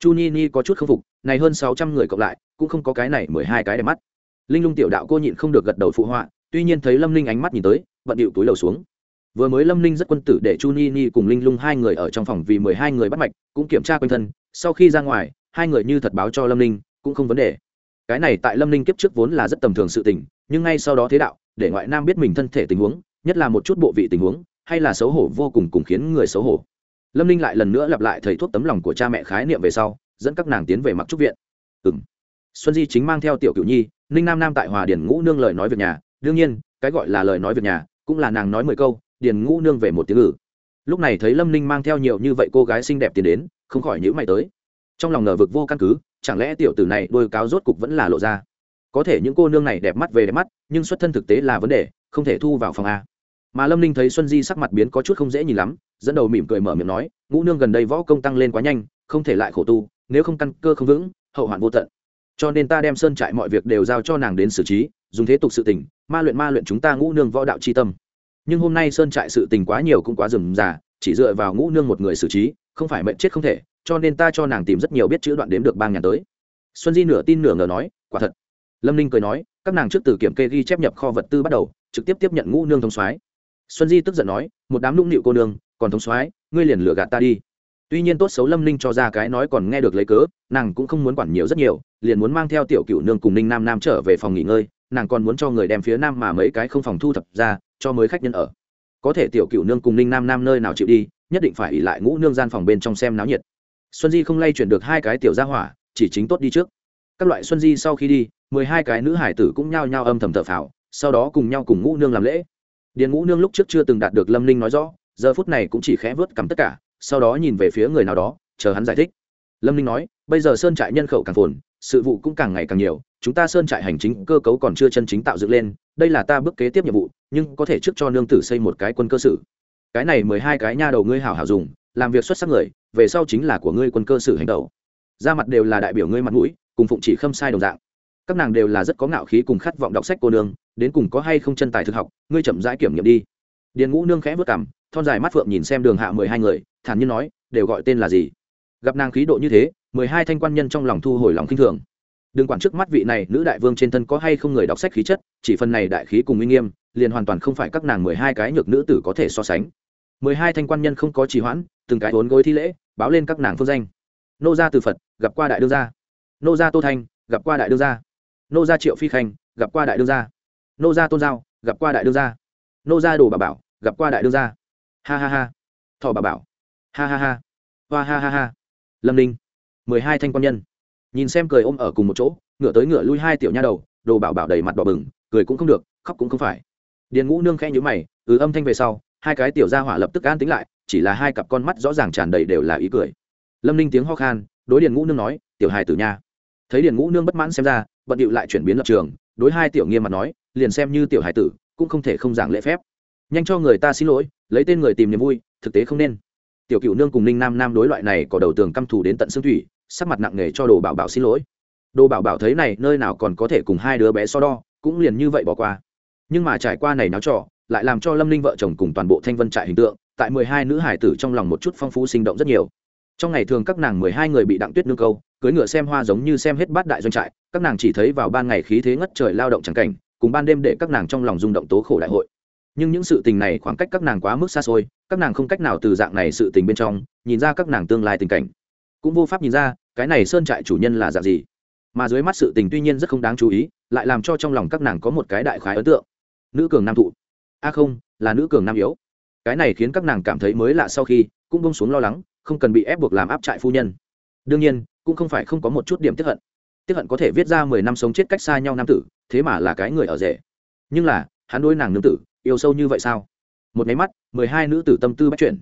chu ni ni có chút k phục, này hơn sáu trăm người cộng lại, cũng không có cái này mười hai cái đẹp mắt. Linh lung tiểu đạo cô nhịn không được gật đầu phụ họa, tuy nhiên thấy lâm ninh ánh mắt nhìn tới, bận điệu túi lầu xuống. Vừa mới lâm ninh rất quân tử để chu ni ni cùng linh lung hai người ở trong phòng vì mười hai người bắt mạch, cũng kiểm tra quanh thân, sau khi ra ngoài, hai người như thật báo cho lâm ninh, cũng không vấn đề. Cái này tại lâm ninh kiếp trước vốn là rất tầm thường sự tình, nhưng ngay sau đó thế đạo, để ngoại nam biết mình thân thể tình huống, nhất là một chút bộ vị tình huống, hay là xấu hổ vô cùng cùng khiến người xấu hổ lâm ninh lại lần nữa lặp lại thầy thuốc tấm lòng của cha mẹ khái niệm về sau, dẫn các nàng tiến về mặc trúc viện. Ừ m xuân di chính mang theo tiểu cựu nhi, ninh nam nam tại hòa Điền ngũ nương lời nói việc nhà. Đương nhiên, cái gọi là lời nói việc nhà cũng là nàng nói mười câu, điền ngũ nương về một tiếng ử lúc này thấy lâm ninh mang theo nhiều như vậy cô gái xinh đẹp tiến đến, không khỏi nhữ mày tới. Trong lòng ngờ vực vô căn cứ, chẳng lẽ tiểu tử này đôi cáo rốt cục vẫn là lộ ra? Có thể những cô nương này đẹp mắt về đẹp mắt, nhưng xuất thân thực tế là vấn đề, không thể thu vào phòng a mà lâm ninh thấy xuân di sắc mặt biến có chút không dễ nhìn lắm dẫn đầu mỉm cười mở miệng nói ngũ nương gần đây võ công tăng lên quá nhanh không thể lại khổ tu nếu không căn cơ không vững hậu hoạn vô tận cho nên ta đem sơn trại mọi việc đều giao cho nàng đến xử trí dùng thế tục sự tình ma luyện ma luyện chúng ta ngũ nương võ đạo c h i tâm nhưng hôm nay sơn trại sự tình quá nhiều cũng quá rườm rà chỉ dựa vào ngũ nương một người xử trí không phải mệnh chết không thể cho nên ta cho nàng tìm rất nhiều biết chữ đoạn đếm được ba ngàn tới xuân di nửa tin nửa ngờ nói quả thật lâm ninh cười nói các nàng trước từ kiểm kê ghi chép nhập kho vật tư bắt đầu trực tiếp tiếp nhận ngũ nương thông soái xuân di tức giận nói, một đám nũng nịu cô nương, còn thống soái, ngươi liền lừa gạt ta đi. Tuy nhiên tốt xấu lâm ninh cho ra cái nói còn nghe được lấy cớ, nàng cũng không muốn quản nhiều rất nhiều, liền muốn mang theo tiểu cựu nương cùng ninh nam nam trở về phòng nghỉ ngơi, nàng còn muốn cho người đem phía nam mà mấy cái không phòng thu thập ra, cho mới khách nhân ở. Có thể tiểu cựu nương cùng ninh nam nam nơi nào chịu đi, nhất định phải ỉ lại ngũ nương gian phòng bên trong xem náo nhiệt. Xuân di không lay chuyển được hai cái tiểu gia hỏa, chỉ chính tốt đi trước. Các loại xuân di sau khi đi, mười hai cái nữ hải tử cũng nhao nhao âm thầm thở phào, sau đó cùng nhau cùng ngũ nương làm lễ điền ngũ nương lúc trước chưa từng đạt được lâm ninh nói rõ, giờ phút này cũng chỉ khẽ vớt cầm tất cả, sau đó nhìn về phía người nào đó, chờ hắn giải thích. Lâm ninh nói, bây giờ sơn trại nhân khẩu càng phồn, sự vụ cũng càng ngày càng nhiều, chúng ta sơn trại hành chính cơ cấu còn chưa chân chính tạo dựng lên, đây là ta bước kế tiếp nhiệm vụ, nhưng có thể trước cho nương tử xây một cái quân cơ sử. Cái này mười hai cái nha đầu ngươi hảo hảo dùng, làm việc xuất sắc người, về sau chính là của ngươi quân cơ sử hành đầu ra mặt đều là đại biểu ngươi mặt mũi, cùng phụng chỉ khâm sai đồng dạng các nàng đều là rất có ngạo khí cùng khát vọng đọc sách cô nương, đến cùng có hay không chân tài thực học, ngươi chậm rãi kiểm nghiệm đi. Điền ngũ nương khẽ vất cảm thon dài mắt phượng nhìn xem đường hạ mười hai người, thản nhiên nói, đều gọi tên là gì? Gặp nàng khí độ như thế, mười hai thanh quan nhân trong lòng thu hồi lòng k i n h thường. Đừng quản trước mắt vị này, nữ đại vương trên thân có hay không người đọc sách khí chất, chỉ phần này đại khí cùng uy nghiêm, liền hoàn toàn không phải các nàng mười hai cái nhược nữ tử có thể so sánh. Mười hai thanh quan nhân không có trì hoãn, từng cái vốn gối thi lễ, báo lên các nàng phương danh. Nô gia từ phật, gặp qua đại đương gia. Nô gia tô thanh gặp qua đại đương gia nô gia triệu phi khanh, gặp qua đại đương gia. Nô gia tôn giao, gặp qua đại đương gia. Nô gia đồ bà bảo, gặp qua đại đương gia. Ha ha ha. Thọ bà bảo. Ha ha ha. Hoa ha ha ha. Lâm ninh. Mười hai thanh quan nhân. Nhìn xem cười ôm ở cùng một chỗ, ngựa tới ngựa lui hai tiểu nha đầu, đồ bảo bảo đầy mặt đỏ bừng, cười cũng không được, khóc cũng không phải. Điền ngũ nương khẽ nhữ mày ừ âm thanh về sau, hai cái tiểu gia hỏa lập tức an tính lại, chỉ là hai cặp con mắt rõ ràng tràn đầy đều là ý cười. Lâm ninh tiếng ho khan, đối điền ngũ nương nói, tiểu hài tử nha. Thấy điền ngũ nương bất mãn xem ra bận điệu lại chuyển biến lập trường, đối hai tiểu nghiêm mặt nói, liền xem như tiểu hải tử, cũng không thể không giảng lễ phép. Nhanh cho người ta xin lỗi, lấy tên người tìm niềm vui, thực tế không nên. Tiểu cựu nương cùng ninh nam nam đối loại này có đầu tường căm thù đến tận xương thủy, sắc mặt nặng nề cho đồ bảo bảo xin lỗi. Đồ bảo bảo thấy này, nơi nào còn có thể cùng hai đứa bé so đo, cũng liền như vậy bỏ qua. Nhưng mà trải qua này náo trò, lại làm cho lâm ninh vợ chồng cùng toàn bộ thanh vân trại hình tượng, tại mười hai nữ hải tử trong lòng một chút phong phú sinh động rất nhiều. Trong ngày thường các nàng mười hai người bị đặng tuyết nương câu cưỡi ngựa xem hoa giống như xem hết bát đại doanh trại, các nàng chỉ thấy vào ban ngày khí thế ngất trời lao động c cảnh, cùng ban đêm để các nàng trong lòng rung động tố khổ đại hội. Nhưng những sự tình này khoảng cách các nàng quá mức xa xôi, các nàng không cách nào từ dạng này sự tình bên trong, nhìn ra các nàng tương lai tình cảnh. Cũng vô pháp nhìn ra, cái này sơn trại chủ nhân là dạng gì. Mà dưới mắt sự tình tuy nhiên rất không đáng chú ý, lại làm cho trong lòng các nàng có một cái đại khái ấn tượng. Nữ cường nam thụ. A à không, là nữ cường nam yếu. Cái này khiến các nàng cảm thấy mới lạ sau khi, cũng bông xuống lo lắng, không cần bị ép buộc làm áp trại phu nhân. Đương nhiên cũng không phải không có một chút điểm tiếp hận. Tiếp hận có thể viết ra mười năm sống chết cách xa nhau nam tử, thế mà là cái người ở rể. Nhưng là, hắn đôi nàng nương tử, yêu sâu như vậy sao? Một máy mắt, mười hai nữ tử tâm tư bắt chuyển.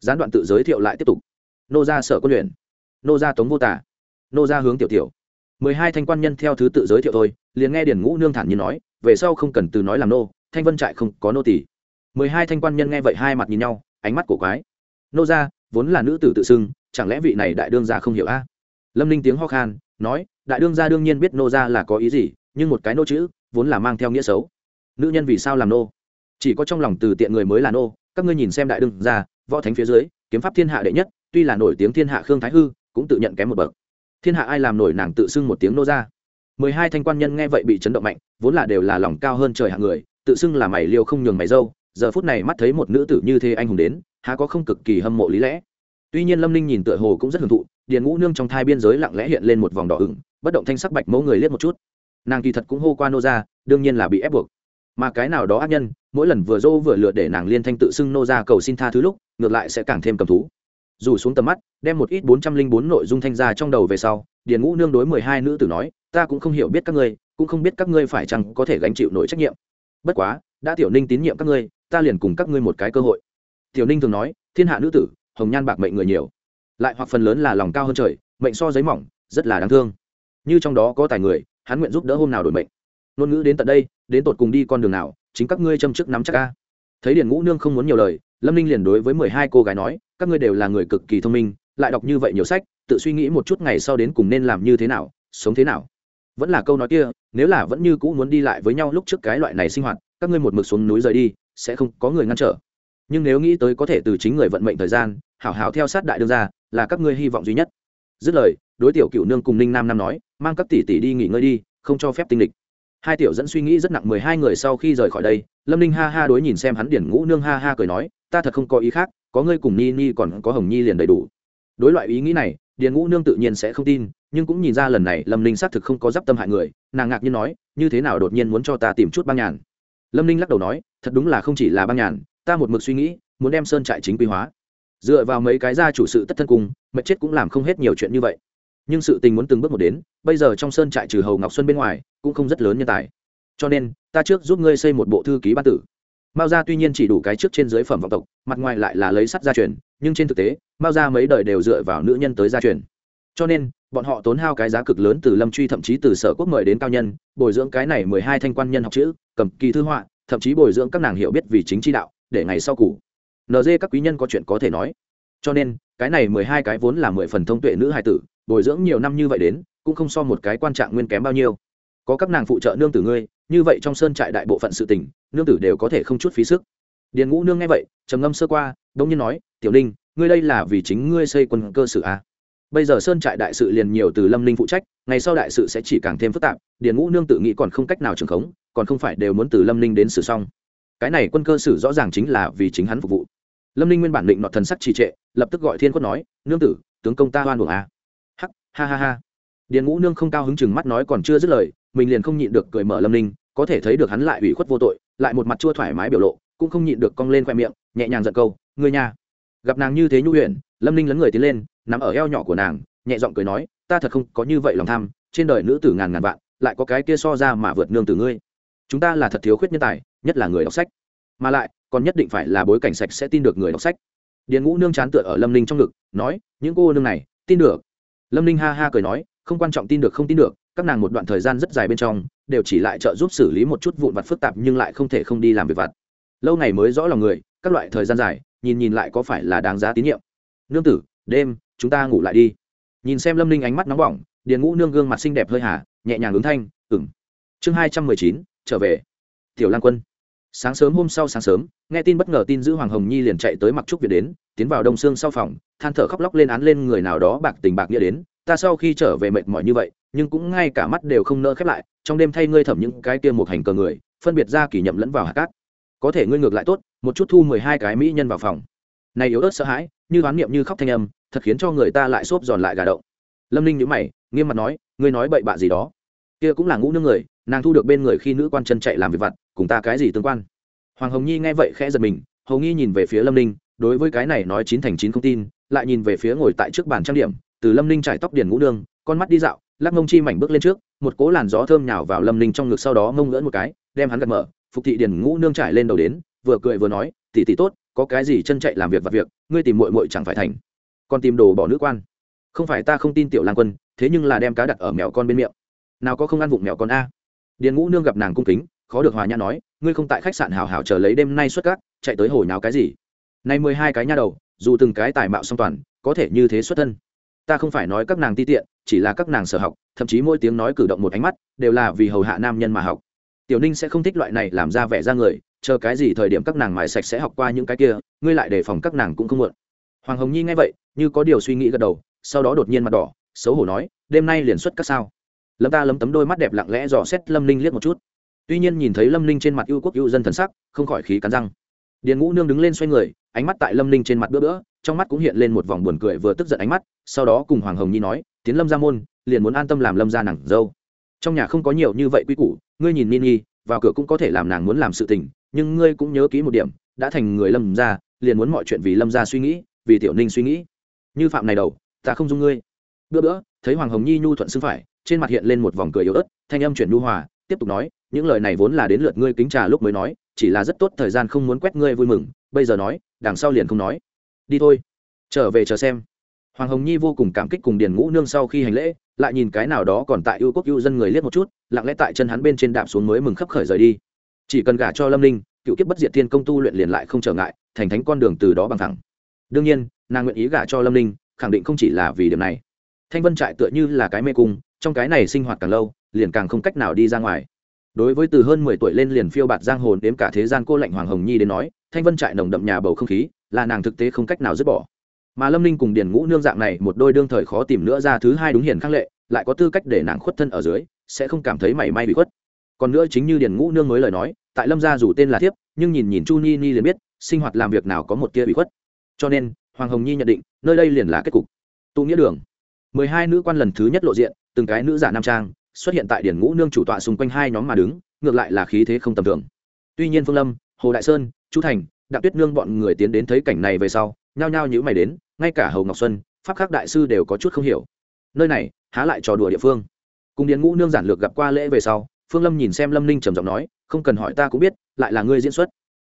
Gián đoạn tự giới thiệu lại tiếp tục. Nô ra sở quân luyện. Nô ra tống vô tả nô ra hướng tiểu tiểu. Mười hai thanh quan nhân theo thứ tự giới thiệu thôi, liền nghe điển ngũ nương thản như nói, về sau không cần từ nói làm nô, thanh vân trại không có nô tỷ mười hai thanh quan nhân nghe vậy hai mặt nhìn nhau, ánh mắt cổ quái. Nô ra vốn là nữ tử tự xưng, chẳng lẽ vị này đại đương gia không hiểu a? Lâm ninh tiếng ho khan nói đại đương gia đương nhiên biết nô ra là có ý gì nhưng một cái nô chữ vốn là mang theo nghĩa xấu. Nữ nhân vì sao làm nô? Chỉ có trong lòng từ tiện người mới là nô. Các ngươi nhìn xem đại đương gia, võ thánh phía dưới kiếm pháp thiên hạ đệ nhất tuy là nổi tiếng thiên hạ khương thái hư cũng tự nhận kém một bậc. Thiên hạ ai làm nổi nàng tự xưng một tiếng nô ra mười hai thanh quan nhân nghe vậy bị chấn động mạnh vốn là đều là lòng cao hơn trời hạng người tự xưng là mày liêu không nhường mày dâu. Giờ phút này mắt thấy một nữ tử như thế anh hùng đến há có không cực kỳ hâm mộ lý lẽ. Tuy nhiên lâm ninh nhìn tựa hồ cũng rất hưởng thụ điền ngũ nương trong thai biên giới lặng lẽ hiện lên một vòng đỏ ửng, bất động thanh sắc bạch mẫu người liếc một chút. Nàng kỳ thật cũng hô qua nô ra, đương nhiên là bị ép buộc. Mà cái nào đó ác nhân, mỗi lần vừa dô vừa lựa để nàng liên thanh tự xưng nô ra cầu xin tha thứ lúc, ngược lại sẽ càng thêm cầm thú. Dù xuống tầm mắt, đem một ít bốn trăm linh bốn nội dung thanh ra trong đầu về sau, điền ngũ nương đối mười hai nữ tử nói, ta cũng không hiểu biết các ngươi, cũng không biết các ngươi phải chăng có thể gánh chịu nổi trách nhiệm. Bất quá, đã tiểu ninh tín nhiệm các ngươi, ta liền cùng các ngươi một cái cơ hội. Tiểu ninh thường nói, thiên hạ nữ tử, hồng nhan bạc mệnh người nhiều lại hoặc phần lớn là lòng cao hơn trời, mệnh so giấy mỏng, rất là đáng thương. Như trong đó có tài người, hắn nguyện giúp đỡ hôm nào đổi mệnh. Ngôn ngữ đến tận đây, đến tột cùng đi con đường nào, chính các ngươi châm chức nắm chắc ca thấy điền ngũ nương không muốn nhiều lời, lâm ninh liền đối với mười hai cô gái nói, các ngươi đều là người cực kỳ thông minh, lại đọc như vậy nhiều sách, tự suy nghĩ một chút ngày sau đến cùng nên làm như thế nào, sống thế nào. Vẫn là câu nói kia, nếu là vẫn như cũ muốn đi lại với nhau lúc trước cái loại này sinh hoạt, các ngươi một mực xuống núi rời đi, sẽ không có người ngăn trở. Nhưng nếu nghĩ tới có thể từ chính người vận mệnh thời gian, hảo hảo theo sát đại đương ra là các ngươi hy vọng duy nhất. Dứt lời, đối tiểu cựu nương cùng ninh nam nam nói, mang các tỷ tỷ đi nghỉ ngơi đi, không cho phép tinh lịch. Hai tiểu dẫn suy nghĩ rất nặng mười hai người sau khi rời khỏi đây, lâm ninh ha ha đối nhìn xem hắn điển ngũ nương ha ha cười nói, ta thật không có ý khác, có ngươi cùng ni ni còn có hồng nhi liền đầy đủ. Đối loại ý nghĩ này điền ngũ nương tự nhiên sẽ không tin, nhưng cũng nhìn ra lần này lâm ninh xác thực không có d i p tâm hại người, nàng ngạc nhiên nói, như thế nào đột nhiên muốn cho ta tìm chút băng nhàn? Lâm ninh lắc đầu nói, thật đúng là không chỉ là băng nhàn, ta một mực suy nghĩ, muốn đem sơn trại chính quy hóa dựa vào mấy cái gia chủ sự tất thân cùng mật chết cũng làm không hết nhiều chuyện như vậy. Nhưng sự tình muốn từng bước một đến, bây giờ trong sơn trại trừ hầu ngọc xuân bên ngoài, cũng không rất lớn nhân tài. Cho nên, ta trước giúp ngươi xây một bộ thư ký ban tử. Mao gia tuy nhiên chỉ đủ cái trước trên dưới phẩm vọng tộc, mặt ngoài lại là lấy sắt gia truyền, nhưng trên thực tế, mao gia mấy đời đều dựa vào nữ nhân tới gia truyền. Cho nên, bọn họ tốn hao cái giá cực lớn từ lâm truy thậm chí từ sở quốc mời đến cao nhân, bồi dưỡng cái này mười hai thanh quan nhân học chữ, cầm kỳ thư họa, thậm chí bồi dưỡng các nàng hiểu biết vì chính chi đạo, để ngày sau cũ nd các quý nhân có chuyện có thể nói. Cho nên, cái này mười hai cái vốn là mười phần thông tuệ nữ hài tử, bồi dưỡng nhiều năm như vậy đến, cũng không so một cái quan trạng nguyên kém bao nhiêu. Có các nàng phụ trợ nương tử ngươi, như vậy trong sơn trại đại bộ phận sự tình, nương tử đều có thể không chút phí sức. Điền ngũ nương nghe vậy, trầm ngâm sơ qua đông nhiên nói, tiểu ninh, ngươi đây là vì chính ngươi xây quân cơ sự à? bây giờ sơn trại đại sự liền nhiều từ lâm ninh phụ trách, ngày sau đại sự sẽ chỉ càng thêm phức tạp, điền ngũ nương tự nghĩ còn không cách nào trường khống, còn không phải đều muốn từ lâm ninh đến xử xong. Cái này quân cơ sử rõ ràng chính là vì chính hắn phục vụ lâm ninh nguyên bản định nọ thần sắc trì trệ, lập tức gọi thiên quất nói, nương tử, tướng công ta hoan buồng à? hắc, ha ha ha. Điền ngũ nương không cao hứng chừng mắt nói còn chưa dứt lời, mình liền không nhịn được cười mở lâm ninh, có thể thấy được hắn lại ủy khuất vô tội, lại một mặt chua thoải mái biểu lộ, cũng không nhịn được cong lên khoe miệng, nhẹ nhàng giận câu người nhà gặp nàng như thế nhu huyền, lâm ninh lấn người tiến lên nằm ở eo nhỏ của nàng, nhẹ giọng cười nói, ta thật không có như vậy lòng tham, trên đời nữ tử ngàn ngàn vạn, lại có cái kia so ra mà vượt nương từ ngươi. Chúng ta là thật thiếu khuyết nhân tài, nhất là người đọc sách. Mà lại còn nhất định phải là bối cảnh sạch sẽ tin được người đọc sách. Điền ngũ nương chán tựa ở lâm ninh trong ngực, nói, những cô nương này, tin được. Lâm ninh ha ha cười nói, không quan trọng tin được không tin được, các nàng một đoạn thời gian rất dài bên trong, đều chỉ lại trợ giúp xử lý một chút vụn vặt phức tạp nhưng lại không thể không đi làm việc vặt. Lâu ngày mới rõ lòng người, các loại thời gian dài, nhìn nhìn lại có phải là đáng giá tín nhiệm. Nương tử, đêm, chúng ta ngủ lại đi. Nhìn xem lâm ninh ánh mắt nóng bỏng, điền ngũ nương gương mặt xinh đẹp hơi hả nhẹ nhàng ứng thanh ừng chương hai trăm mười chín, trở về. Tiểu lan quân sáng sớm hôm sau sáng sớm, nghe tin bất ngờ tin giữ hoàng hồng nhi liền chạy tới mặc trúc việt đến, tiến vào đông xương sau phòng, than thở khóc lóc lên án lên người nào đó bạc tình bạc nghĩa đến. Ta sau khi trở về mệt mỏi như vậy, nhưng cũng ngay cả mắt đều không nỡ khép lại, trong đêm thay ngươi thẩm những cái kia một hành cờ người, phân biệt ra kỷ nhậm lẫn vào hạt cát. Có thể ngươi ngược lại tốt, một chút thu mười hai cái mỹ nhân vào phòng. Này yếu ớt sợ hãi, như đoán niệm như khóc thanh âm, thật khiến cho người ta lại xốp giòn lại gà động lâm ninh nhữ mày, nghiêm mặt nói, ngươi nói bậy bạ gì đó. Kia cũng là ngũ nương người nàng thu được bên người khi nữ quan chân chạy làm việc vặt, cùng ta cái gì tương quan? Hoàng hồng nhi nghe vậy khẽ giật mình, hầu nghi nhìn về phía lâm ninh, đối với cái này nói chín thành chín không tin, lại nhìn về phía ngồi tại trước bàn trang điểm, từ lâm ninh trải tóc điền ngũ nương, con mắt đi dạo, lắc mông chi mảnh bước lên trước, một cố làn gió thơm nhào vào lâm ninh trong ngực sau đó mông ngỡn một cái, đem hắn gật mở, phục thị điền ngũ nương trải lên đầu đến, vừa cười vừa nói tỉ tỉ tốt, có cái gì chân chạy làm việc và việc, ngươi tìm muội muội chẳng phải thành. Còn tìm đồ bỏ nữ quan. Không phải ta không tin tiểu lang quân, thế nhưng là đem cá đặt ở mèo con bên miệng. Nào có không ăn vụng mèo con a? Điền ngũ nương gặp nàng cung kính, khó được hòa nhã nói, ngươi không tại khách sạn hào hào chờ lấy đêm nay xuất cát, chạy tới hồi nháo cái gì? Nay mười hai cái nha đầu, dù từng cái tài mạo song toàn, có thể như thế xuất thân. Ta không phải nói các nàng ti tiện, chỉ là các nàng sở học, thậm chí mỗi tiếng nói cử động một ánh mắt, đều là vì hầu hạ nam nhân mà học. Tiểu ninh sẽ không thích loại này làm ra vẻ ra người, chờ cái gì thời điểm các nàng mài sạch sẽ học qua những cái kia, ngươi lại đề phòng các nàng cũng không muộn. Hoàng hồng nhi nghe vậy, như có điều suy nghĩ gật đầu, sau đó đột nhiên mặt đỏ, xấu hổ nói, đêm nay liền xuất các sao? Lâm ta lấm tấm đôi mắt đẹp lặng lẽ dò xét lâm ninh liếc một chút. Tuy nhiên nhìn thấy lâm ninh trên mặt ưu quốc ưu dân thần sắc, không khỏi khí cắn răng. Điền ngũ nương đứng lên xoay người, ánh mắt tại lâm ninh trên mặt bữa bữa, trong mắt cũng hiện lên một vòng buồn cười vừa tức giận ánh mắt, sau đó cùng hoàng hồng nhi nói, tiến lâm ra môn, liền muốn an tâm làm lâm ra nàng dâu. Trong nhà không có nhiều như vậy quy củ, ngươi nhìn nini vào cửa cũng có thể làm nàng muốn làm sự tình, nhưng ngươi cũng nhớ kỹ một điểm, đã thành người lâm ra liền muốn mọi chuyện vì lâm ra suy nghĩ, vì tiểu ninh suy nghĩ. Như phạm này đầu, ta không dung ngươi. Bữa bữa, thấy hoàng hồng nhi nhu thuận xưng phải trên mặt hiện lên một vòng cười yếu ớt, thanh âm chuyển nhu hòa, tiếp tục nói, những lời này vốn là đến lượt ngươi kính trà lúc mới nói, chỉ là rất tốt thời gian không muốn quét ngươi vui mừng, bây giờ nói, đằng sau liền không nói. Đi thôi, trở về chờ xem. Hoàng hồng nhi vô cùng cảm kích cùng điền ngũ nương sau khi hành lễ, lại nhìn cái nào đó còn tại ưu quốc ưu dân người liếc một chút, lặng lẽ tại chân hắn bên trên đạp xuống mới mừng khấp khởi rời đi. Chỉ cần gả cho lâm ninh, cựu kiếp bất diệt thiên công tu luyện liền lại không trở ngại, thành thánh con đường từ đó bằng thẳng. Đương nhiên, nàng nguyện ý gả cho lâm ninh, khẳng định không chỉ là vì điểm này. Thanh vân trại tựa như là cái mê cung trong cái này sinh hoạt càng lâu, liền càng không cách nào đi ra ngoài. Đối với từ hơn mười tuổi lên liền phiêu bạt giang hồn đếm cả thế gian cô lệnh hoàng hồng nhi đến nói, thanh vân trại nồng đậm nhà bầu không khí, là nàng thực tế không cách nào dứt bỏ. Mà lâm ninh cùng điền ngũ nương dạng này, một đôi đương thời khó tìm nữa ra thứ hai đúng hiền khắc lệ, lại có tư cách để nàng khuất thân ở dưới, sẽ không cảm thấy mảy may bị khuất. Còn nữa chính như điền ngũ nương mới lời nói, tại lâm gia dù tên là thiếp, nhưng nhìn nhìn chu ni ni liền biết, sinh hoạt làm việc nào có một tia bị khuất. Cho nên, hoàng hồng nhi nhận định, nơi đây liền là kết cục. Tụ nghĩa đường. Mười hai nữ quan lần thứ nhất lộ diện từng cái nữ giả nam trang xuất hiện tại điển ngũ nương chủ tọa xung quanh hai nhóm mà đứng, ngược lại là khí thế không tầm thường. Tuy nhiên phương lâm, hồ đại sơn, chu thành, đặng tuyết nương bọn người tiến đến thấy cảnh này về sau, nhao nhao nhữ mày đến, ngay cả hầu ngọc xuân, pháp khắc đại sư đều có chút không hiểu. Nơi này, há lại trò đùa địa phương. Cùng điền ngũ nương giản lược gặp qua lễ về sau, phương lâm nhìn xem lâm ninh trầm giọng nói, không cần hỏi ta cũng biết, lại là ngươi diễn xuất.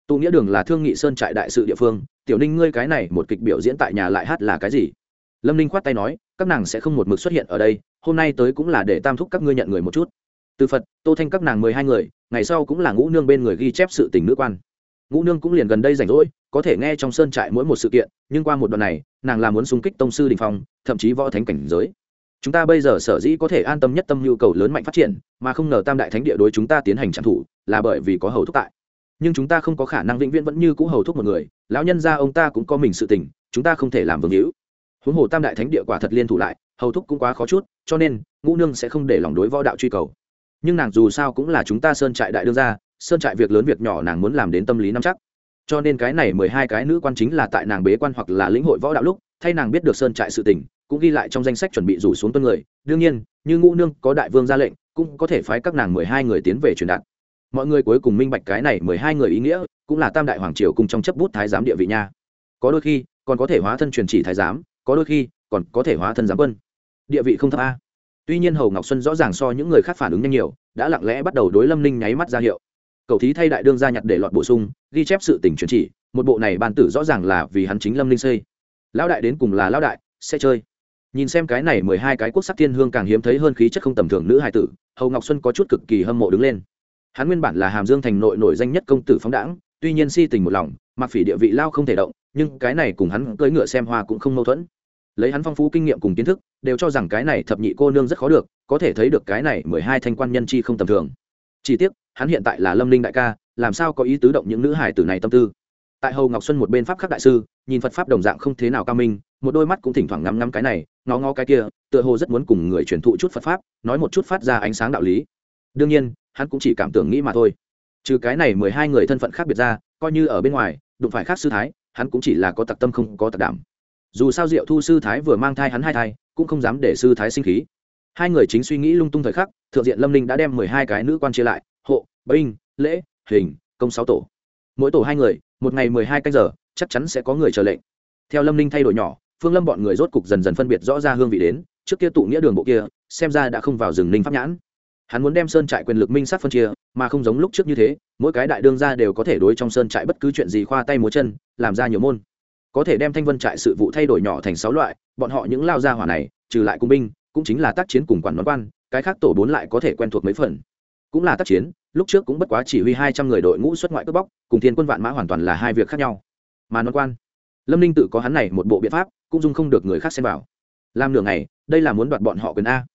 Tụ nghĩa đường là thương nghị sơn trại đại sự địa phương, tiểu ninh ngươi cái này một kịch biểu diễn tại nhà lại hát là cái gì? Lâm ninh khoát tay nói, các nàng sẽ không một mực xuất hiện ở đây hôm nay tới cũng là để tam thúc các ngươi nhận người một chút. Từ phật, tô thanh các nàng mười hai người, ngày sau cũng là ngũ nương bên người ghi chép sự tình nữ quan. Ngũ nương cũng liền gần đây rảnh rỗi, có thể nghe trong sơn trại mỗi một sự kiện, nhưng qua một đoạn này, nàng là muốn xung kích tông sư đình phong, thậm chí võ thánh cảnh giới. Chúng ta bây giờ sở dĩ có thể an tâm nhất tâm nhu cầu lớn mạnh phát triển, mà không ngờ tam đại thánh địa đối chúng ta tiến hành trạm thủ là bởi vì có hầu thúc tại. Nhưng chúng ta không có khả năng vĩnh viễn vẫn như cũ hầu thúc một người, lão nhân gia ông ta cũng có mình sự tình, chúng ta không thể làm vương hữu huống hồ tam đại thánh địa quả thật liên thủ lại, hầu thúc cũng quá khó chút, cho nên, ngũ nương sẽ không để lòng đối võ đạo truy cầu. Nhưng nàng dù sao cũng là chúng ta sơn trại đại đương gia, sơn trại việc lớn việc nhỏ nàng muốn làm đến tâm lý nắm chắc. Cho nên cái này mười hai cái nữ quan chính là tại nàng bế quan hoặc là lĩnh hội võ đạo lúc, thay nàng biết được sơn trại sự tình, cũng ghi lại trong danh sách chuẩn bị rủ xuống tuân người. Đương nhiên, như ngũ nương có đại vương ra lệnh, cũng có thể phái các nàng mười hai người tiến về truyền đạt. Mọi người cuối cùng minh bạch cái này mười hai người ý nghĩa, cũng là tam đại hoàng triều cùng trong chấp bút thái giám địa vị nha. Có đôi khi, còn có thể hóa thân truyền chỉ thái giám có đôi khi còn có thể hóa thân giám quân. Địa vị không thấp a. Tuy nhiên hầu ngọc xuân rõ ràng so những người khác phản ứng nhanh nhiều, đã lặng lẽ bắt đầu đối lâm ninh nháy mắt ra hiệu. Cầu thí thay đại đương gia nhặt để lọt bổ sung, ghi chép sự tình truyền chỉ, một bộ này ban tử rõ ràng là vì hắn chính lâm ninh xây. Lão đại đến cùng là lão đại, sẽ chơi. Nhìn xem cái này mười hai cái quốc sắc thiên hương càng hiếm thấy hơn khí chất không tầm thường nữ hài tử, hầu ngọc xuân có chút cực kỳ hâm mộ đứng lên. Hắn nguyên bản là hàm dương thành nội nổi danh nhất công tử phóng đãng, tuy nhiên si tình một lòng, mặc phỉ địa vị lao không thể động, nhưng cái này cùng hắn cưỡi ngựa xem hoa cũng không mâu thuẫn lấy hắn phong phú kinh nghiệm cùng kiến thức, đều cho rằng cái này thập nhị cô nương rất khó được, có thể thấy được cái này mười hai thanh quan nhân chi không tầm thường. Chỉ tiếc, hắn hiện tại là lâm linh đại ca, làm sao có ý tứ động những nữ hải tử này tâm tư? Tại hầu ngọc xuân một bên pháp khắc đại sư, nhìn phật pháp đồng dạng không thế nào cao minh, một đôi mắt cũng thỉnh thoảng ngắm ngắm cái này, ngó ngó cái kia, tựa hồ rất muốn cùng người truyền thụ chút phật pháp, nói một chút phát ra ánh sáng đạo lý. Đương nhiên, hắn cũng chỉ cảm tưởng nghĩ mà thôi. Trừ cái này mười hai người thân phận khác biệt ra, coi như ở bên ngoài, đụng phải khác sư thái, hắn cũng chỉ là có tặc tâm không có tặc đảm dù sao diệu thu sư thái vừa mang thai hắn hai thai, cũng không dám để sư thái sinh khí. Hai người chính suy nghĩ lung tung thời khắc, thượng diện lâm ninh đã đem mười hai cái nữ quan chia lại, hộ, binh, lễ, hình, công sáu tổ. Mỗi tổ hai người, một ngày mười hai canh giờ, chắc chắn sẽ có người chờ lệnh. Theo lâm ninh thay đổi nhỏ, phương lâm bọn người rốt cục dần dần phân biệt rõ ra hương vị đến, trước kia tụ nghĩa đường bộ kia, xem ra đã không vào rừng ninh pháp nhãn. Hắn muốn đem sơn trại quyền lực minh sát phân chia, mà không giống lúc trước như thế, mỗi cái đại đương gia đều có thể đối trong sơn trại bất cứ chuyện gì khoa tay múa chân, làm ra nhiều môn có thể đem thanh vân trại sự vụ thay đổi nhỏ thành sáu loại, bọn họ những lao gia hỏa này, trừ lại cung binh, cũng chính là tác chiến cùng quản nón quan, cái khác tổ bốn lại có thể quen thuộc mấy phần. Cũng là tác chiến, lúc trước cũng bất quá chỉ huy hai trăm người đội ngũ xuất ngoại cướp bóc, cùng thiên quân vạn mã hoàn toàn là hai việc khác nhau. Mà nón quan, lâm ninh tự có hắn này một bộ biện pháp, cũng dung không được người khác xem vào. Làm nửa ngày, đây là muốn đoạt bọn họ quyền a.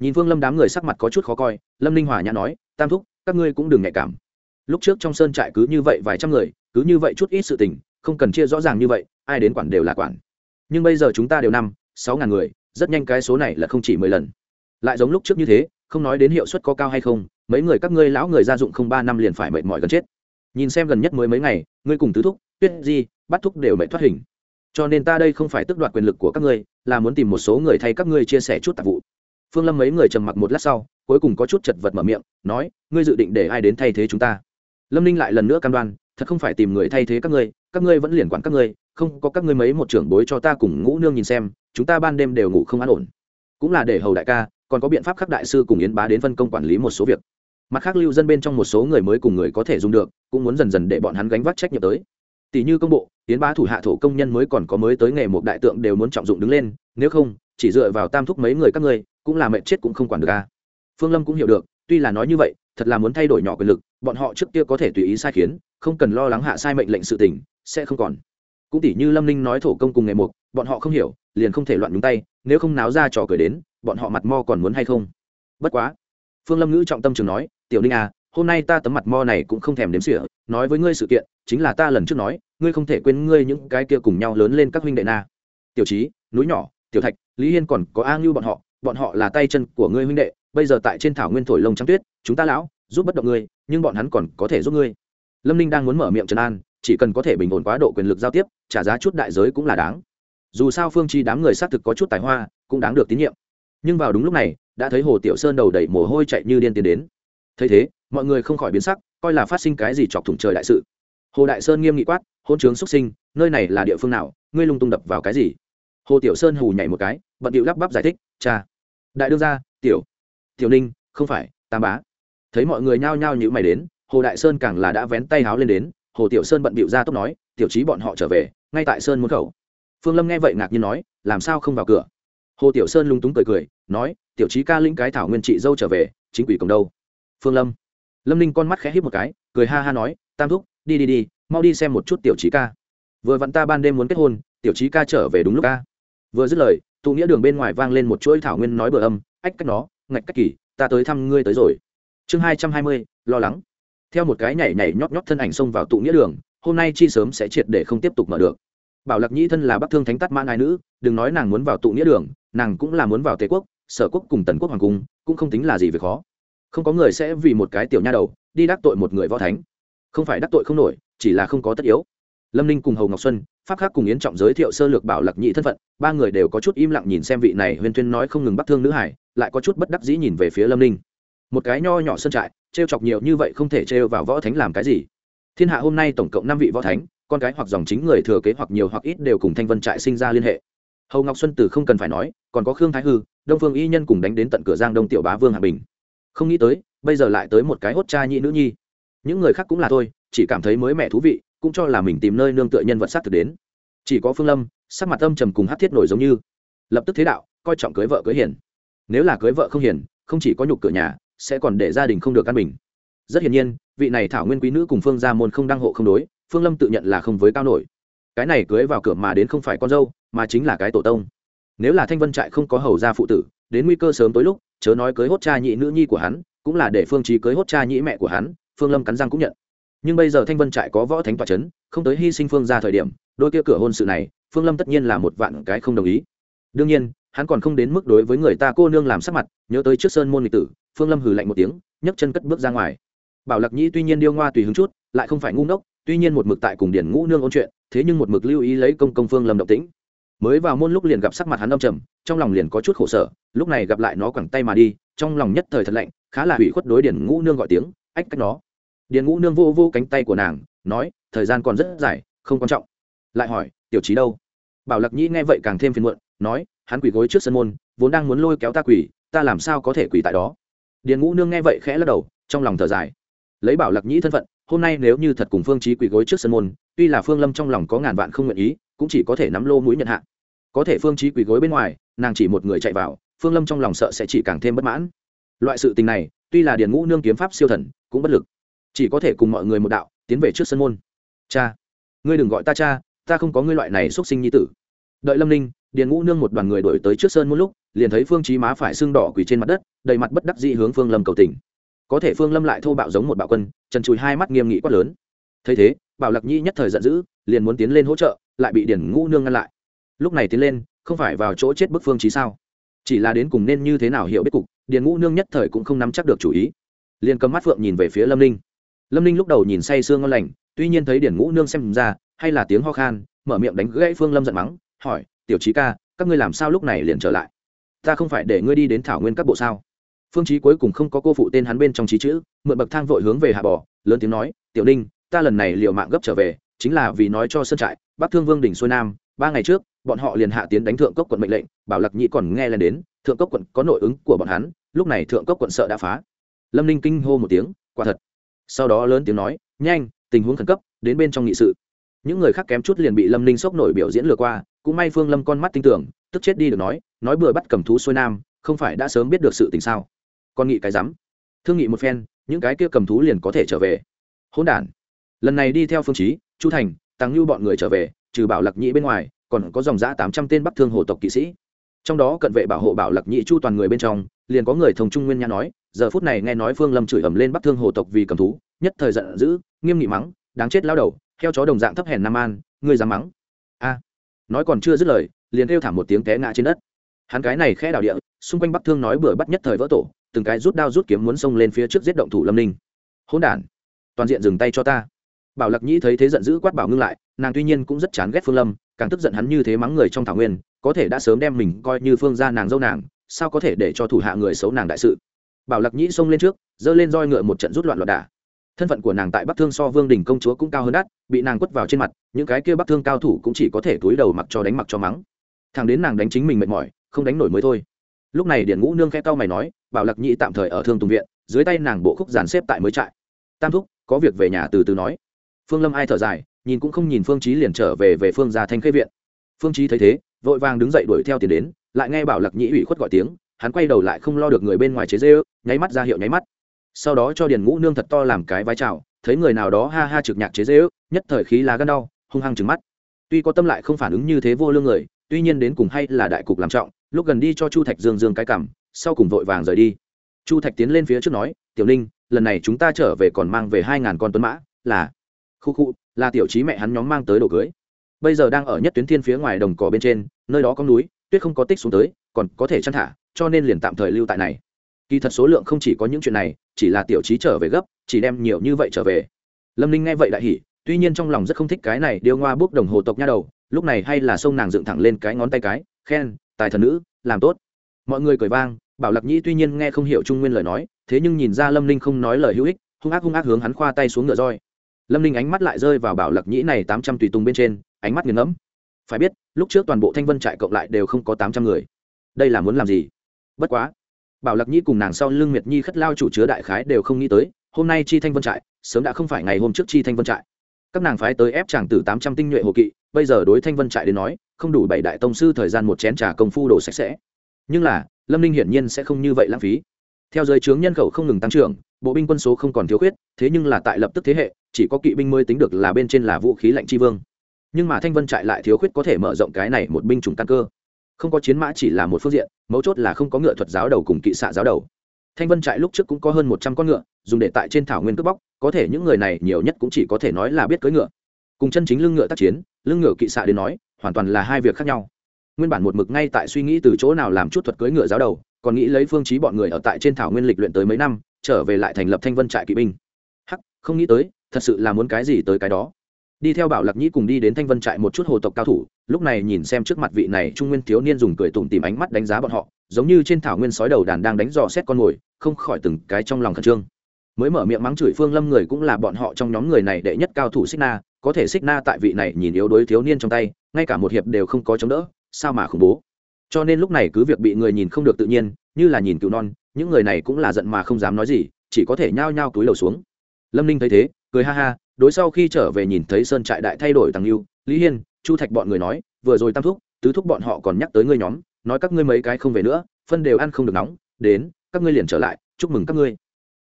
Nhìn phương lâm đám người sắc mặt có chút khó coi, lâm ninh hòa nhã nói, tam thúc, các ngươi cũng đừng nhạy cảm. Lúc trước trong sơn trại cứ như vậy vài trăm người, cứ như vậy chút ít sự tình không cần chia rõ ràng như vậy, ai đến quản đều là quản. Nhưng bây giờ chúng ta đều năm, sáu ngàn người, rất nhanh cái số này là không chỉ mười lần. Lại giống lúc trước như thế, không nói đến hiệu suất có cao hay không, mấy người các ngươi lão người gia dụng không ba năm liền phải mệt mỏi gần chết. Nhìn xem gần nhất mới mấy ngày, ngươi cùng tứ thúc, tuyết di bắt thúc đều mệt thoát hình. Cho nên ta đây không phải tước đoạt quyền lực của các ngươi, là muốn tìm một số người thay các ngươi chia sẻ chút tạp vụ. Phương lâm mấy người trầm mặc một lát sau, cuối cùng có chút chật vật mở miệng, nói, ngươi dự định để ai đến thay thế chúng ta? Lâm ninh lại lần nữa cam đoan, thật không phải tìm người thay thế các ngươi các ngươi vẫn liền quản các ngươi, không có các ngươi mấy một trưởng bối cho ta cùng ngũ nương nhìn xem, chúng ta ban đêm đều ngủ không an ổn. Cũng là để hầu đại ca, còn có biện pháp khắc đại sư cùng yến bá đến phân công quản lý một số việc. Mặt khác lưu dân bên trong một số người mới cùng người có thể dùng được, cũng muốn dần dần để bọn hắn gánh vác trách nhiệm tới. Tỷ như công bộ, yến bá thủ hạ thổ công nhân mới còn có mới tới nghề một đại tượng đều muốn trọng dụng đứng lên, nếu không, chỉ dựa vào tam thúc mấy người các ngươi, cũng là mệnh chết cũng không quản được a. Phương lâm cũng hiểu được, tuy là nói như vậy, thật là muốn thay đổi nhỏ quyền lực, bọn họ trước kia có thể tùy ý sai khiến, không cần lo lắng hạ sai mệnh lệnh sự tình sẽ không còn. Cũng tỷ như lâm ninh nói thổ công cùng nghề mục bọn họ không hiểu, liền không thể loạn nhúng tay, nếu không náo ra trò cười đến, bọn họ mặt mo còn muốn hay không? Bất quá, phương lâm ngữ trọng tâm trường nói, tiểu ninh à hôm nay ta tấm mặt mo này cũng không thèm đếm sỉa nói với ngươi sự kiện, chính là ta lần trước nói, ngươi không thể quên ngươi những cái kia cùng nhau lớn lên các huynh đệ na. Tiểu trí núi nhỏ, tiểu thạch, lý hiên còn có a ngưu bọn họ bọn họ là tay chân của ngươi huynh đệ, bây giờ tại trên thảo nguyên thổi lông trắng tuyết, chúng ta lão, giúp bất động ngươi, nhưng bọn hắn còn có thể giúp ngươi. Lâm ninh đang muốn mở miệng trấn an chỉ cần có thể bình ổn quá độ quyền lực giao tiếp, trả giá chút đại giới cũng là đáng. Dù sao phương chi đám người xác thực có chút tài hoa, cũng đáng được tín nhiệm. Nhưng vào đúng lúc này, đã thấy hồ tiểu sơn đầu đẩy mồ hôi chạy như điên tiến đến. Thấy thế, mọi người không khỏi biến sắc, coi là phát sinh cái gì chọc thủng trời đại sự. Hồ đại sơn nghiêm nghị quát, hôn trướng xuất sinh, nơi này là địa phương nào? Ngươi lung tung đập vào cái gì? Hồ tiểu sơn hù nhảy một cái, bận điệu lắp bắp giải thích, cha, đại đương gia, tiểu tiểu ninh, không phải, tam bá. Thấy mọi người nhao nhao nhữ mày đến, hồ đại sơn càng là đã vén tay háo lên đến hồ tiểu sơn bận bịu ra tốc nói, tiểu trí bọn họ trở về, ngay tại sơn môn khẩu. Phương lâm nghe vậy ngạc nhiên nói, làm sao không vào cửa? Hồ tiểu sơn lung túng cười cười, nói, tiểu trí ca linh cái thảo nguyên trị dâu trở về, chính quỷ cộng đâu? Phương lâm lâm ninh con mắt khẽ hít một cái, cười ha ha nói, tam thúc, đi đi đi, mau đi xem một chút tiểu trí ca. Vừa vặn ta ban đêm muốn kết hôn, tiểu trí ca trở về đúng lúc ca vừa dứt lời, tụ nghĩa đường bên ngoài vang lên một chuỗi thảo nguyên nói bờ âm, ách cách nó, ngạch cách kỳ, ta tới thăm ngươi tới rồi. Chương hai trăm hai mươi, lo lắng theo một cái nhảy nhảy nhót nhót thân ảnh xông vào tụ nghĩa đường, hôm nay chi sớm sẽ triệt để không tiếp tục mở được. Bảo lạc nhĩ thân là bắc thương thánh tắt mãn ai nữ, đừng nói nàng muốn vào tụ nghĩa đường, nàng cũng là muốn vào tề quốc, sở quốc cùng tần quốc hoàng cung, cũng không tính là gì về khó. Không có người sẽ vì một cái tiểu nha đầu, đi đắc tội một người võ thánh. Không phải đắc tội không nổi, chỉ là không có tất yếu. Lâm ninh cùng hầu ngọc xuân, pháp khác cùng yến trọng giới thiệu sơ lược bảo lạc nhĩ thân phận, ba người đều có chút im lặng nhìn xem vị này huyên tuyên nói không ngừng bắt thương nữ hải, lại có chút bất đắc dĩ nhìn về phía lâm ninh. Một cái nho nhỏ sơn trại trêu chọc nhiều như vậy không thể trêu vào võ thánh làm cái gì. Thiên hạ hôm nay tổng cộng năm vị võ thánh, con cái hoặc dòng chính người thừa kế hoặc nhiều hoặc ít đều cùng thanh vân trại sinh ra liên hệ. Hầu ngọc xuân từ không cần phải nói, còn có khương thái hư, đông phương y nhân cùng đánh đến tận cửa giang đông tiểu bá vương hạ bình. Không nghĩ tới, bây giờ lại tới một cái hốt cha nhị nữ nhi. Những người khác cũng là thôi, chỉ cảm thấy mới mẻ thú vị, cũng cho là mình tìm nơi nương tựa nhân vật sát thực đến. Chỉ có phương lâm, sắc mặt âm trầm cùng hát thiết nổi giống như. Lập tức thế đạo, coi trọng cưới vợ cưới hiền. Nếu là cưới vợ không hiền, không chỉ có nhục cửa nhà sẽ còn để gia đình không được căn bình. Rất hiển nhiên, vị này thảo nguyên quý nữ cùng phương gia môn không đăng hộ không đối, phương lâm tự nhận là không với cao nổi. Cái này cưới vào cửa mà đến không phải con dâu, mà chính là cái tổ tông. Nếu là thanh vân trại không có hầu gia phụ tử, đến nguy cơ sớm tối lúc, chớ nói cưới hốt cha nhị nữ nhi của hắn, cũng là để phương trí cưới hốt cha nhị mẹ của hắn, phương lâm cắn răng cũng nhận. Nhưng bây giờ thanh vân trại có võ thánh tòa c h ấ n không tới hy sinh phương ra thời điểm, đôi kia cửa hôn sự này, phương lâm tất nhiên là một vạn cái không đồng ý. Đương nhiên hắn còn không đến mức đối với người ta cô nương làm sắc mặt, nhớ tới trước sơn môn lịch tử, phương lâm hừ lạnh một tiếng, nhấc chân cất bước ra ngoài. Bảo lạc nhĩ tuy nhiên điêu ngoa tùy hứng chút, lại không phải ngu ngốc, tuy nhiên một mực tại cùng điển ngũ nương ôn chuyện, thế nhưng một mực lưu ý lấy công công phương lâm động tĩnh. Mới vào môn lúc liền gặp sắc mặt hắn âm trầm, trong lòng liền có chút khổ sở, lúc này gặp lại nó quẳng tay mà đi, trong lòng nhất thời thật lạnh, khá là hủy khuất đối điển ngũ nương gọi tiếng, ách, cách nó. Điển ngũ nương vô vô cánh tay của nàng, nói, thời gian còn rất dài, không quan trọng. Lại hỏi, tiểu trí đâu? Bảo lạc nhĩ nghe vậy càng thêm phiền muộn, nói hắn quỳ gối trước sân môn, vốn đang muốn lôi kéo ta quỳ, ta làm sao có thể quỳ tại đó? Điền ngũ nương nghe vậy khẽ lắc đầu, trong lòng thở dài. Lấy bảo lạc nhĩ thân phận, hôm nay nếu như thật cùng phương trí quỳ gối trước sân môn, tuy là phương lâm trong lòng có ngàn vạn không nguyện ý, cũng chỉ có thể nắm lô mũi nhận hạ. Có thể phương trí quỳ gối bên ngoài, nàng chỉ một người chạy vào, phương lâm trong lòng sợ sẽ chỉ càng thêm bất mãn. Loại sự tình này, tuy là điền ngũ nương kiếm pháp siêu thần, cũng bất lực. Chỉ có thể cùng mọi người một đạo, tiến về trước sân môn. Cha, ngươi đừng gọi ta cha, ta không có ngươi loại này xuất sinh nhi tử. Đợi lâm ninh điền ngũ nương một đoàn người đổi tới trước sơn một lúc, liền thấy phương trí má phải xương đỏ quỳ trên mặt đất, đầy mặt bất đắc dị hướng phương lâm cầu tình. Có thể phương lâm lại thô bạo giống một bạo quân, trần chùi hai mắt nghiêm nghị quát lớn. Thấy thế, bảo lạc nhi nhất thời giận dữ, liền muốn tiến lên hỗ trợ, lại bị điền ngũ nương ngăn lại. Lúc này tiến lên, không phải vào chỗ chết bức phương trí sao? Chỉ là đến cùng nên như thế nào hiểu biết cục, điền ngũ nương nhất thời cũng không nắm chắc được chủ ý. Liền cầm mắt phượng nhìn về phía lâm ninh. Lâm ninh lúc đầu nhìn say sương ngon lành, tuy nhiên thấy điền ngũ nương xem ra, hay là tiếng ho khan, mở miệng đánh gãy phương lâm giận mắng, hỏi tiểu trí ca, các ngươi làm sao lúc này liền trở lại? Ta không phải để ngươi đi đến thảo nguyên các bộ sao? Phương chí cuối cùng không có cô phụ tên hắn bên trong trí chữ, mượn bậc thang vội hướng về hạ bò, lớn tiếng nói, tiểu ninh, ta lần này liều mạng gấp trở về, chính là vì nói cho sơn trại, bắc thương vương đỉnh xuôi nam, ba ngày trước, bọn họ liền hạ tiến đánh thượng cốc quận mệnh lệnh, bảo lạc nhị còn nghe lên đến, thượng cốc quận có nội ứng của bọn hắn, lúc này thượng cốc quận sợ đã phá. Lâm ninh kinh hô một tiếng, quả thật. Sau đó lớn tiếng nói, nhanh, tình huống khẩn cấp, đến bên trong nghị sự. Những người khác kém chút liền bị lâm ninh sốc nổi biểu diễn lừa qua cũng may phương lâm con mắt tin tưởng, tức chết đi được nói nói bừa bắt cầm thú xuôi nam, không phải đã sớm biết được sự tình sao? Con nghị cái rắm. Thương nghị một phen, những cái kia cầm thú liền có thể trở về. Hỗn đản. Lần này đi theo phương chí, chu thành tăng lưu bọn người trở về, trừ bảo lạc nhĩ bên ngoài, còn có dòng giã tám trăm tên bắc thương hồ tộc kỵ sĩ. Trong đó cận vệ bảo hộ bảo lạc nhĩ chu toàn người bên trong, liền có người thông trung nguyên nha nói, giờ phút này nghe nói phương lâm chửi ầm lên bắc thương hồ tộc vì cầm thú, nhất thời giận dữ, nghiêm nghị mắng, đáng chết lao đầu theo chó đồng dạng thấp hèn nam an, ngươi dám mắng nói còn chưa dứt lời, liền kêu thảm một tiếng té ngã trên đất. Hắn cái này khẽ đào địa, xung quanh bắc thương nói bừa bắt nhất thời vỡ tổ, từng cái rút đao rút kiếm muốn xông lên phía trước giết động thủ lâm ninh. Hỗn đản, toàn diện dừng tay cho ta. Bảo lạc nhĩ thấy thế giận dữ quát bảo ngưng lại, nàng tuy nhiên cũng rất chán ghét phương lâm, càng tức giận hắn như thế mắng người trong thảo nguyên, có thể đã sớm đem mình coi như phương ra nàng dâu nàng, sao có thể để cho thủ hạ người xấu nàng đại sự. Bảo lạc nhĩ xông lên trước, giơ lên roi ngựa một trận rút loạn loạn đả thân phận của nàng tại bắc thương so vương đình công chúa cũng cao hơn đắt, bị nàng quất vào trên mặt, những cái kia bắc thương cao thủ cũng chỉ có thể túi đầu mặc cho đánh mặc cho mắng. Thằng đến nàng đánh chính mình mệt mỏi, không đánh nổi mới thôi. Lúc này điện ngũ nương khe cao mày nói, bảo lạc nhĩ tạm thời ở thương tùng viện, dưới tay nàng bộ khúc dàn xếp tại mới trại. Tam thúc, có việc về nhà từ từ nói. Phương lâm ai thở dài, nhìn cũng không nhìn phương trí liền trở về về phương gia thanh khê viện. Phương trí thấy thế, vội vàng đứng dậy đuổi theo tiền đến, lại nghe bảo lạc nhĩ ủy khuất gọi tiếng, hắn quay đầu lại không lo được người bên ngoài chế dê ư nháy mắt ra hiệu nháy mắt sau đó cho điền ngũ nương thật to làm cái vai trào thấy người nào đó ha ha trực nhạc chế dễ ước nhất thời khí lá gân đau, hung hăng trừng mắt. Tuy có tâm lại không phản ứng như thế vô lương người, tuy nhiên đến cùng hay là đại cục làm trọng, lúc gần đi cho chu thạch dương dương cái cảm, sau cùng vội vàng rời đi. Chu thạch tiến lên phía trước nói, tiểu ninh, lần này chúng ta trở về còn mang về hai ngàn con tuấn mã, là khu khu, là tiểu trí mẹ hắn nhóm mang tới đồ cưới. Bây giờ đang ở nhất tuyến thiên phía ngoài đồng cỏ bên trên, nơi đó có núi, tuyết không có tích xuống tới, còn có thể chăn thả, cho nên liền tạm thời lưu tại này kỳ thật số lượng không chỉ có những chuyện này, chỉ là tiểu trí trở về gấp, chỉ đem nhiều như vậy trở về. Lâm ninh nghe vậy đại hỉ, tuy nhiên trong lòng rất không thích cái này điêu ngoa bước đồng hồ tộc nha đầu, lúc này hay là sông nàng dựng thẳng lên cái ngón tay cái, khen, tài thần nữ, làm tốt. Mọi người cười vang, bảo lạc nhĩ tuy nhiên nghe không hiểu trung nguyên lời nói, thế nhưng nhìn ra lâm ninh không nói lời hữu ích, hung ác hung ác hướng hắn khoa tay xuống ngựa roi. Lâm ninh ánh mắt lại rơi vào bảo lạc nhĩ này tám trăm tùy tùng bên trên, ánh mắt nghiền ngẫm. Phải biết, lúc trước toàn bộ thanh vân trại cộng lại đều không có tám trăm người. Đây là muốn làm gì? Bất quá bảo lạc Nhi cùng nàng sau lưng miệt nhi khất lao chủ chứa đại khái đều không nghĩ tới, hôm nay chi thanh vân trại, sớm đã không phải ngày hôm trước chi thanh vân trại. Các nàng phái tới ép chàng từ tám trăm tinh nhuệ hồ kỵ, bây giờ đối thanh vân trại đến nói, không đủ bảy đại tông sư thời gian một chén trà công phu đồ sạch sẽ. Nhưng là, lâm ninh hiển nhiên sẽ không như vậy lãng phí. Theo giới trướng nhân khẩu không ngừng tăng trưởng, bộ binh quân số không còn thiếu khuyết, thế nhưng là tại lập tức thế hệ, chỉ có kỵ binh mới tính được là bên trên là vũ khí lạnh tri vương. Nhưng mà thanh vân trại lại thiếu khuyết có thể mở rộng cái này một binh chủng căn cơ không có chiến mã chỉ là một phương diện, mấu chốt là không có ngựa thuật giáo đầu cùng kỵ xạ giáo đầu. Thanh vân trại lúc trước cũng có hơn một trăm con ngựa, dùng để tại trên thảo nguyên cướp bóc, có thể những người này nhiều nhất cũng chỉ có thể nói là biết cưỡi ngựa. Cùng chân chính lưng ngựa tác chiến, lưng ngựa kỵ xạ đến nói, hoàn toàn là hai việc khác nhau. Nguyên bản một mực ngay tại suy nghĩ từ chỗ nào làm chút thuật cưỡi ngựa giáo đầu, còn nghĩ lấy phương chí bọn người ở tại trên thảo nguyên lịch luyện tới mấy năm, trở về lại thành lập thanh vân trại kỵ binh. Hắc, không nghĩ tới, thật sự là muốn cái gì tới cái đó đi theo bảo lạc nhĩ cùng đi đến thanh vân trại một chút hồ tộc cao thủ, lúc này nhìn xem trước mặt vị này trung nguyên thiếu niên dùng cười tủm tìm ánh mắt đánh giá bọn họ, giống như trên thảo nguyên sói đầu đàn đang đánh dò xét con mồi, không khỏi từng cái trong lòng khẩn trương. Mới mở miệng mắng chửi phương lâm người cũng là bọn họ trong nhóm người này đệ nhất cao thủ xích na, có thể xích na tại vị này nhìn yếu đối thiếu niên trong tay, ngay cả một hiệp đều không có chống đỡ, sao mà khủng bố. Cho nên lúc này cứ việc bị người nhìn không được tự nhiên, như là nhìn cựu non, những người này cũng là giận mà không dám nói gì, chỉ có thể nhao nhao túi lầu xuống. Lâm ninh thấy thế, cười ha ha đối sau khi trở về nhìn thấy sơn trại đại thay đổi tăng lưu lý hiên, chu thạch bọn người nói, vừa rồi tam thúc, tứ thúc bọn họ còn nhắc tới ngươi nhóm, nói các ngươi mấy cái không về nữa, phân đều ăn không được nóng, đến, các ngươi liền trở lại, chúc mừng các ngươi.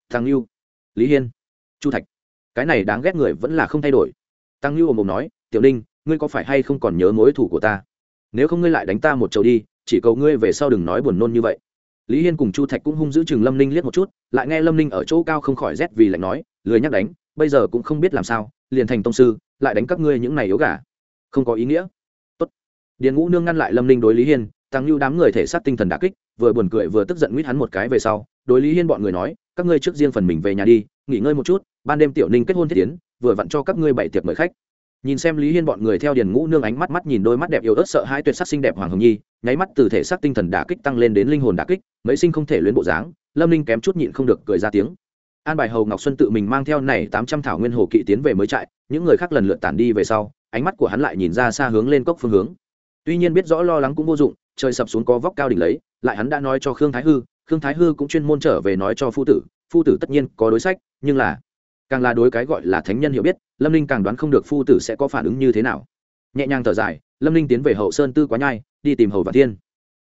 Tăng lưu lý hiên, chu thạch, cái này đáng ghét người vẫn là không thay đổi. Tăng lưu ồm ồm nói, tiểu ninh, ngươi có phải hay không còn nhớ mối thủ của ta? Nếu không ngươi lại đánh ta một chầu đi, chỉ cầu ngươi về sau đừng nói buồn nôn như vậy. Lý hiên cùng chu thạch cũng hung giữ chừng lâm ninh liếc một chút, lại nghe lâm ninh ở chỗ cao không khỏi rét vì lạnh nói, lười nhắc đánh bây giờ cũng không biết làm sao, liền thành tông sư, lại đánh các ngươi những này yếu gà. Không có ý nghĩa. Tốt. điền ngũ nương ngăn lại lâm ninh đối lý hiên, tăng lưu đám người thể sát tinh thần đà kích, vừa buồn cười vừa tức giận nguyết hắn một cái về sau, đối lý hiên bọn người nói, các ngươi trước riêng phần mình về nhà đi, nghỉ ngơi một chút, ban đêm tiểu ninh kết hôn thiết tiến vừa vặn cho các ngươi bảy tiệc mời khách. Nhìn xem lý hiên bọn người theo điền ngũ nương ánh mắt mắt nhìn đôi mắt đẹp yếu ớt sợ hai tuyệt sắc xinh đẹp hoàng hồng nhi, nháy mắt từ thể xác tinh thần đả kích tăng lên đến linh hồn đả kích, mấy sinh không thể luyến bộ dáng, lâm ninh kém chút nhịn không được cười ra tiếng an bài hầu ngọc xuân tự mình mang theo này tám trăm thảo nguyên hồ kỵ tiến về mới trại, những người khác lần lượt tản đi về sau, ánh mắt của hắn lại nhìn ra xa hướng lên cốc phương hướng. Tuy nhiên biết rõ lo lắng cũng vô dụng, trời sập xuống có vóc cao đỉnh lấy, lại hắn đã nói cho khương thái hư, khương thái hư cũng chuyên môn trở về nói cho phu tử phu tử tất nhiên có đối sách, nhưng là, càng là đối cái gọi là thánh nhân hiểu biết, lâm ninh càng đoán không được phu tử sẽ có phản ứng như thế nào. Nhẹ nhàng thở dài, lâm ninh tiến về hậu sơn tư quá nhai, đi tìm hầu vạn thiên.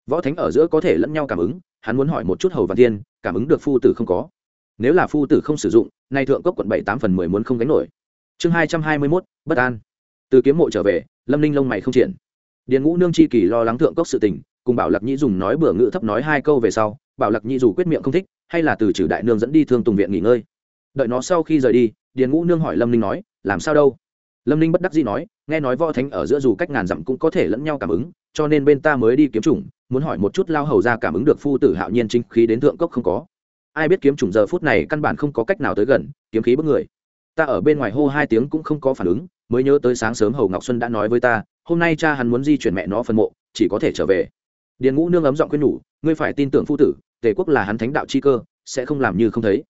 Võ thánh ở giữa có thể lẫn nhau cảm ứng, hắn muốn hỏi một chút hầu vạn thiên, cảm ứng được phu tử không có nếu là phu tử không sử dụng, nay thượng cốc quận bảy tám phần mười muốn không gánh nổi. Chương hai trăm hai mươi mốt, bất an. Từ kiếm mộ trở về, lâm ninh lông mày không triển. Điền ngũ nương chi kỳ lo lắng thượng cốc sự tình, cùng bảo lạc nhĩ dùng nói bừa ngữ thấp nói hai câu về sau, bảo lạc nhĩ dù quyết miệng không thích, hay là từ trừ đại nương dẫn đi thương tùng viện nghỉ ngơi. Đợi nó sau khi rời đi, điền ngũ nương hỏi lâm ninh nói, làm sao đâu? Lâm ninh bất đắc dĩ nói, nghe nói võ thánh ở giữa dù cách ngàn dặm cũng có thể lẫn nhau cảm ứng, cho nên bên ta mới đi kiếm chủng, muốn hỏi một chút lao hầu ra cảm ứng được phu tử hạo nhiên chính khí đến thượng cốc không có ai biết kiếm trùng giờ phút này căn bản không có cách nào tới gần, kiếm khí bức người. Ta ở bên ngoài hô hai tiếng cũng không có phản ứng, mới nhớ tới sáng sớm hầu ngọc xuân đã nói với ta, hôm nay cha hắn muốn di chuyển mẹ nó phân mộ, chỉ có thể trở về. Điền ngũ nương ấm giọng khuyên nhủ, ngươi phải tin tưởng phu tử, tề quốc là hắn thánh đạo chi cơ, sẽ không làm như không thấy.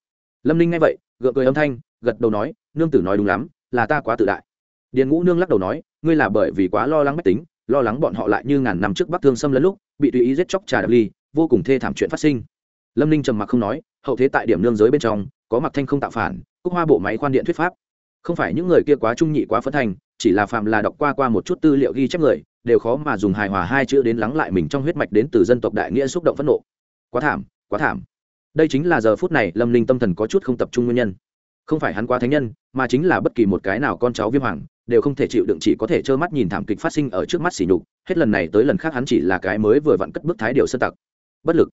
Lâm ninh nghe vậy, gượng cười âm thanh, gật đầu nói, nương tử nói đúng lắm, là ta quá tự đại. Điền ngũ nương lắc đầu nói, ngươi là bởi vì quá lo lắng mách tính, lo lắng bọn họ lại như ngàn năm trước bắc thương xâm lấn lúc, bị tùy ý giết chóc trà đập ly, vô cùng thê thảm chuyện phát sinh lâm ninh trầm mặc không nói, hậu thế tại điểm nương giới bên trong, có mặc thanh không tạo phản, cúc hoa bộ máy khoan điện thuyết pháp. Không phải những người kia quá trung nhị quá phấn thành, chỉ là phạm là đọc qua qua một chút tư liệu ghi chép người, đều khó mà dùng hài hòa hai chữ đến lắng lại mình trong huyết mạch đến từ dân tộc đại nghĩa xúc động phẫn nộ. Quá thảm quá thảm. Đây chính là giờ phút này lâm ninh tâm thần có chút không tập trung nguyên nhân. Không phải hắn quá thánh nhân, mà chính là bất kỳ một cái nào con cháu viêm hoàng, đều không thể chịu đựng chỉ có thể trơ mắt nhìn thảm kịch phát sinh ở trước mắt xỉ nhục. Hết lần này tới lần khác hắn chỉ là cái mới vừa vặn cất bước thái điều sơ tặc. Bất lực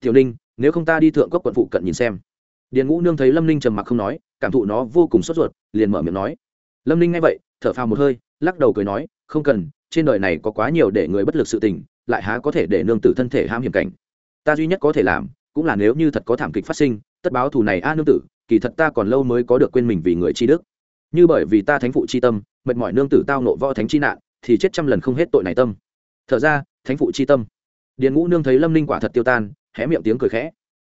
tiểu ninh, nếu không ta đi thượng cấp quận phụ cận nhìn xem. Điền ngũ nương thấy lâm ninh trầm mặc không nói, cảm thụ nó vô cùng sốt ruột, liền mở miệng nói. Lâm ninh nghe vậy, thở phào một hơi, lắc đầu cười nói, không cần, trên đời này có quá nhiều để người bất lực sự tình, lại há có thể để nương tử thân thể ham hiểm cảnh. Ta duy nhất có thể làm, cũng là nếu như thật có thảm kịch phát sinh, tất báo thù này a nương tử, kỳ thật ta còn lâu mới có được quên mình vì người chi đức. Như bởi vì ta thánh phụ chi tâm, mệt mỏi nương tử tao nộ võ thánh chi nạn, thì chết trăm lần không hết tội này tâm. Thở ra, thánh phụ chi tâm. Điền ngũ nương thấy lâm ninh quả thật tiêu tan hé miệng tiếng cười khẽ.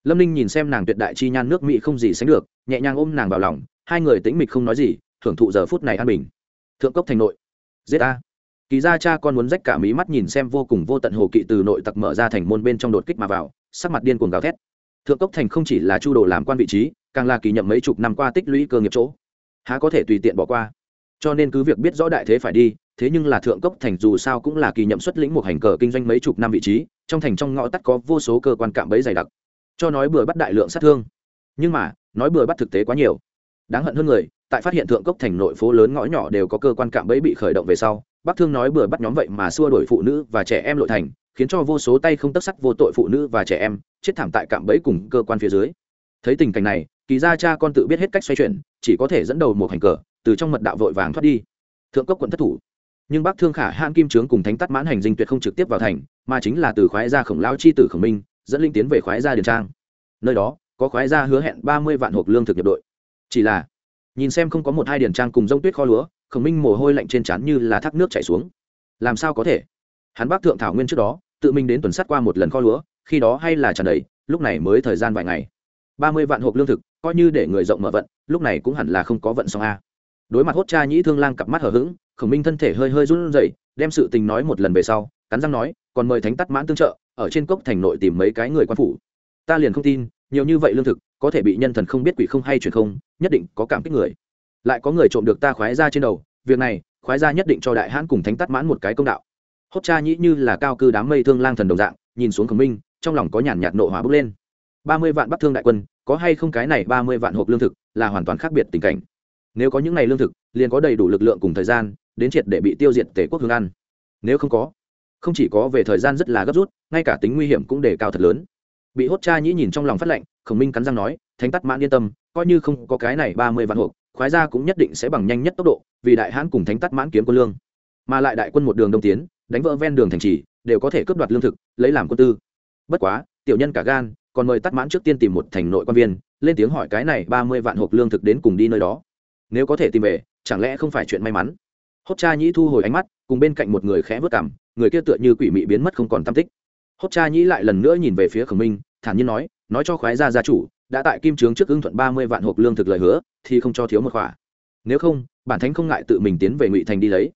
Lâm ninh nhìn xem nàng tuyệt đại chi nhan nước mỹ không gì sánh được, nhẹ nhàng ôm nàng vào lòng, hai người tĩnh mịch không nói gì, thưởng thụ giờ phút này an bình. Thượng cốc thành nội. Giết a kỳ ra cha con muốn rách cả mí mắt nhìn xem vô cùng vô tận hồ kỵ từ nội tặc mở ra thành môn bên trong đột kích mà vào, sắc mặt điên cuồng gào thét. Thượng cốc thành không chỉ là chu đồ làm quan vị trí, càng là kỳ nhậm mấy chục năm qua tích lũy cơ nghiệp chỗ. Há có thể tùy tiện bỏ qua. Cho nên cứ việc biết rõ đại thế phải đi, thế nhưng là thượng cốc thành dù sao cũng là kỳ nhậm xuất lĩnh một hành cờ kinh doanh mấy chục năm vị trí trong thành trong ngõ tắt có vô số cơ quan cạm bẫy dày đặc. Cho nói bừa bắt đại lượng sát thương. Nhưng mà, nói bừa bắt thực tế quá nhiều. Đáng hận hơn người, tại phát hiện thượng cốc thành nội phố lớn ngõ nhỏ đều có cơ quan cạm bẫy bị khởi động về sau bắc thương nói bừa bắt nhóm vậy mà xua đuổi phụ nữ và trẻ em lội thành, khiến cho vô số tay không tất sắc vô tội phụ nữ và trẻ em chết thảm tại cạm bẫy cùng cơ quan phía dưới. Thấy tình cảnh này, kỳ gia cha con tự biết hết cách xoay chuyển, chỉ có thể dẫn đầu một hành cờ, từ trong mật đạo vội vàng thoát đi. Thượng cốc quận thất thủ. Nhưng bắc thương khả hãn kim trướng cùng thánh tắt mãn hành dinh tuyệt không trực tiếp vào thành mà chính là từ khoái gia khổng lao chi tử khổng minh, dẫn linh tiến về khoái gia điền trang. Nơi đó, có khoái gia hứa hẹn ba mươi vạn hộp lương thực nhập đội. Chỉ là, nhìn xem không có một hai điền trang cùng rông tuyết kho lúa, khổng minh mồ hôi lạnh trên trán như là thác nước chảy xuống. Làm sao có thể? Hắn bác thượng thảo nguyên trước đó, tự mình đến tuần sát qua một lần kho lúa, khi đó hay là tràn đầy, lúc này mới thời gian vài ngày. ba mươi vạn hộp lương thực, coi như để người rộng mở vận, lúc này cũng hẳn là không có vận xong a. Đối mặt hốt cha nhĩ thương lang cặp mắt hở h ữ g khổng minh thân thể hơi hơi run rẩy, đem sự tình nói một lần về sau cắn răng nói, còn mời thánh tắt mãn tương trợ, ở trên cốc thành nội tìm mấy cái người quan phủ. Ta liền không tin, nhiều như vậy lương thực, có thể bị nhân thần không biết quỷ không hay truyền không, nhất định có cảm kích người. Lại có người trộm được ta khoái ra trên đầu, việc này, khoái ra nhất định cho đại hãn cùng thánh tắt mãn một cái công đạo. Hốt cha nhĩ như là cao cư đám mây thương lang thần đồng dạng, nhìn xuống khổng minh, trong lòng có nhàn nhạt nộ hỏa bốc lên. Ba mươi vạn bắc thương đại quân, có hay không cái này ba mươi vạn hộp lương thực, là hoàn toàn khác biệt tình cảnh. Nếu có những này lương thực, liền có đầy đủ lực lượng cùng thời gian, đến triệt để bị tiêu diệt tể quốc hương ăn. Nếu không có không chỉ có về thời gian rất là gấp rút, ngay cả tính nguy hiểm cũng đề cao thật lớn. Bị hốt cha nhĩ nhìn trong lòng phát lệnh, khổng minh cắn răng nói, thánh tắt mãn yên tâm, coi như không có cái này ba mươi vạn hộp, khoái ra cũng nhất định sẽ bằng nhanh nhất tốc độ, vì đại hãn cùng thánh tắt mãn kiếm quân lương. Mà lại đại quân một đường đông tiến, đánh vỡ ven đường thành trì, đều có thể cướp đoạt lương thực, lấy làm quân tư. Bất quá, tiểu nhân cả gan, còn mời tắt mãn trước tiên tìm một thành nội quan viên, lên tiếng hỏi cái này ba mươi vạn hộp lương thực đến cùng đi nơi đó. Nếu có thể tìm về, chẳng lẽ không phải chuyện may mắn? Hốt cha nhĩ thu hồi ánh mắt, cùng bên cạnh một người khẽ vớt cảm người kia tựa như quỷ mị biến mất không còn tam tích. Hốt cha nhĩ lại lần nữa nhìn về phía khổng minh, thản nhiên nói nói cho khoái gia gia chủ, đã tại kim trướng trước ưng thuận ba mươi vạn hộp lương thực lời hứa, thì không cho thiếu một khỏa. Nếu không, bản thánh không ngại tự mình tiến về ngụy thành đi lấy.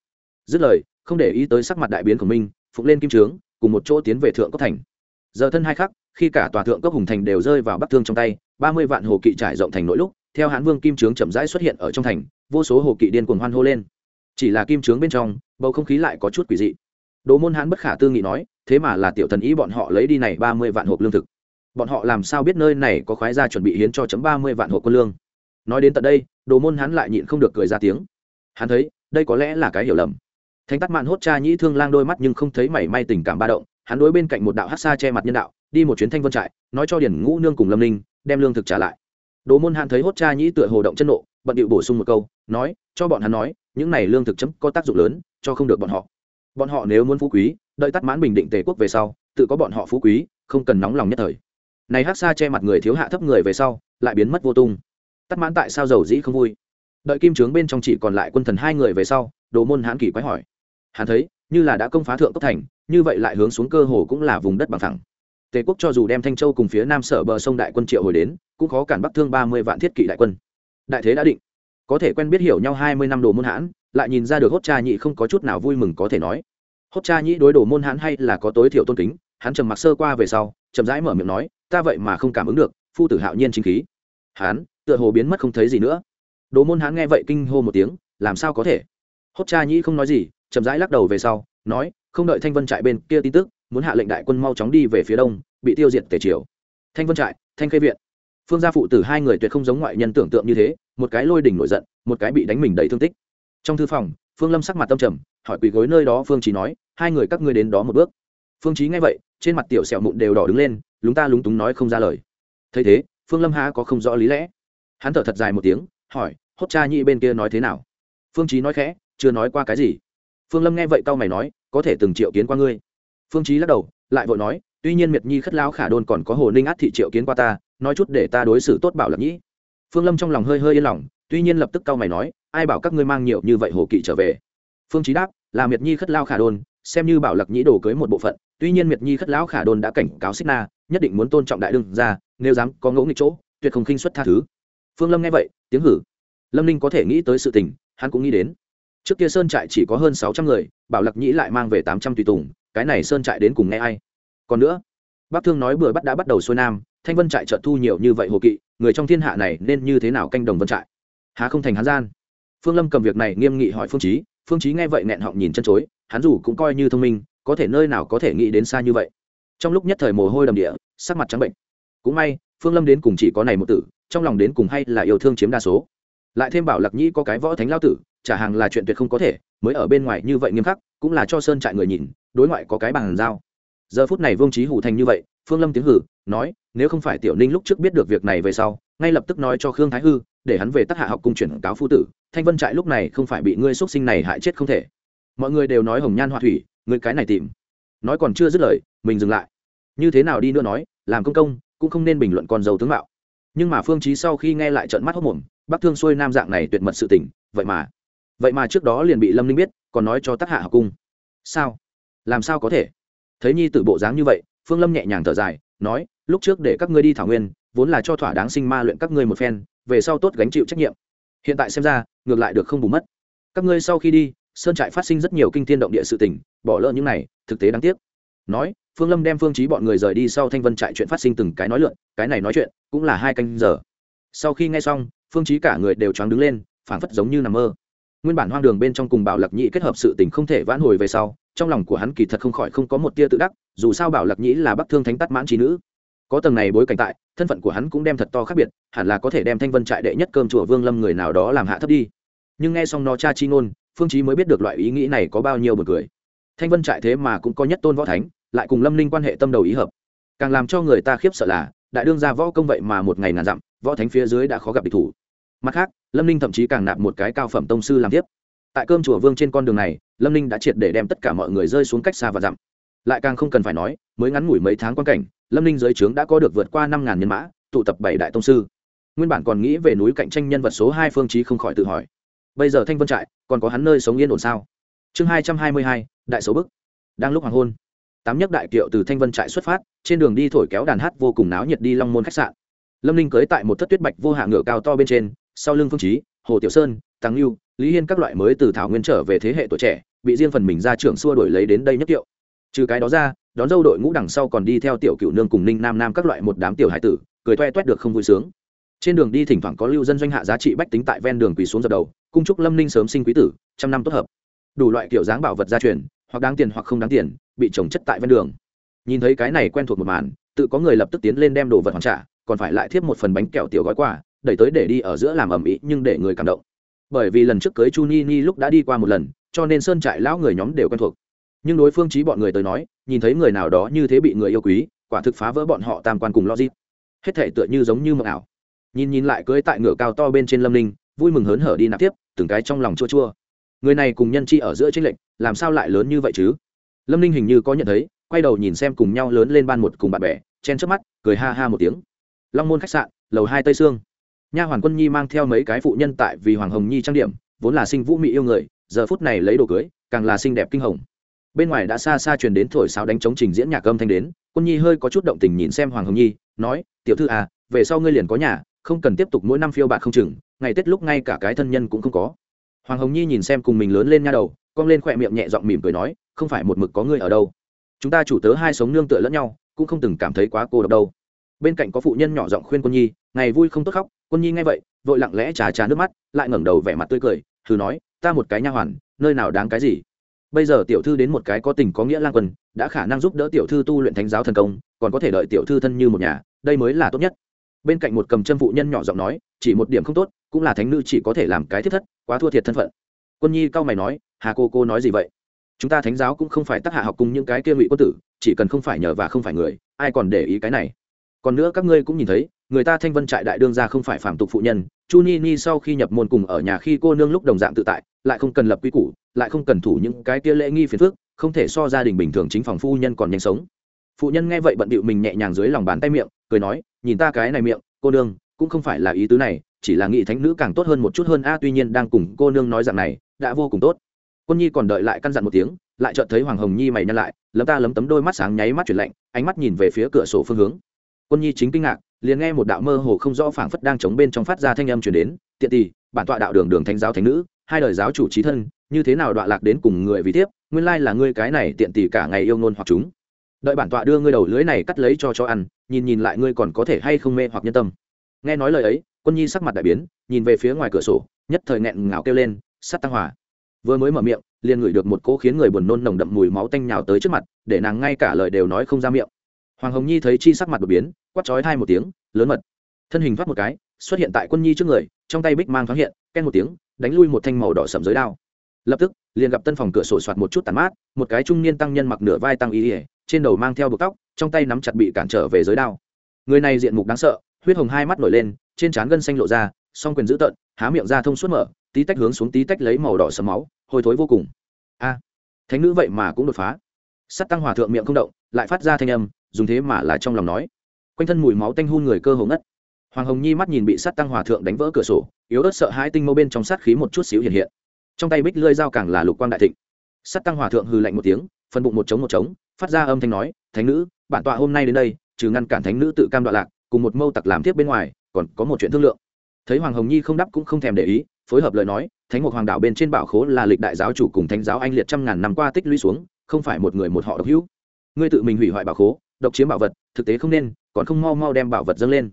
Dứt lời, không để ý tới sắc mặt đại biến của minh, phục lên kim trướng, cùng một chỗ tiến về thượng cốc thành. Giờ thân hai khắc, khi cả tòa thượng cốc hùng thành đều rơi vào bắc thương trong tay, ba mươi vạn hồ kỵ trải rộng thành nội lúc, theo hãn vương kim trướng chậm rãi xuất hiện ở trong thành, vô số hồ kỵ điên cuồng hoan hô lên. Chỉ là kim trướng bên trong, bầu không khí lại có chút quỷ dị đồ môn hãn bất khả tư nghị nói, thế mà là tiểu thần ý bọn họ lấy đi này ba mươi vạn hộp lương thực. Bọn họ làm sao biết nơi này có khoái gia chuẩn bị hiến cho chấm ba mươi vạn hộp quân lương? Nói đến tận đây đồ môn hắn lại nhịn không được cười ra tiếng. Hắn thấy, đây có lẽ là cái hiểu lầm. Thánh tắc mạn hốt cha nhĩ thương lang đôi mắt nhưng không thấy mảy may tình cảm ba động, hắn đối bên cạnh một đạo hát xa che mặt nhân đạo, đi một chuyến thanh vân trại, nói cho điển ngũ nương cùng lâm ninh, đem lương thực trả lại. Đồ môn hắn thấy hốt cha nhĩ tựa hồ động chân nộ, bận điệu bổ sung một câu, nói, cho bọn hắn nói, những này lương thực chấm có tác dụng lớn, cho không được bọn họ bọn họ nếu muốn phú quý, đợi tắt mãn bình định tề quốc về sau, tự có bọn họ phú quý, không cần nóng lòng nhất thời. Này hát xa che mặt người thiếu hạ thấp người về sau, lại biến mất vô tung. Tắt mãn tại sao giàu dĩ không vui? Đợi kim trướng bên trong chỉ còn lại quân thần hai người về sau, đồ môn hãn kỳ quái hỏi. Hắn thấy, như là đã công phá thượng cấp thành, như vậy lại hướng xuống cơ hồ cũng là vùng đất bằng thẳng tề quốc cho dù đem thanh châu cùng phía nam sở bờ sông đại quân triệu hồi đến, cũng khó cản bắc thương ba mươi vạn thiết kỵ đại quân. Đại thế đã định có thể quen biết hiểu nhau hai mươi năm đồ môn hãn, lại nhìn ra được hốt cha nhị không có chút nào vui mừng có thể nói. Hốt cha nhị đối đồ môn hãn hay là có tối thiểu tôn kính, hắn trầm mặc sơ qua về sau, chậm rãi mở miệng nói, ta vậy mà không cảm ứng được, phu tử hạo nhiên chính khí. Hắn tựa hồ biến mất không thấy gì nữa. Đồ môn hắn nghe vậy kinh hô một tiếng, làm sao có thể? Hốt cha nhĩ không nói gì, chậm rãi lắc đầu về sau, nói, không đợi thanh vân trại bên kia tin tức, muốn hạ lệnh đại quân mau chóng đi về phía đông, bị tiêu diệt tề triều. Thanh vân trại, thanh khê viện phương gia phụ tử hai người tuyệt không giống ngoại nhân tưởng tượng như thế, một cái lôi đình nổi giận, một cái bị đánh mình đầy thương tích. Trong thư phòng, phương lâm sắc mặt tâm trầm, hỏi quỳ gối nơi đó phương trí nói, hai người các ngươi đến đó một bước. Phương trí nghe vậy, trên mặt tiểu sẹo mụn đều đỏ đứng lên, lúng ta lúng túng nói không ra lời. Thấy thế, phương lâm há có không rõ lý lẽ. Hắn thở thật dài một tiếng, hỏi, hốt cha nhị bên kia nói thế nào? Phương trí nói khẽ, chưa nói qua cái gì. Phương lâm nghe vậy tao mày nói, có thể từng triệu kiến qua ngươi. Phương trí lắc đầu, lại vội nói, tuy nhiên miệt nhi khất lao khả đôn còn có hồ ninh át thị triệu kiến qua ta nói chút để ta đối xử tốt bảo lập nhĩ. Phương lâm trong lòng hơi hơi yên lòng, tuy nhiên lập tức cau mày nói, ai bảo các ngươi mang nhiều như vậy hồ kỵ trở về? Phương trí đáp, là miệt nhi khất lao khả đôn, xem như bảo lặc nhĩ đổ cưới một bộ phận, tuy nhiên miệt nhi khất lão khả đôn đã cảnh cáo xích na, nhất định muốn tôn trọng đại đương ra nếu dám có ngẫu nghịch chỗ, tuyệt không khinh xuất tha thứ. Phương lâm nghe vậy, tiếng hử. Lâm ninh có thể nghĩ tới sự tình, hắn cũng nghĩ đến. Trước kia sơn trại chỉ có hơn sáu trăm người, bảo lặc nhĩ lại mang về tám trăm tùy tùng, cái này sơn trại đến cùng nghe ai? Còn nữa bác thương nói bừa bắt đã bắt đầu xuôi nam, thanh vân trại trợ thu nhiều như vậy hồ kỵ, người trong thiên hạ này nên như thế nào canh đồng vân trại? Há không thành hán gian? Phương lâm cầm việc này nghiêm nghị hỏi phương trí phương trí nghe vậy nẹn họng nhìn chân chối, hắn dù cũng coi như thông minh, có thể nơi nào có thể nghĩ đến xa như vậy. Trong lúc nhất thời mồ hôi đầm địa, sắc mặt trắng bệnh. Cũng may, phương lâm đến cùng chỉ có này một tử, trong lòng đến cùng hay là yêu thương chiếm đa số. Lại thêm bảo lạc nhĩ có cái võ thánh lao tử trả hàng là chuyện tuyệt không có thể, mới ở bên ngoài như vậy nghiêm khắc, cũng là cho sơn trại người nhìn, đối ngoại có cái bằng giao giờ phút này vương trí hủ thành như vậy, phương lâm tiếng hử, nói, nếu không phải tiểu ninh lúc trước biết được việc này về sau, ngay lập tức nói cho khương thái hư, để hắn về tác hạ học cung chuyển cáo phu tử, thanh vân trại lúc này không phải bị ngươi x sinh này hại chết không thể. Mọi người đều nói hồng nhan hoa thủy người cái này tìm. Nói còn chưa dứt lời, mình dừng lại. Như thế nào đi nữa nói, làm công công, cũng không nên bình luận con dâu tướng mạo. Nhưng mà phương chí sau khi nghe lại trận mắt hốc mồm, bắc thương xuôi nam dạng này tuyệt mật sự tình, vậy mà vậy mà trước đó liền bị lâm ninh biết, còn nói cho tác hạ học cung. Sao? Làm sao có thể? Thấy nhi tử bộ dáng như vậy, phương lâm nhẹ nhàng thở dài, nói, lúc trước để các ngươi đi thảo nguyên, vốn là cho thỏa đáng sinh ma luyện các ngươi một phen, về sau tốt gánh chịu trách nhiệm. Hiện tại xem ra, ngược lại được không bù mất. Các ngươi sau khi đi, sơn trại phát sinh rất nhiều kinh thiên động địa sự tình, bỏ lỡ những này, thực tế đáng tiếc. Nói, phương lâm đem phương trí bọn người rời đi sau thanh vân trại chuyện phát sinh từng cái nói lượn, cái này nói chuyện cũng là hai canh giờ. Sau khi nghe xong, phương trí cả người đều choáng đứng lên, phảng phất giống như nằm mơ. Nguyên bản hoang đường bên trong cùng bảo lạc nhị kết hợp sự tình không thể vãn hồi về sau trong lòng của hắn kỳ thật không khỏi không có một tia tự đắc, dù sao bảo lạc nhĩ là bắc thương thánh tắt mãn trí nữ. Có tầng này bối cảnh tại, thân phận của hắn cũng đem thật to khác biệt, hẳn là có thể đem thanh vân trại đệ nhất cơm chùa vương lâm người nào đó làm hạ thấp đi. Nhưng nghe xong nó cha chi ngôn, phương chí mới biết được loại ý nghĩ này có bao nhiêu buồn cười. Thanh vân trại thế mà cũng có nhất tôn võ thánh, lại cùng lâm ninh quan hệ tâm đầu ý hợp. Càng làm cho người ta khiếp sợ là, đại đương gia võ công vậy mà một ngày ngàn dặm, võ thánh phía dưới đã khó gặp địch thủ. Mặt khác, lâm ninh thậm chí càng nạp một cái cao phẩm tông sư làm tiếp tại cơm chùa vương trên con đường này, lâm ninh đã triệt để đem tất cả mọi người rơi xuống cách xa và dặm. Lại càng không cần phải nói, mới ngắn ngủi mấy tháng quan cảnh, lâm ninh dưới trướng đã có được vượt qua năm ngàn nhân mã, tụ tập bảy đại tông sư. Nguyên bản còn nghĩ về núi cạnh tranh nhân vật số hai phương trí không khỏi tự hỏi. Bây giờ thanh vân trại, còn có hắn nơi sống yên ổn sao? Chương hai trăm hai mươi hai, đại số bức. Đang lúc hoàng hôn, tám nhất đại kiệu từ thanh vân trại xuất phát, trên đường đi thổi kéo đàn hát vô cùng náo nhiệt đi long môn khách sạn. Lâm ninh cưới tại một thất tuyết bạch vô hạ ngựa cao to bên trên, sau lưng phương trí hồ tiểu sơn tăng lưu lý hiên các loại mới từ thảo nguyên trở về thế hệ tuổi trẻ, bị riêng phần mình ra trưởng xua đổi lấy đến đây nhất kiệu trừ cái đó ra, đón dâu đội ngũ đằng sau còn đi theo tiểu cựu nương cùng ninh nam nam các loại một đám tiểu hải tử, cười toe toét được không vui sướng. Trên đường đi thỉnh thoảng có lưu dân doanh hạ giá trị bách tính tại ven đường quỳ xuống dập đầu, cung chúc lâm ninh sớm sinh quý tử, trăm năm tốt hợp. Đủ loại kiểu dáng bảo vật gia truyền, hoặc đáng tiền hoặc không đáng tiền, bị trồng chất tại ven đường. Nhìn thấy cái này quen thuộc một màn, tự có người lập tức tiến lên đem đồ vật hoàn trả, còn phải lại thiếp một phần bánh kẹo tiểu gói quà, đẩy tới để đi ở giữa làm ầm ĩ nhưng để người cảm động bởi vì lần trước cưới chu ni ni lúc đã đi qua một lần, cho nên sơn trại lão người nhóm đều quen thuộc. Nhưng đối phương trí bọn người tới nói, nhìn thấy người nào đó như thế bị người yêu quý, quả thực phá vỡ bọn họ tam quan cùng logic. Hết thể tựa như giống như mộng ảo. Nhìn nhìn lại cưới tại ngựa cao to bên trên lâm ninh, vui mừng hớn hở đi nạp tiếp, từng cái trong lòng chua chua. Người này cùng nhân chi ở giữa tranh lệch, làm sao lại lớn như vậy chứ? Lâm ninh hình như có nhận thấy, quay đầu nhìn xem cùng nhau lớn lên ban một cùng bạn bè, chen trước mắt, cười ha ha một tiếng. Long môn khách sạn, lầu hai tây sương nha hoàn quân nhi mang theo mấy cái phụ nhân tại vì hoàng hồng nhi trang điểm, vốn là sinh vũ mỹ yêu người, giờ phút này lấy đồ cưới, càng là xinh đẹp kinh hồng. Bên ngoài đã xa xa truyền đến thổi sáo đánh chống trình diễn nhạc âm thanh đến, quân nhi hơi có chút động tình nhìn xem hoàng hồng nhi, nói, tiểu thư à về sau ngươi liền có nhà, không cần tiếp tục mỗi năm phiêu bạc không chừng, ngày tết lúc ngay cả cái thân nhân cũng không có. Hoàng hồng nhi nhìn xem cùng mình lớn lên nha đầu, cong lên khỏe miệng nhẹ giọng mỉm cười nói, không phải một mực có ngươi ở đâu. Chúng ta chủ tớ hai sống nương tựa lẫn nhau, cũng không từng cảm thấy quá cô độc đâu. Bên cạnh có phụ nhân nhỏ giọng khuyên quân nhi, ngày vui không tốt khóc quân nhi nghe vậy, vội lặng lẽ trà trà nước mắt, lại ngẩng đầu vẻ mặt tươi cười, thử nói, ta một cái nha hoàn, nơi nào đáng cái gì? Bây giờ tiểu thư đến một cái có tình có nghĩa lang quân, đã khả năng giúp đỡ tiểu thư tu luyện thánh giáo thần công, còn có thể đợi tiểu thư thân như một nhà, đây mới là tốt nhất. Bên cạnh một cầm chân phụ nhân nhỏ giọng nói, chỉ một điểm không tốt, cũng là thánh nữ chỉ có thể làm cái thiết thất, quá thua thiệt thân phận. Quân nhi cao mày nói, hà cô cô nói gì vậy? Chúng ta thánh giáo cũng không phải tác hạ học cùng những cái kia ngụy quân tử, chỉ cần không phải nhờ và không phải người, ai còn để ý cái này? Còn nữa các ngươi cũng nhìn thấy người ta thanh vân trại đại đương ra không phải phạm tục phụ nhân, chu ni ni sau khi nhập môn cùng ở nhà khi cô nương lúc đồng dạng tự tại, lại không cần lập quy củ, lại không cần thủ những cái kia lễ nghi phiền phước không thể so gia đình bình thường chính phòng phu nhân còn nhanh sống. Phụ nhân nghe vậy bận bịu mình nhẹ nhàng dưới lòng bàn tay miệng, cười nói, nhìn ta cái này miệng, cô nương, cũng không phải là ý tứ này, chỉ là nghị thánh nữ càng tốt hơn một chút hơn a, tuy nhiên đang cùng cô nương nói rằng này, đã vô cùng tốt. Quân nhi còn đợi lại căn dặn một tiếng, lại chợt thấy hoàng hồng nhi mày nhăn lại, lấm ta lấm tấm đôi mắt sáng nháy mắt chuyển lạnh, ánh mắt nhìn về phía cửa sổ phương hướng. Quân nhi chính kinh ngạc liền nghe một đạo mơ hồ không rõ phảng phất đang chống bên trong phát ra thanh âm truyền đến, tiện tỷ, bản tọa đạo đường đường thánh giáo thánh nữ, hai đời giáo chủ trí thân, như thế nào đoạn lạc đến cùng người vì tiếp nguyên lai là ngươi cái này tiện tỷ cả ngày yêu ngôn hoặc chúng. Đợi bản tọa đưa ngươi đầu lưới này cắt lấy cho cho ăn, nhìn nhìn lại ngươi còn có thể hay không mê hoặc nhân tâm. Nghe nói lời ấy, quân nhi sắc mặt đại biến, nhìn về phía ngoài cửa sổ, nhất thời nghẹn ngào kêu lên sắt tăng hỏa vừa mới mở miệng, liền ngửi được một cỗ khiến người buồn nôn nồng đậm mùi máu tanh nhào tới trước mặt, để nàng ngay cả lời đều nói không ra miệng hoàng hồng nhi thấy chi sắc mặt đột biến quắt chói thai một tiếng, lớn mật. Thân hình thoát một cái, xuất hiện tại quân nhi trước người, trong tay bích mang thoáng hiện, ken một tiếng, đánh lui một thanh màu đỏ sầm giới đao. Lập tức, liền gặp tân phòng cửa sổ soạt một chút tàn mát, một cái trung niên tăng nhân mặc nửa vai tăng y ỉa trên đầu mang theo buộc tóc, trong tay nắm chặt bị cản trở về giới đao. Người này diện mục đáng sợ, huyết hồng hai mắt nổi lên, trên trán gân xanh lộ ra, song quyền dữ tợn, há miệng ra thông suốt mở, tí tách hướng xuống tí tách lấy màu đỏ sầm máu hôi thối vô cùng. A, thánh nữ vậy mà cũng đột phá. Sắt tăng hòa thượng miệng không động, lại phát ra thanh âm dùng thế mà là trong lòng nói. Quanh thân mùi máu tanh hun người cơ hồ ngất. Hoàng hồng nhi mắt nhìn bị sắt tăng hòa thượng đánh vỡ cửa sổ, yếu ớt sợ hai tinh mâu bên trong sát khí một chút xíu hiện hiện. Trong tay bích lơi dao càng là lục quang đại thịnh. Sắt tăng hòa thượng hừ lạnh một tiếng phân bụng một trống một trống, phát ra âm thanh nói, thánh nữ, bản tọa hôm nay đến đây, trừ ngăn cản thánh nữ tự cam đoạn lạc, cùng một mâu tặc làm tiếp bên ngoài, còn có một chuyện thương lượng. Thấy hoàng hồng nhi không đáp cũng không thèm để ý, phối hợp lời nói, thánh một hoàng đạo bên trên bảo khố là lịch đại giáo chủ cùng thánh giáo anh liệt trăm ngàn năm qua tích lũy xuống, không phải một người một họ độc hữu. Ngươi tự mình hủy hoại bảo khố độc chiếm bảo vật, thực tế không nên, còn không mau mau đem bảo vật dâng lên.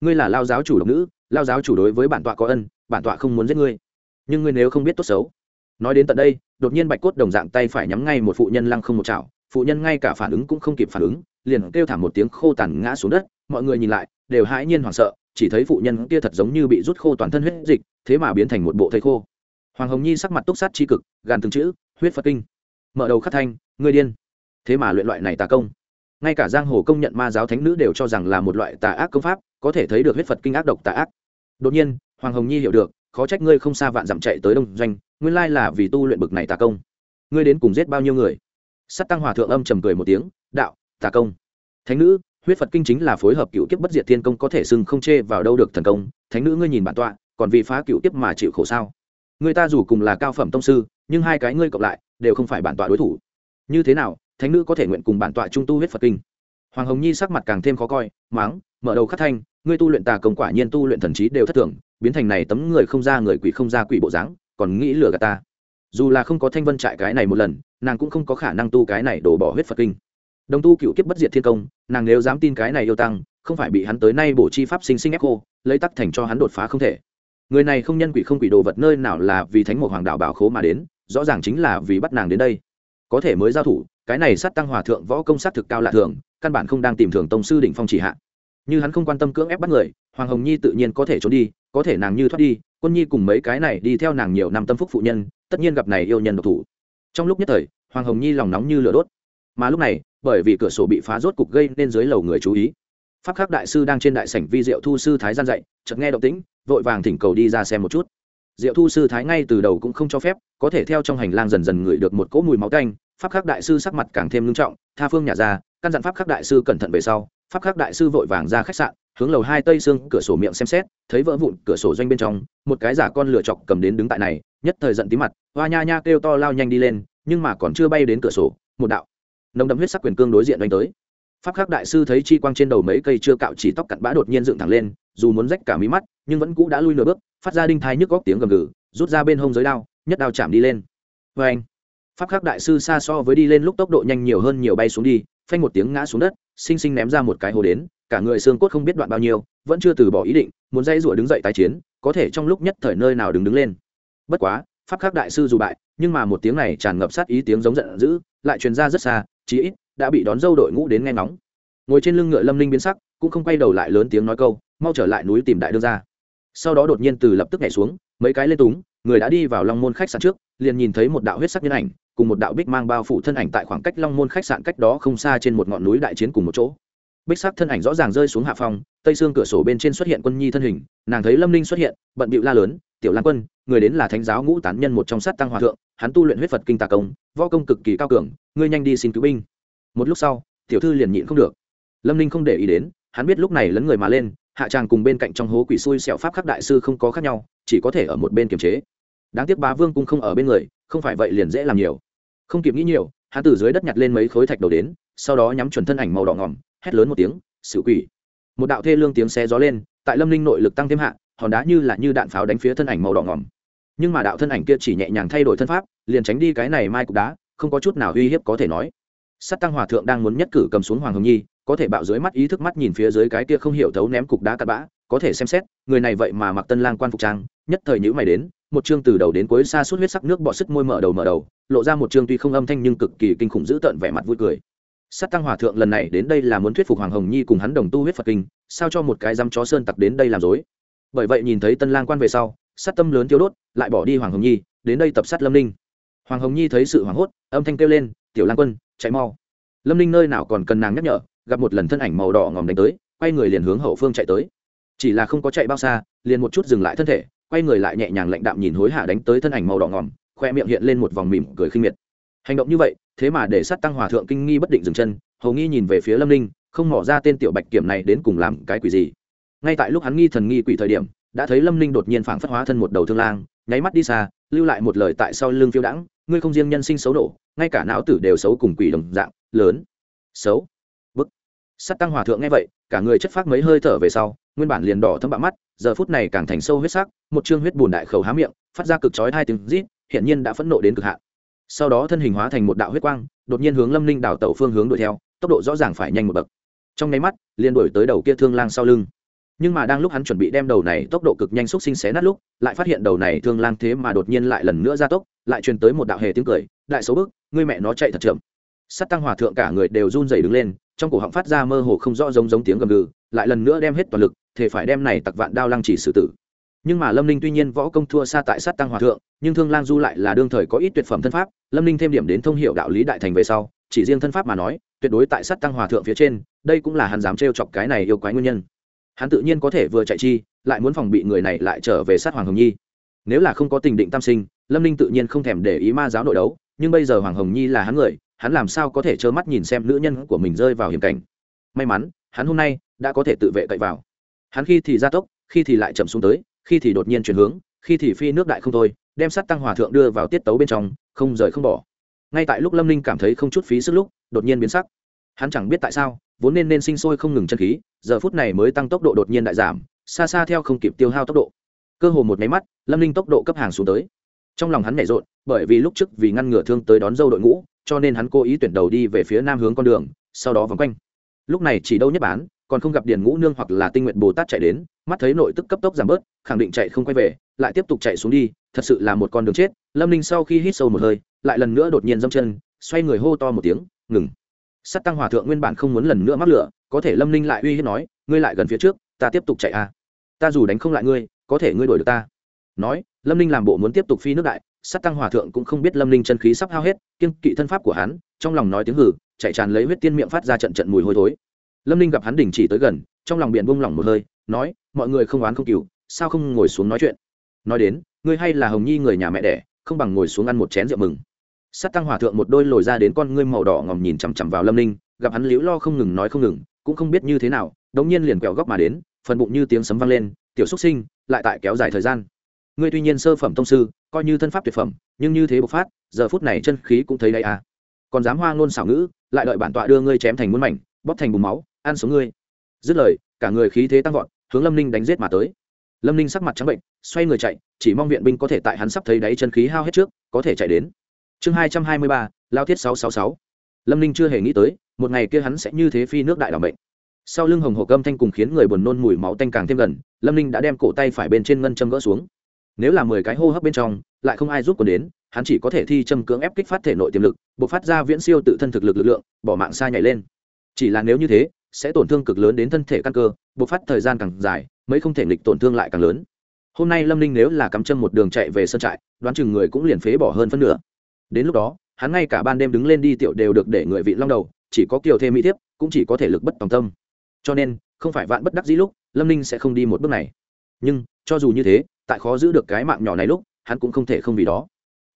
Ngươi là lao giáo chủ độc nữ, lao giáo chủ đối với bản tọa có ân, bản tọa không muốn giết ngươi. Nhưng ngươi nếu không biết tốt xấu. Nói đến tận đây, đột nhiên bạch cốt đồng dạng tay phải nhắm ngay một phụ nhân lăng không một chảo, phụ nhân ngay cả phản ứng cũng không kịp phản ứng, liền kêu thảm một tiếng khô tàn ngã xuống đất, mọi người nhìn lại, đều hãi nhiên hoảng sợ, chỉ thấy phụ nhân kia thật giống như bị rút khô toàn thân huyết dịch, thế mà biến thành một bộ thây khô. Hoàng hồng nhi sắc mặt túc sát tri cực, gàn từng chữ, huyết phật kinh. Mở đầu khắc thanh, ngươi điên. Thế mà luyện loại này tà công ngay cả giang hồ công nhận ma giáo thánh nữ đều cho rằng là một loại tà ác công pháp, có thể thấy được huyết phật kinh ác độc tà ác. Đột nhiên, hoàng hồng nhi hiểu được, khó trách ngươi không xa vạn dặm chạy tới đông doanh, nguyên lai là vì tu luyện bực này tà công. Ngươi đến cùng giết bao nhiêu người? Sắt tăng hòa thượng âm trầm cười một tiếng, đạo, tà công. Thánh nữ, huyết phật kinh chính là phối hợp cựu kiếp bất diệt thiên công có thể sưng không chê vào đâu được thần công. Thánh nữ ngươi nhìn bản tọa, còn vì phá cựu kiếp mà chịu khổ sao? Người ta dù cùng là cao phẩm tông sư, nhưng hai cái ngươi cộng lại, đều không phải bản tọa đối thủ. Như thế nào thánh nữ có thể nguyện cùng bản tọa trung tu huyết phật kinh. Hoàng hồng nhi sắc mặt càng thêm khó coi máng mở đầu khắc thanh, ngươi tu luyện tà công quả nhiên tu luyện thần trí đều thất thường, biến thành này tấm người không ra người quỷ không ra quỷ bộ dáng, còn nghĩ lừa gạt ta. Dù là không có thanh vân trại cái này một lần, nàng cũng không có khả năng tu cái này đổ bỏ huyết phật kinh. Đồng tu cựu kiếp bất diệt thiên công, nàng nếu dám tin cái này yêu tăng, không phải bị hắn tới nay bổ chi pháp sinh sinh ép cô, lấy tắc thành cho hắn đột phá không thể. Người này không nhân quỷ không quỷ đồ vật nơi nào là vì thánh một hoàng đạo bảo khố mà đến, rõ ràng chính là vì bắt nàng đến đây. Có thể mới giao thủ cái này sát tăng hòa thượng võ công sát thực cao lạ thường, căn bản không đang tìm thường tông sư đỉnh phong chỉ hạ. Như hắn không quan tâm cưỡng ép bắt người, hoàng hồng nhi tự nhiên có thể trốn đi, có thể nàng như thoát đi, quân nhi cùng mấy cái này đi theo nàng nhiều năm tâm phúc phụ nhân, tất nhiên gặp này yêu nhân độc thủ. Trong lúc nhất thời, hoàng hồng nhi lòng nóng như lửa đốt. Mà lúc này, bởi vì cửa sổ bị phá rốt cục gây nên dưới lầu người chú ý. Pháp khắc đại sư đang trên đại sảnh vi diệu thu sư thái gian dạy, chợt nghe động tĩnh, vội vàng thỉnh cầu đi ra xem một chút. Diệu thu sư thái ngay từ đầu cũng không cho phép, có thể theo trong hành lang dần dần ngửi được một cỗ mùi máu tanh pháp khắc đại sư sắc mặt càng thêm nghiêm trọng, tha phương nhà ra, căn dặn pháp khắc đại sư cẩn thận về sau, pháp khắc đại sư vội vàng ra khách sạn, hướng lầu hai tây xương cửa sổ miệng xem xét, thấy vỡ vụn cửa sổ doanh bên trong, một cái giả con lửa chọc cầm đến đứng tại này, nhất thời giận tí mặt, hoa nha nha kêu to lao nhanh đi lên, nhưng mà còn chưa bay đến cửa sổ, một đạo nồng đậm huyết sắc quyền cương đối diện đánh tới. Pháp khắc đại sư thấy chi quang trên đầu mấy cây chưa cạo chỉ tóc cặn bã đột nhiên dựng thẳng lên, dù muốn rách cả mí mắt, nhưng vẫn cũ đã lui nửa bước, phát ra đinh thai nhức góc tiếng gầm gừ, rút ra bên hông giới đao, nhất đao chạm đi lên. Vê anh pháp khắc đại sư xa so với đi lên lúc tốc độ nhanh nhiều hơn nhiều bay xuống đi, phanh một tiếng ngã xuống đất xinh xinh ném ra một cái hồ đến, cả người xương cốt không biết đoạn bao nhiêu, vẫn chưa từ bỏ ý định, muốn dây rủa đứng dậy tái chiến, có thể trong lúc nhất thời nơi nào đứng đứng lên. Bất quá, pháp khắc đại sư dù bại, nhưng mà một tiếng này tràn ngập sát ý tiếng giống giận dữ, lại truyền ra rất xa, chí ít đã bị đón dâu đội ngũ đến nghe nóng ngồi trên lưng ngựa lâm linh biến sắc, cũng không quay đầu lại lớn tiếng nói câu, mau trở lại núi tìm đại đương ra sau đó đột nhiên từ lập tức nhảy xuống, mấy cái lên túng, người đã đi vào long môn khách sạn trước, liền nhìn thấy một đạo huyết sắc nhân ảnh cùng một đạo bích mang bao phủ thân ảnh tại khoảng cách long môn khách sạn cách đó không xa trên một ngọn núi đại chiến cùng một chỗ. Bích sắc thân ảnh rõ ràng rơi xuống hạ phòng tây xương cửa sổ bên trên xuất hiện quân nhi thân hình, nàng thấy lâm ninh xuất hiện, bận bịu la lớn, tiểu lan quân, người đến là thánh giáo ngũ tán nhân một trong sát tăng hòa thượng, hắn tu luyện huyết phật kinh tà công, võ công cực kỳ cao cường, ngươi nhanh đi xin cứu binh. Một lúc sau, tiểu thư liền nhịn không được. Lâm ninh không để ý đến, hắn biết lúc này lấn người mà lên, hạ tràng cùng bên cạnh trong hố quỷ xui xẹo pháp khắc đại sư không có khác nhau, chỉ có thể ở một bên kiềm chế. Đáng tiếc bá vương cung không ở bên người, không phải vậy liền dễ làm nhiều không kịp nghĩ nhiều, hắn từ dưới đất nhặt lên mấy khối thạch đầu đến, sau đó nhắm chuẩn thân ảnh màu đỏ ngỏm, hét lớn một tiếng sự quỷ! Một đạo thê lương tiếng xe gió lên, tại lâm linh nội lực tăng thêm hạ, hòn đá như là như đạn pháo đánh phía thân ảnh màu đỏ ngỏm. Nhưng mà đạo thân ảnh kia chỉ nhẹ nhàng thay đổi thân pháp, liền tránh đi cái này mai cục đá, không có chút nào uy hiếp có thể nói. Sắt tăng hòa thượng đang muốn nhất cử cầm xuống hoàng hồng nhi, có thể bạo dưới mắt ý thức mắt nhìn phía dưới cái kia không hiểu thấu ném cục đá cặn bã, có thể xem xét, người này vậy mà mặc tân lang quan phục trang, nhất thời nhữ mày đến một chương từ đầu đến cuối xa suốt huyết sắc nước bọ sức môi mở đầu mở đầu, lộ ra một chương tuy không âm thanh nhưng cực kỳ kinh khủng dữ tợn vẻ mặt vui cười. Sát tăng hòa thượng lần này đến đây là muốn thuyết phục hoàng hồng nhi cùng hắn đồng tu huyết phật kinh, sao cho một cái dăm chó sơn tặc đến đây làm dối? Bởi vậy nhìn thấy tân lang quan về sau, sát tâm lớn tiêu đốt, lại bỏ đi hoàng hồng nhi, đến đây tập sát lâm ninh. Hoàng hồng nhi thấy sự hoảng hốt, âm thanh kêu lên, tiểu lang quân, chạy mau. Lâm ninh nơi nào còn cần nàng nhắc nhở, gặp một lần thân ảnh màu đỏ ngòm đánh tới, quay người liền hướng hậu phương chạy tới. Chỉ là không có chạy bao xa, liền một chút dừng lại thân thể quay người lại nhẹ nhàng lạnh đạm nhìn hối hả đánh tới thân ảnh màu đỏ ngòm, khoe miệng hiện lên một vòng mỉm cười khinh miệt. Hành động như vậy, thế mà để sát tăng hòa thượng kinh nghi bất định dừng chân, hầu nghi nhìn về phía lâm ninh, không mỏ ra tên tiểu bạch kiểm này đến cùng làm cái quỷ gì. Ngay tại lúc hắn nghi thần nghi quỷ thời điểm, đã thấy lâm ninh đột nhiên phảng phất hóa thân một đầu thương lang, nháy mắt đi xa, lưu lại một lời tại sau lưng phiêu đãng, ngươi không riêng nhân sinh xấu nổ ngay cả não tử đều xấu cùng quỷ đồng dạng, lớn, xấu sắt tăng hòa thượng nghe vậy, cả người chất phát mấy hơi thở về sau, nguyên bản liền đỏ thâm bạ mắt, giờ phút này càng thành sâu huyết sắc, một chương huyết bùn đại khẩu há miệng, phát ra cực chói hai tiếng rít hiện nhiên đã phẫn nộ đến cực hạn. Sau đó thân hình hóa thành một đạo huyết quang, đột nhiên hướng lâm ninh đảo tẩu phương hướng đuổi theo, tốc độ rõ ràng phải nhanh một bậc. Trong nháy mắt, liền đuổi tới đầu kia thương lang sau lưng. Nhưng mà đang lúc hắn chuẩn bị đem đầu này tốc độ cực nhanh xúc sinh xé nát lúc, lại phát hiện đầu này thương lang thế mà đột nhiên lại lần nữa ra tốc, lại truyền tới một đạo hề tiếng cười, đại số bức ngươi mẹ nó chạy thật chậm. Sắt tăng hòa thượng cả người đều run rẩy đứng lên trong cổ họng phát ra mơ hồ không rõ giống giống tiếng gầm gừ, lại lần nữa đem hết toàn lực thể phải đem này tặc vạn đao lăng chỉ xử tử. Nhưng mà lâm ninh tuy nhiên võ công thua xa tại sát tăng hòa thượng, nhưng thương lang du lại là đương thời có ít tuyệt phẩm thân pháp, lâm ninh thêm điểm đến thông hiệu đạo lý đại thành về sau, chỉ riêng thân pháp mà nói, tuyệt đối tại sát tăng hòa thượng phía trên, đây cũng là hắn dám trêu chọc cái này yêu quái nguyên nhân. Hắn tự nhiên có thể vừa chạy chi, lại muốn phòng bị người này lại trở về sát hoàng hồng nhi. Nếu là không có tình định tam sinh, lâm ninh tự nhiên không thèm để ý ma giáo nội đấu, nhưng bây giờ hoàng hồng nhi là hắn người hắn làm sao có thể trơ mắt nhìn xem nữ nhân của mình rơi vào hiểm cảnh? May mắn, hắn hôm nay đã có thể tự vệ cậy vào. Hắn khi thì gia tốc, khi thì lại chậm xuống tới, khi thì đột nhiên chuyển hướng, khi thì phi nước đại không thôi, đem sắt tăng hòa thượng đưa vào tiết tấu bên trong, không rời không bỏ. Ngay tại lúc lâm ninh cảm thấy không chút phí sức lúc, đột nhiên biến sắc. Hắn chẳng biết tại sao, vốn nên nên sinh sôi không ngừng chân khí, giờ phút này mới tăng tốc độ đột nhiên đại giảm, xa xa theo không kịp tiêu hao tốc độ. Cơ hồ một máy mắt, lâm ninh tốc độ cấp hàng xuống tới. Trong lòng hắn nhảy rộn, bởi vì lúc trước vì ngăn ngừa thương tới đón dâu đội ngũ cho nên hắn cố ý tuyển đầu đi về phía nam hướng con đường, sau đó vòng quanh. Lúc này chỉ đâu nhất bán, còn không gặp điền ngũ nương hoặc là tinh nguyện bồ tát chạy đến, mắt thấy nội tức cấp tốc giảm bớt, khẳng định chạy không quay về, lại tiếp tục chạy xuống đi, thật sự là một con đường chết. Lâm ninh sau khi hít sâu một hơi, lại lần nữa đột nhiên dâm chân, xoay người hô to một tiếng, ngừng! Sắt tăng hòa thượng nguyên bản không muốn lần nữa mắc lửa, có thể lâm ninh lại uy hiếp nói, ngươi lại gần phía trước, ta tiếp tục chạy à. ta dù đánh không lại ngươi, có thể ngươi đuổi được ta. Nói, lâm ninh làm bộ muốn tiếp tục phi nước đại Sát tăng hòa thượng cũng không biết lâm ninh chân khí sắp hao hết kiên kỵ thân pháp của hắn, trong lòng nói tiếng hử chạy tràn lấy huyết tiên miệng phát ra trận trận mùi hôi thối. Lâm ninh gặp hắn đình chỉ tới gần, trong lòng biển buông lỏng một hơi, nói, mọi người không oán không cừu, sao không ngồi xuống nói chuyện? Nói đến, ngươi hay là hồng nhi người nhà mẹ đẻ, không bằng ngồi xuống ăn một chén rượu mừng. Sát tăng hòa thượng một đôi lồi ra đến con ngươi màu đỏ ngòm nhìn chằm chằm vào lâm ninh, gặp hắn liễu lo không ngừng nói không ngừng, cũng không biết như thế nào, đống nhiên liền quẹo góc mà đến, phần bụng như tiếng sấm vang lên, tiểu xúc sinh, lại tại kéo dài thời gian ngươi tuy nhiên sơ phẩm tông sư, coi như thân pháp tuyệt phẩm, nhưng như thế bộc phát, giờ phút này chân khí cũng thấy đây à. Còn dám hoa ngôn xảo ngữ, lại đợi bản tọa đưa ngươi chém thành muôn mảnh, bóp thành bùn máu, ăn sống ngươi. Dứt lời, cả người khí thế tăng vọt, hướng lâm ninh đánh giết mà tới. Lâm ninh sắc mặt trắng bệnh, xoay người chạy, chỉ mong viện binh có thể tại hắn sắp thấy đáy chân khí hao hết trước, có thể chạy đến. Chương hai trăm hai mươi ba, lao thiết sáu sáu sáu. Lâm ninh chưa hề nghĩ tới, một ngày kia hắn sẽ như thế phi nước đại làm bệnh sau lưng hồng hộ cơm thanh cùng khiến người buồn nôn mùi máu tanh càng thêm gần, lâm ninh đã đem cổ tay phải bên trên ngân châm gỡ xuống nếu là mười cái hô hấp bên trong, lại không ai giúp còn đến, hắn chỉ có thể thi châm cưỡng ép kích phát thể nội tiềm lực, buộc phát ra viễn siêu tự thân thực lực lực lượng, bỏ mạng xa nhảy lên. Chỉ là nếu như thế, sẽ tổn thương cực lớn đến thân thể căn cơ, buộc phát thời gian càng dài, mấy không thể nghịch tổn thương lại càng lớn. Hôm nay lâm ninh nếu là cắm chân một đường chạy về sân trại, đoán chừng người cũng liền phế bỏ hơn phân nửa. Đến lúc đó, hắn ngay cả ban đêm đứng lên đi tiểu đều được để người vị long đầu, chỉ có kiều thêm mỹ thiếp, cũng chỉ có thể lực bất tòng tâm. Cho nên, không phải vạn bất đắc dĩ lúc, lâm ninh sẽ không đi một bước này. Nhưng, cho dù như thế tại khó giữ được cái mạng nhỏ này lúc, hắn cũng không thể không vì đó.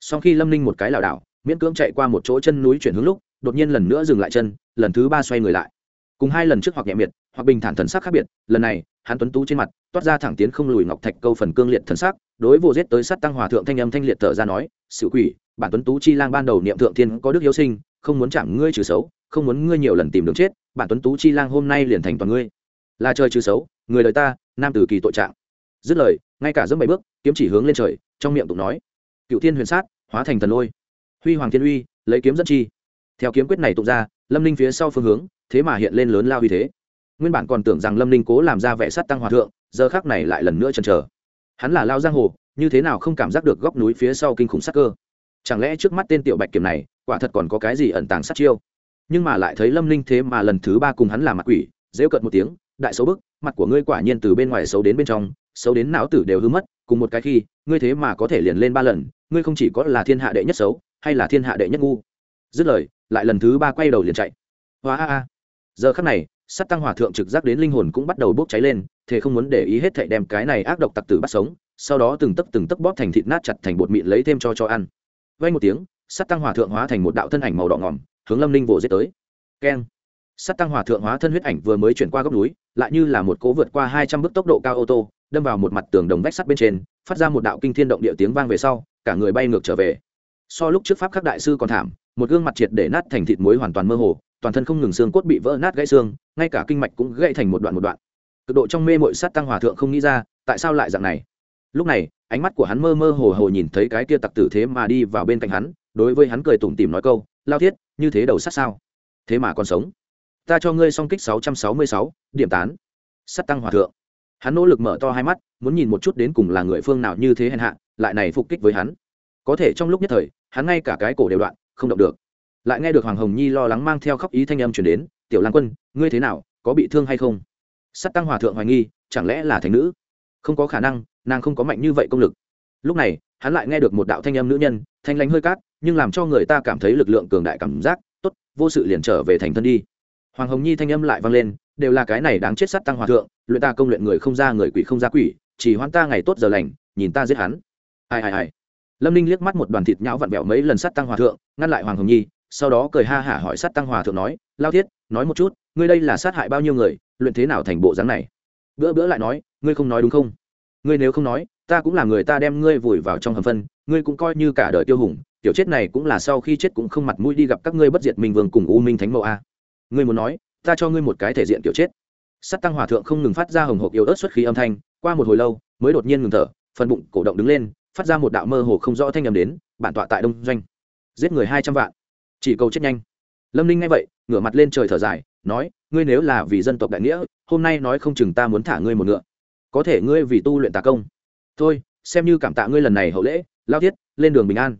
Sau khi lâm ninh một cái lảo đảo, miễn cưỡng chạy qua một chỗ chân núi chuyển hướng lúc, đột nhiên lần nữa dừng lại chân, lần thứ ba xoay người lại. Cùng hai lần trước hoặc nhẹ miệt, hoặc bình thản thần sắc khác biệt, lần này, hắn tuấn tú trên mặt, toát ra thẳng tiến không lùi ngọc thạch câu phần cương liệt thần sắc, đối vô giết tới sát tăng hòa thượng thanh âm thanh liệt thở ra nói sự quỷ, bản tuấn tú chi lang ban đầu niệm thượng thiên có đức hiếu sinh, không muốn chạm ngươi trừ xấu, không muốn ngươi nhiều lần tìm đường chết, bản tuấn tú chi lang hôm nay liền thành toàn ngươi. Là trời trừ xấu, người đời ta, nam tử kỳ tội trạng dứt lời, ngay cả dẫm bảy bước, kiếm chỉ hướng lên trời, trong miệng tụng nói, cựu thiên huyền sát, hóa thành thần lôi. Huy hoàng thiên uy, lấy kiếm dẫn chi. Theo kiếm quyết này tụng ra, lâm ninh phía sau phương hướng, thế mà hiện lên lớn lao uy thế. Nguyên bản còn tưởng rằng lâm ninh cố làm ra vẻ sát tăng hòa thượng, giờ khác này lại lần nữa chần chờ. Hắn là lao giang hồ, như thế nào không cảm giác được góc núi phía sau kinh khủng sắc cơ? Chẳng lẽ trước mắt tên tiểu bạch kiểm này, quả thật còn có cái gì ẩn tàng sát chiêu? Nhưng mà lại thấy lâm ninh thế mà lần thứ ba cùng hắn làm mặt quỷ dễu cợt một tiếng, đại xấu bức, mặt của ngươi quả nhiên từ bên ngoài xấu đến bên trong xấu đến não tử đều hư mất, cùng một cái khi, ngươi thế mà có thể liền lên ba lần, ngươi không chỉ có là thiên hạ đệ nhất xấu, hay là thiên hạ đệ nhất ngu. Dứt lời, lại lần thứ ba quay đầu liền chạy. Hoa a a. Giờ khắc này sắt tăng hòa thượng trực giác đến linh hồn cũng bắt đầu bốc cháy lên thế không muốn để ý hết thảy đem cái này ác độc tặc tử bắt sống, sau đó từng tấc từng tấc bóp thành thịt nát chặt thành bột mịn lấy thêm cho cho ăn. Vay một tiếng sắt tăng hòa thượng hóa thành một đạo thân ảnh màu đỏ ngỏm, hướng lâm ninh vồ giết tới. Keng. Sắt tăng hòa thượng hóa thân huyết ảnh vừa mới chuyển qua góc núi, lại như là một cố vượt qua hai trăm bước tốc độ cao ô tô đâm vào một mặt tường đồng vách sắt bên trên, phát ra một đạo kinh thiên động địa tiếng vang về sau, cả người bay ngược trở về. So lúc trước pháp các đại sư còn thảm, một gương mặt triệt để nát thành thịt muối hoàn toàn mơ hồ, toàn thân không ngừng xương cốt bị vỡ nát gãy xương, ngay cả kinh mạch cũng gãy thành một đoạn một đoạn. Cực độ trong mê mội sát tăng hòa thượng không nghĩ ra, tại sao lại dạng này? Lúc này, ánh mắt của hắn mơ mơ hồ hồ nhìn thấy cái kia tặc tử thế mà đi vào bên cạnh hắn, đối với hắn cười tủm tìm nói câu, lao thiết, như thế đầu sát sao? Thế mà còn sống. Ta cho ngươi song kích sáu trăm sáu mươi sáu, điểm tán. Sắt tăng hòa thượng hắn nỗ lực mở to hai mắt, muốn nhìn một chút đến cùng là người phương nào như thế hèn hạ, lại này phục kích với hắn. Có thể trong lúc nhất thời, hắn ngay cả cái cổ đều đoạn, không động được. Lại nghe được hoàng hồng nhi lo lắng mang theo khóc ý thanh âm chuyển đến, tiểu lan quân, ngươi thế nào, có bị thương hay không? Sắt tăng hòa thượng hoài nghi, chẳng lẽ là thành nữ? Không có khả năng, nàng không có mạnh như vậy công lực. Lúc này, hắn lại nghe được một đạo thanh âm nữ nhân, thanh lánh hơi cát, nhưng làm cho người ta cảm thấy lực lượng cường đại cảm giác, tốt, vô sự liền trở về thành thân đi. Hoàng hồng nhi thanh âm lại vang lên đều là cái này đáng chết sắt tăng hòa thượng, luyện ta công luyện người không ra người quỷ không ra quỷ, chỉ hoan ta ngày tốt giờ lành, nhìn ta giết hắn. Ai ai ai. Lâm ninh liếc mắt một đoàn thịt nhão vặn vẹo mấy lần sắt tăng hòa thượng, ngăn lại hoàng hồng nhi, sau đó cười ha hả hỏi sát tăng hòa thượng nói, lao thiết, nói một chút, ngươi đây là sát hại bao nhiêu người, luyện thế nào thành bộ dáng này? Bữa bữa lại nói, ngươi không nói đúng không? Ngươi nếu không nói, ta cũng là người ta đem ngươi vùi vào trong hầm phân, ngươi cũng coi như cả đời tiêu hùng tiểu chết này cũng là sau khi chết cũng không mặt mũi đi gặp các ngươi bất diệt minh vương cùng u minh thánh mẫu a. Ngươi muốn nói ta cho ngươi một cái thể diện tiểu chết. Sắt tăng hòa thượng không ngừng phát ra hồng hộp yếu ớt xuất khí âm thanh, qua một hồi lâu, mới đột nhiên ngừng thở, phần bụng cổ động đứng lên, phát ra một đạo mơ hồ không rõ thanh nhầm đến, bản tọa tại đông doanh. Giết người hai trăm vạn. Chỉ cầu chết nhanh. Lâm ninh nghe vậy, ngửa mặt lên trời thở dài, nói, ngươi nếu là vì dân tộc đại nghĩa, hôm nay nói không chừng ta muốn thả ngươi một ngựa. Có thể ngươi vì tu luyện tà công. Thôi, xem như cảm tạ ngươi lần này hậu lễ, lao thiết, lên đường bình an.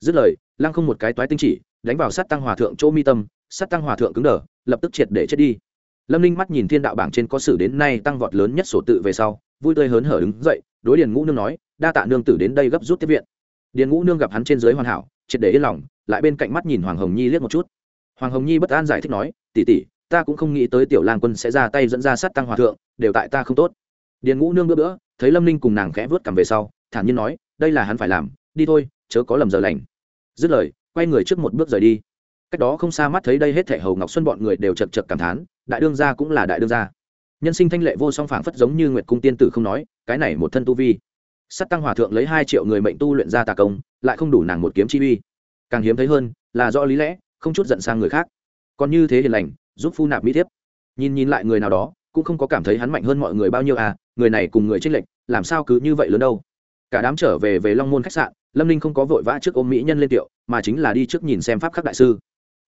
Dứt lời, lăng không một cái toái tinh chỉ, đánh vào sát tăng hòa thượng chỗ mi tâm sát tăng hòa thượng cứng đờ lập tức triệt để chết đi. Lâm ninh mắt nhìn thiên đạo bảng trên có sử đến nay tăng vọt lớn nhất sổ tự về sau, vui tươi hớn hở đứng dậy, đối điền ngũ nương nói, đa tạ nương tử đến đây gấp rút tiếp viện. Điền ngũ nương gặp hắn trên dưới hoàn hảo, triệt để yên lòng, lại bên cạnh mắt nhìn hoàng hồng nhi liếc một chút. Hoàng hồng nhi bất an giải thích nói tỉ tỉ ta cũng không nghĩ tới tiểu lang quân sẽ ra tay dẫn ra sát tăng hòa thượng, đều tại ta không tốt. Điền ngũ nương bữa bữa, thấy lâm ninh cùng nàng khẽ vớt cầm về sau, thản nhiên nói, đây là hắn phải làm, đi thôi, chớ có lầm giờ lành. Dứt lời, quay người trước một bước rời đi cách đó không xa mắt thấy đây hết thể hầu ngọc xuân bọn người đều chật chật cảm thán, đại đương gia cũng là đại đương gia. Nhân sinh thanh lệ vô song phảng phất giống như nguyệt cung tiên tử không nói, cái này một thân tu vi. Sắt tăng hòa thượng lấy hai triệu người mệnh tu luyện ra tà công, lại không đủ nàng một kiếm chi uy. Càng hiếm thấy hơn, là do lý lẽ, không chút giận sang người khác. Còn như thế hiền lành, giúp phu nạp mỹ thiếp. Nhìn nhìn lại người nào đó, cũng không có cảm thấy hắn mạnh hơn mọi người bao nhiêu à người này cùng người tranh lệnh làm sao cứ như vậy lớn đâu. Cả đám trở về về long môn khách sạn, lâm ninh không có vội vã trước ôm mỹ nhân lên tiệu, mà chính là đi trước nhìn xem pháp khắc đại sư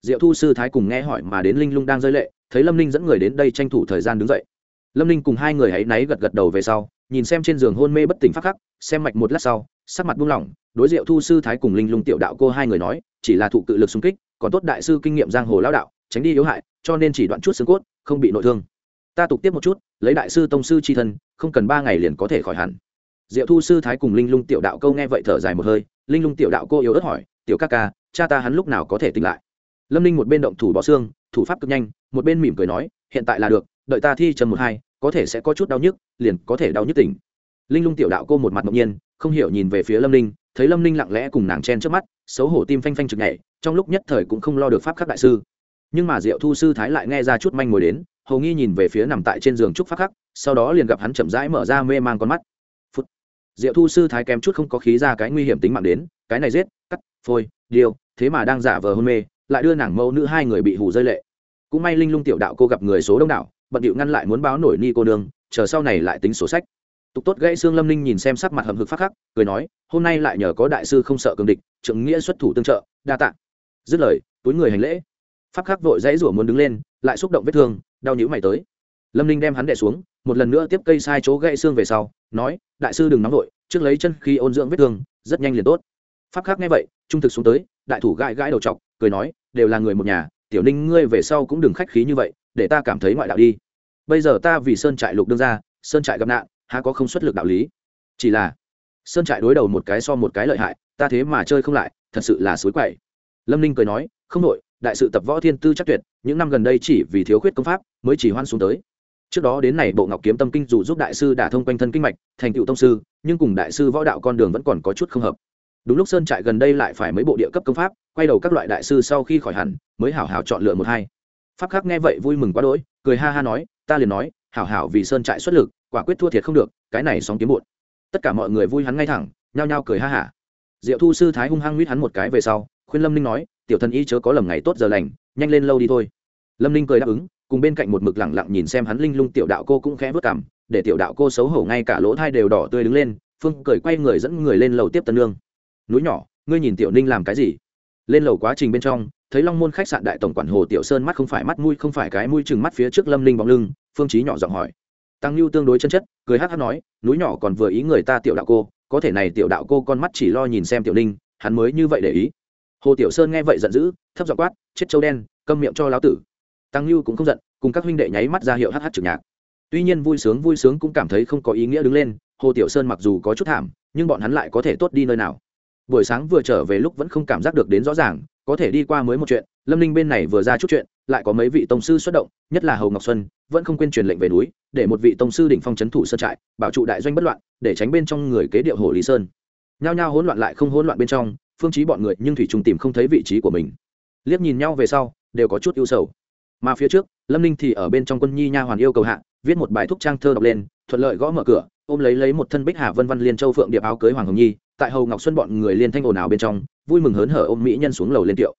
diệu thu sư thái cùng nghe hỏi mà đến linh lung đang rơi lệ, thấy lâm ninh dẫn người đến đây tranh thủ thời gian đứng dậy. Lâm ninh cùng hai người hãy náy gật gật đầu về sau, nhìn xem trên giường hôn mê bất tỉnh phát khắc, xem mạch một lát sau, sắc mặt buông lỏng, đối diệu thu sư thái cùng linh lung tiểu đạo cô hai người nói, chỉ là thụ cự lực xung kích, còn tốt đại sư kinh nghiệm giang hồ lao đạo, tránh đi yếu hại, cho nên chỉ đoạn chút xương cốt, không bị nội thương. Ta tục tiếp một chút, lấy đại sư tông sư c h i thân, không cần ba ngày liền có thể khỏi hẳn. Diệu thu sư thái cùng linh lung tiểu đạo câu nghe vậy thở dài một hơi, linh lung tiểu đạo cô yếu ớt hỏi, tiểu ca ca, cha ta hắn lúc nào có thể tỉnh lại? Lâm ninh một bên động thủ bỏ xương thủ pháp cực nhanh một bên mỉm cười nói hiện tại là được đợi ta thi trầm một hai có thể sẽ có chút đau nhức liền có thể đau nhức tỉnh. Linh lung tiểu đạo cô một mặt ngẫu nhiên không hiểu nhìn về phía lâm ninh thấy lâm ninh lặng lẽ cùng nàng chen trước mắt xấu hổ tim phanh phanh chực nhảy trong lúc nhất thời cũng không lo được pháp khắc đại sư. Nhưng mà diệu thu sư thái lại nghe ra chút manh mối đến hầu nghi nhìn về phía nằm tại trên giường trúc pháp khắc sau đó liền gặp hắn chậm rãi mở ra mê man con mắt. Phút. Diệu thu sư thái kém chút không có khí ra cái nguy hiểm tính mạng đến cái này giết cắt phôi điều, thế mà đang giả vờ hôn mê lại đưa nàng mẫu nữ hai người bị hù rơi lệ. Cũng may linh lung tiểu đạo cô gặp người số đông đảo, bận điệu ngăn lại muốn báo nổi ni cô nương chờ sau này lại tính sổ sách. Tục tốt gãy xương lâm ninh nhìn xem sắc mặt hầm hực phát khắc, cười nói, hôm nay lại nhờ có đại sư không sợ cường địch, trưởng nghĩa xuất thủ tương trợ, đa tạ. Dứt lời, túi người hành lễ. Pháp khắc vội dãy rủa muốn đứng lên, lại xúc động vết thương, đau nhữ mày tới. Lâm ninh đem hắn đẻ xuống, một lần nữa tiếp cây sai chỗ gãy xương về sau, nói, đại sư đừng nóng vội, trước lấy chân khi ôn dưỡng vết thương, rất nhanh liền tốt. Pháp khắc nghe vậy, trung thực xuống tới, đại thủ gãi gãi đầu chọc cười nói, đều là người một nhà, tiểu ninh ngươi về sau cũng đừng khách khí như vậy, để ta cảm thấy ngoại đạo đi. Bây giờ ta vì sơn trại lục đương ra sơn trại gặp nạn, há có không xuất lực đạo lý? Chỉ là, sơn trại đối đầu một cái so một cái lợi hại, ta thế mà chơi không lại, thật sự là suối quậy. Lâm ninh cười nói, không đội đại sự tập võ thiên tư chắc tuyệt, những năm gần đây chỉ vì thiếu khuyết công pháp mới chỉ hoan xuống tới. Trước đó đến này bộ ngọc kiếm tâm kinh dù giúp đại sư đả thông quanh thân kinh mạch, thành tựu tông sư, nhưng cùng đại sư võ đạo con đường vẫn còn có chút không hợp đúng lúc sơn trại gần đây lại phải mấy bộ địa cấp công pháp, quay đầu các loại đại sư sau khi khỏi hẳn, mới hảo hảo chọn lựa một hai. Pháp khắc nghe vậy vui mừng quá đỗi, cười ha ha nói, ta liền nói, hảo hảo vì sơn trại xuất lực, quả quyết thua thiệt không được, cái này sóng kiếm bụt tất cả mọi người vui hắn ngay thẳng, nhao nhao cười ha hả. Diệu thu sư thái hung hăng huýt hắn một cái về sau, khuyên lâm ninh nói, tiểu thần y chớ có lầm ngày tốt giờ lành, nhanh lên lâu đi thôi. Lâm ninh cười đáp ứng, cùng bên cạnh một mực lẳng lặng nhìn xem hắn linh lung tiểu đạo cô cũng khẽ vất cảm để tiểu đạo cô xấu hổ ngay cả lỗ thai đều đỏ tươi đứng lên, phương cười quay người dẫn người lên lầu tiếp tân lương núi nhỏ, ngươi nhìn tiểu ninh làm cái gì? Lên lầu quá trình bên trong, thấy long môn khách sạn đại tổng quản hồ tiểu sơn mắt không phải mắt mũi, không phải cái mũi chừng mắt phía trước lâm ninh bóng lưng, phương trí nhỏ giọng hỏi. Tăng lưu tương đối chân chất, cười hát hát nói, núi nhỏ còn vừa ý người ta tiểu đạo cô, có thể này tiểu đạo cô con mắt chỉ lo nhìn xem tiểu ninh, hắn mới như vậy để ý. Hồ tiểu sơn nghe vậy giận dữ, thấp giọng quát, chết châu đen, câm miệng cho lão tử. Tăng lưu cũng không giận, cùng các huynh đệ nháy mắt ra hiệu hát hát trực nhạc. Tuy nhiên vui sướng vui sướng cũng cảm thấy không có ý nghĩa đứng lên, hồ tiểu sơn mặc dù có chút thảm, nhưng bọn hắn lại có thể tốt đi nơi nào buổi sáng vừa trở về lúc vẫn không cảm giác được đến rõ ràng, có thể đi qua mới một chuyện, lâm ninh bên này vừa ra chút chuyện, lại có mấy vị tông sư xuất động, nhất là hầu ngọc xuân, vẫn không quên truyền lệnh về núi, để một vị tông sư đỉnh phong c h ấ n thủ sơn trại, bảo trụ đại doanh bất loạn, để tránh bên trong người kế điệu hồ lý sơn. Nhao nhao hỗn loạn lại không hỗn loạn bên trong, phương chí bọn người nhưng thủy trùng tìm không thấy vị trí của mình. Liếc nhìn nhau về sau, đều có chút ưu sầu. Mà phía trước, lâm ninh thì ở bên trong quân nhi nha hoàn yêu cầu hạ, viết một bài thúc trang thơ đọc lên, thuận lợi gõ mở cửa ôm lấy lấy một thân bích hà vân văn liên châu phượng điệp áo cưới hoàng hồng nhi, tại hầu ngọc xuân bọn người liên thanh ồn ào bên trong, vui mừng hớn hở ôm mỹ nhân xuống lầu lên tiệu.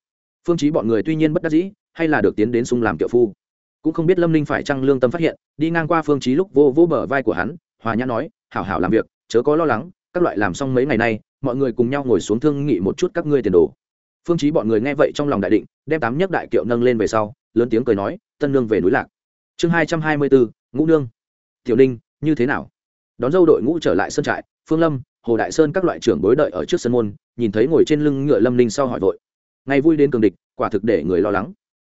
Phương chí bọn người tuy nhiên bất đắc dĩ, hay là được tiến đến sung làm tiệu phu. Cũng không biết lâm ninh phải chăng lương tâm phát hiện, đi ngang qua phương chí lúc vô vô bờ vai của hắn, hòa nhã nói, hảo hảo làm việc, chớ có lo lắng, các loại làm xong mấy ngày nay, mọi người cùng nhau ngồi xuống thương nghị một chút các ngươi tiền đồ. Phương chí bọn người nghe vậy trong lòng đại định, đem tám nhấc đại kiệu nâng lên về sau, lớn tiếng cười nói, tân nương về núi lạc. Chương hai trăm hai mươi bốn ngũ nương. Tiểu ninh, như thế nào? Đón dâu đội ngũ trở lại sân trại, phương lâm, hồ đại sơn các loại trưởng bối đợi ở trước sân môn, nhìn thấy ngồi trên lưng ngựa lâm ninh sau hỏi vội. Ngày vui đến cường địch, quả thực để người lo lắng.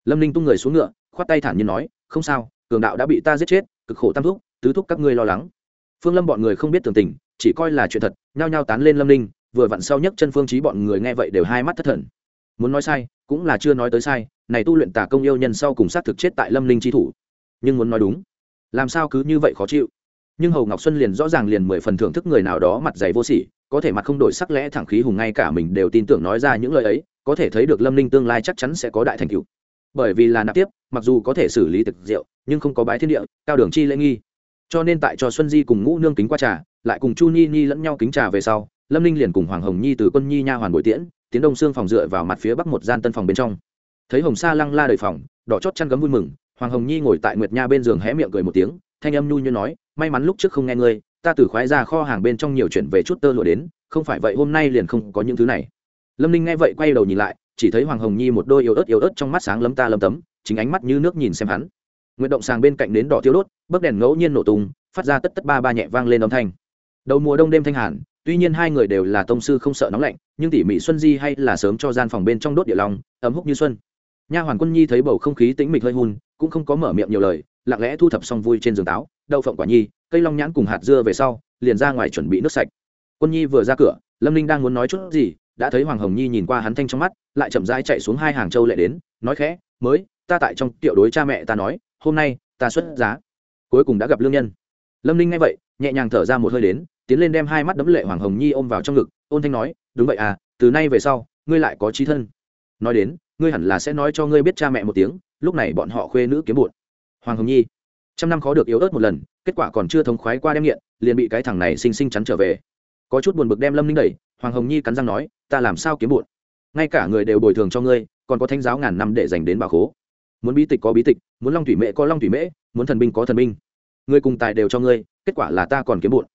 Lâm ninh tung người xuống ngựa, khoát tay thản nhiên nói, không sao, cường đạo đã bị ta giết chết, cực khổ tam thúc, tứ thúc các ngươi lo lắng. Phương lâm bọn người không biết tường tình, chỉ coi là chuyện thật, nhao nhao tán lên lâm ninh, vừa vặn sau nhấc chân phương trí bọn người nghe vậy đều hai mắt thất thần. Muốn nói sai, cũng là chưa nói tới sai, này tu luyện tà công yêu nhân sau cùng sát thực chết tại lâm ninh chi thủ. Nhưng muốn nói đúng, làm sao cứ như vậy khó chịu? Nhưng hầu ngọc xuân liền rõ ràng liền mười phần thưởng thức người nào đó mặt dày vô sỉ, có thể mặt không đổi sắc lẽ thẳng khí hùng ngay cả mình đều tin tưởng nói ra những lời ấy, có thể thấy được lâm ninh tương lai chắc chắn sẽ có đại thành cựu bởi vì là nạp tiếp, mặc dù có thể xử lý thực rượu, nhưng không có bái thiên địa, cao đường chi lễ nghi. Cho nên tại cho xuân di cùng ngũ nương kính qua trà, lại cùng chu nhi nhi lẫn nhau kính trà về sau, lâm ninh liền cùng hoàng hồng nhi từ quân nhi nha hoàn bội tiễn, tiến đông xương phòng dựa vào mặt phía bắc một gian tân phòng bên trong. Thấy hồng sa lăng la đầy phòng, đỏ chót chăn gấm vui mừng, hoàng hồng nhi ngồi tại nguyệt nha bên giường hé miệng cười một tiếng thanh âm nhu như nói, may mắn lúc trước không nghe ngươi, ta từ khoái ra kho hàng bên trong nhiều chuyện về chút tơ lụa đến, không phải vậy hôm nay liền không có những thứ này. Lâm ninh nghe vậy quay đầu nhìn lại, chỉ thấy hoàng hồng nhi một đôi yếu ớt yếu ớt trong mắt sáng lấm ta lấm tấm, chính ánh mắt như nước nhìn xem hắn. Nguyện động sàng bên cạnh đến đỏ tiêu đốt bấc đèn ngẫu nhiên nổ tung, phát ra tất tất ba ba nhẹ vang lên âm thanh. Đầu mùa đông đêm thanh hàn, tuy nhiên hai người đều là tông sư không sợ nóng lạnh, nhưng tỉ mỉ xuân di hay là sớm cho gian phòng bên trong đốt địa lòng ấm húc như xuân. Nha hoàn quân nhi thấy bầu không khí tĩnh mịch hơi hun, cũng không có mở miệng nhiều lời lặng lẽ thu thập xong vui trên giường táo, đậu phộng quả nhi, cây long nhãn cùng hạt dưa về sau, liền ra ngoài chuẩn bị nước sạch. Quân nhi vừa ra cửa, lâm ninh đang muốn nói chút gì, đã thấy hoàng hồng nhi nhìn qua hắn thanh trong mắt, lại chậm rãi chạy xuống hai hàng châu lệ đến, nói khẽ, mới, ta tại trong tiệu đối cha mẹ ta nói, hôm nay, ta xuất giá. Cuối cùng đã gặp lương nhân. Lâm ninh nghe vậy, nhẹ nhàng thở ra một hơi đến, tiến lên đem hai mắt đấm lệ hoàng hồng nhi ôm vào trong ngực, ôn thanh nói, đúng vậy à từ nay về sau, ngươi lại có trí thân. Nói đến, ngươi hẳn là sẽ nói cho ngươi biết cha mẹ một tiếng, lúc này bọn họ khuê nữ kiếm bụt hoàng hồng nhi trăm năm khó được yếu ớt một lần kết quả còn chưa thống khoái qua đem nghiện liền bị cái thằng này xinh xinh chắn trở về có chút buồn bực đem lâm ninh đẩy hoàng hồng nhi cắn răng nói ta làm sao kiếm buồn? ngay cả người đều bồi thường cho ngươi còn có thanh giáo ngàn năm để dành đến bà khố muốn bí tịch có bí tịch muốn long thủy mễ có long thủy mễ muốn thần binh có thần binh ngươi cùng tài đều cho ngươi kết quả là ta còn kiếm buồn.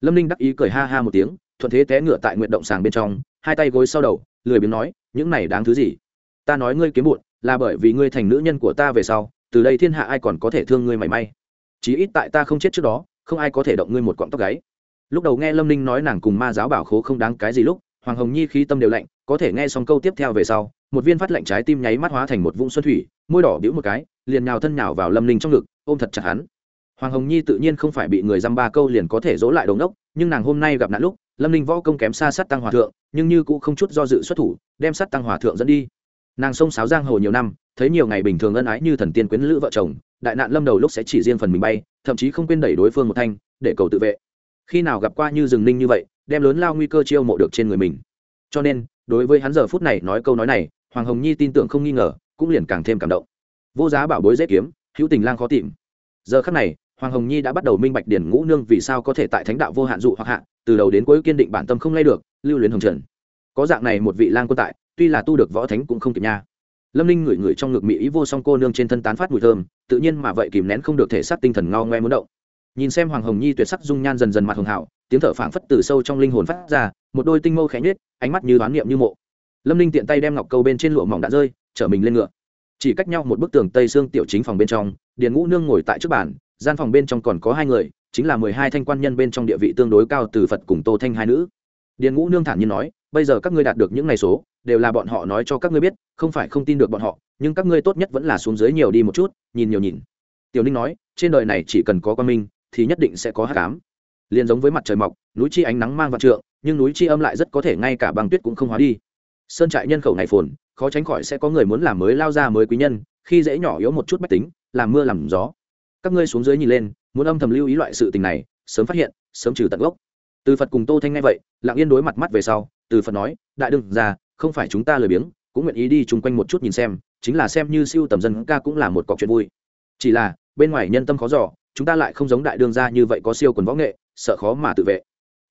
lâm ninh đắc ý cười ha ha một tiếng thuận thế té ngựa tại nguyện động sàng bên trong hai tay gối sau đầu lười biếng nói những này đáng thứ gì ta nói ngươi kiếm buồn, là bởi vì ngươi thành nữ nhân của ta về sau từ đây thiên hạ ai còn có thể thương ngươi mảy may? Chí ít tại ta không chết trước đó, không ai có thể động ngươi một cọng tóc gáy. Lúc đầu nghe lâm ninh nói nàng cùng ma giáo bảo khố không đáng cái gì lúc, hoàng hồng nhi khí tâm đều lạnh, có thể nghe xong câu tiếp theo về sau, một viên phát lạnh trái tim nháy mắt hóa thành một vũng xuân thủy, môi đỏ đĩu một cái, liền nhào thân nhào vào lâm ninh trong ngực, ôm thật chặt hắn. Hoàng hồng nhi tự nhiên không phải bị người dăm ba câu liền có thể dỗ lại đống đốc nhưng nàng hôm nay gặp nạn lúc, lâm ninh võ công kém xa sát tăng hòa thượng, nhưng như cũng không chút do dự xuất thủ, đem sát tăng hòa thượng dẫn đi. Nàng sông sáo giang hồ nhiều năm thấy nhiều ngày bình thường ân ái như thần tiên quyến lữ vợ chồng, đại nạn lâm đầu lúc sẽ chỉ riêng phần mình bay, thậm chí không quên đẩy đối phương một thanh, để cầu tự vệ. Khi nào gặp qua như rừng ninh như vậy, đem lớn lao nguy cơ chiêu mộ được trên người mình. Cho nên, đối với hắn giờ phút này nói câu nói này, hoàng hồng nhi tin tưởng không nghi ngờ, cũng liền càng thêm cảm động. Vô giá bảo bối dễ kiếm, hữu tình lang khó tìm. Giờ khắc này, hoàng hồng nhi đã bắt đầu minh bạch điển ngũ nương vì sao có thể tại thánh đạo vô hạn dụ hoặc hạ, từ đầu đến cuối kiên định bản tâm không lay được, lưu luyến hồng trần. Có dạng này một vị lang quân tại, tuy là tu được võ thánh cũng không kịp nha lâm ninh ngửi ngửi trong ngực mỹ ý vô song cô nương trên thân tán phát mùi thơm, tự nhiên mà vậy kìm nén không được thể xác tinh thần ngao ngoe muốn động. Nhìn xem hoàng hồng nhi tuyệt sắc dung nhan dần dần mặt hường hảo, tiếng thở phảng phất từ sâu trong linh hồn phát ra, một đôi tinh mâu khẽ nhết ánh mắt như đoán niệm như mộ. Lâm ninh tiện tay đem ngọc câu bên trên lụa mỏng đã rơi, chở mình lên ngựa. Chỉ cách nhau một bức tường tây xương tiểu chính phòng bên trong, điền ngũ nương ngồi tại trước bàn, gian phòng bên trong còn có hai người, chính là mười hai thanh quan nhân bên trong địa vị tương đối cao từ phật cùng tô thanh hai nữ. Điền ngũ nương thản nhiên nói bây giờ các ngươi đạt được những ngày số, đều là bọn họ nói cho các ngươi biết, không phải không tin được bọn họ, nhưng các ngươi tốt nhất vẫn là xuống dưới nhiều đi một chút, nhìn nhiều nhìn. Tiểu ninh nói, trên đời này chỉ cần có quan minh, thì nhất định sẽ có hát cám liền giống với mặt trời mọc, núi chi ánh nắng mang vạn trượng, nhưng núi chi âm lại rất có thể ngay cả băng tuyết cũng không hóa đi. Sơn trại nhân khẩu này phồn, khó tránh khỏi sẽ có người muốn làm mới lao ra mới quý nhân, khi dễ nhỏ yếu một chút bách tính, làm mưa làm gió. Các ngươi xuống dưới nhìn lên, muốn âm thầm lưu ý loại sự tình này, sớm phát hiện, sớm trừ tận gốc. Từ phật cùng tô thanh ngay vậy, lặng yên đối mặt mắt về sau từ phật nói, đại đương ra không phải chúng ta lười biếng, cũng nguyện ý đi chung quanh một chút nhìn xem, chính là xem như siêu tầm dân ca cũng là một cọc chuyện vui. Chỉ là, bên ngoài nhân tâm khó giỏ chúng ta lại không giống đại đương gia như vậy có siêu quần võ nghệ, sợ khó mà tự vệ.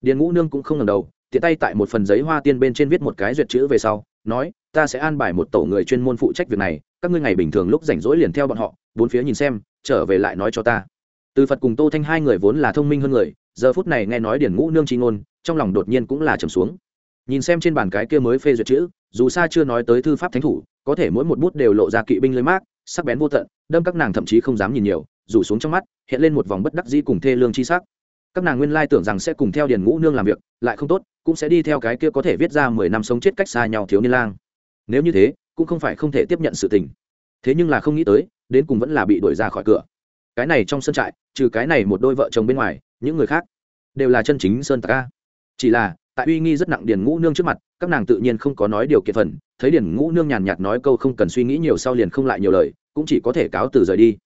Điền ngũ nương cũng không ngần đầu, tiện tay tại một phần giấy hoa tiên bên trên viết một cái duyệt chữ về sau, nói, ta sẽ an bài một tổ người chuyên môn phụ trách việc này, các ngươi ngày bình thường lúc rảnh rỗi liền theo bọn họ, bốn phía nhìn xem, trở về lại nói cho ta. Từ phật cùng tô thanh hai người vốn là thông minh hơn người, giờ phút này nghe nói điển ngũ nương tri ngôn, trong lòng đột nhiên cũng là trầm xuống nhìn xem trên bàn cái kia mới phê duyệt chữ, dù xa chưa nói tới thư pháp thánh thủ, có thể mỗi một bút đều lộ ra kỵ binh lưới mát sắc bén vô tận, đâm các nàng thậm chí không dám nhìn nhiều, rủ xuống trong mắt, hiện lên một vòng bất đắc dĩ cùng thê lương chi sắc. Các nàng nguyên lai tưởng rằng sẽ cùng theo điền ngũ nương làm việc, lại không tốt, cũng sẽ đi theo cái kia có thể viết ra mười năm sống chết cách xa nhau thiếu niên lang. Nếu như thế, cũng không phải không thể tiếp nhận sự tình. Thế nhưng là không nghĩ tới, đến cùng vẫn là bị đuổi ra khỏi cửa. Cái này trong sân trại, trừ cái này một đôi vợ chồng bên ngoài, những người khác, đều là chân chính sơn tạc ca chỉ là tại uy nghi rất nặng điền ngũ nương trước mặt, các nàng tự nhiên không có nói điều kiện phần, thấy điền ngũ nương nhàn nhạt nói câu không cần suy nghĩ nhiều sau liền không lại nhiều lời, cũng chỉ có thể cáo từ rời đi.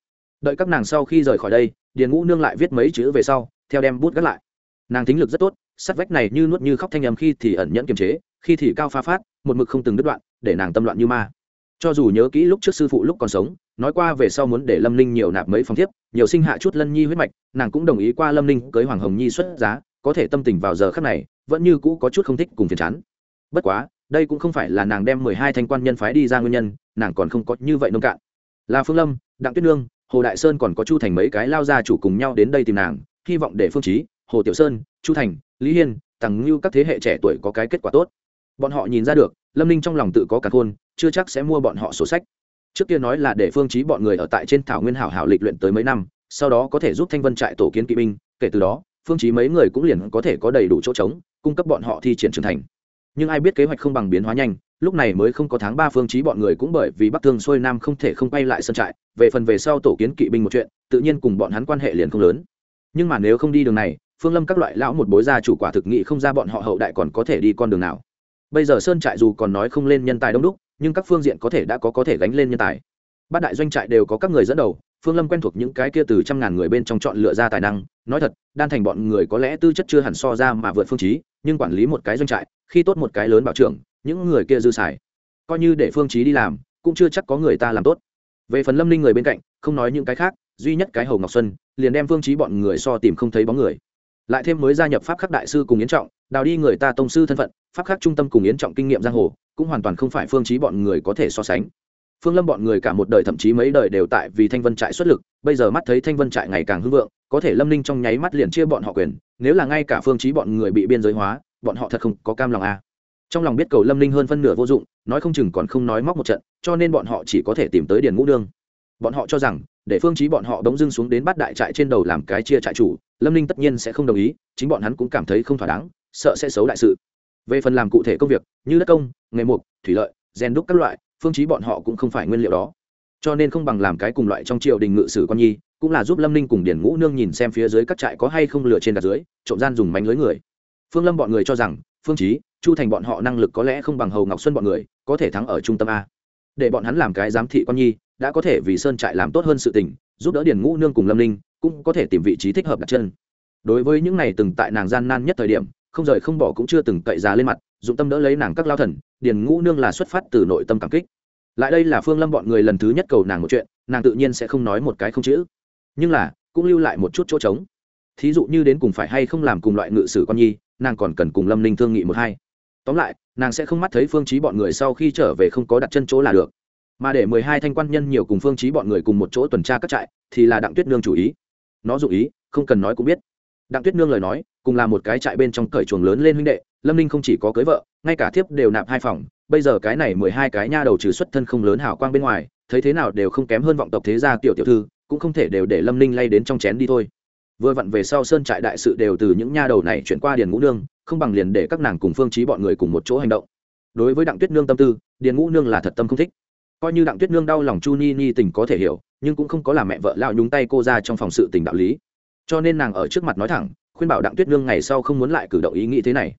Đợi các nàng sau khi rời khỏi đây, điền ngũ nương lại viết mấy chữ về sau, theo đem bút gắt lại. Nàng tính lực rất tốt, sắt vách này như nuốt như khóc thanh âm khi thì ẩn nhẫn kiềm chế, khi thì cao pha phát, một mực không từng đứt đoạn, để nàng tâm loạn như ma. Cho dù nhớ kỹ lúc trước sư phụ lúc còn sống, nói qua về sau muốn để lâm ninh nhiều nạp mấy phòng thiếp, nhiều sinh hạ chút lân nhi huyết mạch, nàng cũng đồng ý qua lâm ninh cưới hoàng hồng nhi xuất giá có thể tâm tình vào giờ khắc này, vẫn như cũ có chút không thích cùng phiền chán. Bất quá, đây cũng không phải là nàng đem mười hai thanh quan nhân phái đi ra nguyên nhân, nàng còn không có như vậy nông cạn. Là phương lâm, đặng tuyết nương, hồ đại sơn còn có chu thành mấy cái lao ra chủ cùng nhau đến đây tìm nàng, hy vọng để phương trí hồ tiểu sơn, chu thành, lý hiên, tằng ngưu các thế hệ trẻ tuổi có cái kết quả tốt. Bọn họ nhìn ra được, lâm ninh trong lòng tự có cả khôn, chưa chắc sẽ mua bọn họ sổ sách. Trước kia nói là để phương trí bọn người ở tại trên thảo nguyên hảo hảo lịch luyện tới mấy năm, sau đó có thể giúp thanh vân trại tổ kiến kỵ binh, kể từ đó phương Chí mấy người cũng liền có thể có đầy đủ chỗ trống, cung cấp bọn họ thi triển trưởng thành. Nhưng ai biết kế hoạch không bằng biến hóa nhanh, lúc này mới không có tháng ba phương Chí bọn người cũng bởi vì bắc thương xuôi nam không thể không quay lại sân trại, về phần về sau tổ kiến kỵ binh một chuyện, tự nhiên cùng bọn hắn quan hệ liền không lớn. Nhưng mà nếu không đi đường này, phương lâm các loại lão một bối gia chủ quả thực nghị không ra bọn họ hậu đại còn có thể đi con đường nào. Bây giờ sơn trại dù còn nói không lên nhân tài đông đúc, nhưng các phương diện có thể đã có có thể gánh lên nhân tài. Bát đại doanh trại đều có các người dẫn đầu phương lâm quen thuộc những cái kia từ trăm ngàn người bên trong chọn lựa ra tài năng, nói thật, đan thành bọn người có lẽ tư chất chưa hẳn so ra mà vượt phương trí, nhưng quản lý một cái doanh trại, khi tốt một cái lớn bảo trưởng, những người kia dư xài. Coi như để phương trí đi làm, cũng chưa chắc có người ta làm tốt. Về phần lâm ninh người bên cạnh, không nói những cái khác, duy nhất cái hầu ngọc xuân, liền đem phương trí bọn người so tìm không thấy bóng người. Lại thêm mới gia nhập pháp khắc đại sư cùng yến trọng, đào đi người ta tông sư thân phận, pháp khắc trung tâm cùng yến trọng kinh nghiệm giang hồ, cũng hoàn toàn không phải phương trí bọn người có thể so sánh phương lâm bọn người cả một đời thậm chí mấy đời đều tại vì thanh vân trại xuất lực, bây giờ mắt thấy thanh vân trại ngày càng hưng vượng, có thể lâm ninh trong nháy mắt liền chia bọn họ quyền, nếu là ngay cả phương trí bọn người bị biên giới hóa, bọn họ thật không có cam lòng a à. trong lòng biết cầu lâm ninh hơn phân nửa vô dụng, nói không chừng còn không nói móc một trận, cho nên bọn họ chỉ có thể tìm tới điền ngũ nương bọn họ cho rằng, để phương trí bọn họ đống dưng xuống đến bắt đại trại trên đầu làm cái chia trại chủ, lâm ninh tất nhiên sẽ không đồng ý, chính bọn hắn cũng cảm thấy không thỏa đáng, sợ sẽ xấu đại sự về phần làm cụ thể công việc, như đất công, nghề mục, thủy lợi gen đúc các loại phương trí bọn họ cũng không phải nguyên liệu đó. Cho nên không bằng làm cái cùng loại trong triều đình ngự sử con nhi, cũng là giúp lâm ninh cùng điển ngũ nương nhìn xem phía dưới các trại có hay không lửa trên đặt dưới, trộm gian dùng mánh lưới người. Phương lâm bọn người cho rằng, phương trí chu thành bọn họ năng lực có lẽ không bằng hầu ngọc xuân bọn người, có thể thắng ở trung tâm a. Để bọn hắn làm cái giám thị con nhi, đã có thể vì sơn trại làm tốt hơn sự tình, giúp đỡ điển ngũ nương cùng lâm ninh, cũng có thể tìm vị trí thích hợp đặt chân. Đối với những này từng tại nàng gian nan nhất thời điểm không rời không bỏ cũng chưa từng cậy giá lên mặt, dụng tâm đỡ lấy nàng các lao thần, điền ngũ nương là xuất phát từ nội tâm cảm kích. Lại đây là phương lâm bọn người lần thứ nhất cầu nàng một chuyện, nàng tự nhiên sẽ không nói một cái không chữ. Nhưng là, cũng lưu lại một chút chỗ trống. Thí dụ như đến cùng phải hay không làm cùng loại ngự sử con nhi, nàng còn cần cùng lâm ninh thương nghị một hai. Tóm lại, nàng sẽ không mắt thấy phương trí bọn người sau khi trở về không có đặt chân chỗ là được. Mà để mười hai thanh quan nhân nhiều cùng phương trí bọn người cùng một chỗ tuần tra các trại, thì là đặng tuyết nương chủ ý. Nó dụ ý, không cần nói cũng biết. Đặng tuyết nương lời nói cùng là một cái trại bên trong cởi chuồng lớn lên huynh đệ, lâm ninh không chỉ có cưới vợ, ngay cả thiếp đều nạp hai phòng, bây giờ cái này mười hai cái nha đầu trừ xuất thân không lớn hào quang bên ngoài, thấy thế nào đều không kém hơn vọng tộc thế gia tiểu tiểu thư, cũng không thể đều để lâm ninh lay đến trong chén đi thôi. Vừa vặn về sau sơn trại đại sự đều từ những nha đầu này chuyển qua điền ngũ nương, không bằng liền để các nàng cùng phương trí bọn người cùng một chỗ hành động. Đối với đặng tuyết nương tâm tư, điền ngũ nương là thật tâm không thích. Coi như đặng tuyết nương đau lòng chu ni ni tình có thể hiểu, nhưng cũng không có làm mẹ vợ lao nhúng tay cô ra trong phòng sự tình đạo lý. Cho nên nàng ở trước mặt nói thẳng khuyên bảo đặng tuyết nương ngày sau không muốn lại cử động ý nghĩ thế này.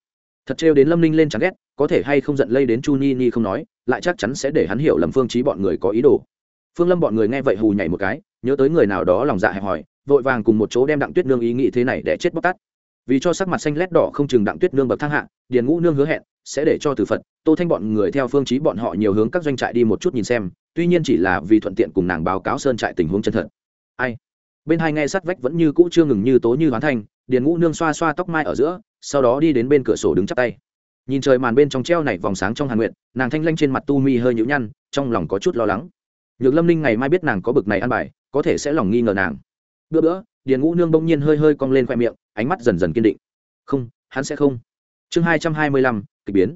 Thật trêu đến lâm ninh lên chán ghét, có thể hay không giận lây đến chu ni ni không nói, lại chắc chắn sẽ để hắn hiểu lầm phương trí bọn người có ý đồ. Phương lâm bọn người nghe vậy hù nhảy một cái, nhớ tới người nào đó lòng dạ hẹp hòi, vội vàng cùng một chỗ đem đặng tuyết nương ý nghĩ thế này để chết bóc tát. vì cho sắc mặt xanh lét đỏ không chừng đặng tuyết nương bậc thang hạ, điền ngũ nương hứa hẹn sẽ để cho từ phật, tô thanh bọn người theo phương chí bọn họ nhiều hướng các doanh trại đi một chút nhìn xem, tuy nhiên chỉ là vì thuận tiện cùng nàng báo cáo sơn trại tình huống chân thật. Ai? Bên hai nghe sát vách vẫn như cũ chưa ngừng như tố như hoán thanh điền ngũ nương xoa xoa tóc mai ở giữa, sau đó đi đến bên cửa sổ đứng chắp tay. Nhìn trời màn bên trong treo này vòng sáng trong hàn nguyện nàng thanh lanh trên mặt tu mi hơi nhũ nhăn, trong lòng có chút lo lắng. Nhược lâm ninh ngày mai biết nàng có bực này ăn bài, có thể sẽ lòng nghi ngờ nàng. Bữa bữa, điền ngũ nương bỗng nhiên hơi hơi cong lên khoe miệng, ánh mắt dần dần kiên định. Không, hắn sẽ không. Chương hai trăm hai mươi lăm, kịch biến.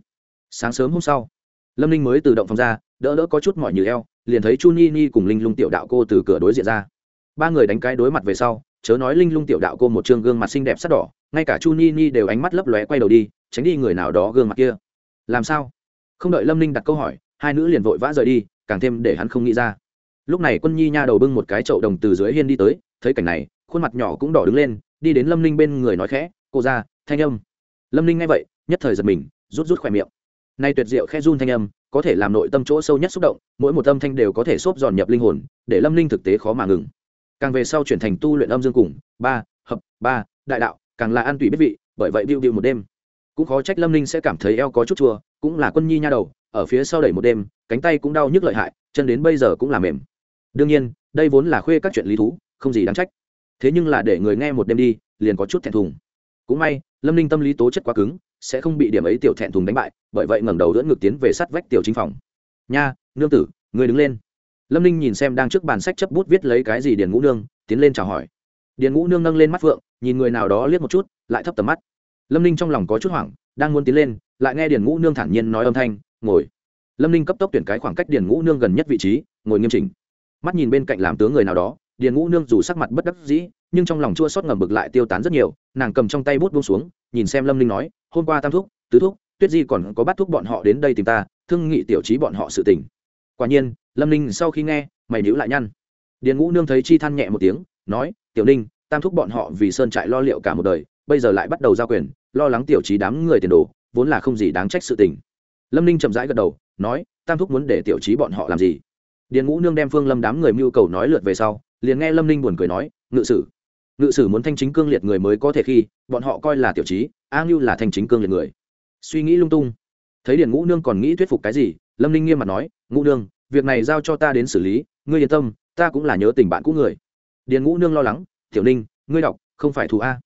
Sáng sớm hôm sau, lâm ninh mới từ động phòng ra, đỡ đỡ có chút mỏi như eo, liền thấy chu ni ni cùng linh lung tiểu đạo cô từ cửa đối diện ra. Ba người đánh cái đối mặt về sau chớ nói linh lung tiểu đạo cô một chương gương mặt xinh đẹp sắc đỏ, ngay cả chu ni ni đều ánh mắt lấp lóe quay đầu đi, tránh đi người nào đó gương mặt kia. Làm sao? Không đợi lâm ninh đặt câu hỏi, hai nữ liền vội vã rời đi, càng thêm để hắn không nghĩ ra. Lúc này quân nhi nha đầu bưng một cái chậu đồng từ dưới hiên đi tới, thấy cảnh này, khuôn mặt nhỏ cũng đỏ đứng lên, đi đến lâm ninh bên người nói khẽ, cô ra, thanh âm. Lâm ninh nghe vậy, nhất thời giật mình, rút rút khỏe miệng. Nay tuyệt diệu khẽ run thanh âm, có thể làm nội tâm chỗ sâu nhất xúc động, mỗi một âm thanh đều có thể xốp giòn nhập linh hồn, để lâm ninh thực tế khó mà ngừng càng về sau chuyển thành tu luyện âm dương cùng, ba, hợp, ba, đại đạo, càng là an tùy biết vị, bởi vậy biêu điệu một đêm. Cũng khó trách lâm ninh sẽ cảm thấy eo có chút chua, cũng là quân nhi nha đầu, ở phía sau đẩy một đêm, cánh tay cũng đau nhức lợi hại, chân đến bây giờ cũng là mềm. Đương nhiên, đây vốn là khuê các chuyện lý thú, không gì đáng trách. Thế nhưng là để người nghe một đêm đi, liền có chút thẹn thùng. Cũng may, lâm ninh tâm lý tố chất quá cứng, sẽ không bị điểm ấy tiểu thẹn thùng đánh bại, bởi vậy ngẩng đầu dẫn ngược tiến về sát vách tiểu chính phòng. Nha, nương tử, người đứng lên lâm ninh nhìn xem đang trước bàn sách chấp bút viết lấy cái gì điền ngũ nương tiến lên chào hỏi. Điền ngũ nương nâng lên mắt phượng nhìn người nào đó liếc một chút lại thấp tầm mắt. Lâm ninh trong lòng có chút hoảng đang muốn tiến lên lại nghe điền ngũ nương thản nhiên nói âm thanh ngồi. Lâm ninh cấp tốc tuyển cái khoảng cách điền ngũ nương gần nhất vị trí ngồi nghiêm chỉnh. Mắt nhìn bên cạnh làm tướng người nào đó điền ngũ nương dù sắc mặt bất đắc dĩ nhưng trong lòng chua xót ngầm bực lại tiêu tán rất nhiều nàng cầm trong tay bút buông xuống nhìn xem lâm ninh nói hôm qua tam thuốc tứ thuốc, tuyết di còn có bắt thuốc bọn họ đến đây tìm ta thương nghị tiểu trí bọn họ sự tình. Quả nhiên lâm ninh sau khi nghe mày nhữ lại nhăn điền ngũ nương thấy chi than nhẹ một tiếng nói tiểu ninh tam thúc bọn họ vì sơn trại lo liệu cả một đời bây giờ lại bắt đầu giao quyền lo lắng tiểu trí đám người tiền đồ vốn là không gì đáng trách sự tình lâm ninh chậm rãi gật đầu nói tam thúc muốn để tiểu trí bọn họ làm gì điền ngũ nương đem phương lâm đám người mưu cầu nói lượt về sau liền nghe lâm ninh buồn cười nói ngự sử ngự sử muốn thanh chính cương liệt người mới có thể khi bọn họ coi là tiểu trí a ngưu là thanh chính cương liệt người suy nghĩ lung tung thấy điền ngũ nương còn nghĩ thuyết phục cái gì lâm ninh nghiêm mặt nói ngũ nương việc này giao cho ta đến xử lý, ngươi yên tâm, ta cũng là nhớ tình bạn cũ người. Điền ngũ nương lo lắng, tiểu ninh, ngươi đọc, không phải thù a.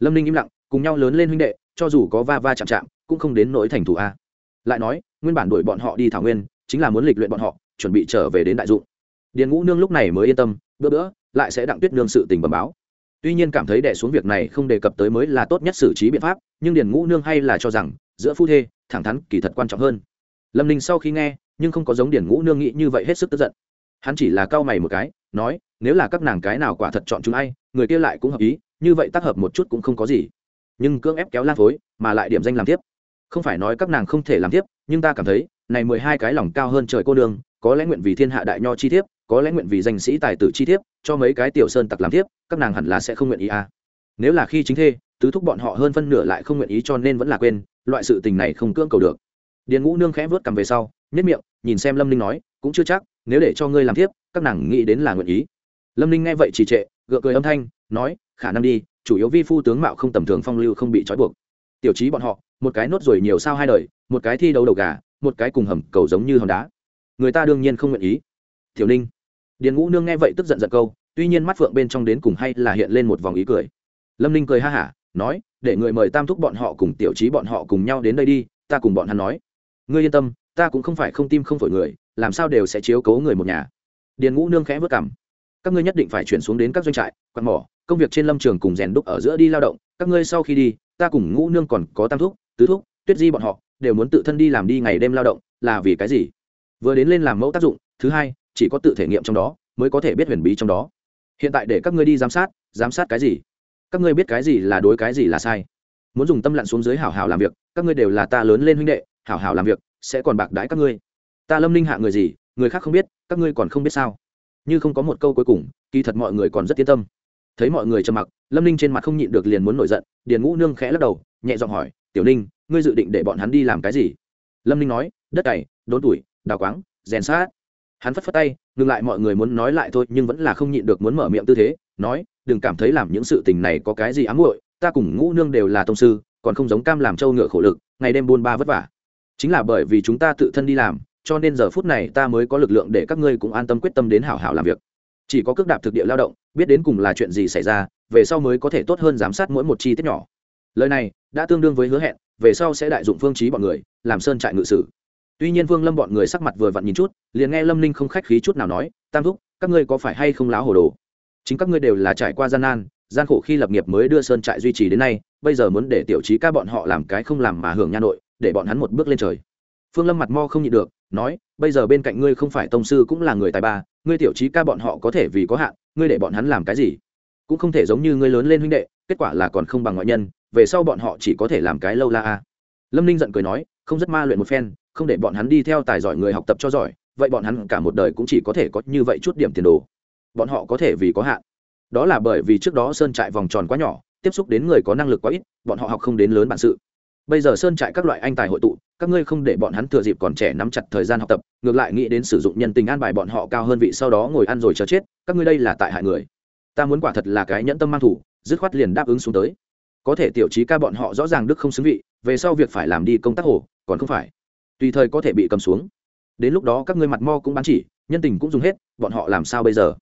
Lâm ninh im lặng, cùng nhau lớn lên huynh đệ, cho dù có va va chạm chạm, cũng không đến nỗi thành thù a. Lại nói, nguyên bản đuổi bọn họ đi thảo nguyên, chính là muốn lịch luyện bọn họ, chuẩn bị trở về đến đại dụng. Điền ngũ nương lúc này mới yên tâm, bữa bữa, lại sẽ đặng tuyết nương sự tình bẩm báo. Tuy nhiên cảm thấy đẻ xuống việc này không đề cập tới mới là tốt nhất xử trí biện pháp, nhưng điền ngũ nương hay là cho rằng, giữa phu thê, thẳng thắn kỳ thật quan trọng hơn. Lâm ninh sau khi nghe nhưng không có giống điền ngũ nương nghĩ như vậy hết sức tức giận. Hắn chỉ là cau mày một cái, nói, nếu là các nàng cái nào quả thật chọn chúng ai, người kia lại cũng hợp ý, như vậy tác hợp một chút cũng không có gì. Nhưng cưỡng ép kéo lan phối, mà lại điểm danh làm tiếp. Không phải nói các nàng không thể làm tiếp, nhưng ta cảm thấy, này mười hai cái lòng cao hơn trời cô đường có lẽ nguyện vì thiên hạ đại nho chi thiếp, có lẽ nguyện vì danh sĩ tài tử chi thiếp, cho mấy cái tiểu sơn tặc làm thiếp các nàng hẳn là sẽ không nguyện ý à. Nếu là khi chính thê, tứ thúc bọn họ hơn phân nửa lại không nguyện ý cho nên vẫn là quên, loại sự tình này không cưỡng cầu được điền ngũ nương khẽ vớt cầm về sau nhất miệng, nhìn xem lâm ninh nói, cũng chưa chắc, nếu để cho ngươi làm tiếp các nàng nghĩ đến là nguyện ý. Lâm ninh nghe vậy trì trệ, gượng cười âm thanh, nói, khả năng đi, chủ yếu vi phu tướng mạo không tầm thường phong lưu không bị trói buộc. Tiểu trí bọn họ, một cái nốt rồi nhiều sao hai đời, một cái thi đấu đầu gà, một cái cùng hầm cầu giống như hòn đá. Người ta đương nhiên không nguyện ý. Tiểu ninh. Điền ngũ nương nghe vậy tức giận giận câu, tuy nhiên mắt phượng bên trong đến cùng hay là hiện lên một vòng ý cười. Lâm ninh cười ha hả, nói, để người mời tam thúc bọn họ cùng tiểu trí bọn họ cùng nhau đến đây đi, ta cùng bọn hắn nói ngươi yên tâm, ta cũng không phải không tim không phổi người, làm sao đều sẽ chiếu cố người một nhà. Điền ngũ nương khẽ vất cảm các ngươi nhất định phải chuyển xuống đến các doanh trại, quạt mỏ, công việc trên lâm trường cùng rèn đúc ở giữa đi lao động, các ngươi sau khi đi, ta cùng ngũ nương còn có tam thúc, tứ thúc, tuyết di bọn họ, đều muốn tự thân đi làm đi ngày đêm lao động, là vì cái gì? Vừa đến lên làm mẫu tác dụng, thứ hai, chỉ có tự thể nghiệm trong đó, mới có thể biết huyền bí trong đó. Hiện tại để các ngươi đi giám sát giám sát cái gì? Các ngươi biết cái gì là đối, cái gì là sai? Muốn dùng tâm lặn xuống dưới hảo hảo làm việc, các ngươi đều là ta lớn lên huynh đệ hảo hảo làm việc, sẽ còn bạc đãi các ngươi. Ta lâm ninh hạ người gì, người khác không biết, các ngươi còn không biết sao? Như không có một câu cuối cùng, kỳ thật mọi người còn rất yên tâm. Thấy mọi người trầm mặc, lâm ninh trên mặt không nhịn được liền muốn nổi giận, điền ngũ nương khẽ lắc đầu, nhẹ giọng hỏi, tiểu ninh, ngươi dự định để bọn hắn đi làm cái gì? Lâm ninh nói, đất cày, đốn tuổi, đào quáng, rèn sát. Hắn phất phất tay, ngừng lại mọi người muốn nói lại thôi, nhưng vẫn là không nhịn được muốn mở miệng tư thế, nói, đừng cảm thấy làm những sự tình này có cái gì ám muội, ta cùng ngũ nương đều là tông sư, còn không giống cam làm trâu ngựa khổ lực, ngày đêm buôn ba vất vả chính là bởi vì chúng ta tự thân đi làm, cho nên giờ phút này ta mới có lực lượng để các ngươi cũng an tâm quyết tâm đến hảo hảo làm việc. Chỉ có cước đạp thực địa lao động, biết đến cùng là chuyện gì xảy ra, về sau mới có thể tốt hơn giám sát mỗi một chi tiết nhỏ. Lời này đã tương đương với hứa hẹn, về sau sẽ đại dụng phương trí bọn người, làm sơn trại ngự sử. Tuy nhiên vương lâm bọn người sắc mặt vừa vặn nhìn chút, liền nghe lâm ninh không khách khí chút nào nói, tam thúc, các ngươi có phải hay không láo hồ đồ? Chính các ngươi đều là trải qua gian nan, gian khổ khi lập nghiệp mới đưa sơn trại duy trì đến nay, bây giờ muốn để tiểu trí ca bọn họ làm cái không làm mà hưởng nha nội để bọn hắn một bước lên trời. Phương lâm mặt mo không nhịn được, nói, bây giờ bên cạnh ngươi không phải tông sư cũng là người tài ba, ngươi tiểu trí ca bọn họ có thể vì có hạn, ngươi để bọn hắn làm cái gì? Cũng không thể giống như ngươi lớn lên huynh đệ, kết quả là còn không bằng ngoại nhân, về sau bọn họ chỉ có thể làm cái lâu la a. Lâm ninh giận cười nói, không rất ma luyện một phen, không để bọn hắn đi theo tài giỏi người học tập cho giỏi, vậy bọn hắn cả một đời cũng chỉ có thể có như vậy chút điểm tiền đồ. Bọn họ có thể vì có hạn. Đó là bởi vì trước đó sơn trại vòng tròn quá nhỏ, tiếp xúc đến người có năng lực quá ít, bọn họ học không đến lớn bản sự bây giờ sơn trại các loại anh tài hội tụ, các ngươi không để bọn hắn thừa dịp còn trẻ nắm chặt thời gian học tập, ngược lại nghĩ đến sử dụng nhân tình an bài bọn họ cao hơn vị sau đó ngồi ăn rồi chờ chết, các ngươi đây là tại hại người. Ta muốn quả thật là cái nhẫn tâm mang thủ, dứt khoát liền đáp ứng xuống tới. Có thể tiểu trí ca bọn họ rõ ràng đức không xứng vị, về sau việc phải làm đi công tác hồ, còn không phải. Tùy thời có thể bị cầm xuống. Đến lúc đó các ngươi mặt mo cũng bán chỉ, nhân tình cũng dùng hết, bọn họ làm sao bây giờ?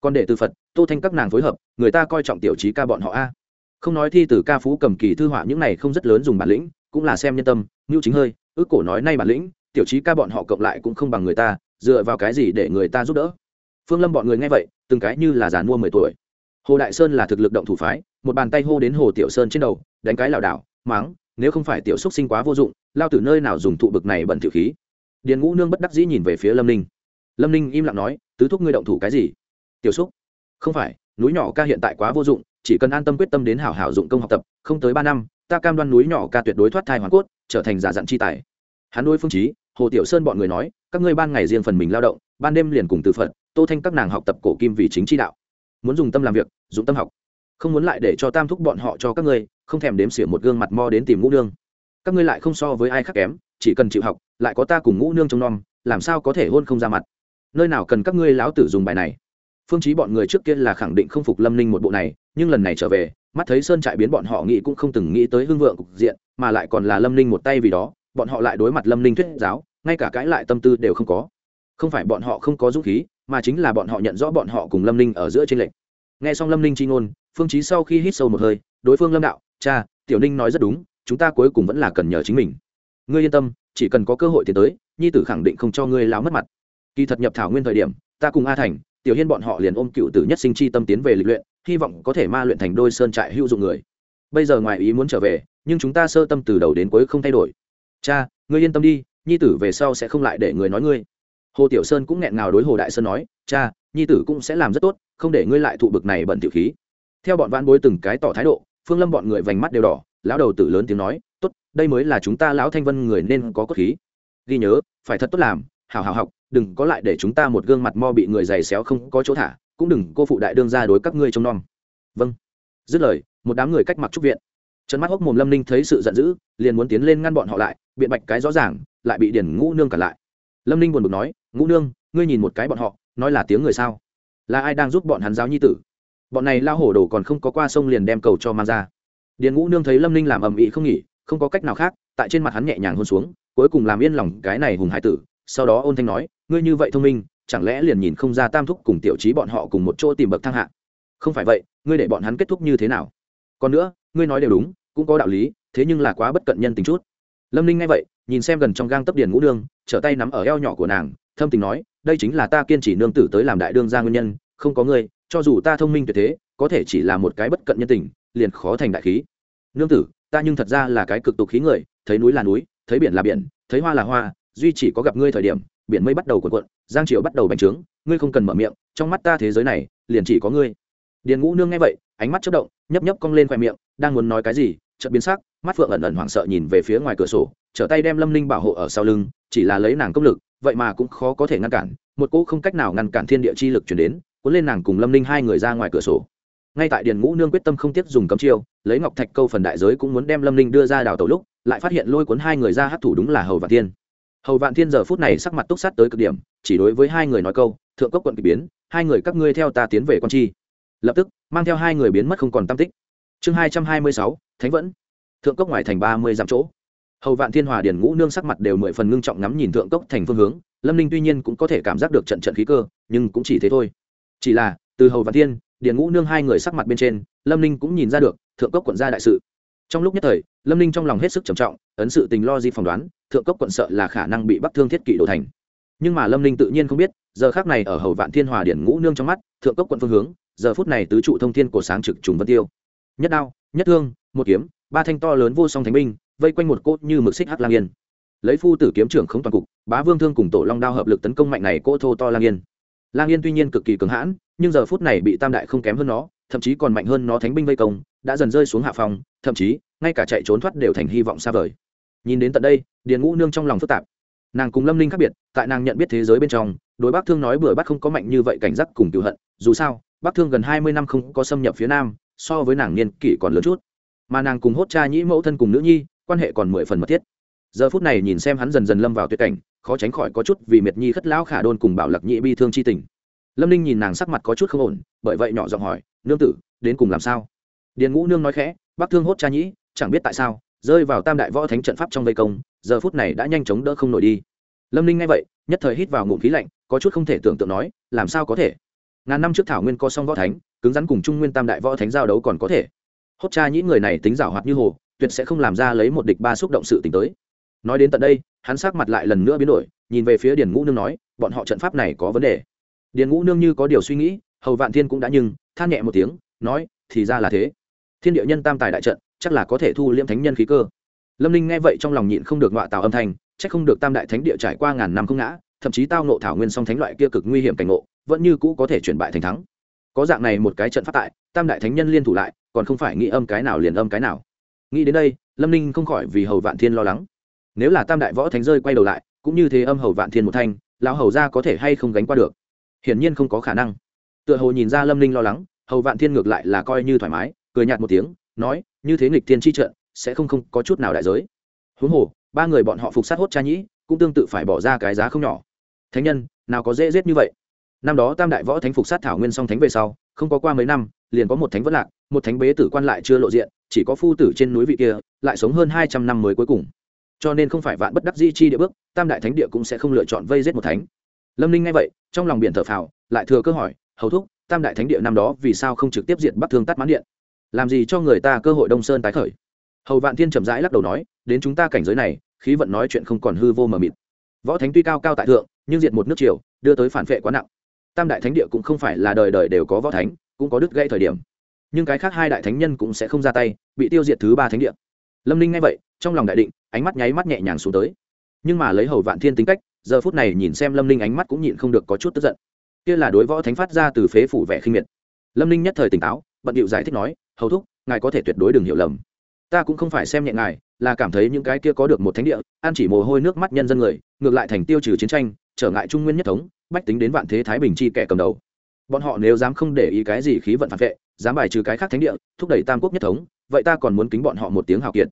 Còn để từ phật, tô thanh các nàng phối hợp, người ta coi trọng tiểu trí ca bọn họ a không nói thi từ ca phú cầm kỳ thư họa những này không rất lớn dùng bản lĩnh, cũng là xem nhân tâm ngưu chính hơi, ước cổ nói nay bản lĩnh, tiểu trí ca bọn họ cộng lại cũng không bằng người ta, dựa vào cái gì để người ta giúp đỡ? Phương lâm bọn người nghe vậy, từng cái như là giàn mua mười tuổi. Hồ đại sơn là thực lực động thủ phái, một bàn tay hô đến hồ tiểu sơn trên đầu, đánh cái lảo đảo máng nếu không phải tiểu xúc sinh quá vô dụng, lao từ nơi nào dùng thụ bực này bẩn tiểu khí. Điền ngũ nương bất đắc dĩ nhìn về phía lâm ninh. Lâm ninh im lặng nói, tứ thúc ngươi động thủ cái gì? Tiểu xúc, không phải, núi nhỏ ca hiện tại quá vô dụng chỉ cần an tâm quyết tâm đến hảo hảo dụng công học tập, không tới ba năm, ta cam đoan núi nhỏ ca tuyệt đối thoát thai hoàn cốt, trở thành giả dặn chi tài. Hắn đối phương chí, hồ tiểu sơn bọn người nói, các ngươi ban ngày riêng phần mình lao động, ban đêm liền cùng từ phật, tô thanh các nàng học tập cổ kim vì chính chi đạo. Muốn dùng tâm làm việc, dụng tâm học. Không muốn lại để cho tam thúc bọn họ cho các ngươi, không thèm đếm xỉa một gương mặt mo đến tìm ngũ nương. Các ngươi lại không so với ai khác kém, chỉ cần chịu học, lại có ta cùng ngũ nương chống nom, làm sao có thể hôn không ra mặt? Nơi nào cần các ngươi láo tử dùng bài này? Phương chí bọn người trước kia là khẳng định không phục lâm ninh một bộ này nhưng lần này trở về, mắt thấy sơn trại biến bọn họ nghĩ cũng không từng nghĩ tới hương vượng cục diện, mà lại còn là lâm ninh một tay vì đó, bọn họ lại đối mặt lâm ninh thuyết giáo, ngay cả cãi lại tâm tư đều không có. Không phải bọn họ không có dũng khí, mà chính là bọn họ nhận rõ bọn họ cùng lâm ninh ở giữa trên lệnh nghe xong lâm ninh chi ngôn, phương trí sau khi hít sâu một hơi, đối phương lâm đạo, cha, tiểu ninh nói rất đúng, chúng ta cuối cùng vẫn là cần nhờ chính mình. Ngươi yên tâm, chỉ cần có cơ hội tiến tới, nhi tử khẳng định không cho ngươi láo mất mặt. Kỳ thật nhập thảo nguyên thời điểm, ta cùng a thành, tiểu hiên bọn họ liền ôm cựu tử nhất sinh chi tâm tiến về lịch luyện hy vọng có thể ma luyện thành đôi sơn trại hữu dụng người. Bây giờ ngoài ý muốn trở về, nhưng chúng ta sơ tâm từ đầu đến cuối không thay đổi. Cha, ngươi yên tâm đi, nhi tử về sau sẽ không lại để người nói ngươi. Hồ tiểu sơn cũng nghẹn ngào đối hồ đại sơn nói, cha, nhi tử cũng sẽ làm rất tốt, không để ngươi lại thụ bực này bận tiểu khí. Theo bọn vãn bối từng cái tỏ thái độ, phương lâm bọn người vành mắt đều đỏ, lão đầu tử lớn tiếng nói, tốt, đây mới là chúng ta lão thanh vân người nên có cốt khí. Ghi nhớ, phải thật tốt làm hào hào học, đừng có lại để chúng ta một gương mặt mo bị người giày xéo không có chỗ thả cũng đừng cô phụ đại đương ra đối các ngươi trông nom. Vâng. Dứt lời, một đám người cách mặc trúc viện. Trần mắt hốc mồm lâm ninh thấy sự giận dữ, liền muốn tiến lên ngăn bọn họ lại, biện bạch cái rõ ràng, lại bị điền ngũ nương cản lại. Lâm ninh buồn bực nói, ngũ nương, ngươi nhìn một cái bọn họ, nói là tiếng người sao? Là ai đang giúp bọn hắn giáo nhi tử? Bọn này lao hổ đồ còn không có qua sông liền đem cầu cho mang ra. Điền ngũ nương thấy lâm ninh làm ầm ĩ không nghỉ, không có cách nào khác, tại trên mặt hắn nhẹ nhàng hôn xuống, cuối cùng làm yên lòng cái này hùng hải tử, sau đó ôn thanh nói, ngươi như vậy thông minh chẳng lẽ liền nhìn không ra tam thúc cùng tiểu trí bọn họ cùng một chỗ tìm bậc thang hạ? Không phải vậy, ngươi để bọn hắn kết thúc như thế nào? Còn nữa, ngươi nói đều đúng, cũng có đạo lý, thế nhưng là quá bất cận nhân tình chút. Lâm ninh nghe vậy, nhìn xem gần trong gang tấp điền ngũ đương trở tay nắm ở eo nhỏ của nàng, thâm tình nói, đây chính là ta kiên trì nương tử tới làm đại đương ra nguyên nhân, không có ngươi, cho dù ta thông minh tuyệt thế, có thể chỉ là một cái bất cận nhân tình, liền khó thành đại khí. Nương tử, ta nhưng thật ra là cái cực tục khí người, thấy núi là núi, thấy biển là biển, thấy hoa là hoa, duy chỉ có gặp ngươi thời điểm biển mây bắt đầu cuộn cuộn, giang triều bắt đầu bành trướng, ngươi không cần mở miệng, trong mắt ta thế giới này, liền chỉ có ngươi. Điền ngũ nương nghe vậy, ánh mắt chất động, nhấp nhấp cong lên khoe miệng, đang muốn nói cái gì, chợt biến sắc, mắt phượng ẩn ẩn hoảng sợ nhìn về phía ngoài cửa sổ, trở tay đem lâm linh bảo hộ ở sau lưng, chỉ là lấy nàng công lực, vậy mà cũng khó có thể ngăn cản, một cỗ không cách nào ngăn cản thiên địa chi lực chuyển đến, cuốn lên nàng cùng lâm linh hai người ra ngoài cửa sổ. Ngay tại điền ngũ nương quyết tâm không tiếc dùng cấm chiêu, lấy ngọc thạch câu phần đại giới cũng muốn đem lâm linh đưa ra đảo tàu lúc, lại phát hiện lôi cuốn hai người ra hấp thủ đúng là hầu và thiên hầu vạn thiên giờ phút này sắc mặt túc sát tới cực điểm, chỉ đối với hai người nói câu, thượng cốc quận k ỳ biến, hai người các ngươi theo ta tiến về con chi. Lập tức, mang theo hai người biến mất không còn tam tích. Chương hai trăm hai mươi sáu, thánh vẫn. Thượng cốc ngoài thành ba mươi dặm chỗ. Hầu vạn thiên hòa điền ngũ nương sắc mặt đều mười phần ngưng trọng ngắm nhìn thượng cốc thành phương hướng, lâm ninh tuy nhiên cũng có thể cảm giác được trận trận khí cơ, nhưng cũng chỉ thế thôi. Chỉ là, từ hầu vạn thiên điền ngũ nương hai người sắc mặt bên trên, lâm ninh cũng nhìn ra được thượng cốc quận gia đại sự trong lúc nhất thời, lâm ninh trong lòng hết sức trầm trọng, ấn sự tình lo di phỏng đoán, thượng cốc quận sợ là khả năng bị bắc thương thiết kỵ đổ thành. Nhưng mà lâm ninh tự nhiên không biết, giờ khác này ở hầu vạn thiên hòa điển ngũ nương trong mắt, thượng cốc quận phương hướng, giờ phút này tứ trụ thông thiên của sáng trực trùng vân tiêu. Nhất đao, nhất thương, một kiếm, ba thanh to lớn vô song thánh binh, vây quanh một cốt như mực xích hắc lang yên. Lấy phu tử kiếm trưởng không toàn cục, bá vương thương cùng tổ long đao hợp lực tấn công mạnh này cỗ thô to lang yên. Lang yên tuy nhiên cực kỳ cứng hãn, nhưng giờ phút này bị tam đại không kém hơn nó thậm chí còn mạnh hơn nó thánh binh vây công, đã dần rơi xuống hạ phòng thậm chí, ngay cả chạy trốn thoát đều thành hy vọng xa vời. Nhìn đến tận đây, điền ngũ nương trong lòng phức tạp. Nàng cùng lâm linh khác biệt, tại nàng nhận biết thế giới bên trong, đối bác thương nói bừa bắt không có mạnh như vậy cảnh giác cùng cựu hận, dù sao bác thương gần hai mươi năm không có xâm nhập phía nam, so với nàng niên kỷ còn lớn chút. Mà nàng cùng hốt cha nhĩ mẫu thân cùng nữ nhi, quan hệ còn mười phần mật thiết. Giờ phút này nhìn xem hắn dần dần lâm vào tuyệt cảnh, khó tránh khỏi có chút vì miệt nhi khất lão khả đôn cùng bảo lạc nhị bi thương chi tình. Lâm ninh nhìn nàng sắc mặt có chút không ổn, bởi vậy nhỏ giọng hỏi nương tử, đến cùng làm sao? Điền ngũ nương nói khẽ, bác thương hốt cha nhĩ, chẳng biết tại sao, rơi vào tam đại võ thánh trận pháp trong vây công, giờ phút này đã nhanh chóng đỡ không nổi đi. Lâm ninh nghe vậy, nhất thời hít vào ngụm khí lạnh, có chút không thể tưởng tượng nói, làm sao có thể? Ngàn năm trước thảo nguyên co song võ thánh, cứng rắn cùng trung nguyên tam đại võ thánh giao đấu còn có thể. Hốt cha nhĩ người này tính giảo hoạt như hồ, tuyệt sẽ không làm ra lấy một địch ba xúc động sự t tới. Nói đến tận đây, hắn sắc mặt lại lần nữa biến đổi, nhìn về phía điền ngũ nương nói, bọn họ trận pháp này có vấn đề. Điền ngũ nương như có điều suy nghĩ, hầu vạn thiên cũng đã nhưng than nhẹ một tiếng, nói, thì ra là thế. Thiên địa nhân tam tài đại trận, chắc là có thể thu liêm thánh nhân khí cơ. Lâm ninh nghe vậy trong lòng nhịn không được ngọa tạo âm thanh c h ắ c không được tam đại thánh địa trải qua ngàn năm không ngã, thậm chí tao nộ thảo nguyên song thánh loại kia cực nguy hiểm cảnh ngộ, vẫn như cũ có thể chuyển bại thành thắng. Có dạng này một cái trận phát tại, tam đại thánh nhân liên thủ lại, còn không phải nghĩ âm cái nào liền âm cái nào. Nghĩ đến đây, lâm ninh không khỏi vì hầu vạn thiên lo lắng. Nếu là tam đại võ thánh rơi quay đầu lại, cũng như thế âm hầu vạn thiên một thanh, lão hầu ra có thể hay không gánh qua được? Hiển nhiên không có khả năng tựa hồ nhìn ra lâm ninh lo lắng, hầu vạn thiên ngược lại là coi như thoải mái, cười nhạt một tiếng, nói, như thế nghịch thiên chi trận, sẽ không không có chút nào đại giới. Huống hồ, ba người bọn họ phục sát hốt cha nhĩ, cũng tương tự phải bỏ ra cái giá không nhỏ. Thánh nhân, nào có dễ giết như vậy? Năm đó tam đại võ thánh phục sát thảo nguyên song thánh về sau, không có qua mấy năm, liền có một thánh vất lạc, một thánh bế tử quan lại chưa lộ diện, chỉ có phu tử trên núi vị kia, lại sống hơn hai trăm năm mới cuối cùng. Cho nên không phải vạn bất đắc di chi địa bước, tam đại thánh địa cũng sẽ không lựa chọn vây giết một thánh. Lâm ninh nghe vậy, trong lòng biển thở phào, lại thừa cơ hỏi hầu thúc, tam đại thánh địa năm đó vì sao không trực tiếp diện bắc thương tắt mãn điện? Làm gì cho người ta cơ hội đông sơn tái khởi? Hầu vạn thiên chậm rãi lắc đầu nói, đến chúng ta cảnh giới này, khí vận nói chuyện không còn hư vô mờ mịt. Võ thánh tuy cao cao tại thượng, nhưng diệt một nước triều, đưa tới phản vệ quá nặng. Tam đại thánh địa cũng không phải là đời đời đều có võ thánh, cũng có đứt gãy thời điểm. Nhưng cái khác hai đại thánh nhân cũng sẽ không ra tay, bị tiêu diệt thứ ba thánh địa. Lâm ninh nghe vậy, trong lòng đại định, ánh mắt nháy mắt nhẹ nhàng xuống tới. Nhưng mà lấy hầu vạn thiên tính cách, giờ phút này nhìn xem lâm ninh ánh mắt cũng nhịn không được có chút tức giận kia là đối võ thánh phát ra từ phế phủ vẻ khinh miệt. Lâm ninh nhất thời tỉnh táo, bận điệu giải thích nói, hầu thúc, ngài có thể tuyệt đối đừng hiểu lầm. Ta cũng không phải xem nhẹ ngài, là cảm thấy những cái kia có được một thánh địa, an chỉ mồ hôi nước mắt nhân dân người, ngược lại thành tiêu trừ chiến tranh, trở ngại trung nguyên nhất thống, bách tính đến vạn thế thái bình chi kẻ cầm đầu. Bọn họ nếu dám không để ý cái gì khí vận phản vệ, dám bài trừ cái khác thánh địa, thúc đẩy tam quốc nhất thống, vậy ta còn muốn kính bọn họ một tiếng hào kiệt.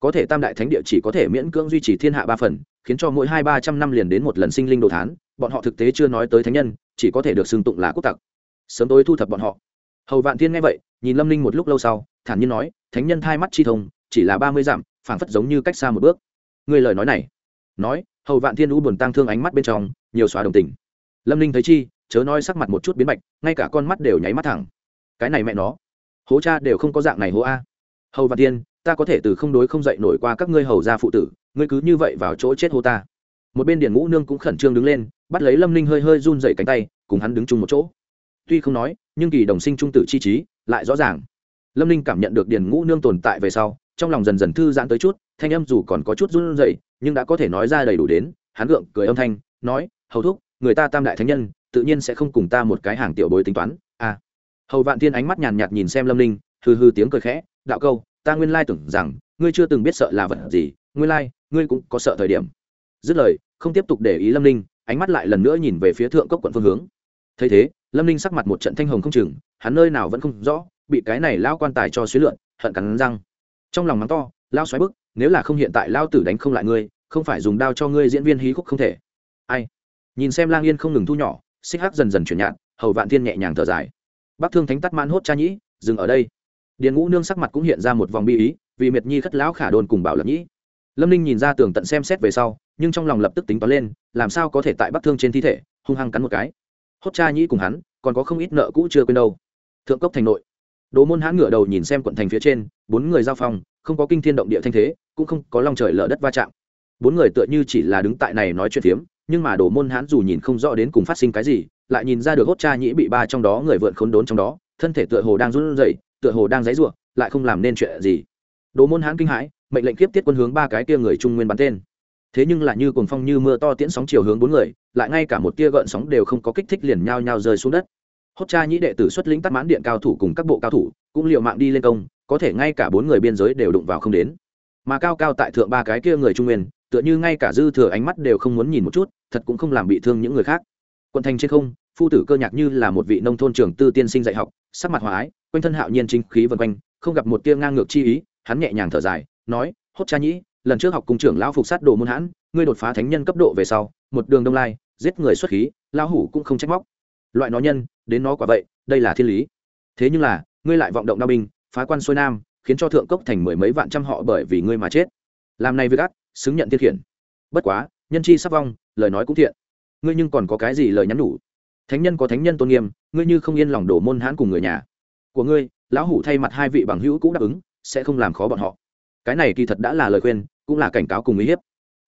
Có thể tam đại thánh địa chỉ có thể miễn cưỡng duy trì thiên hạ ba phần, khiến cho mỗi hai ba trăm năm liền đến một lần sinh linh đồ thán, bọn họ thực tế chưa nói tới thánh nhân chỉ có thể được xưng tụng là quốc tặc. Sớm tối thu thập bọn họ. Hầu vạn thiên nghe vậy, nhìn lâm ninh một lúc lâu sau, thản nhiên nói, thánh nhân thai mắt chi thông, chỉ là ba mươi dặm, phảng phất giống như cách xa một bước. Người lời nói này, nói, hầu vạn thiên u buồn tang thương ánh mắt bên trong, nhiều xóa đồng tình. Lâm ninh thấy chi, chớ nói sắc mặt một chút biến bạch, ngay cả con mắt đều nháy mắt thẳng. Cái này mẹ nó, hố cha đều không có dạng này hố a. Hầu vạn thiên, ta có thể từ không đối không dậy nổi qua các ngươi hầu gia phụ tử, ngươi cứ như vậy vào chỗ chết hô ta. Một bên điền ngũ nương cũng khẩn trương đứng lên bắt lấy lâm ninh hơi hơi run dậy cánh tay, cùng hắn đứng chung một chỗ. Tuy không nói, nhưng kỳ đồng sinh trung tử chi trí lại rõ ràng. Lâm ninh cảm nhận được điền ngũ nương tồn tại về sau, trong lòng dần dần thư giãn tới chút, thanh âm dù còn có chút run dậy nhưng đã có thể nói ra đầy đủ đến, hắn gượng cười âm thanh, nói, hầu thúc, người ta tam đại thánh nhân, tự nhiên sẽ không cùng ta một cái hàng tiểu bối tính toán. À. Hầu vạn thiên ánh mắt nhàn nhạt nhìn xem lâm ninh, hừ hừ tiếng cười khẽ, đạo câu, ta nguyên lai tưởng rằng, ngươi chưa từng biết sợ là vật gì, nguyên lai, ngươi cũng có sợ thời điểm. Dứt lời, không tiếp tục để ý lâm ninh ánh mắt lại lần nữa nhìn về phía thượng cốc quận phương hướng. Thấy thế, lâm ninh sắc mặt một trận thanh hồng không chừng, hắn nơi nào vẫn không rõ, bị cái này lao quan tài cho xuyến lượn, hận cắn răng. Trong lòng mắng to lao xoáy bức, nếu là không hiện tại lao tử đánh không lại ngươi, không phải dùng đao cho ngươi diễn viên hí khúc không thể. Ai? Nhìn xem lang yên không ngừng thu nhỏ, xích hắc dần dần chuyển nhạt, hầu vạn thiên nhẹ nhàng thở dài. Bắc thương thánh tắt man hốt cha nhĩ, dừng ở đây. Điền ngũ nương sắc mặt cũng hiện ra một vòng bi ý, vì miệt nhi khất lão khả đồn cùng bảo lập nhĩ lâm ninh nhìn ra tường tận xem xét về sau, nhưng trong lòng lập tức tính toán lên, làm sao có thể tại bắc thương trên thi thể, hung hăng cắn một cái. Hốt cha nhĩ cùng hắn, còn có không ít nợ cũ chưa quên đâu. Thượng cốc thành nội. Đồ môn hãn ngửa đầu nhìn xem quận thành phía trên, bốn người giao phong, không có kinh thiên động địa thanh thế, cũng không có long trời lở đất va chạm. Bốn người tựa như chỉ là đứng tại này nói chuyện phiếm, nhưng mà đồ môn hãn dù nhìn không rõ đến cùng phát sinh cái gì, lại nhìn ra được hốt cha nhĩ bị ba trong đó người vượn khốn đốn trong đó, thân thể tựa hồ đang run rẩy, tựa hồ đang dãy ruộng lại không làm nên chuyện gì. Đồ môn hãn kinh hãi mệnh lệnh kiếp tiết quân hướng ba cái kia người trung nguyên bắn tên. Thế nhưng lại như cuồng phong như mưa to tiễn sóng chiều hướng bốn người, lại ngay cả một tia gợn sóng đều không có kích thích liền nhao nhao rơi xuống đất. Hốt cha nhĩ đệ tử xuất lĩnh tắt mãn điện cao thủ cùng các bộ cao thủ, cũng liều mạng đi lên công, có thể ngay cả bốn người biên giới đều đụng vào không đến. Mà cao cao tại thượng ba cái kia người trung nguyên, tựa như ngay cả dư thừa ánh mắt đều không muốn nhìn một chút, thật cũng không làm bị thương những người khác. Quận thành trên không, phu tử cơ nhạc như là một vị nông thôn trưởng tư tiên sinh dạy học, sắc mặt hòa ái, quanh thân hạo nhiên chính khí vân quanh, không gặp một tia ngang ngược chi ý, hắn nhẹ nhàng thở dài nói, hốt cha nhĩ, lần trước học cùng trưởng lão phục sát đồ môn hãn, ngươi đột phá thánh nhân cấp độ về sau, một đường đông lai, giết người xuất khí, lão hủ cũng không trách móc. Loại nó nhân, đến nó quả vậy, đây là thiên lý. Thế nhưng là, ngươi lại vọng động đao binh, phá quan xuôi nam, khiến cho thượng cốc thành mười mấy vạn trăm họ bởi vì ngươi mà chết. Làm này với gắt xứng nhận thiên khiển. Bất quá, nhân chi sắp vong, lời nói cũng thiện. Ngươi nhưng còn có cái gì lời nhắn nhủ? Thánh nhân có thánh nhân tôn nghiêm, ngươi như không yên lòng đổ môn hãn cùng người nhà. Của ngươi, lão hủ thay mặt hai vị bằng hữu cũng đáp ứng, sẽ không làm khó bọn họ cái này kỳ thật đã là lời khuyên, cũng là cảnh cáo cùng uy hiếp.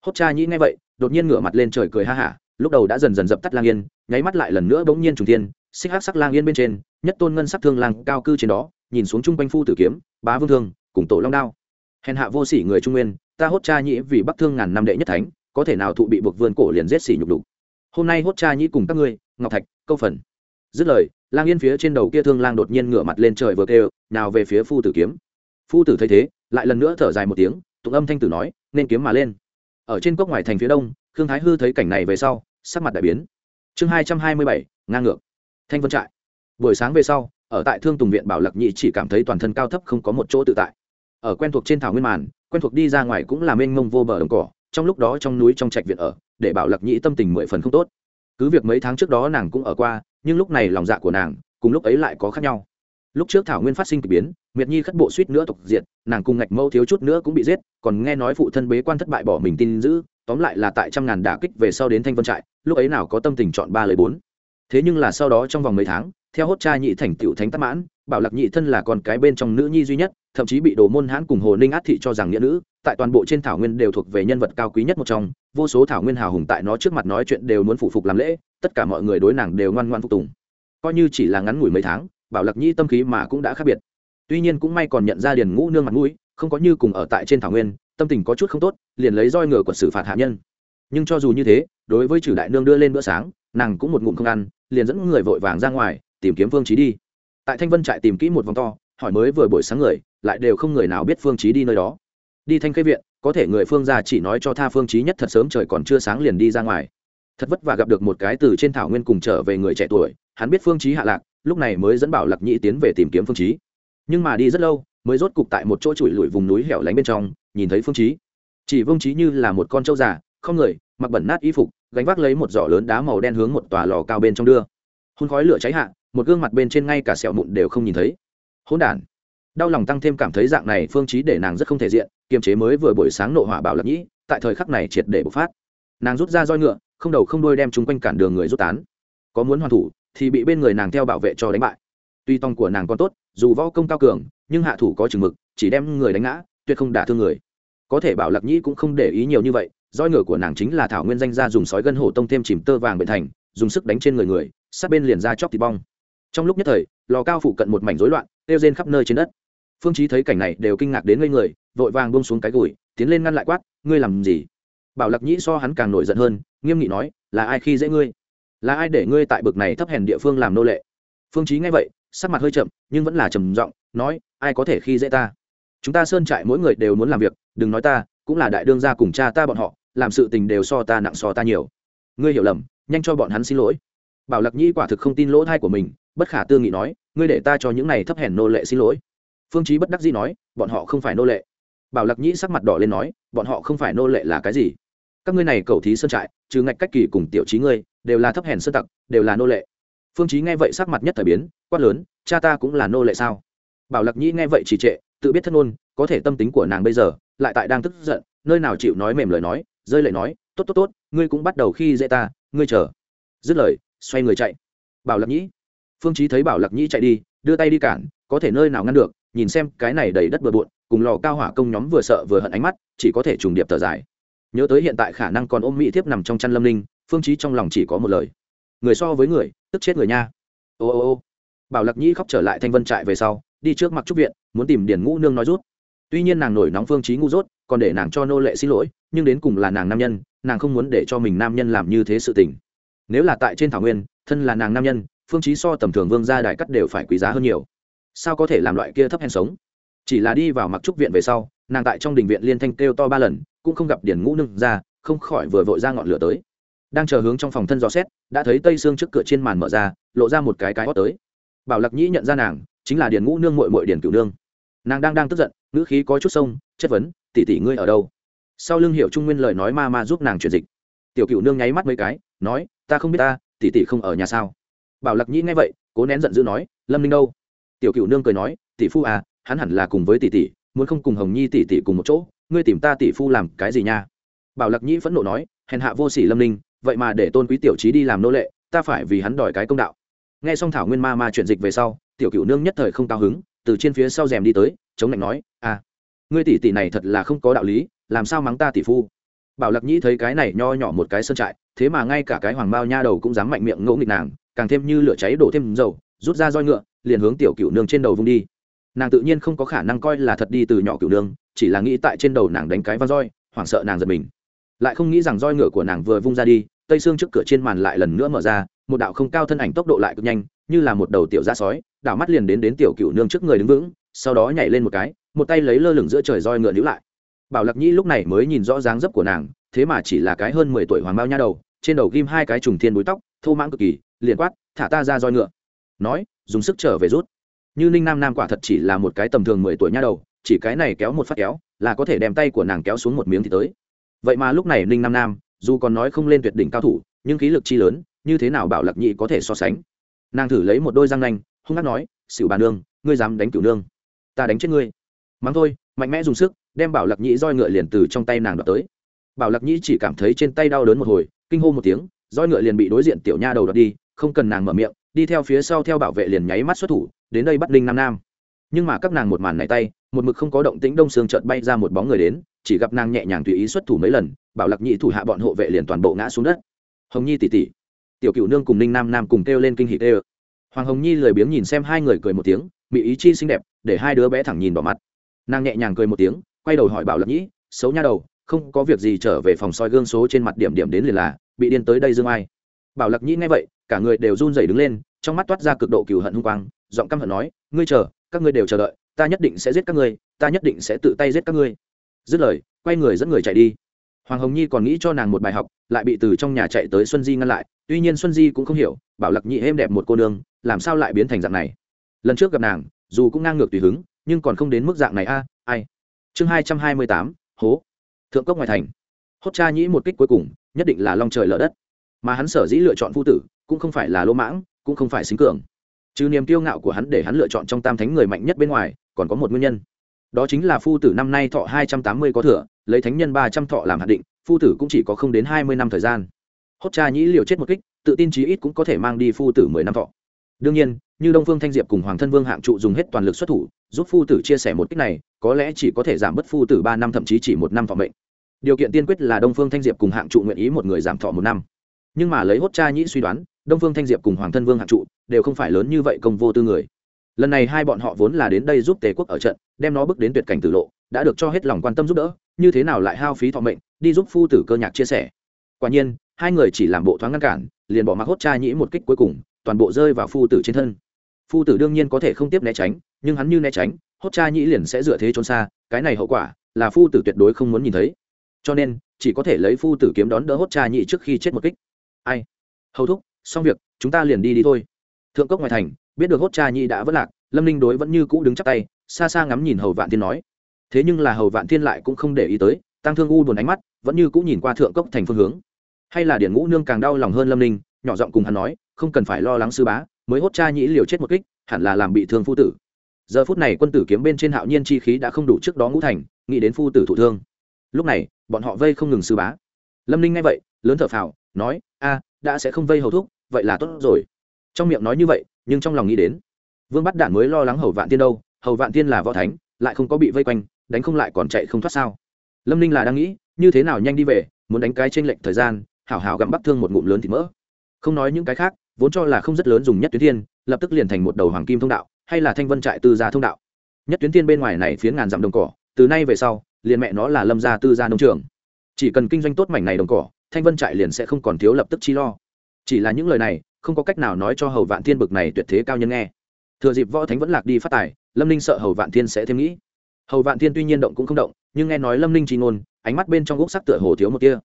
Hốt cha nhĩ ngay vậy, đột nhiên ngửa mặt lên trời cười ha hả, lúc đầu đã dần dần dập tắt lang yên, nháy mắt lại lần nữa bỗng nhiên trùng tiên xích hát sắc lang yên bên trên, nhất tôn ngân sắc thương lang cao cư trên đó, nhìn xuống chung quanh phu tử kiếm, bá vương thương, cùng tổ long đao. Hèn hạ vô sỉ người trung nguyên, ta hốt cha nhĩ vì bắc thương ngàn năm đệ nhất thánh, có thể nào thụ bị buộc vươn cổ liền giết xỉ nhục đục hôm nay hốt cha nhĩ cùng các ngươi, ngọc thạch, câu phần. Dứt lời, lang yên phía trên đầu kia thương lang đột nhiên ngửa mặt lên trời vừa kêu, nào về phía phu tử kiếm. Phu tử thấy thế lại lần nữa thở dài một tiếng, tụng âm thanh tử nói, nên kiếm mà lên. Ở trên cốc ngoài thành phía đông, khương thái hư thấy cảnh này về sau, sắc mặt đại biến. Chương hai trăm hai mươi bảy, ngang ngược. Thanh vân trại. Buổi sáng về sau, ở tại thương tùng viện bảo lạc nhị chỉ cảm thấy toàn thân cao thấp không có một chỗ tự tại. Ở quen thuộc trên thảo nguyên màn, quen thuộc đi ra ngoài cũng là mênh mông vô bờ đồng cỏ, trong lúc đó trong núi trong trạch viện ở, để bảo lạc nhị tâm tình mười phần không tốt. Cứ việc mấy tháng trước đó nàng cũng ở qua, nhưng lúc này lòng dạ của nàng cùng lúc ấy lại có khác nhau lúc trước thảo nguyên phát sinh k ỳ biến, miệt nhi khất bộ suýt nữa tục diện nàng cùng ngạch mâu thiếu chút nữa cũng bị giết, còn nghe nói phụ thân bế quan thất bại bỏ mình tin giữ, tóm lại là tại trăm ngàn đả kích về sau đến thanh vân trại, lúc ấy nào có tâm tình chọn ba lời bốn. Thế nhưng là sau đó trong vòng mấy tháng, theo hốt cha nhị thành tựu thánh tắc mãn, bảo lạc nhị thân là con cái bên trong nữ nhi duy nhất, thậm chí bị đồ môn hãn cùng hồ ninh át thị cho rằng nghĩa nữ, tại toàn bộ trên thảo nguyên đều thuộc về nhân vật cao quý nhất một trong, vô số thảo nguyên hào hùng tại nó trước mặt nói chuyện đều muốn phụ phục làm lễ, tất cả mọi người đối nàng đều ngoan ngoan phục tùng. Coi như chỉ là ngắn ngủi mấy tháng bảo lạc Nhi tâm khí mà cũng đã khác biệt. Tuy nhiên cũng may còn nhận ra điền ngũ nương mặt mũi, không có như cùng ở tại trên thảo nguyên, tâm tình có chút không tốt, liền lấy roi ngựa của xử phạt hạ nhân. Nhưng cho dù như thế, đối với trừ đại nương đưa lên bữa sáng, nàng cũng một ngụm không ăn, liền dẫn người vội vàng ra ngoài, tìm kiếm phương trí đi. Tại thanh vân trại tìm kỹ một vòng to, hỏi mới vừa buổi sáng người, lại đều không người nào biết phương trí đi nơi đó. Đi thanh khê viện, có thể người phương gia chỉ nói cho tha phương trí nhất thật sớm trời còn chưa sáng liền đi ra ngoài. Thật vất vả gặp được một cái từ trên thảo nguyên cùng trở về người trẻ tuổi, hắn biết phương trí hạ lạc lúc này mới dẫn bảo lạc nhĩ tiến về tìm kiếm phương trí nhưng mà đi rất lâu, mới rốt cục tại một chỗ trụi lùi vùng núi hẻo lánh bên trong, nhìn thấy phương trí chỉ vương trí như là một con trâu già, không người, mặc bẩn nát y phục, gánh vác lấy một giỏ lớn đá màu đen hướng một tòa lò cao bên trong đưa. Hun khói lửa cháy hạ, một gương mặt bên trên ngay cả sẹo mụn đều không nhìn thấy. Hỗn đản. Đau lòng tăng thêm cảm thấy dạng này phương trí để nàng rất không thể diện, kiềm chế mới vừa buổi sáng nộ hỏa bảo Lạc nhĩ, tại thời khắc này triệt để bộc phát. Nàng rút ra roi ngựa, không đầu không đuôi đem chúng quanh cản đường người rút tán. Có muốn hoàn thủ thì bị bên người nàng theo bảo vệ cho đánh bại. Tuy tòng của nàng còn tốt, dù võ công cao cường, nhưng hạ thủ có chừng mực, chỉ đem người đánh ngã, tuyệt không đả thương người. Có thể bảo lạc nhĩ cũng không để ý nhiều như vậy, roi ngựa của nàng chính là thảo nguyên danh ra dùng sói gân hổ tông thêm chìm tơ vàng bệ thành, dùng sức đánh trên người người, sát bên liền ra chóc thịt bong. Trong lúc nhất thời, lò cao phụ cận một mảnh rối loạn tiêu rên khắp nơi trên đất. Phương chí thấy cảnh này đều kinh ngạc đến ngây người, vội vàng buông xuống cái gùi, tiến lên ngăn lại quát, ngươi làm gì? Bảo lạc nhĩ so hắn càng nổi giận hơn, nghiêm nghị nói, là ai khi dễ ngươi? Là ai để ngươi tại bực này thấp hèn địa phương làm nô lệ? Phương chí nghe vậy, sắc mặt hơi chậm, nhưng vẫn là trầm giọng nói, ai có thể khi dễ ta? Chúng ta sơn trại mỗi người đều muốn làm việc, đừng nói ta, cũng là đại đương gia cùng cha ta bọn họ, làm sự tình đều so ta nặng so ta nhiều. Ngươi hiểu lầm, nhanh cho bọn hắn xin lỗi. Bảo lạc nhĩ quả thực không tin lỗ thai của mình, bất khả tư nghị nói, ngươi để ta cho những này thấp hèn nô lệ xin lỗi. Phương chí bất đắc dĩ nói, bọn họ không phải nô lệ. Bảo lạc nhĩ sắc mặt đỏ lên nói, bọn họ không phải nô lệ là cái gì? Các ngươi này cầu thí sơn trại, trừ ngạch cách kỳ cùng tiểu trí ngươi đều là thấp hèn sơn tặc, đều là nô lệ. Phương chí nghe vậy sắc mặt nhất thời biến, quát lớn, cha ta cũng là nô lệ sao? Bảo Lạc nhĩ nghe vậy chỉ trệ, tự biết thân ngôn có thể tâm tính của nàng bây giờ, lại tại đang tức giận, nơi nào chịu nói mềm lời nói, rơi lệ nói, tốt tốt tốt, ngươi cũng bắt đầu khi dễ ta, ngươi chờ. Dứt lời, xoay người chạy. Bảo Lạc nhĩ, phương chí thấy bảo Lạc nhĩ chạy đi, đưa tay đi cản, có thể nơi nào ngăn được, nhìn xem cái này đầy đất bừa bộn, cùng lò cao hỏa công nhóm vừa sợ vừa hận ánh mắt, chỉ có thể trùng điệp thở dài. Nhớ tới hiện tại khả năng còn ôm mỹ thiếp nằm trong chăn lâm linh phương chí trong lòng chỉ có một lời. Người so với người, tức chết người nha. Ô ô ô. Bảo Lạc nhĩ khóc trở lại thanh vân trại về sau, đi trước mặc trúc viện, muốn tìm điển ngũ nương nói rút. Tuy nhiên nàng nổi nóng phương chí ngu dốt, còn để nàng cho nô lệ xin lỗi, nhưng đến cùng là nàng nam nhân, nàng không muốn để cho mình nam nhân làm như thế sự tình. Nếu là tại trên thảo nguyên, thân là nàng nam nhân, phương chí so tầm thường vương gia đại cắt đều phải quý giá hơn nhiều. Sao có thể làm loại kia thấp hèn sống? Chỉ là đi vào mặc trúc viện về sau, nàng tại trong đình viện liên thanh kêu to ba lần, cũng không gặp điển ngũ nương ra, không khỏi vừa vội ra ngọn lửa tới đang chờ hướng trong phòng thân gió xét, đã thấy tây xương trước cửa trên màn mở ra, lộ ra một cái cái hót tới. Bảo lạc nhĩ nhận ra nàng, chính là điền ngũ nương mội mội điền cửu nương. Nàng đang đang tức giận, ngữ khí có chút sông, chất vấn, tỷ tỷ ngươi ở đâu? Sau lưng hiệu trung nguyên lời nói ma ma giúp nàng chuyển dịch. Tiểu cửu nương nháy mắt mấy cái, nói, ta không biết ta, tỷ tỷ không ở nhà sao? Bảo lạc nhĩ nghe vậy, cố nén giận dữ nói, lâm ninh đâu? Tiểu cửu nương cười nói, tỷ phu à hắn hẳn là cùng với tỷ tỷ, muốn không cùng hồng nhi tỷ tỷ cùng một chỗ, ngươi tìm ta tỷ phu làm cái gì nha? Bảo lạc nhĩ phẫn nộ nói, hèn hạ vô sỉ lâm ninh vậy mà để tôn quý tiểu trí đi làm nô lệ, ta phải vì hắn đòi cái công đạo. Nghe xong thảo nguyên ma ma chuyển dịch về sau, tiểu cựu nương nhất thời không cao hứng, từ trên phía sau rèm đi tới, chống lạnh nói à ngươi tỷ tỷ này thật là không có đạo lý, làm sao mắng ta tỷ phu? Bảo lạc nhĩ thấy cái này nho nhỏ một cái sơn trại, thế mà ngay cả cái hoàng bao nha đầu cũng dám mạnh miệng ngỗ nghịch nàng, càng thêm như lửa cháy đổ thêm dầu, rút ra roi ngựa, liền hướng tiểu cựu nương trên đầu vung đi. Nàng tự nhiên không có khả năng coi là thật đi từ nhỏ cựu nương, chỉ là nghĩ tại trên đầu nàng đánh cái văn roi, hoảng sợ nàng giật mình. Lại không nghĩ rằng roi ngựa của nàng vừa vung ra đi tây xương trước cửa trên màn lại lần nữa mở ra, một đạo không cao thân ảnh tốc độ lại cực nhanh, như là một đầu tiểu da sói, đảo mắt liền đến đến tiểu cựu nương trước người đứng vững, sau đó nhảy lên một cái, một tay lấy lơ lửng giữa trời roi ngựa níu lại. Bảo lạc nhĩ lúc này mới nhìn rõ dáng dấp của nàng, thế mà chỉ là cái hơn mười tuổi hoàng bao nha đầu, trên đầu ghim hai cái trùng thiên búi tóc, thô mãng cực kỳ, liền quát, thả ta ra roi ngựa. Nói, dùng sức trở về rút. Như ninh nam nam quả thật chỉ là một cái tầm thường mười tuổi nha đầu, chỉ cái này kéo một phát kéo, là có thể đem tay của nàng kéo xuống một miếng thì tới. Vậy mà lúc này ninh nam nam dù còn nói không lên tuyệt đỉnh cao thủ, nhưng khí lực chi lớn, như thế nào bảo lạc nhị có thể so sánh? Nàng thử lấy một đôi răng nanh, hung hát nói xỉu bà nương, ngươi dám đánh cửu nương, ta đánh chết ngươi. Mắng thôi, mạnh mẽ dùng sức, đem bảo lạc nhị roi ngựa liền từ trong tay nàng đoạt tới. Bảo lạc nhị chỉ cảm thấy trên tay đau đớn một hồi, kinh hô một tiếng, roi ngựa liền bị đối diện tiểu nha đầu đoạt đi, không cần nàng mở miệng, đi theo phía sau theo bảo vệ liền nháy mắt xuất thủ, đến đây bắt linh nam nam. Nhưng mà các nàng một màn này tay, một mực không có động tĩnh đông sương chợt bay ra một bóng người đến chỉ gặp nàng nhẹ nhàng tùy ý xuất thủ mấy lần, bảo lạc nhị thủ hạ bọn hộ vệ liền toàn bộ ngã xuống đất. Hồng nhi tỉ tỉ. Tiểu cựu nương cùng ninh nam nam cùng kêu lên kinh hỉ kêu. Hoàng hồng nhi lười biếng nhìn xem hai người cười một tiếng bị ý chi xinh đẹp, để hai đứa bé thẳng nhìn vào mặt. Nàng nhẹ nhàng cười một tiếng, quay đầu hỏi bảo lạc nhĩ xấu nha đầu, không có việc gì trở về phòng soi gương số trên mặt điểm điểm đến liền là, bị điên tới đây dương ai? Bảo lạc nhĩ nghe vậy, cả người đều run rẩy đứng lên, trong mắt toát ra cực độ cừu hận hung quang, giọng căm hận nói, ngươi chờ, các ngươi đều chờ đợi, ta nhất định sẽ giết các ngươi, ta nhất định sẽ tự tay giết các ngươi dứt lời, quay người dẫn người chạy đi. Hoàng hồng nhi còn nghĩ cho nàng một bài học, lại bị từ trong nhà chạy tới xuân di ngăn lại. Tuy nhiên xuân di cũng không hiểu, bảo lạc nhị êm đẹp một cô nương, làm sao lại biến thành dạng này? Lần trước gặp nàng, dù cũng ngang ngược tùy hứng, nhưng còn không đến mức dạng này a, ai? Chương hai trăm hai mươi tám, hố. Thượng cốc ngoài thành. Hốt cha nhĩ một kích cuối cùng, nhất định là long trời lở đất. Mà hắn sở dĩ lựa chọn phu tử, cũng không phải là lỗ mãng, cũng không phải xính cường. Trừ niềm kiêu ngạo của hắn để hắn lựa chọn trong tam thánh người mạnh nhất bên ngoài, còn có một nguyên nhân đó chính là phu tử năm nay thọ hai trăm tám mươi có thừa, lấy thánh nhân ba trăm thọ làm hạt định, phu tử cũng chỉ có không đến hai mươi năm thời gian. Hốt cha nhĩ liều chết một kích, tự tin chí ít cũng có thể mang đi phu tử mười năm thọ. Đương nhiên, như đông phương thanh diệp cùng hoàng thân vương hạng trụ dùng hết toàn lực xuất thủ, giúp phu tử chia sẻ một kích này, có lẽ chỉ có thể giảm bớt phu tử ba năm, thậm chí chỉ một năm thọ mệnh. Điều kiện tiên quyết là đông phương thanh diệp cùng hạng trụ nguyện ý một người giảm thọ một năm. Nhưng mà lấy hốt cha nhĩ suy đoán, đông phương thanh diệp cùng hoàng thân vương hạng trụ đều không phải lớn như vậy công vô tư người lần này hai bọn họ vốn là đến đây giúp tề quốc ở trận, đem nó bước đến tuyệt cảnh tử lộ, đã được cho hết lòng quan tâm giúp đỡ, như thế nào lại hao phí thọ mệnh, đi giúp phu tử cơ nhạc chia sẻ. Quả nhiên, hai người chỉ làm bộ thoáng ngăn cản, liền bỏ mặc hốt cha nhĩ một kích cuối cùng, toàn bộ rơi vào phu tử trên thân. Phu tử đương nhiên có thể không tiếp né tránh, nhưng hắn như né tránh, hốt cha nhĩ liền sẽ dựa thế trốn xa, cái này hậu quả là phu tử tuyệt đối không muốn nhìn thấy. Cho nên, chỉ có thể lấy phu tử kiếm đón đỡ hốt cha nhĩ trước khi chết một kích. Ai? Hầu thúc, xong việc, chúng ta liền đi đi thôi thượng cốc ngoài thành, biết được hốt cha Nhi đã vất lạc, lâm ninh đối vẫn như cũ đứng chắc tay, xa xa ngắm nhìn hầu vạn thiên nói. Thế nhưng là hầu vạn thiên lại cũng không để ý tới, tăng thương u buồn ánh mắt, vẫn như cũng nhìn qua thượng cốc thành phương hướng. Hay là điển ngũ nương càng đau lòng hơn lâm ninh, nhỏ giọng cùng hắn nói, không cần phải lo lắng sư bá, mới hốt cha nhĩ liều chết một kích, hẳn là làm bị thương phu tử. Giờ phút này quân tử kiếm bên trên hạo nhiên chi khí đã không đủ trước đó ngũ thành, nghĩ đến phu tử thụ thương. Lúc này, bọn họ vây không ngừng sư bá. Lâm ninh nghe vậy, lớn thở phào, nói, a, đã sẽ không vây hầu thúc, vậy là tốt rồi trong miệng nói như vậy, nhưng trong lòng nghĩ đến, vương bắt đản mới lo lắng hầu vạn tiên đâu, hầu vạn tiên là võ thánh, lại không có bị vây quanh, đánh không lại còn chạy không thoát sao? Lâm ninh là đang nghĩ, như thế nào nhanh đi về, muốn đánh cái t r ê n lệch thời gian, hảo hảo gặm bắt thương một ngụm lớn thì mỡ. Không nói những cái khác, vốn cho là không rất lớn dùng nhất tuyến thiên, lập tức liền thành một đầu hoàng kim thông đạo, hay là thanh vân trại tư gia thông đạo. Nhất tuyến thiên bên ngoài này phiến ngàn dặm đồng cỏ, từ nay về sau, liền mẹ nó là lâm gia tư gia nông trường. Chỉ cần kinh doanh tốt mảnh này đồng cỏ, thanh vân trại liền sẽ không còn thiếu lập tức chi lo. Chỉ là những lời này không có cách nào nói cho hầu vạn thiên bực này tuyệt thế cao nhân nghe. Thừa dịp võ thánh vẫn lạc đi phát tài, lâm ninh sợ hầu vạn thiên sẽ thêm nghĩ. Hầu vạn thiên tuy nhiên động cũng không động, nhưng nghe nói lâm ninh chi ngôn, ánh mắt bên trong gốc sắc tựa hồ thiếu một kia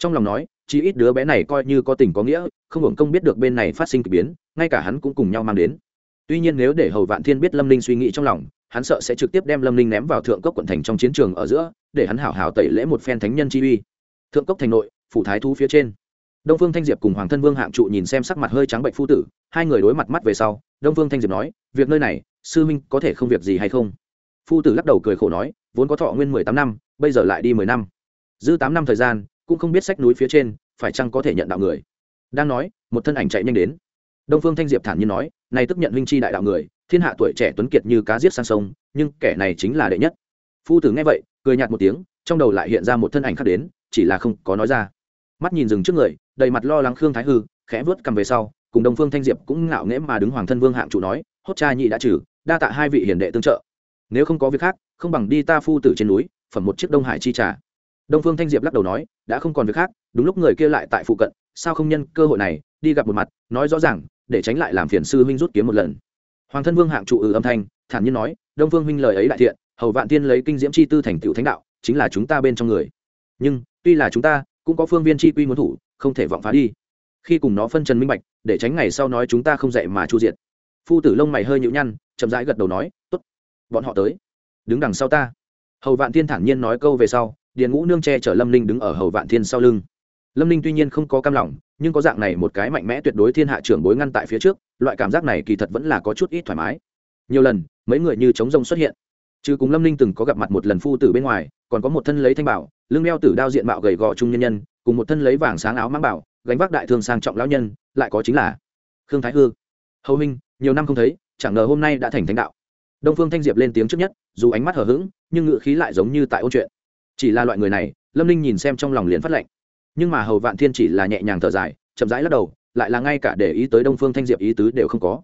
trong lòng nói, chỉ ít đứa bé này coi như có tình có nghĩa, không hưởng công biết được bên này phát sinh k ỳ biến, ngay cả hắn cũng cùng nhau mang đến. Tuy nhiên nếu để hầu vạn thiên biết lâm ninh suy nghĩ trong lòng, hắn sợ sẽ trực tiếp đem lâm ninh ném vào thượng cốc quận thành trong chiến trường ở giữa, để hắn hảo hảo tẩy lễ một phen thánh nhân chi uy. Thượng cốc thành nội, phủ thái thú phía trên đông phương thanh diệp cùng hoàng thân vương hạng trụ nhìn xem sắc mặt hơi trắng bệnh phu tử, hai người đối mặt mắt về sau, đông phương thanh diệp nói, việc nơi này, sư minh có thể không việc gì hay không? Phu tử lắc đầu cười khổ nói, vốn có thọ nguyên mười tám năm, bây giờ lại đi mười năm. Dư tám năm thời gian, cũng không biết sách núi phía trên, phải chăng có thể nhận đạo người? Đang nói, một thân ảnh chạy nhanh đến. Đông phương thanh diệp thản nhiên nói, này tức nhận huynh chi đại đạo người, thiên hạ tuổi trẻ tuấn kiệt như cá giết sang sông, nhưng kẻ này chính là đệ nhất. Phu tử nghe vậy, cười nhạt một tiếng, trong đầu lại hiện ra một thân ảnh khác đến, chỉ là không có nói ra mắt nhìn rừng trước người, đầy mặt lo lắng khương thái hư, khẽ vớt cầm về sau, cùng đông phương thanh diệp cũng ngạo nghễ mà đứng hoàng thân vương hạng chủ nói, hốt cha nhị đã trừ, đa tạ hai vị hiền đệ tương trợ. Nếu không có việc khác, không bằng đi ta phu tử trên núi, phẩm một chiếc đông hải chi trà. Đông phương thanh diệp lắc đầu nói, đã không còn việc khác, đúng lúc người kia lại tại phụ cận, sao không nhân cơ hội này, đi gặp một mặt, nói rõ ràng, để tránh lại làm phiền sư huynh rút kiếm một lần. Hoàng thân vương hạng trụ ừ âm thanh, thản nhiên nói, đông phương huynh lời ấy đại thiện, hầu vạn tiên lấy kinh diễm chi tư thành tựu thánh đạo, chính là chúng ta bên trong người. Nhưng, tuy là chúng ta cũng có phương viên chi quy muốn thủ, không thể vọng phá đi. Khi cùng nó phân trần minh bạch, để tránh ngày sau nói chúng ta không dạy mà chu diệt. Phu tử lông mày hơi nhịu nhăn, chậm rãi gật đầu nói t ố t bọn họ tới. Đứng đằng sau ta. Hầu vạn thiên thản nhiên nói câu về sau, điền ngũ nương che chở lâm ninh đứng ở hầu vạn thiên sau lưng. Lâm ninh tuy nhiên không có cam lòng, nhưng có dạng này một cái mạnh mẽ tuyệt đối thiên hạ trưởng bối ngăn tại phía trước, loại cảm giác này kỳ thật vẫn là có chút ít thoải mái. Nhiều lần, mấy người như chống rông xuất hiện. Chứ cùng lâm ninh từng có gặp mặt một lần phu tử bên ngoài, còn có một thân lấy thanh bảo lưng đeo tử đao diện mạo gầy gò trung nhân nhân, cùng một thân lấy vàng sáng áo mang bảo, gánh vác đại thương sang trọng lão nhân, lại có chính là khương thái hư. Hầu minh nhiều năm không thấy, chẳng ngờ hôm nay đã thành thánh đạo. Đông phương thanh diệp lên tiếng trước nhất, dù ánh mắt hờ hững, nhưng ngự khí lại giống như tại ôn chuyện. Chỉ là loại người này, lâm ninh nhìn xem trong lòng liền phát lệnh. Nhưng mà hầu vạn thiên chỉ là nhẹ nhàng thở dài, chậm rãi lắc đầu, lại là ngay cả để ý tới đông phương thanh diệp ý tứ đều không có.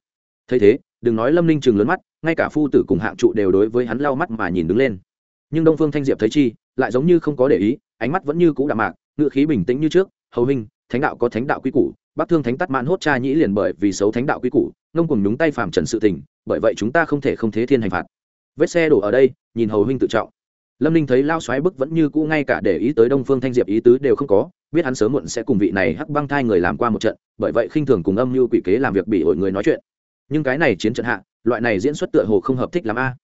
Thấy thế, đừng nói lâm ninh chừng lớn mắt, ngay cả phu tử cùng hạng trụ đều đối với hắn lau mắt mà nhìn đứng lên nhưng đông phương thanh diệp thấy chi, lại giống như không có để ý, ánh mắt vẫn như cũ đạm mạc ngựa khí bình tĩnh như trước, hầu hình thánh đạo có thánh đạo quy củ bác thương thánh tắt mãn hốt cha nhĩ liền bởi vì xấu thánh đạo quy củ, ngông cùng nhúng tay phạm trần sự tình, bởi vậy chúng ta không thể không thế thiên hành phạt. Vết xe đổ ở đây, nhìn hầu huynh tự trọng. Lâm ninh thấy lao xoáy bức vẫn như cũ ngay cả để ý tới đông phương thanh diệp ý tứ đều không có, biết hắn sớm muộn sẽ cùng vị này hắc băng thai người làm qua một trận, bởi vậy khinh thường cùng âm mưu quỷ kế làm việc bị ổi người nói chuyện. Nhưng cái này chiến trận hạ, loại này diễn xuất tựa hồ không hợp thích lắm a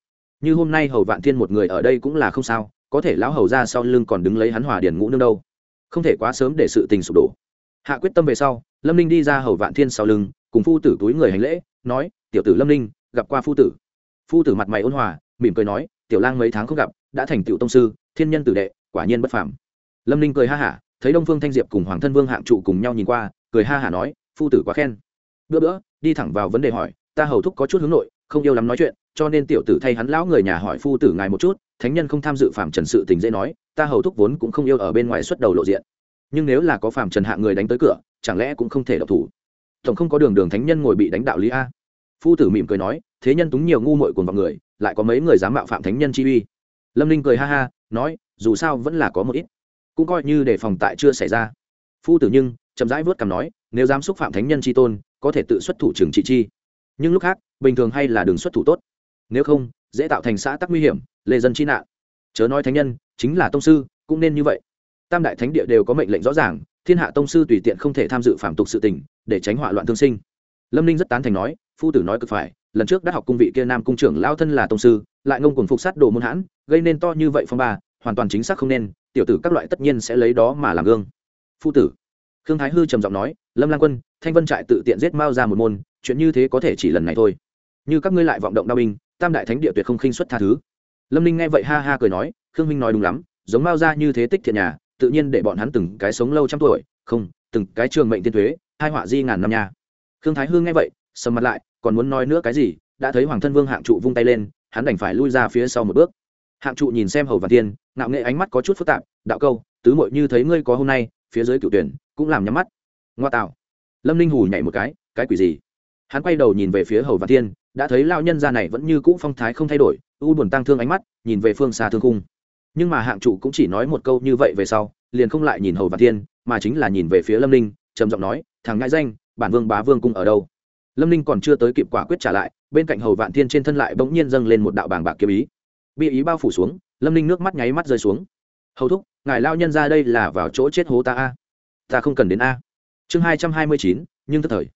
như hôm nay hầu vạn thiên một người ở đây cũng là không sao, có thể lão hầu ra sau lưng còn đứng lấy hắn hòa điền ngũ nương đâu. Không thể quá sớm để sự tình sụp đổ. Hạ quyết tâm về sau, lâm ninh đi ra hầu vạn thiên sau lưng, cùng phu tử túi người hành lễ, nói, tiểu tử lâm ninh, gặp qua phu tử. Phu tử mặt mày ôn hòa, mỉm cười nói, tiểu lang mấy tháng không gặp, đã thành tiểu tông sư, thiên nhân tử đệ, quả nhiên bất phàm. Lâm ninh cười ha hả, thấy đông phương thanh diệp cùng hoàng thân vương hạng trụ cùng nhau nhìn qua, cười ha hả nói, phu tử quá khen. Bữa bữa, đi thẳng vào vấn đề hỏi, ta hầu thúc có chút hướng nội không yêu lắm nói chuyện, cho nên tiểu tử thay hắn lão người nhà hỏi phu tử ngài một chút, thánh nhân không tham dự phạm trần sự tình dễ nói, ta hầu thúc vốn cũng không yêu ở bên ngoài xuất đầu lộ diện. Nhưng nếu là có phạm trần hạ người đánh tới cửa, chẳng lẽ cũng không thể độc thủ? Tổng không có đường đường thánh nhân ngồi bị đánh đạo lý a. Phu tử mỉm cười nói, thế nhân túng nhiều ngu muội cùng vào người, lại có mấy người dám mạo phạm thánh nhân chi uy. Lâm ninh cười ha ha, nói, dù sao vẫn là có một ít. Cũng coi như để phòng tại chưa xảy ra. Phu tử nhưng chậm rãi vớt cằm nói, nếu dám xúc phạm thánh nhân chi tôn, có thể tự xuất thủ trừng trị chi nhưng lúc khác, bình thường hay là đường xuất thủ tốt. Nếu không, dễ tạo thành xã tắc nguy hiểm, lê dân chi nạn. Chớ nói thánh nhân, chính là tông sư, cũng nên như vậy. Tam đại thánh địa đều có mệnh lệnh rõ ràng, thiên hạ tông sư tùy tiện không thể tham dự phạm tục sự tình, để tránh họa loạn thương sinh. Lâm ninh rất tán thành nói, phu tử nói cực phải, lần trước đã học cung vị kia nam cung trưởng lao thân là tông sư, lại ngông cùng phục sát đồ môn hãn, gây nên to như vậy phong ba, hoàn toàn chính xác không nên, tiểu tử các loại tất nhiên sẽ lấy đó mà làm gương. Phu tử. Khương thái hư trầm giọng nói, lâm lang quân, thanh vân trại tự tiện giết mao ra một môn chuyện như thế có thể chỉ lần này thôi. Như các ngươi lại vọng động đao binh, tam đại thánh địa tuyệt không khinh xuất tha thứ. Lâm ninh nghe vậy ha ha cười nói, khương minh nói đúng lắm, giống mao ra như thế tích thiện nhà, tự nhiên để bọn hắn từng cái sống lâu trăm tuổi, không, từng cái trường mệnh tiên thuế, hai họa di ngàn năm nha. Khương thái hương nghe vậy, sầm mặt lại, còn muốn nói nữa cái gì, đã thấy hoàng thân vương hạng trụ vung tay lên, hắn đành phải lui ra phía sau một bước. Hạng trụ nhìn xem hầu văn tiên ngạo nghệ ánh mắt có chút phức tạp, đạo câu, tứ mội như thấy ngươi có hôm nay, phía dưới cựu tuyển, cũng làm nhắm mắt. Ngoa tạo. Lâm ninh hù nhảy một cái cái quỷ gì? Hắn quay đầu nhìn về phía hầu văn thiên, đã thấy lao nhân gia này vẫn như cũ phong thái không thay đổi u buồn tăng thương ánh mắt nhìn về phương xa thương cung nhưng mà hạng trụ cũng chỉ nói một câu như vậy về sau liền không lại nhìn hầu văn thiên, mà chính là nhìn về phía lâm ninh trầm giọng nói thằng ngại danh bản vương bá vương cung ở đâu? Lâm ninh còn chưa tới kịp quả quyết trả lại bên cạnh hầu vạn thiên trên thân lại bỗng nhiên dâng lên một đạo bàng bạc kiếm ý. Bị ý bao phủ xuống lâm ninh nước mắt nháy mắt rơi xuống. Hầu thúc ngài lao nhân ra đây là vào chỗ chết hố ta a. Ta không cần đến a. Chương hai trăm hai mươi chín nhưng tức thời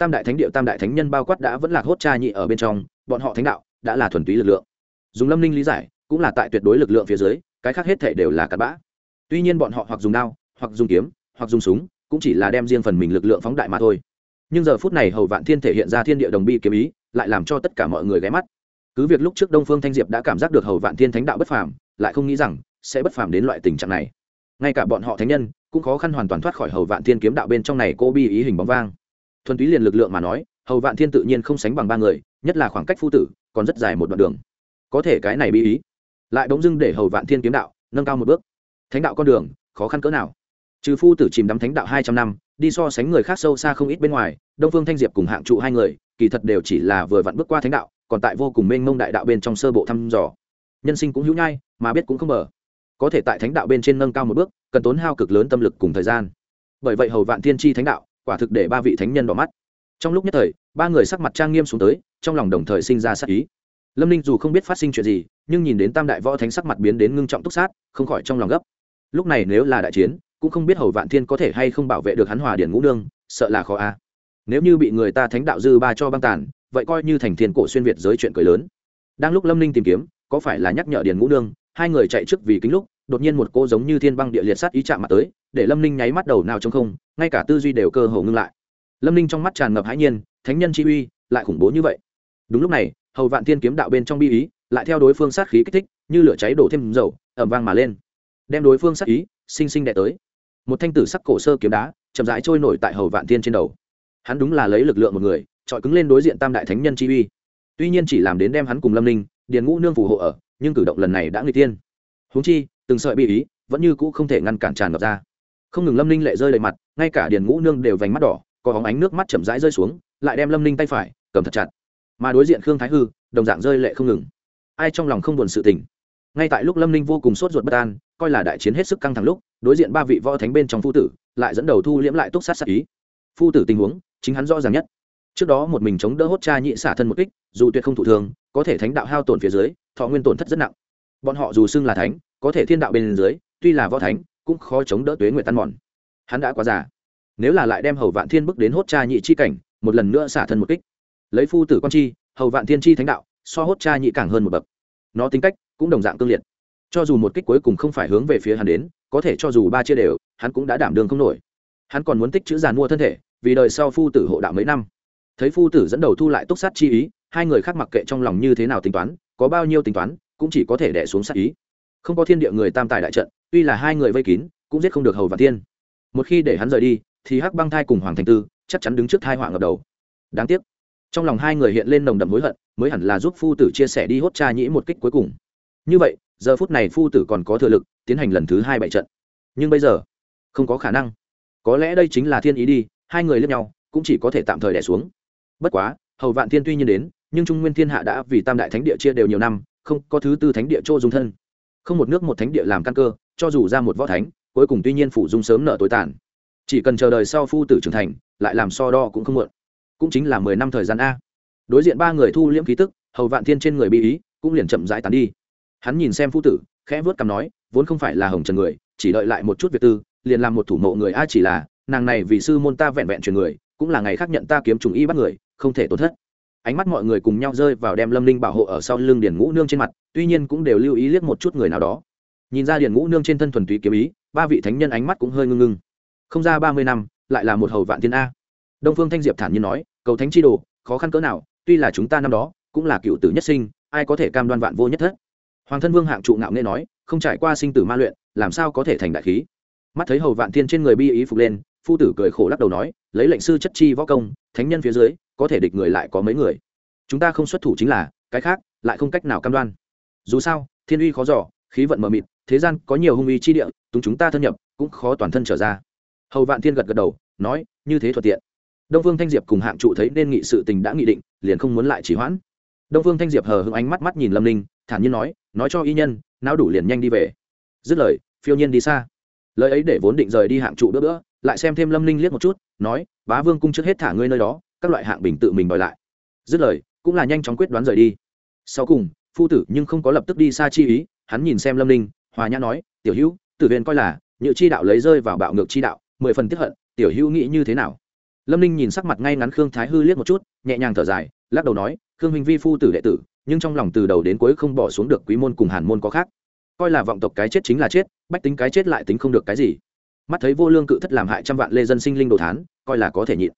tam đại thánh điệu tam đại thánh nhân bao quát đã vẫn là hốt cha nhị ở bên trong, bọn họ thánh đạo đã là thuần túy lực lượng. Dùng lâm ninh lý giải, cũng là tại tuyệt đối lực lượng phía dưới, cái khác hết thể đều là cặn bã. Tuy nhiên bọn họ hoặc dùng đao, hoặc dùng kiếm, hoặc dùng súng, cũng chỉ là đem riêng phần mình lực lượng phóng đại mà thôi. Nhưng giờ phút này hầu vạn thiên thể hiện ra thiên địa đồng bi kiếm ý, lại làm cho tất cả mọi người ghé mắt. Cứ việc lúc trước đông phương thanh diệp đã cảm giác được hầu vạn thiên thánh đạo bất phàm, lại không nghĩ rằng sẽ bất phàm đến loại tình trạng này. Ngay cả bọn họ thánh nhân, cũng khó khăn hoàn toàn thoát khỏi hầu vạn thiên kiếm đạo bên trong này, cô bi ý hình bóng vang thuần túy liền lực lượng mà nói, hầu vạn thiên tự nhiên không sánh bằng ba người, nhất là khoảng cách phu tử, còn rất dài một đoạn đường. Có thể cái này bi ý. Lại bỗng dưng để hầu vạn thiên kiếm đạo, nâng cao một bước. Thánh đạo con đường, khó khăn cỡ nào? Trừ phu tử chìm đắm thánh đạo hai trăm năm, đi so sánh người khác sâu xa không ít bên ngoài, đông phương thanh diệp cùng hạng trụ hai người, kỳ thật đều chỉ là vừa vặn bước qua thánh đạo, còn tại vô cùng mênh mông đại đạo bên trong sơ bộ thăm dò. Nhân sinh cũng hữu nhai, mà biết cũng không mở có thể tại thánh đạo bên trên nâng cao một bước, cần tốn hao cực lớn tâm lực cùng thời gian. Bởi vậy hầu vạn thiên tri thánh đạo quả thực để ba vị thánh nhân đỏ mắt. Trong lúc nhất thời, ba người sắc mặt trang nghiêm xuống tới, trong lòng đồng thời sinh ra sắc ý. Lâm ninh dù không biết phát sinh chuyện gì, nhưng nhìn đến tam đại võ thánh sắc mặt biến đến ngưng trọng túc sát, không khỏi trong lòng gấp. Lúc này nếu là đại chiến, cũng không biết hầu vạn thiên có thể hay không bảo vệ được hắn hòa điển ngũ nương, sợ là khó a. Nếu như bị người ta thánh đạo dư ba cho băng tàn, vậy coi như thành thiên cổ xuyên việt giới chuyện cười lớn. Đang lúc lâm ninh tìm kiếm, có phải là nhắc nhở điền ngũ nương, hai người chạy trước vì kính lúc, đột nhiên một cô giống như thiên băng địa liệt sát ý chạm mặt tới để lâm ninh nháy mắt đầu nào trong không, ngay cả tư duy đều cơ hồ ngưng lại. Lâm ninh trong mắt tràn ngập hãi nhiên, thánh nhân chi uy lại khủng bố như vậy. Đúng lúc này, hầu vạn thiên kiếm đạo bên trong bi ý lại theo đối phương sát khí kích thích, như lửa cháy đổ thêm dầu ẩm vang mà lên. Đem đối phương sát ý, sinh sinh đệ tới. Một thanh tử sắc cổ sơ kiếm đá chậm rãi trôi nổi tại hầu vạn thiên trên đầu. Hắn đúng là lấy lực lượng một người trọi cứng lên đối diện tam đại thánh nhân chi uy. Tuy nhiên chỉ làm đến đem hắn cùng lâm ninh, điền ngũ nương phù hộ ở, nhưng cử động lần này đã người tiên húng chi, từng sợi bị ý vẫn như cũ không thể ngăn cản tràn ngập ra không ngừng lâm ninh lệ rơi đầy mặt, ngay cả điền ngũ nương đều vành mắt đỏ, có hóng ánh nước mắt chậm rãi rơi xuống, lại đem lâm ninh tay phải cầm thật chặt. Mà đối diện khương thái hư, đồng dạng rơi lệ không ngừng. Ai trong lòng không buồn sự tình? Ngay tại lúc lâm ninh vô cùng sốt ruột bất an, coi là đại chiến hết sức căng thẳng lúc, đối diện ba vị võ thánh bên trong phu tử lại dẫn đầu thu liễm lại túc sát sát ý. Phu tử tình huống, chính hắn rõ ràng nhất. Trước đó một mình chống đỡ hốt cha nhị xả thân một kích, dù tuyệt không thủ thường, có thể thánh đạo hao tổn phía dưới, thọ nguyên tổn thất rất nặng. Bọn họ dù xưng là thánh, có thể thiên đạo bên dưới tuy là võ thánh, cũng khó chống đỡ tuế Nguyệt tan mòn. Hắn đã quá già. Nếu là lại đem hầu vạn thiên bước đến hốt cha nhị chi cảnh, một lần nữa xả thân một kích. Lấy phu tử quan chi, hầu vạn thiên chi thánh đạo, so hốt cha nhị càng hơn một bậc. Nó tính cách cũng đồng dạng cương liệt. Cho dù một kích cuối cùng không phải hướng về phía hắn đến, có thể cho dù ba chia đều, hắn cũng đã đảm đường không nổi. Hắn còn muốn tích chữ giàn mua thân thể, vì đời sau phu tử hộ đạo mấy năm. Thấy phu tử dẫn đầu thu lại túc sát chi ý, hai người khác mặc kệ trong lòng như thế nào tính toán, có bao nhiêu tính toán, cũng chỉ có thể đẻ xuống sát ý không có thiên địa người tam tài đại trận, tuy là hai người vây kín, cũng giết không được hầu và tiên một khi để hắn rời đi, thì hắc băng thai cùng hoàng thành tư chắc chắn đứng trước thai họa ngập đầu. Đáng tiếc, trong lòng hai người hiện lên nồng đậm hối hận, mới hẳn là giúp phu tử chia sẻ đi hốt cha nhĩ một kích cuối cùng. Như vậy, giờ phút này phu tử còn có thừa lực, tiến hành lần thứ hai bại trận. Nhưng bây giờ, không có khả năng. Có lẽ đây chính là thiên ý đi, hai người lẫn nhau, cũng chỉ có thể tạm thời đẻ xuống. Bất quá, hầu vạn thiên tuy nhiên đến, nhưng trung nguyên thiên hạ đã vì tam đại thánh địa chia đều nhiều năm, không có thứ tư thánh địa chỗ dung thân không một nước một thánh địa làm căn cơ, cho dù ra một võ thánh, cuối cùng tuy nhiên phủ dung sớm nợ tối tàn. Chỉ cần chờ đời sau phu tử trưởng thành, lại làm so đo cũng không muộn. Cũng chính là mười năm thời gian a. Đối diện ba người thu liễm khí tức, hầu vạn thiên trên người bị ý, cũng liền chậm rãi tán đi. Hắn nhìn xem phu tử, khẽ vớt cằm nói, vốn không phải là hồng trần người, chỉ đợi lại một chút việc tư, liền làm một thủ mộ người a chỉ là, nàng này vì sư môn ta vẹn vẹn truyền người, cũng là ngày khác nhận ta kiếm trùng y bắt người, không thể tổn thất ánh mắt mọi người cùng nhau rơi vào đem lâm linh bảo hộ ở sau lưng điền ngũ nương trên mặt, tuy nhiên cũng đều lưu ý liếc một chút người nào đó. Nhìn ra điền ngũ nương trên thân thuần túy kiếm ý, ba vị thánh nhân ánh mắt cũng hơi ngưng ngưng. Không ra ba mươi năm, lại là một hầu vạn tiên a. Đông phương thanh diệp thản nhiên nói, cầu thánh chi đồ, khó khăn cỡ nào, tuy là chúng ta năm đó, cũng là cựu tử nhất sinh, ai có thể cam đoan vạn vô nhất thất? Hoàng thân vương hạng trụ ngạo nghe nói, không trải qua sinh tử ma luyện, làm sao có thể thành đại khí? Mắt thấy hầu vạn thiên trên người bi ý phục lên, phu tử cười khổ lắc đầu nói, lấy lệnh sư chất chi võ công, thánh nhân phía dưới có thể địch người lại có mấy người. Chúng ta không xuất thủ chính là, cái khác, lại không cách nào cam đoan. Dù sao, thiên uy khó giỏ khí vận mờ mịt, thế gian có nhiều hung uy chi địa, túng chúng ta thân nhập, cũng khó toàn thân trở ra. Hầu vạn thiên gật gật đầu, nói, như thế thuận tiện. Đông phương thanh diệp cùng hạng trụ thấy nên nghị sự tình đã nghị định, liền không muốn lại chỉ hoãn. Đông phương thanh diệp hờ hững ánh mắt mắt nhìn lâm ninh, thản nhiên nói nói cho y nhân, não đủ liền nhanh đi về. Dứt lời, phiêu nhiên đi xa. Lời ấy để vốn định rời đi hạng trụ bữa bữa, lại xem thêm lâm ninh liếc một chút, nói, bá vương cung trước hết thả ngươi nơi đó các loại hạng bình tự mình đòi lại. Dứt lời, cũng là nhanh chóng quyết đoán rời đi. Sau cùng, phu tử nhưng không có lập tức đi xa chi ý, hắn nhìn xem lâm ninh, hòa nhã nói, tiểu hữu, tử viên coi là, nhựa chi đạo lấy rơi vào bạo ngược chi đạo, mười phần tiếp hận, tiểu hữu nghĩ như thế nào? Lâm ninh nhìn sắc mặt ngay ngắn khương thái hư liếc một chút, nhẹ nhàng thở dài, lắc đầu nói, khương huynh vi phu tử đệ tử, nhưng trong lòng từ đầu đến cuối không bỏ xuống được quý môn cùng hàn môn có khác. Coi là vọng tộc cái chết chính là chết, bách tính cái chết lại tính không được cái gì. Mắt thấy vô lương cự thất làm hại trăm vạn lê dân sinh linh đồ thán, coi là có thể nhịn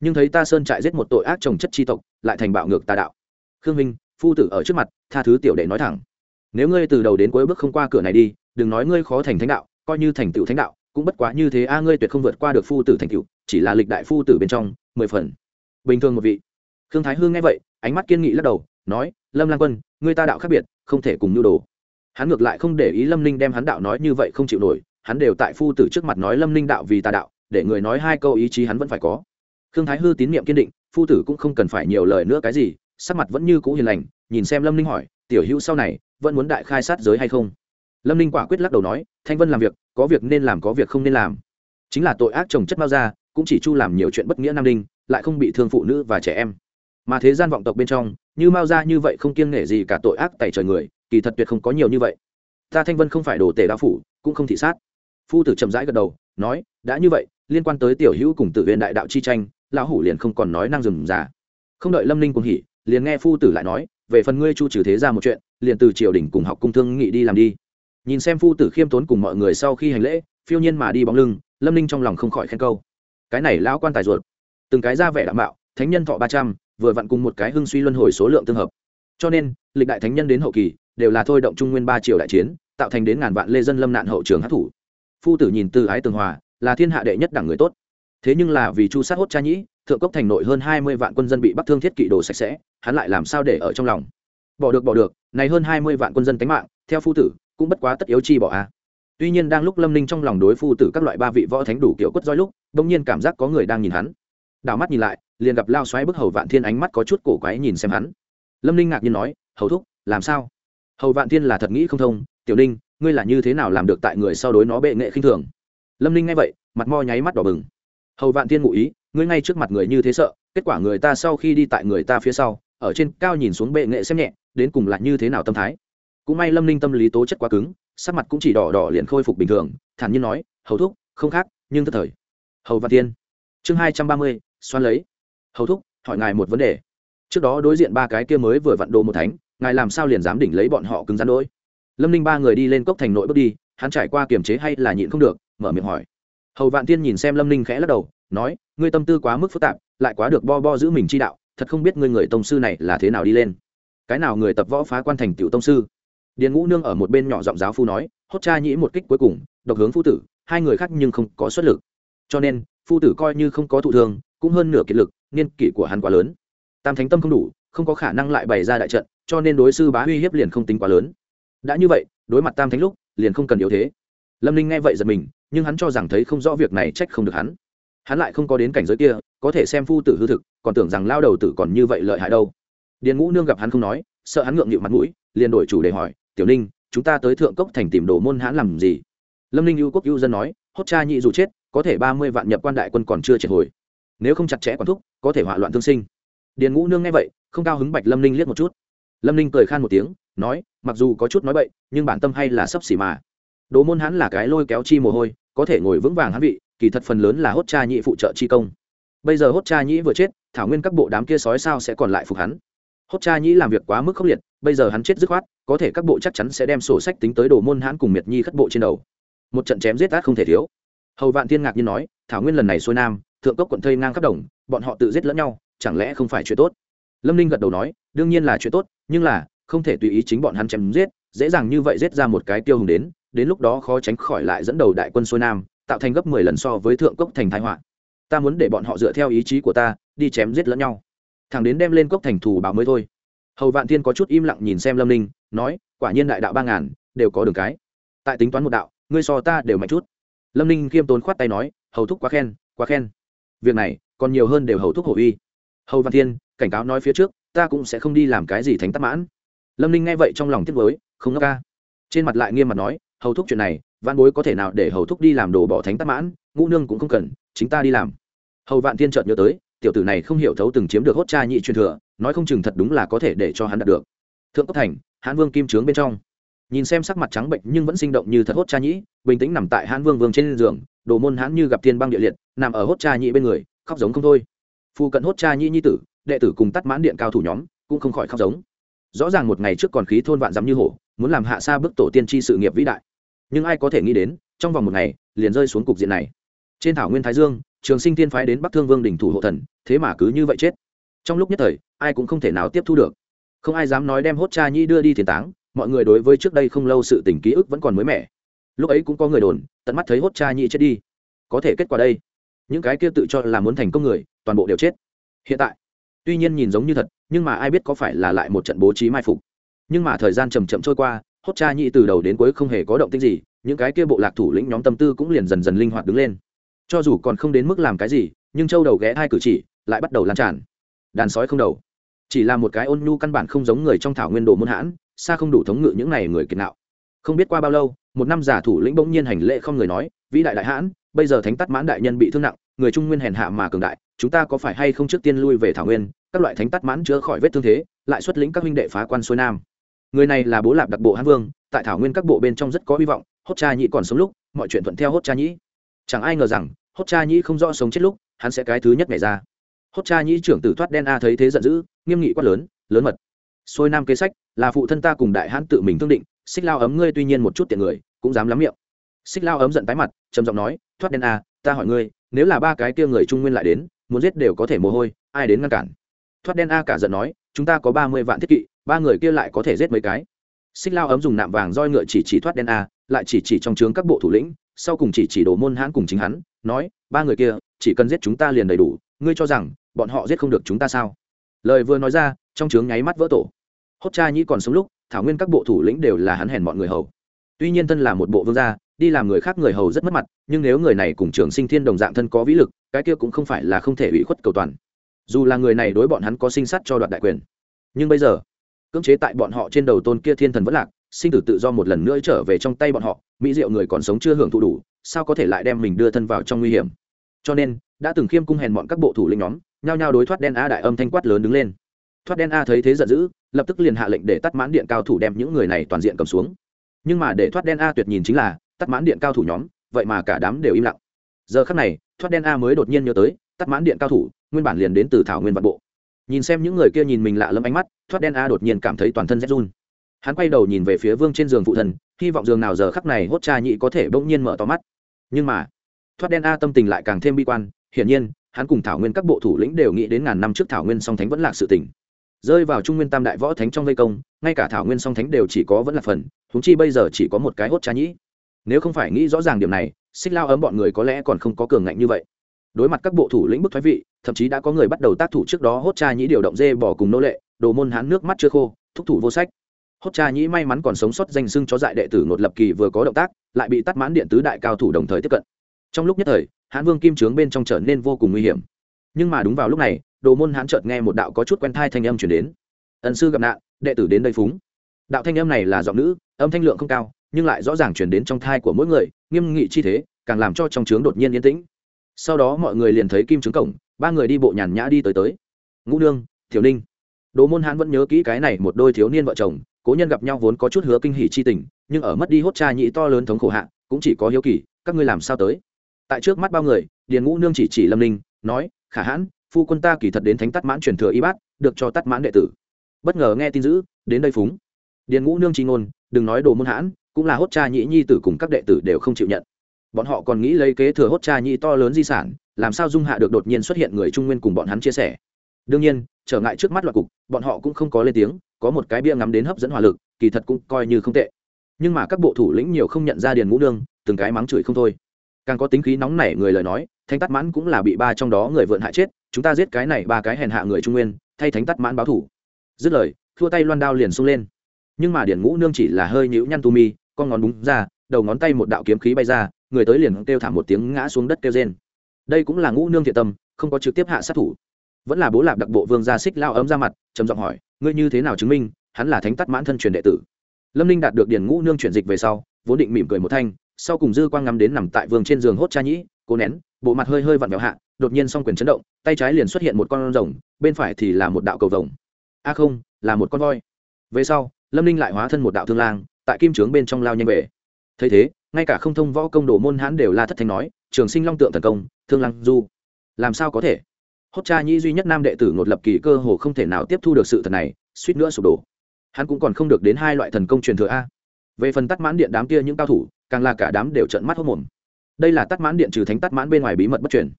nhưng thấy ta sơn trại giết một tội ác trồng chất tri tộc, lại thành bạo ngược tà đạo. Khương minh, phu tử ở trước mặt, tha thứ tiểu đệ nói thẳng. Nếu ngươi từ đầu đến cuối bước không qua cửa này đi, đừng nói ngươi khó thành thánh đạo, coi như thành tựu thánh đạo, cũng bất quá như thế a, ngươi tuyệt không vượt qua được phu tử thành tựu, chỉ là lịch đại phu tử bên trong, mười phần. Bình thường một vị. Khương thái hương nghe vậy, ánh mắt kiên nghị lắc đầu, nói, lâm lang quân, ngươi ta đạo khác biệt, không thể cùng nhu đồ. Hắn ngược lại không để ý lâm ninh đem hắn đạo nói như vậy không chịu nổi, hắn đều tại phu tử trước mặt nói lâm ninh đạo vì tà đạo, để người nói hai câu ý chí hắn vẫn phải có khương thái hư tín nhiệm kiên định, phu tử cũng không cần phải nhiều lời nữa cái gì, sắc mặt vẫn như cũ hiền lành, nhìn xem lâm ninh hỏi, tiểu hữu sau này, vẫn muốn đại khai sát giới hay không? Lâm ninh quả quyết lắc đầu nói, thanh vân làm việc, có việc nên làm có việc không nên làm. Chính là tội ác trồng chất mao ra cũng chỉ chu làm nhiều chuyện bất nghĩa nam ninh, lại không bị thương phụ nữ và trẻ em. Mà thế gian vọng tộc bên trong, như mao ra như vậy không kiêng nể gì cả tội ác tại trời người, kỳ thật tuyệt không có nhiều như vậy. Ta thanh vân không phải đồ tể đạo phủ, cũng không thị sát. Phu tử chậm rãi gật đầu, nói, đã như vậy, liên quan tới tiểu hữu cùng Tử viện đại đạo chi tranh lão hủ liền không còn nói năng dừng giả. Không đợi lâm ninh cùng hỉ, liền nghe phu tử lại nói, về phần ngươi chu trừ thế ra một chuyện, liền từ triều đình cùng học cung thương nghị đi làm đi. Nhìn xem phu tử khiêm tốn cùng mọi người sau khi hành lễ, phiêu nhiên mà đi bóng lưng, lâm ninh trong lòng không khỏi khen câu. Cái này lão quan tài ruột, từng cái ra vẻ đảm bảo thánh nhân thọ ba trăm, vừa vặn cùng một cái hưng suy luân hồi số lượng tương hợp. Cho nên, lịch đại thánh nhân đến hậu kỳ, đều là thôi động trung nguyên ba triều đại chiến, tạo thành đến ngàn vạn lê dân lâm nạn hậu trường hát thủ phu tử nhìn từ ái tường hòa, là thiên hạ đệ nhất đẳng người tốt thế nhưng là vì chu sát hốt cha nhĩ, thượng cốc thành nội hơn hai mươi vạn quân dân bị bắc thương thiết kỵ đồ sạch sẽ, hắn lại làm sao để ở trong lòng? Bỏ được bỏ được, này hơn hai mươi vạn quân dân tánh mạng, theo phu tử, cũng bất quá tất yếu chi bỏ a. Tuy nhiên đang lúc lâm ninh trong lòng đối phu tử các loại ba vị võ thánh đủ kiểu quất roi lúc đ ỗ n g nhiên cảm giác có người đang nhìn hắn. Đảo mắt nhìn lại, liền gặp lao xoáy bức hầu vạn thiên ánh mắt có chút cổ quái nhìn xem hắn. Lâm ninh ngạc nhiên nói, hầu thúc, làm sao? Hầu vạn thiên là thật nghĩ không thông, tiểu ninh, ngươi là như thế nào làm được tại người sau đối nó bệ nghệ khinh thường? Lâm ninh nghe vậy, mặt mo nháy mắt đỏ bừng hầu vạn thiên ngụ ý, ngươi ngay trước mặt người như thế sợ, kết quả người ta sau khi đi tại người ta phía sau, ở trên cao nhìn xuống bệ nghệ xem nhẹ, đến cùng là như thế nào tâm thái. Cũng may lâm ninh tâm lý tố chất quá cứng, sắc mặt cũng chỉ đỏ đỏ liền khôi phục bình thường, thản nhiên nói, hầu thúc, không khác, nhưng thất thời. Hầu vạn thiên. Chương hai trăm ba mươi, xoan lấy. Hầu thúc, hỏi ngài một vấn đề. Trước đó đối diện ba cái kia mới vừa vặn đồ một thánh, ngài làm sao liền dám đỉnh lấy bọn họ cứng rắn đôi? Lâm ninh ba người đi lên cốc thành nội bước đi, hắn trải qua kiềm chế hay là nhịn không được, mở miệng hỏi hầu vạn thiên nhìn xem lâm ninh khẽ lắc đầu, nói, ngươi tâm tư quá mức phức tạp, lại quá được bo bo giữ mình chi đạo, thật không biết ngươi người tông sư này là thế nào đi lên. Cái nào người tập võ phá quan thành tiểu tông sư? Điền ngũ nương ở một bên nhỏ giọng giáo phu nói, hốt cha nhĩ một kích cuối cùng, độc hướng phu tử, hai người khác nhưng không có xuất lực. Cho nên, phu tử coi như không có thụ thương, cũng hơn nửa kiệt lực, niên kỷ của hắn quá lớn. Tam thánh tâm không đủ, không có khả năng lại bày ra đại trận, cho nên đối sư bá uy hiếp liền không tính quá lớn. Đã như vậy, đối mặt tam thánh lúc, liền không cần yếu thế. Lâm ninh nghe vậy giật mình nhưng hắn cho rằng thấy không rõ việc này trách không được hắn. Hắn lại không có đến cảnh giới kia, có thể xem phu tử hư thực, còn tưởng rằng lao đầu tử còn như vậy lợi hại đâu. Điền ngũ nương gặp hắn không nói, sợ hắn ngượng nghịu mặt mũi, liền đổi chủ đề hỏi, tiểu ninh, chúng ta tới thượng cốc thành tìm đồ môn hãn làm gì? Lâm ninh ưu quốc ưu dân nói, hốt cha nhị dù chết, có thể ba mươi vạn nhập quan đại quân còn chưa triệt hồi. Nếu không chặt chẽ quản thúc, có thể hỏa loạn thương sinh. Điền ngũ nương nghe vậy, không cao hứng bạch lâm ninh liếc một chút. Lâm ninh cười khan một tiếng, nói, mặc dù có chút nói bậy, nhưng bản tâm hay là sấp xỉ mà đồ môn hắn là cái lôi kéo chi mồ hôi, có thể ngồi vững vàng hắn vị, kỳ thật phần lớn là hốt cha nhị phụ trợ chi công. Bây giờ hốt cha nhĩ vừa chết, thảo nguyên các bộ đám kia sói sao sẽ còn lại phục hắn. Hốt cha nhĩ làm việc quá mức khốc liệt, bây giờ hắn chết dứt khoát, có thể các bộ chắc chắn sẽ đem sổ sách tính tới đồ môn hãn cùng miệt nhi khất bộ trên đầu. Một trận chém giết át không thể thiếu. Hầu vạn tiên ngạc nhiên nói, thảo nguyên lần này xuôi nam, thượng cốc quận thây ngang khắp đồng, bọn họ tự giết lẫn nhau, chẳng lẽ không phải chuyện tốt? Lâm ninh gật đầu nói, đương nhiên là chuyện tốt, nhưng là không thể tùy ý chính bọn hắn chém giết, dễ dàng như vậy giết ra một cái tiêu hùng đến đến lúc đó khó tránh khỏi lại dẫn đầu đại quân xuôi nam, tạo thành gấp mười lần so với thượng cốc thành thái họa. Ta muốn để bọn họ dựa theo ý chí của ta, đi chém giết lẫn nhau. Thằng đến đem lên cốc thành thủ báo mới thôi. Hầu vạn thiên có chút im lặng nhìn xem lâm ninh, nói, quả nhiên đại đạo ba ngàn, đều có đường cái. Tại tính toán một đạo, ngươi so ta đều mạnh chút. Lâm ninh khiêm tốn khoát tay nói, hầu thúc quá khen quá khen. Việc này, còn nhiều hơn đều hầu thúc hổ uy. Hầu văn thiên, cảnh cáo nói phía trước, ta cũng sẽ không đi làm cái gì thánh tắc mãn. Lâm ninh nghe vậy trong lòng tiếc với không ngốc ca. Trên mặt lại nghiêm mặt nói hầu thúc chuyện này, văn bối có thể nào để hầu thúc đi làm đồ bỏ thánh tắc mãn, ngũ nương cũng không cần, chính ta đi làm. Hầu vạn thiên chợt nhớ tới, tiểu tử này không hiểu thấu từng chiếm được hốt cha nhị truyền thừa, nói không chừng thật đúng là có thể để cho hắn đạt được. Thượng cấp thành hãn vương kim trướng bên trong. Nhìn xem sắc mặt trắng bệnh nhưng vẫn sinh động như thật hốt cha nhĩ bình tĩnh nằm tại hãn vương vương trên giường, đồ môn hãn như gặp thiên băng địa liệt, nằm ở hốt cha nhĩ bên người, khóc giống không thôi. Phu cận hốt cha nhĩ nhi tử, đệ tử cùng tắt mãn điện cao thủ nhóm, cũng không khỏi khóc giống. Rõ ràng một ngày trước còn khí thôn vạn dám như hổ, muốn làm hạ xa bức tổ tiên tri sự nghiệp vĩ đại nhưng ai có thể nghĩ đến, trong vòng một ngày, liền rơi xuống cục diện này. Trên thảo nguyên thái dương, trường sinh tiên phái đến bắc thương vương đình thủ hộ thần, thế mà cứ như vậy chết. Trong lúc nhất thời, ai cũng không thể nào tiếp thu được. Không ai dám nói đem hốt cha nhi đưa đi thiền táng, mọi người đối với trước đây không lâu sự tình ký ức vẫn còn mới mẻ. Lúc ấy cũng có người đồn, tận mắt thấy hốt cha nhi chết đi. Có thể kết quả đây, những cái kia tự cho là muốn thành công người, toàn bộ đều chết. Hiện tại, tuy nhiên nhìn giống như thật, nhưng mà ai biết có phải là lại một trận bố trí mai phục. Nhưng mà thời gian chầm chậm trôi qua hốt cha nhị từ đầu đến cuối không hề có động tích gì, những cái kia bộ lạc thủ lĩnh nhóm tâm tư cũng liền dần dần linh hoạt đứng lên. Cho dù còn không đến mức làm cái gì, nhưng châu đầu ghé hai cử chỉ lại bắt đầu lan tràn. Đàn sói không đầu. Chỉ là một cái ôn nhu căn bản không giống người trong thảo nguyên đồ môn hãn, xa không đủ thống ngự những này người kiệt nạo. Không biết qua bao lâu, một năm giả thủ lĩnh bỗng nhiên hành lễ không người nói, vĩ đại đại hãn, bây giờ thánh tắt mãn đại nhân bị thương nặng, người trung nguyên hèn hạ mà cường đại, chúng ta có phải hay không trước tiên lui về thảo nguyên, các loại thánh tắt mãn chữa khỏi vết thương thế, lại xuất lĩnh các huynh đệ phá quan xuôi nam người này là bố lạp đặc bộ hán vương, tại thảo nguyên các bộ bên trong rất có hy vọng, hốt cha nhĩ còn sống lúc, mọi chuyện thuận theo hốt cha nhĩ. Chẳng ai ngờ rằng, hốt cha nhĩ không rõ sống chết lúc, hắn sẽ cái thứ nhất nhảy ra. Hốt cha nhĩ trưởng tử thoát đen a thấy thế giận dữ, nghiêm nghị quát lớn lớn mật Xôi nam kế sách, là phụ thân ta cùng đại hãn tự mình thương định, xích lao ấm ngươi tuy nhiên một chút tiện người, cũng dám lắm miệng. Xích lao ấm giận tái mặt, trầm giọng nói, thoát đen a, ta hỏi ngươi, nếu là ba cái kia người trung nguyên lại đến, muốn giết đều có thể mồ hôi, ai đến ngăn cản? Thoát đen a cả giận nói, chúng ta có ba mươi vạn thiết kỵ, ba người kia lại có thể giết mấy cái. Xích lao ấm dùng nạm vàng roi ngựa chỉ chỉ thoát đen a, lại chỉ chỉ trong trướng các bộ thủ lĩnh, sau cùng chỉ chỉ đồ môn hãn cùng chính hắn, nói, ba người kia, chỉ cần giết chúng ta liền đầy đủ, ngươi cho rằng, bọn họ giết không được chúng ta sao? Lời vừa nói ra, trong trướng nháy mắt vỡ tổ. Hốt cha nhĩ còn sống lúc, thảo nguyên các bộ thủ lĩnh đều là hắn hèn mọi người hầu. Tuy nhiên thân là một bộ vương gia, đi làm người khác người hầu rất mất mặt, nhưng nếu người này cùng trường sinh thiên đồng dạng thân có vĩ lực, cái kia cũng không phải là không thể ủy khuất cầu toàn dù là người này đối bọn hắn có sinh sát cho đoạt đại quyền, nhưng bây giờ, cưỡng chế tại bọn họ trên đầu tôn kia thiên thần vẫn lạc, sinh tử tự do một lần nữa trở về trong tay bọn họ, mỹ diệu người còn sống chưa hưởng thụ đủ, sao có thể lại đem mình đưa thân vào trong nguy hiểm? Cho nên, đã từng khiêm cung hèn bọn các bộ thủ lĩnh nhóm, nhao nhao đối thoát đen a đại âm thanh quát lớn đứng lên. Thoát đen a thấy thế giận dữ, lập tức liền hạ lệnh để tắt mãn điện cao thủ đem những người này toàn diện cầm xuống. Nhưng mà để thoát đen a tuyệt nhìn chính là, tắt mãn điện cao thủ nhóm, vậy mà cả đám đều im lặng. Giờ khắc này, thoát đen a mới đột nhiên nhớ tới, tắt mãn điện cao thủ nguyên bản liền đến từ thảo nguyên vạn bộ. Nhìn xem những người kia nhìn mình lạ lẫm ánh mắt, thoát đen a đột nhiên cảm thấy toàn thân rét run. Hắn quay đầu nhìn về phía vương trên giường phụ thần, hy vọng giường nào giờ khắc này hốt cha nhị có thể bỗng nhiên mở to mắt. Nhưng mà, thoát đen a tâm tình lại càng thêm bi quan, hiển nhiên, hắn cùng thảo nguyên các bộ thủ lĩnh đều nghĩ đến ngàn năm trước thảo nguyên song thánh vẫn lạc sự tỉnh rơi vào trung nguyên tam đại võ thánh trong vây công, ngay cả thảo nguyên song thánh đều chỉ có vẫn là phần thúng chi bây giờ chỉ có một cái hốt cha nhĩ nếu không phải nghĩ rõ ràng điểm này, xích lao ấm bọn người có lẽ còn không có cường ngạnh như vậy đối mặt các bộ thủ lĩnh bức thoái vị, thậm chí đã có người bắt đầu tác thủ trước đó hốt cha nhĩ điều động dê bỏ cùng nô lệ, đồ môn hán nước mắt chưa khô, thúc thủ vô sách. Hốt cha nhĩ may mắn còn sống sót danh sưng cho dại đệ tử ngột lập kỳ vừa có động tác, lại bị tắt mãn điện tứ đại cao thủ đồng thời tiếp cận. Trong lúc nhất thời hãn vương kim trướng bên trong trở nên vô cùng nguy hiểm. Nhưng mà đúng vào lúc này, đồ môn hãn chợt nghe một đạo có chút quen thai thanh âm chuyển đến. Ẩn sư gặp nạn, đệ tử đến đây phúng. Đạo thanh âm này là giọng nữ, âm thanh lượng không cao, nhưng lại rõ ràng chuyển đến trong thai của mỗi người, nghiêm nghị chi thế, càng làm cho trong trướng đột nhiên yên tĩnh sau đó mọi người liền thấy kim trướng cổng, ba người đi bộ nhàn nhã đi tới tới. Ngũ nương thiểu ninh. Đồ môn hãn vẫn nhớ kỹ cái này một đôi thiếu niên vợ chồng, cố nhân gặp nhau vốn có chút hứa kinh hỉ chi tình, nhưng ở mất đi hốt cha nhị to lớn thống khổ hạ, cũng chỉ có hiếu kỳ, các ngươi làm sao tới? Tại trước mắt bao người, điền ngũ nương chỉ chỉ lâm ninh, nói, khả hãn, phu quân ta kỳ thật đến thánh tắt mãn truyền thừa y bát, được cho tắt mãn đệ tử. Bất ngờ nghe tin dữ, đến đây phúng. Điền ngũ nương tri ngôn, đừng nói đồ môn hãn, cũng là hốt cha nhị nhi tử cùng các đệ tử đều không chịu nhận bọn họ còn nghĩ lấy kế thừa hốt cha nhĩ to lớn di sản, làm sao dung hạ được đột nhiên xuất hiện người trung nguyên cùng bọn hắn chia sẻ. Đương nhiên, trở ngại trước mắt loại cục, bọn họ cũng không có lên tiếng, có một cái bia ngắm đến hấp dẫn hỏa lực, kỳ thật cũng coi như không tệ. Nhưng mà các bộ thủ lĩnh nhiều không nhận ra điền ngũ nương, từng cái mắng chửi không thôi. Càng có tính khí nóng nảy người lời nói, thánh tắt mãn cũng là bị ba trong đó người vượn hại chết, chúng ta giết cái này ba cái hèn hạ người trung nguyên, thay thánh tắt mãn báo thủ. Dứt lời thua tay loan đao liền xông lên. Nhưng mà điển ngũ nương chỉ là hơi nhũ nhăn tu mi, con ngón búng ra, đầu ngón tay một đạo kiếm khí bay ra người tới liền kêu thảm một tiếng ngã xuống đất kêu rên. Đây cũng là ngũ nương thiện tâm, không có trực tiếp hạ sát thủ. Vẫn là bố lạp đặc bộ vương gia xích lao ấm ra mặt, trầm giọng hỏi, ngươi như thế nào chứng minh, hắn là thánh tắt mãn thân truyền đệ tử? Lâm ninh đạt được điển ngũ nương chuyển dịch về sau, vốn định mỉm cười một thanh, sau cùng dư quang ngắm đến nằm tại vương trên giường hốt cha nhĩ, cố nén, bộ mặt hơi hơi vặn vẹo hạ, đột nhiên s o n g quyền chấn động, tay trái liền xuất hiện một con rồng, bên phải thì là một đạo cầu vồng. A không, là một con voi. Về sau, lâm ninh lại hóa thân một đạo thương lang, tại kim trướng bên trong lao nhanh về. Thấy thế ngay cả không thông võ công đồ môn hãn đều la thất thanh nói, trường sinh long tượng thần công, thương lang du, làm sao có thể? Hốt cha nhĩ duy nhất nam đệ tử ngột lập kỳ cơ hồ không thể nào tiếp thu được sự thật này, suýt nữa sụp đổ. Hắn cũng còn không được đến hai loại thần công truyền thừa a. Về phần tắt mãn điện đám kia những cao thủ, càng là cả đám đều trận mắt hốc mồm. Đây là tắt mãn điện trừ thánh tắt mãn bên ngoài bí mật bất truyền.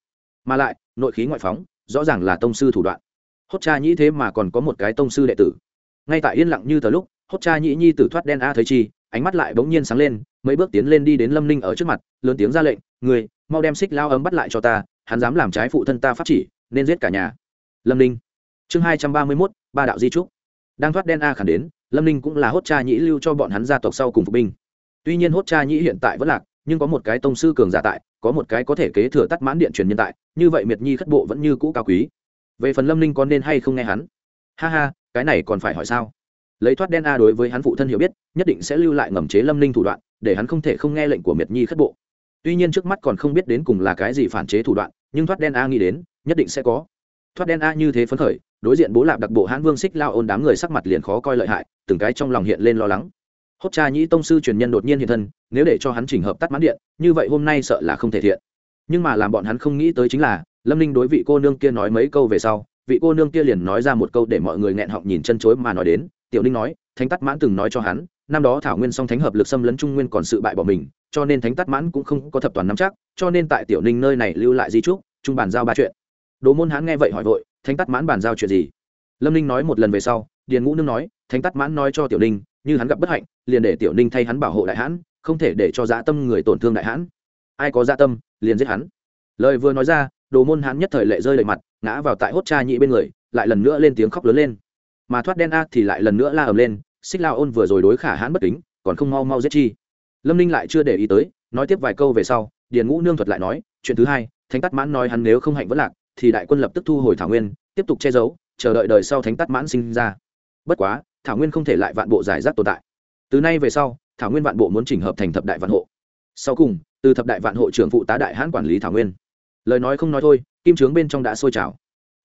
Mà lại, nội khí ngoại phóng, rõ ràng là tông sư thủ đoạn. Hốt cha nhĩ thế mà còn có một cái tông sư đệ tử. Ngay tại yên lặng như tờ lúc, hốt cha nhĩ nhi tử thoát đen a thấy chi, ánh mắt lại bỗng nhiên sáng lên mấy bước tiến lên đi đến lâm ninh ở trước mặt, lớn tiếng ra lệnh người mau đem xích lao ấm bắt lại cho ta, hắn dám làm trái phụ thân ta pháp chỉ, nên giết cả nhà. Lâm ninh. Chương hai trăm ba mươi mốt, ba đạo di trúc. Đang thoát đen a khẳng đến, lâm ninh cũng là hốt cha nhĩ lưu cho bọn hắn gia tộc sau cùng phục binh. Tuy nhiên hốt cha nhĩ hiện tại vẫn lạc, nhưng có một cái tông sư cường giả tại, có một cái có thể kế thừa tắt mãn điện truyền nhân tại, như vậy miệt nhi khất bộ vẫn như cũ cao quý. Về phần lâm ninh có nên hay không nghe hắn? Ha ha, cái này còn phải hỏi sao? Lấy thoát đen a đối với hắn phụ thân hiểu biết, nhất định sẽ lưu lại ngầm chế lâm ninh thủ đoạn, để hắn không thể không nghe lệnh của miệt nhi khất bộ. Tuy nhiên trước mắt còn không biết đến cùng là cái gì phản chế thủ đoạn, nhưng thoát đen a nghĩ đến, nhất định sẽ có. Thoát đen a như thế phấn khởi, đối diện bố lạp đặc bộ hãn vương xích lao ôn đám người sắc mặt liền khó coi lợi hại, từng cái trong lòng hiện lên lo lắng. Hốt cha nhĩ tông sư truyền nhân đột nhiên hiện thân, nếu để cho hắn chỉnh hợp tắt mãn điện, như vậy hôm nay sợ là không thể thiện. Nhưng mà làm bọn hắn không nghĩ tới chính là, lâm ninh đối vị cô nương kia nói mấy câu về sau, vị cô nương kia liền nói ra một câu để mọi người nghẹn họng nhìn chân chối mà nói đến tiểu ninh nói, thánh tắt mãn từng nói cho hắn, năm đó thảo nguyên song thánh hợp lực xâm lấn trung nguyên còn sự bại bỏ mình, cho nên thánh tắt mãn cũng không có thập toàn nắm chắc, cho nên tại tiểu ninh nơi này lưu lại di trúc trung bàn giao ba chuyện. Đồ môn hán nghe vậy hỏi vội, thánh tắt mãn bàn giao chuyện gì? Lâm ninh nói một lần về sau, điền ngũ nương nói, thánh tắt mãn nói cho tiểu ninh, như hắn gặp bất hạnh, liền để tiểu ninh thay hắn bảo hộ đại hãn, không thể để cho dã tâm người tổn thương đại hãn. Ai có dã tâm, liền giết hắn. Lời vừa nói ra đồ môn hãn nhất thời lệ rơi lệ mặt, ngã vào tại hốt cha nhị bên người, lại lần nữa lên tiếng khóc lớn lên mà thoát đen a thì lại lần nữa la ầm lên, xích lao ôn vừa rồi đối khả hãn bất kính, còn không mau mau giết chi. Lâm ninh lại chưa để ý tới, nói tiếp vài câu về sau, điền ngũ nương thuật lại nói, chuyện thứ hai, thánh tắt mãn nói hắn nếu không hạnh vẫn lạc, thì đại quân lập tức thu hồi thảo nguyên, tiếp tục che giấu, chờ đợi đời sau thánh tắt mãn sinh ra. Bất quá, thảo nguyên không thể lại vạn bộ giải rác tồn tại. Từ nay về sau, thảo nguyên vạn bộ muốn chỉnh hợp thành thập đại vạn hộ. Sau cùng, từ thập đại vạn hộ trưởng phụ tá đại hãn quản lý thảo nguyên. Lời nói không nói thôi, kim trướng bên trong đã sôi trào.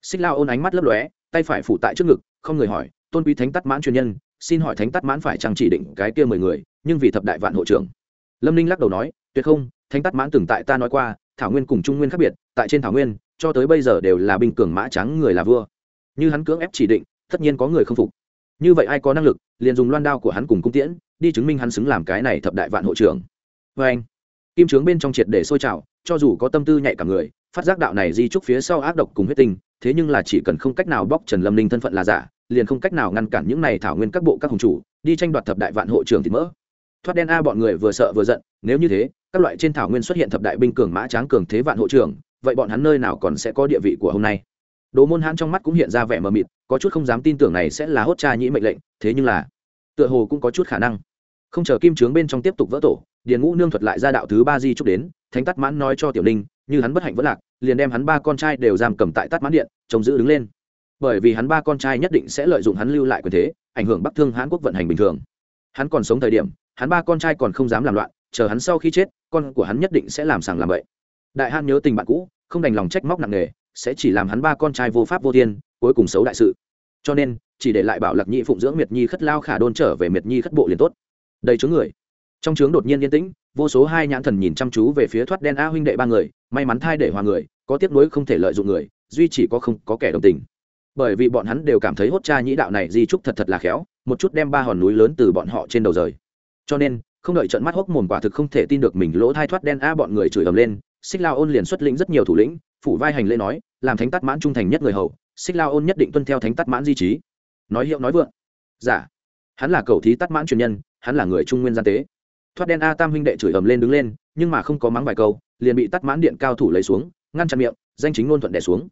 Xích lao ôn ánh mắt lấp lóe, tay phải phủ tại trước ngực không người hỏi, tôn quý thánh tắt mãn truyền nhân, xin hỏi thánh tắt mãn phải chẳng chỉ định cái kia mười người, nhưng vì thập đại vạn hộ trưởng. Lâm ninh lắc đầu nói, tuyệt không, thánh tắt mãn từng tại ta nói qua, thảo nguyên cùng trung nguyên khác biệt, tại trên thảo nguyên, cho tới bây giờ đều là binh cường mã trắng người là vua. Như hắn cưỡng ép chỉ định, tất nhiên có người không phục. Như vậy ai có năng lực, liền dùng loan đao của hắn cùng cung tiễn, đi chứng minh hắn xứng làm cái này thập đại vạn hộ trưởng. Vê anh. Kim trướng bên trong triệt để sôi trào, cho dù có tâm tư nhạy cả người, phát giác đạo này di trúc phía sau ác độc cùng huyết tinh, thế nhưng là chỉ cần không cách nào bóc trần lâm ninh thân phận là giả liền không cách nào ngăn cản những này thảo nguyên các bộ các hùng chủ, đi tranh đoạt thập đại vạn hộ trưởng thì mỡ. Thoát đen a bọn người vừa sợ vừa giận, nếu như thế, các loại trên thảo nguyên xuất hiện thập đại binh cường mã tráng cường thế vạn hộ trưởng, vậy bọn hắn nơi nào còn sẽ có địa vị của hôm nay? Đồ môn hãn trong mắt cũng hiện ra vẻ mờ mịt, có chút không dám tin tưởng này sẽ là hốt cha nhĩ mệnh lệnh, thế nhưng là, tựa hồ cũng có chút khả năng. Không chờ kim trướng bên trong tiếp tục vỡ tổ, điền ngũ nương thuật lại ra đạo thứ ba di trúc đến, thánh tắt mãn nói cho tiểu ninh, như hắn bất hạnh vất lạc, liền đem hắn ba con trai đều giam cầm tại tắt mãn điện, trông giữ đứng lên bởi vì hắn ba con trai nhất định sẽ lợi dụng hắn lưu lại quyền thế, ảnh hưởng bắc thương hãn quốc vận hành bình thường. Hắn còn sống thời điểm, hắn ba con trai còn không dám làm loạn, chờ hắn sau khi chết, con của hắn nhất định sẽ làm sàng làm bậy. Đại han nhớ tình bạn cũ, không đành lòng trách móc nặng nề, sẽ chỉ làm hắn ba con trai vô pháp vô thiên, cuối cùng xấu đại sự. Cho nên, chỉ để lại bảo lạc nhị phụng dưỡng miệt nhi khất lao khả đôn trở về miệt nhi khất bộ liền tốt. Đầy chướng người. Trong trướng đột nhiên yên tĩnh, vô số hai nhãn thần nhìn chăm chú về phía thoát đen a huynh đệ ba người, may mắn thai để hòa người, có tiếc nuối không thể lợi dụng người, duy chỉ có không có kẻ đồng tình bởi vì bọn hắn đều cảm thấy hốt cha nhĩ đạo này di trúc thật thật là khéo, một chút đem ba hòn núi lớn từ bọn họ trên đầu rời. Cho nên, không đợi trận mắt hốc mồm quả thực không thể tin được mình lỗ thai thoát đen a bọn người chửi ầm lên, xích lao ôn liền xuất lĩnh rất nhiều thủ lĩnh, phủ vai hành lễ nói, làm thánh tắt mãn trung thành nhất người hầu, xích lao ôn nhất định tuân theo thánh tắt mãn di trí. Nói hiệu nói vượng. Giả hắn là cầu thí tắt mãn truyền nhân, hắn là người trung nguyên gian tế. Thoát đen a tam huynh đệ chửi ầm lên đứng lên, nhưng mà không có mắng vài câu, liền bị tắt mãn điện cao thủ lấy xuống, ngăn chặn miệng, danh chính ngôn thuận đẻ xuống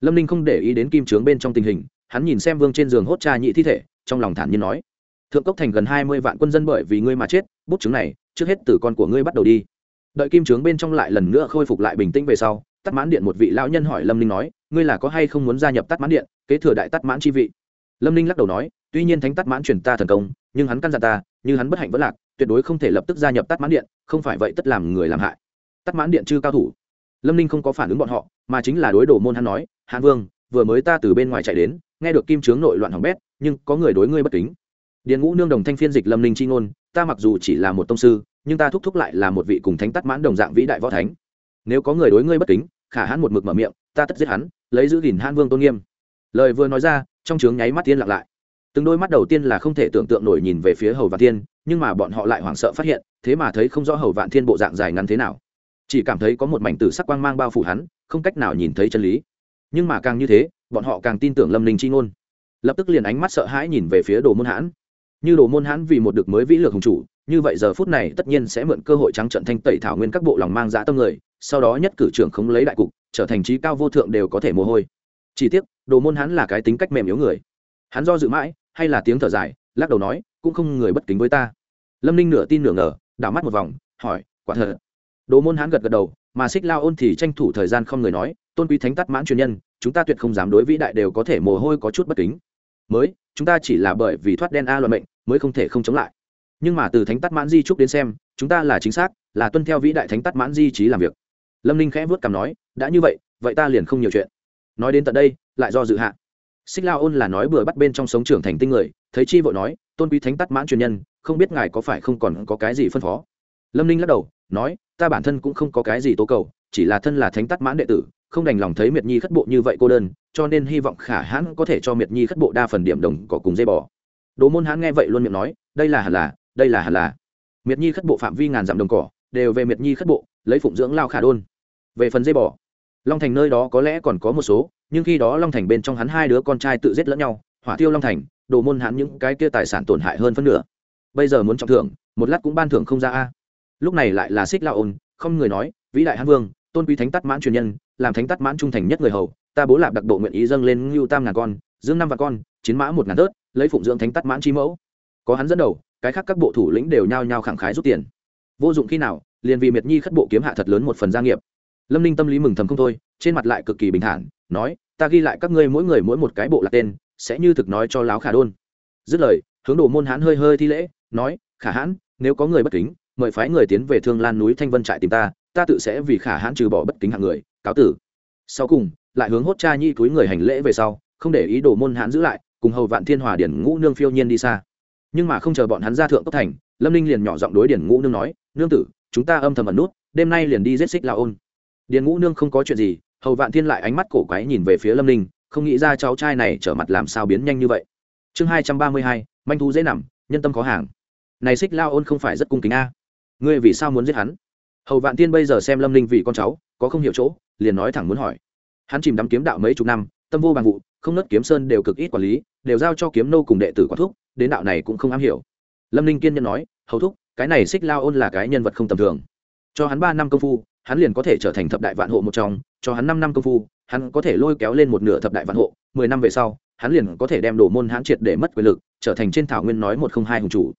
lâm ninh không để ý đến kim trướng bên trong tình hình, hắn nhìn xem vương trên giường hốt cha nhị thi thể, trong lòng thản nhiên nói, thượng cốc thành gần hai mươi vạn quân dân bởi vì ngươi mà chết, bút chứng này, trước hết từ con của ngươi bắt đầu đi. Đợi kim trướng bên trong lại lần nữa khôi phục lại bình tĩnh về sau, tắt mãn điện một vị lão nhân hỏi lâm ninh nói, ngươi là có hay không muốn gia nhập tắt mãn điện, kế thừa đại tắt mãn chi vị? Lâm ninh lắc đầu nói, tuy nhiên thánh tắt mãn truyền ta thần công, nhưng hắn căn dặn ta, như hắn bất hạnh vẫn lạc, tuyệt đối không thể lập tức gia nhập tắt mãn điện, không phải vậy tất làm người làm hại. Tắt mãn điện chư cao thủ lâm ninh không có phản ứng bọn họ, mà chính là đối đồ môn hắn nói hàn vương, vừa mới ta từ bên ngoài chạy đến, nghe được kim trướng nội loạn hỏng bét, nhưng có người đối ngươi bất kính. Điện ngũ nương đồng thanh phiên dịch lâm ninh c h i ngôn, ta mặc dù chỉ là một tông sư, nhưng ta thúc thúc lại là một vị cùng thánh tắt mãn đồng dạng vĩ đại võ thánh. Nếu có người đối ngươi bất kính, khả hãn một mực mở miệng, ta tất giết hắn, lấy giữ gìn hãn vương tôn nghiêm. Lời vừa nói ra, trong trướng nháy mắt tiên lặng lại. Từng đôi mắt đầu tiên là không thể tưởng tượng nổi nhìn về phía hầu vạn thiên, nhưng mà bọn họ lại hoảng sợ phát hiện, thế mà thấy không rõ hầu vạn thiên bộ dạng dài ngắn thế nào chỉ cảm thấy có một mảnh tử sắc quang mang bao phủ hắn, không cách nào nhìn thấy chân lý. Nhưng mà càng như thế, bọn họ càng tin tưởng lâm ninh chi ngôn. Lập tức liền ánh mắt sợ hãi nhìn về phía đồ môn hãn. Như đồ môn hãn vì một được mới vĩ lược hùng chủ, như vậy giờ phút này tất nhiên sẽ mượn cơ hội trắng trận thanh tẩy thảo nguyên các bộ lòng mang dã tâm người, sau đó nhất cử trưởng không lấy đại cục, trở thành trí cao vô thượng đều có thể mồ hôi. Chỉ tiếc, đồ môn hắn là cái tính cách mềm yếu người. Hắn do dự mãi, hay là tiếng thở dài, lắc đầu nói, cũng không người bất kính với ta. Lâm ninh nửa tin nửa ngờ, đảo mắt một vòng, hỏi, quả thật đồ môn hắn gật gật đầu, mà xích lao ôn thì tranh thủ thời gian không người nói, tôn quý thánh tắt mãn truyền nhân, chúng ta tuyệt không dám đối vĩ đại đều có thể mồ hôi có chút bất kính. Mới, chúng ta chỉ là bởi vì thoát đen a luận mệnh, mới không thể không chống lại. Nhưng mà từ thánh tắt mãn di trúc đến xem, chúng ta là chính xác, là tuân theo vĩ đại thánh tắt mãn di trí làm việc. Lâm ninh khẽ vớt cằm nói, đã như vậy vậy ta liền không nhiều chuyện. Nói đến tận đây, lại do dự hạ. Xích lao ôn là nói bừa bắt bên trong sống trưởng thành tinh người, thấy chi vội nói, tôn quý thánh tắt mãn truyền nhân, không biết ngài có phải không còn có cái gì phân phó? Lâm ninh lắc đầu, nói ta bản thân cũng không có cái gì tố cầu, chỉ là thân là thánh tắt mãn đệ tử, không đành lòng thấy miệt nhi khất bộ như vậy cô đơn, cho nên hy vọng khả hãn có thể cho miệt nhi khất bộ đa phần điểm đồng cỏ cùng dây bò. Đồ môn hãn nghe vậy luôn miệng nói, đây là hẳn là, đây là hẳn là. Miệt nhi khất bộ phạm vi ngàn dặm đồng cỏ, đều về miệt nhi khất bộ, lấy phụng dưỡng lao khả đôn. Về phần dây bò, long thành nơi đó có lẽ còn có một số, nhưng khi đó long thành bên trong hắn hai đứa con trai tự giết lẫn nhau, hỏa tiêu long thành, đồ môn hắn những cái kia tài sản tổn hại hơn phân nửa. Bây giờ muốn trọng thưởng, một lát cũng ban thưởng không ra a lúc này lại là xích lao ôn, không người nói, vĩ đại hán vương, tôn quý thánh tắt mãn truyền nhân, làm thánh tắt mãn trung thành nhất người hầu, ta bố lạp đặc bộ nguyện ý dâng lên ngưu tam ngàn con, dương năm vạn con, chiến mã một ngàn tớt, lấy phụng dưỡng thánh tắt mãn chi mẫu. Có hắn dẫn đầu, cái khác các bộ thủ lĩnh đều nhao nhao khẳng khái rút tiền. Vô dụng khi nào, liền vì miệt nhi khất bộ kiếm hạ thật lớn một phần gia nghiệp. Lâm ninh tâm lý mừng thầm không thôi, trên mặt lại cực kỳ bình thản, nói, ta ghi lại các ngươi mỗi người mỗi một cái bộ là tên, sẽ như thực nói cho láo khả đôn. Dứt lời, hướng đồ môn hán hơi hơi thi lễ, nói, khả hãn, nếu có người bất kính mời phái người tiến về thương lan núi thanh vân trại tìm ta ta tự sẽ vì khả hãn trừ bỏ bất kính hạng người, cáo tử. Sau cùng, lại hướng hốt cha nhi túi người hành lễ về sau, không để ý đồ môn hãn giữ lại, cùng hầu vạn thiên hòa điển ngũ nương phiêu nhiên đi xa. Nhưng mà không chờ bọn hắn ra thượng cấp thành, lâm ninh liền nhỏ giọng đối điển ngũ nương nói, nương tử, chúng ta âm thầm ẩn nút, đêm nay liền đi giết xích lao ôn. Điển ngũ nương không có chuyện gì, hầu vạn thiên lại ánh mắt cổ quái nhìn về phía lâm ninh, không nghĩ ra cháu trai này trở mặt làm sao biến nhanh như vậy. Chương hai trăm ba mươi hai, manh thú dễ nằm, nhân tâm có hàng. Này xích lao ôn không phải rất cung kính a ngươi vì sao muốn giết hắn? Hầu vạn Tiên bây giờ xem lâm ninh vì con cháu, có không hiểu chỗ, liền nói thẳng muốn hỏi. Hắn chìm đắm kiếm đạo mấy chục năm, tâm vô bằng vụ, không nớt kiếm sơn đều cực ít quản lý, đều giao cho kiếm nô cùng đệ tử quản thúc, đến đạo này cũng không am hiểu. Lâm ninh kiên nhân nói, hầu thúc, cái này xích lao ôn là cái nhân vật không tầm thường. Cho hắn ba năm công phu, hắn liền có thể trở thành thập đại vạn hộ một trong, cho hắn năm năm công phu, hắn có thể lôi kéo lên một nửa thập đại vạn hộ, mười năm về sau, hắn liền có thể đem đổ môn hãn triệt để mất quyền lực, trở thành trên thảo nguyên nói một không hai hùng chủ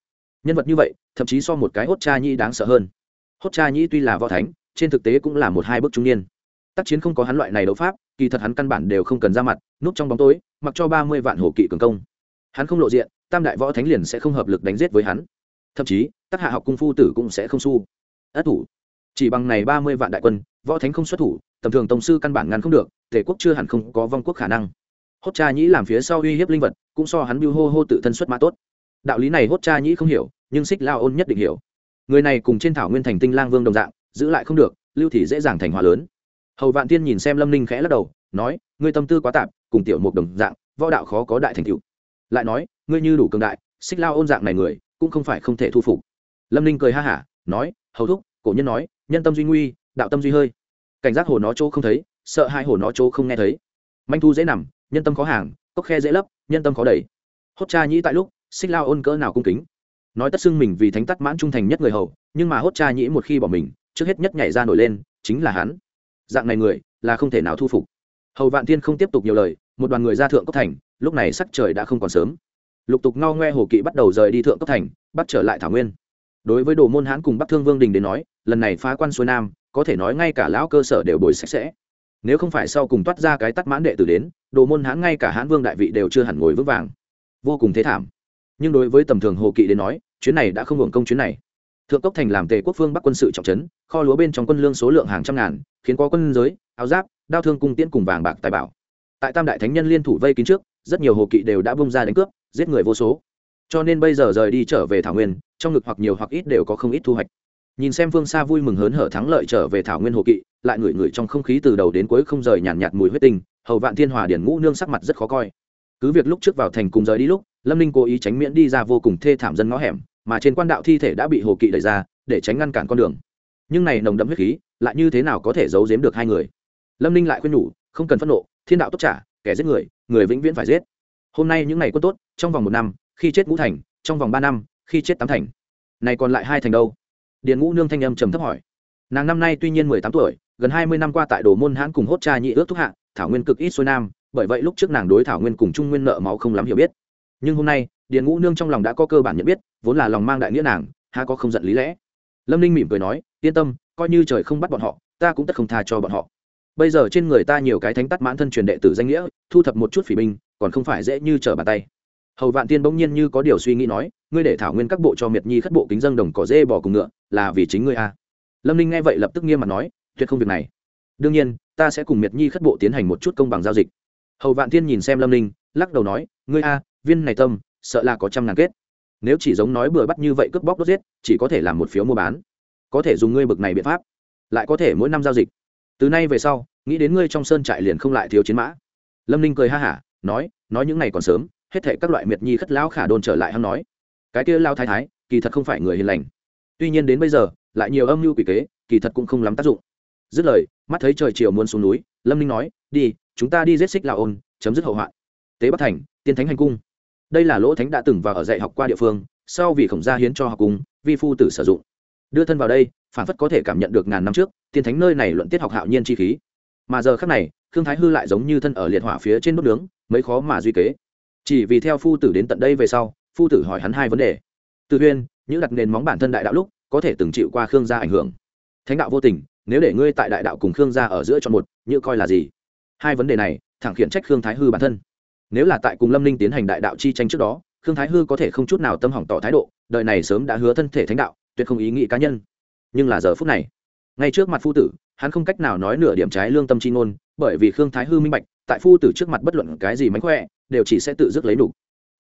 nhân vật như vậy, thậm chí so một cái hốt cha nhĩ đáng sợ hơn. Hốt cha nhĩ tuy là võ thánh, trên thực tế cũng là một hai bước trung niên. Tác chiến không có hắn loại này đấu pháp, kỳ thật hắn căn bản đều không cần ra mặt, núp trong bóng tối, mặc cho ba mươi vạn hổ kỵ cường công. Hắn không lộ diện, tam đại võ thánh liền sẽ không hợp lực đánh giết với hắn. Thậm chí tác hạ học cung phu tử cũng sẽ không su. Ất thủ. Chỉ bằng này ba mươi vạn đại quân, võ thánh không xuất thủ, tầm thường tổng sư căn bản ngăn không được tể quốc chưa hẳn không có vong quốc khả năng. Hốt cha nhĩ làm phía sau uy hiếp linh vật, cũng so hắn biêu hô hô tự thân xuất mã tốt đạo lý này hốt cha nhĩ không hiểu, nhưng xích lao ôn nhất định hiểu. Người này cùng trên thảo nguyên thành tinh lang vương đồng dạng, giữ lại không được, lưu thì dễ dàng thành hòa lớn. Hầu vạn tiên nhìn xem lâm ninh khẽ lắc đầu, nói, ngươi tâm tư quá tạp, cùng tiểu một đồng dạng, võ đạo khó có đại thành tựu. Lại nói, ngươi như đủ cường đại xích lao ôn dạng này người, cũng không phải không thể thu phục. Lâm ninh cười ha hả, nói, hầu thúc, cổ nhân nói, nhân tâm duy nguy, đạo tâm duy hơi. Cảnh giác hồ nó chỗ không thấy, sợ hai hồ nó chỗ không nghe thấy. Manh thu dễ nằm, nhân tâm khó hàng, cốc khe dễ lấp, nhân tâm khó đẩy. Hốt cha nhĩ tại lúc xích lao ôn cỡ nào cung kính. Nói tất xưng mình vì thánh tắt mãn trung thành nhất người hầu, nhưng mà hốt cha nhĩ một khi bỏ mình, trước hết nhất nhảy ra nổi lên, chính là hắn. Dạng này người, là không thể nào thu phục. Hầu vạn thiên không tiếp tục nhiều lời, một đoàn người ra thượng cốc thành, lúc này sắc trời đã không còn sớm. Lục tục ngao ngoe hồ kỵ bắt đầu rời đi thượng cốc thành, bắt trở lại thảo nguyên. Đối với đồ môn hãn cùng bắc thương vương đình đến nói, lần này phá quan xuôi nam, có thể nói ngay cả lão cơ sở đều bồi sạch sẽ. Nếu không phải sau cùng toát ra cái tắt mãn đệ tử đến, đồ môn hãn ngay cả hãn vương đại vị đều chưa hẳn ngồi vững vàng. Vô cùng thế thảm nhưng đối với tầm thường hồ kỵ đến nói chuyến này đã không hưởng công chuyến này. Thượng cốc thành làm tề quốc phương bắc quân sự trọng trấn kho lúa bên trong quân lương số lượng hàng trăm ngàn khiến có quân giới áo giáp đao thương cung tiễn cùng vàng bạc tài bảo. Tại tam đại thánh nhân liên thủ vây kín trước rất nhiều hồ kỵ đều đã bung ra đánh cướp giết người vô số. Cho nên bây giờ rời đi trở về thảo nguyên trong ngực hoặc nhiều hoặc ít đều có không ít thu hoạch. Nhìn xem phương xa vui mừng hớn hở thắng lợi trở về thảo nguyên hồ kỵ lại ngửi ngửi trong không khí từ đầu đến cuối không rời nhàn nhạt, nhạt mùi huyết tinh hầu vạn thiên hòa điển ngũ nương sắc mặt rất khó coi. Cứ việc lúc trước vào thành cùng rời đi lúc lâm ninh cố ý tránh miễn đi ra vô cùng thê thảm dân ngõ hẻm, mà trên quan đạo thi thể đã bị hồ kỵ đẩy ra, để tránh ngăn cản con đường. Nhưng này nồng đậm huyết khí, lại như thế nào có thể giấu giếm được hai người? Lâm ninh lại khuyên nhủ, không cần phẫn nộ, thiên đạo tốt trả, kẻ giết người người vĩnh viễn phải giết. Hôm nay những ngày quân tốt, trong vòng một năm, khi chết ngũ thành, trong vòng ba năm, khi chết tám thành. Này còn lại hai thành đâu? Điện ngũ nương thanh âm trầm thấp hỏi. Nàng năm nay tuy nhiên mười tám tuổi, gần hai mươi năm qua tại đồ môn hãn cùng hốt cha nhị ước thúc hạ, thảo nguyên cực ít xuôi nam, bởi vậy lúc trước nàng đối thảo nguyên cùng trung nguyên nợ máu không lắm hiểu biết nhưng hôm nay điện ngũ nương trong lòng đã có cơ bản nhận biết, vốn là lòng mang đại nghĩa nàng ha có không giận lý lẽ. Lâm ninh mỉm cười nói, yên tâm, coi như trời không bắt bọn họ, ta cũng tất không tha cho bọn họ. Bây giờ trên người ta nhiều cái thánh tắt mãn thân truyền đệ tử danh nghĩa, thu thập một chút phỉ binh, còn không phải dễ như trở bàn tay. Hầu vạn tiên bỗng nhiên như có điều suy nghĩ nói, ngươi để thảo nguyên các bộ cho miệt nhi khất bộ kính dân đồng cỏ dê bỏ cùng ngựa, là vì chính ngươi a à. lâm ninh nghe vậy lập tức nghiêm mặt nói, tuyệt không việc này. Đương nhiên, ta sẽ cùng miệt nhi khất bộ tiến hành một chút công bằng giao dịch. Hầu vạn tiên nhìn xem lâm ninh, lắc đầu nói, ngươi a viên này tâm, sợ là có trăm ngàn kết. Nếu chỉ giống nói bừa bắt như vậy cướp bóc đốt giết, chỉ có thể làm một phiếu mua bán. Có thể dùng ngươi bực này biện pháp, lại có thể mỗi năm giao dịch. Từ nay về sau, nghĩ đến ngươi trong sơn trại liền không lại thiếu chiến mã. Lâm ninh cười ha hả, nói nói những ngày còn sớm, hết thể các loại miệt nhi khất lão khả đồn trở lại hắn nói. Cái kia lao thái thái, kỳ thật không phải người hiền lành. Tuy nhiên đến bây giờ, lại nhiều âm mưu quỷ kế, kỳ thật cũng không lắm tác dụng. Dứt lời, mắt thấy trời chiều muốn xuống núi, lâm ninh nói, đi, chúng ta đi giết xích lào ôn, chấm dứt hậu hoạn. Tế bắc thành, tiên thánh hành cung đây là lỗ thánh đã từng vào ở dạy học qua địa phương, sau vì khổng gia hiến cho học cung vi phu tử sử dụng. Đưa thân vào đây, phản phất có thể cảm nhận được ngàn năm trước tiên thánh nơi này luận tiết học hạo nhiên chi khí. Mà giờ khác này, khương thái hư lại giống như thân ở liệt hỏa phía trên đốt nướng, mấy khó mà duy kế. Chỉ vì theo phu tử đến tận đây về sau, phu tử hỏi hắn hai vấn đề. Tự huyên, những đặt nền móng bản thân đại đạo lúc, có thể từng chịu qua khương gia ảnh hưởng. Thánh đạo vô tình, nếu để ngươi tại đại đạo cùng khương gia ở giữa chọn một, như coi là gì? Hai vấn đề này, thẳng khiển trách khương thái hư bản thân nếu là tại cùng lâm ninh tiến hành đại đạo chi tranh trước đó, khương thái hư có thể không chút nào tâm hỏng tỏ thái độ đời này sớm đã hứa thân thể thánh đạo, tuyệt không ý nghĩ cá nhân. Nhưng là giờ phút này, ngay trước mặt phu tử, hắn không cách nào nói nửa điểm trái lương tâm chi ngôn, bởi vì khương thái hư minh bạch, tại phu tử trước mặt bất luận cái gì mánh khỏe, đều chỉ sẽ tự dứt lấy đủ.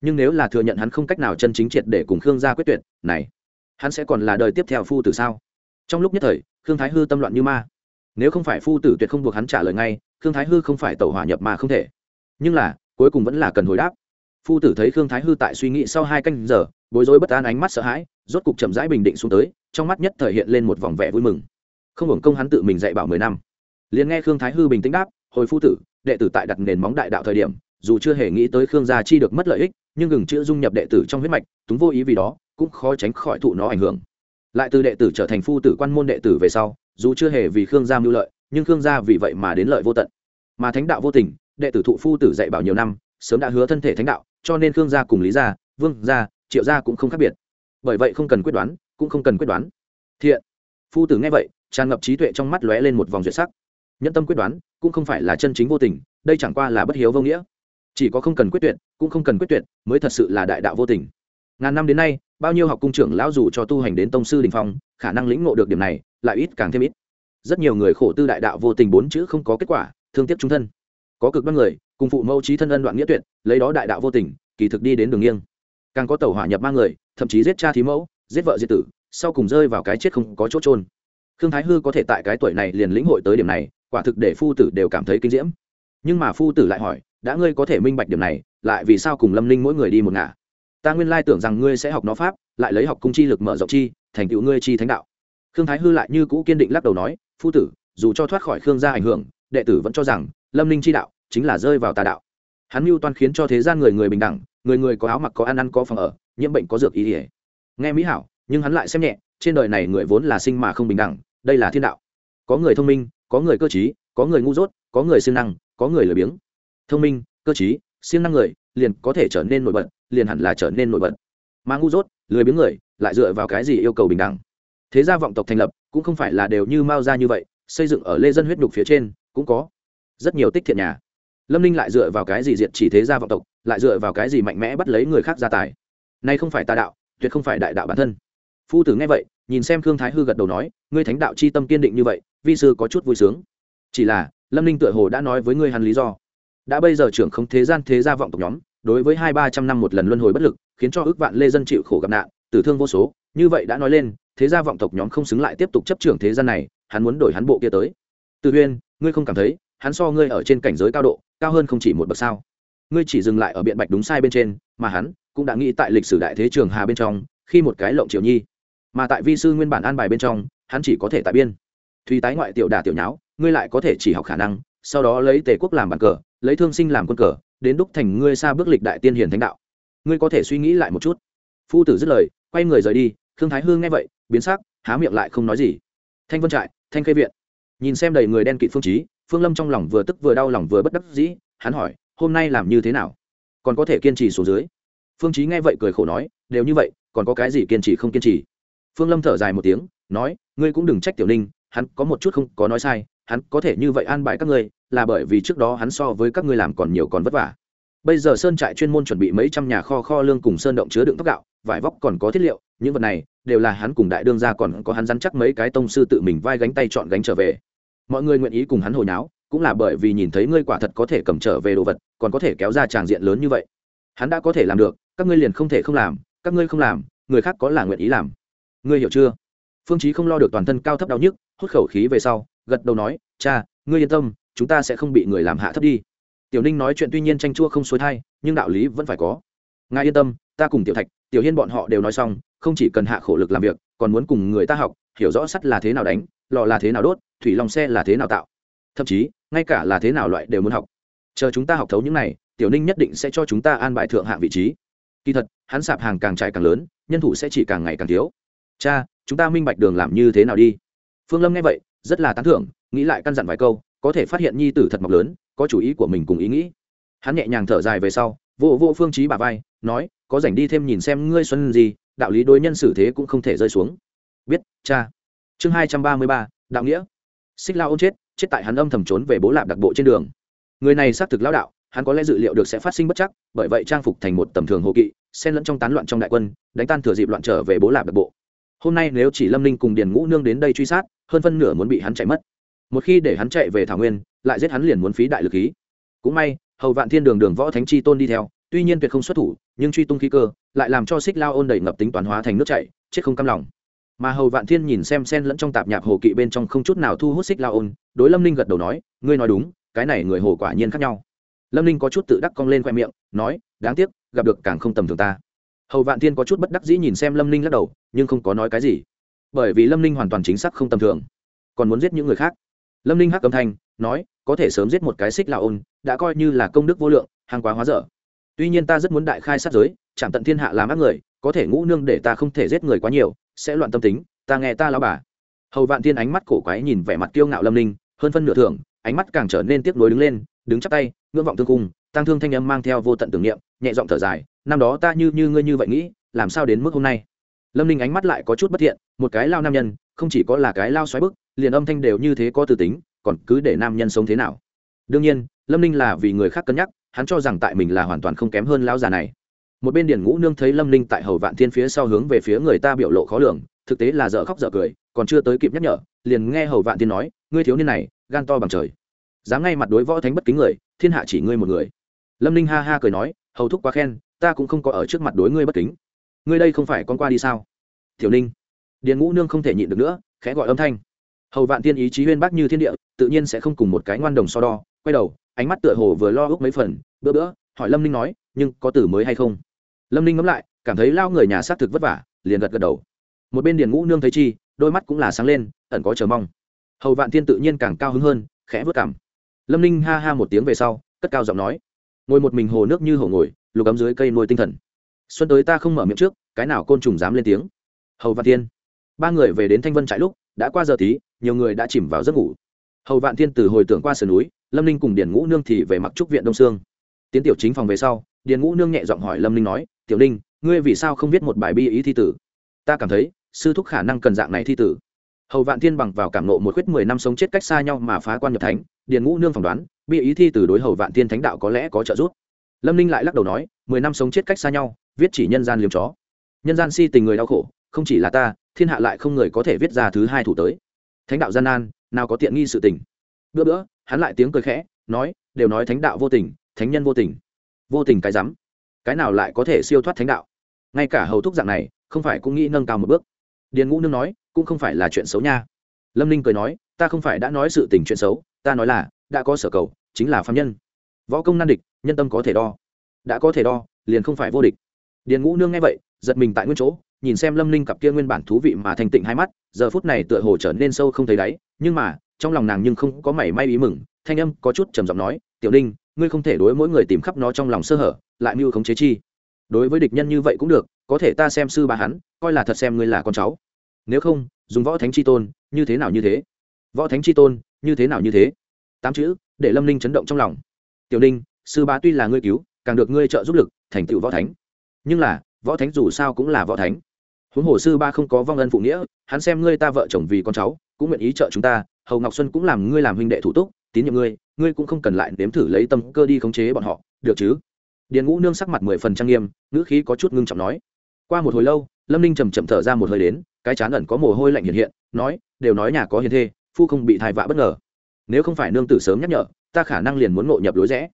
Nhưng nếu là thừa nhận hắn không cách nào chân chính triệt để cùng khương gia quyết tuyệt, này, hắn sẽ còn là đời tiếp theo phu tử sao? Trong lúc nhất thời, khương thái hư tâm loạn như ma. Nếu không phải phu tử tuyệt không buộc hắn trả lời ngay, khương thái hư không phải tẩu hỏa nhập mà không thể. Nhưng là cuối cùng vẫn là cần hồi đáp. Phu tử thấy khương thái hư tại suy nghĩ sau hai canh giờ, bối rối bất an ánh mắt sợ hãi, rốt cục chậm rãi bình định xuống tới, trong mắt nhất thể hiện lên một vòng vẻ vui mừng. Không hưởng công hắn tự mình dạy bảo mười năm. Liền nghe khương thái hư bình tĩnh đáp, hồi phu tử, đệ tử tại đặt nền móng đại đạo thời điểm, dù chưa hề nghĩ tới khương gia chi được mất lợi ích, nhưng gừng chữ dung nhập đệ tử trong huyết mạch, túng vô ý vì đó, cũng khó tránh khỏi thụ nó ảnh hưởng. Lại từ đệ tử trở thành phu tử quan môn đệ tử về sau, dù chưa hề vì khương gia mưu lợi, nhưng khương gia vì vậy mà đến lợi vô tận. Mà thánh đạo vô tình đệ tử thụ phu tử dạy bảo nhiều năm, sớm đã hứa thân thể thánh đạo, cho nên khương gia cùng lý gia, vương gia, triệu gia cũng không khác biệt. Bởi vậy không cần quyết đoán, cũng không cần quyết đoán. Thiện. Phu tử nghe vậy, tràn ngập trí tuệ trong mắt lóe lên một vòng duyệt sắc. Nhân tâm quyết đoán, cũng không phải là chân chính vô tình, đây chẳng qua là bất hiếu vô nghĩa. Chỉ có không cần quyết tuyệt, cũng không cần quyết tuyệt, mới thật sự là đại đạo vô tình. Ngàn năm đến nay, bao nhiêu học cung trưởng lão dù cho tu hành đến tông sư đình phong, khả năng lĩnh ngộ được điểm này, lại ít càng thêm ít. Rất nhiều người khổ tư đại đạo vô tình bốn chữ không có kết quả, thương tiếc trung thân có cực đoan người, cùng phụ mâu trí thân ân đoạn nghĩa tuyệt, lấy đó đại đạo vô tình, kỳ thực đi đến đường nghiêng. Càng có tàu hỏa nhập mang người, thậm chí giết cha thí mẫu, giết vợ diệt tử, sau cùng rơi vào cái chết không có chỗ trôn khương thái hư có thể tại cái tuổi này liền lĩnh hội tới điểm này, quả thực để phu tử đều cảm thấy kinh diễm. Nhưng mà phu tử lại hỏi, đã ngươi có thể minh bạch điểm này, lại vì sao cùng lâm linh mỗi người đi một ngả? Ta nguyên lai tưởng rằng ngươi sẽ học nó pháp, lại lấy học cung chi lực mở rộng chi, thành tựu ngươi chi thánh đạo. Khương thái hư lại như cũ kiên định lắc đầu nói, phu tử, dù cho thoát khỏi khương gia ảnh hưởng đệ tử vẫn cho rằng, lâm linh chi đạo chính là rơi vào tà đạo. Hắn mưu toan khiến cho thế gian người người bình đẳng, người người có áo mặc, có ăn ăn, có phòng ở, nhiễm bệnh, có dược ý ỉa nghe mỹ hảo, nhưng hắn lại xem nhẹ, trên đời này người vốn là sinh mà không bình đẳng, đây là thiên đạo. Có người thông minh, có người cơ t có người ngu dốt, có người siêng năng, có người lười biếng. Thông minh, cơ t siêng năng người, liền có thể trở nên nổi bật, liền hẳn là trở nên nổi bật. Mà ngu dốt, lười biếng người, lại dựa vào cái gì yêu cầu bình đẳng? Thế gia vọng tộc thành lập, cũng không phải là đều như mao ra như vậy, xây dựng ở lê dân huyết đục phía trên cũng có. Rất nhiều tích thiện nhà. Lâm ninh lại dựa vào cái gì diệt chỉ thế gia vọng tộc, lại dựa vào cái gì mạnh mẽ bắt lấy người khác gia tài? Nay không phải tà đạo, tuyệt không phải đại đạo bản thân. Phu tử nghe vậy, nhìn xem khương thái hư gật đầu nói, ngươi thánh đạo c h i tâm kiên định như vậy, vi sư có chút vui sướng. Chỉ là, lâm ninh tựa hồ đã nói với ngươi hắn lý do. Đã bây giờ trưởng không thế gian thế gia vọng tộc nhóm, đối với hai ba trăm năm một lần luân hồi bất lực, khiến cho ước vạn lê dân chịu khổ gặp nạn, tử thương vô số. Như vậy đã nói lên, thế gia vọng tộc nhóm không xứng lại tiếp tục chấp trưởng thế gian này, hắn muốn đổi hắn bộ kia tới. Từ huyên ngươi không cảm thấy hắn so ngươi ở trên cảnh giới cao độ, cao hơn không chỉ một bậc sao? Ngươi chỉ dừng lại ở biện bạch đúng sai bên trên, mà hắn cũng đã nghĩ tại lịch sử đại thế trường hà bên trong, khi một cái lộng triều nhi. Mà tại vi sư nguyên bản an bài bên trong, hắn chỉ có thể tại biên. Thùy tái ngoại tiểu đà tiểu nháo, ngươi lại có thể chỉ học khả năng, sau đó lấy tề quốc làm bàn cờ, lấy thương sinh làm quân cờ, đến đúc thành ngươi xa bước lịch đại tiên hiền thánh đạo. Ngươi có thể suy nghĩ lại một chút. Phu tử dứt lời, quay người rời đi thương thái hương nghe vậy, biến sắc, há miệng lại không nói gì. Thanh vân trại, thanh khê viện nhìn xem đầy người đen kịt phương trí, phương lâm trong lòng vừa tức vừa đau lòng vừa bất đắc dĩ, hắn hỏi, hôm nay làm như thế nào? Còn có thể kiên trì xuống dưới? Phương trí nghe vậy cười khổ nói, đều như vậy, còn có cái gì kiên trì không kiên trì? Phương lâm thở dài một tiếng, nói, ngươi cũng đừng trách tiểu ninh, hắn có một chút không có nói sai, hắn có thể như vậy an bài các ngươi, là bởi vì trước đó hắn so với các ngươi làm còn nhiều còn vất vả. Bây giờ sơn trại chuyên môn chuẩn bị mấy trăm nhà kho kho lương cùng sơn động chứa đựng tóc gạo, vải vóc còn có thiết liệu, những vật này đều là hắn cùng đại đương gia còn có hắn dắn chắc mấy cái tông sư tự mình vai gánh tay chọn gánh trở về mọi người nguyện ý cùng hắn hồi náo, cũng là bởi vì nhìn thấy ngươi quả thật có thể cầm trở về đồ vật, còn có thể kéo ra tràng diện lớn như vậy. Hắn đã có thể làm được, các ngươi liền không thể không làm, các ngươi không làm, người khác có là nguyện ý làm. Ngươi hiểu chưa? Phương chí không lo được toàn thân cao thấp đau nhức, hút khẩu khí về sau, gật đầu nói, cha, ngươi yên tâm, chúng ta sẽ không bị người làm hạ thấp đi. Tiểu ninh nói chuyện tuy nhiên tranh chua không xuôi thai, nhưng đạo lý vẫn phải có. Ngài yên tâm, ta cùng tiểu thạch, tiểu hiên bọn họ đều nói xong, không chỉ cần hạ khổ lực làm việc, còn muốn cùng người ta học, hiểu rõ sắt là thế nào đánh lò là thế nào đốt, thủy lòng xe là thế nào tạo? Thậm chí, ngay cả là thế nào loại đều muốn học. Chờ chúng ta học thấu những này, tiểu ninh nhất định sẽ cho chúng ta an bài thượng hạng vị trí. Kỳ thật, hắn sạp hàng càng trải càng lớn, nhân thủ sẽ chỉ càng ngày càng thiếu. Cha, chúng ta minh bạch đường làm như thế nào đi. Phương lâm nghe vậy, rất là tán thưởng, nghĩ lại căn dặn vài câu, có thể phát hiện nhi tử thật mọc lớn, có chủ ý của mình cùng ý nghĩ. Hắn nhẹ nhàng thở dài về sau vô vô phương trí bà vai, nói, có rảnh đi thêm nhìn xem ngươi xuân gì, đạo lý đối nhân xử thế cũng không thể rơi xuống. Biết, cha chương hai trăm ba mươi ba, đạo nghĩa. Xích lao ôn chết chết tại hắn âm thầm trốn về bố lạp đặc bộ trên đường. Người này xác thực lão đạo, hắn có lẽ dự liệu được sẽ phát sinh bất chắc, bởi vậy trang phục thành một tầm thường hộ kỵ, xen lẫn trong tán loạn trong đại quân, đánh tan thừa dịp loạn trở về bố lạp đặc bộ. Hôm nay nếu chỉ lâm ninh cùng điền ngũ nương đến đây truy sát, hơn phân nửa muốn bị hắn chạy mất. Một khi để hắn chạy về thảo nguyên, lại giết hắn liền muốn phí đại lực khí. Cũng may, hầu vạn thiên đường đường võ thánh chi tôn đi theo, tuy nhiên tuyệt không xuất thủ, nhưng truy tung khí cơ, lại làm cho xích lao ôn đầy ngập tính toán hóa thành nước chảy, chết không cam lòng mà hầu vạn thiên nhìn xem sen lẫn trong tạp nhạp hồ kỵ bên trong không chút nào thu hút xích lao ôn, đối lâm ninh gật đầu nói, ngươi nói đúng, cái này người hồ quả nhiên khác nhau. Lâm ninh có chút tự đắc cong lên khoe miệng, nói, đáng tiếc, gặp được càng không tầm thường ta. Hầu vạn thiên có chút bất đắc dĩ nhìn xem lâm ninh lắc đầu, nhưng không có nói cái gì. Bởi vì lâm ninh hoàn toàn chính xác không tầm thường. Còn muốn giết những người khác. Lâm ninh hắc âm thanh, nói, có thể sớm giết một cái xích lao ôn, đã coi như là công đức vô lượng, hàng quá hóa dở. Tuy nhiên ta rất muốn đại khai sát giới, chạm tận thiên hạ làm ác người, có thể ngũ nương để ta không thể giết người quá nhiều sẽ loạn tâm tính, ta nghe ta lao bà. Hầu vạn thiên ánh mắt cổ quái nhìn vẻ mặt kiêu ngạo lâm ninh, hơn phân nửa thường ánh mắt càng trở nên tiếc nuối đứng lên, đứng chắp tay, ngưỡng vọng thương cung tăng thương thanh âm mang theo vô tận tưởng niệm, nhẹ giọng thở dài, năm đó ta như như ngươi như vậy nghĩ, làm sao đến mức hôm nay? Lâm ninh ánh mắt lại có chút bất thiện, một cái lao nam nhân, không chỉ có là cái lao xoáy bức, liền âm thanh đều như thế có từ tính, còn cứ để nam nhân sống thế nào? Đương nhiên, lâm ninh là vì người khác cân nhắc, hắn cho rằng tại mình là hoàn toàn không kém hơn lão già này một bên điển ngũ nương thấy lâm ninh tại hầu vạn thiên phía sau hướng về phía người ta biểu lộ khó lường, thực tế là dở khóc dở cười, còn chưa tới kịp nhắc nhở, liền nghe hầu vạn thiên nói, ngươi thiếu niên này, gan to bằng trời. Dám ngay mặt đối võ thánh bất kính người, thiên hạ chỉ ngươi một người. Lâm ninh ha ha cười nói, hầu thúc quá khen, ta cũng không có ở trước mặt đối ngươi bất kính. Ngươi đây không phải con qua đi sao? Tiểu ninh. Điền ngũ nương không thể nhịn được nữa, khẽ gọi âm thanh. Hầu vạn tiên ý chí huyên bác như thiên địa, tự nhiên sẽ không cùng một cái ngoan đồng so đo, quay đầu, ánh mắt tựa hồ vừa lo ước mấy phần, bữa bữa, hỏi lâm ninh nói, nhưng có từ mới hay không? Lâm ninh ngẫm lại, cảm thấy lao người nhà xác thực vất vả, liền gật gật đầu. Một bên điền ngũ nương thấy chi, đôi mắt cũng là sáng lên, ẩn có chờ mong. Hầu vạn Thiên tự nhiên càng cao hứng hơn, khẽ vất cảm. Lâm ninh ha ha một tiếng về sau, cất cao giọng nói, ngồi một mình hồ nước như hồ ngồi, lục ấm dưới cây nuôi tinh thần. Xuân tới ta không mở miệng trước, cái nào côn trùng dám lên tiếng? Hầu vạn thiên. Ba người về đến thanh vân trại lúc, đã qua giờ tí, nhiều người đã chìm vào giấc ngủ. Hầu vạn thiên từ hồi tưởng qua sườn núi, lâm ninh cùng điền ngũ nương thì về mặc trúc viện đông sương. Tiến tiểu chính phòng về sau điền ngũ nương nhẹ giọng hỏi lâm ninh nói, tiểu ninh, ngươi vì sao không viết một bài bi ý thi tử? Ta cảm thấy, sư thúc khả năng cần dạng này thi tử. Hầu vạn thiên bằng vào cảm nộ một khuyết mười năm sống chết cách xa nhau mà phá quan nhập thánh, điền ngũ nương phỏng đoán, bi ý thi từ đối hầu vạn thiên thánh đạo có lẽ có trợ giúp. Lâm ninh lại lắc đầu nói, mười năm sống chết cách xa nhau, viết chỉ nhân gian liếm chó. Nhân gian si tình người đau khổ, không chỉ là ta, thiên hạ lại không người có thể viết ra thứ hai thủ tới. Thánh đạo gian nan, nào có tiện nghi sự tình. Bữa bữa, hắn lại tiếng cười khẽ, nói, đều nói thánh đạo vô tình, thánh nhân vô tình vô tình cái rắm, cái nào lại có thể siêu thoát thánh đạo? Ngay cả hầu thúc dạng này, không phải cũng nghĩ nâng cao một bước. Điền ngũ nương nói, cũng không phải là chuyện xấu nha. Lâm ninh cười nói, ta không phải đã nói sự tình chuyện xấu, ta nói là, đã có sở cầu, chính là phạm nhân. Võ công nan địch, nhân tâm có thể đo. Đã có thể đo, liền không phải vô địch. Điền ngũ nương nghe vậy, giật mình tại nguyên chỗ, nhìn xem lâm ninh cặp kia nguyên bản thú vị mà thành tịnh hai mắt, giờ phút này tựa hồ trở nên sâu không thấy đáy, nhưng mà, trong lòng nàng nhưng không có mảy may ý mừng, thanh âm có chút trầm giọng nói, tiểu ninh ngươi không thể đối mỗi người tìm khắp nó trong lòng sơ hở, lại mưu khống chế chi. Đối với địch nhân như vậy cũng được, có thể ta xem sư bà hắn, coi là thật xem ngươi là con cháu. Nếu không, dùng võ thánh chi tôn, như thế nào như thế? Võ thánh chi tôn, như thế nào như thế? Tám chữ, để lâm ninh chấn động trong lòng. Tiểu ninh, sư bá tuy là ngươi cứu, càng được ngươi trợ giúp lực, thành tựu võ thánh. Nhưng là, võ thánh dù sao cũng là võ thánh. Huống hồ sư ba không có vong ân phụ nghĩa, hắn xem ngươi ta vợ chồng vì con cháu, cũng nguyện ý trợ chúng ta. Hầu ngọc xuân cũng làm ngươi làm huynh đệ thủ túc, tín nhiệm ngươi ngươi cũng không cần lại nếm thử lấy tâm cơ đi khống chế bọn họ, được chứ? Điền ngũ nương sắc mặt mười phần trang nghiêm, ngữ khí có chút ngưng trọng nói. Qua một hồi lâu, lâm ninh trầm chậm thở ra một hơi đến, cái chán ẩn có mồ hôi lạnh hiện hiện, nói, đều nói nhà có hiền thê, phu không bị thai vạ bất ngờ. Nếu không phải nương tử sớm nhắc nhở, ta khả năng liền muốn ngộ nhập lối rẽ.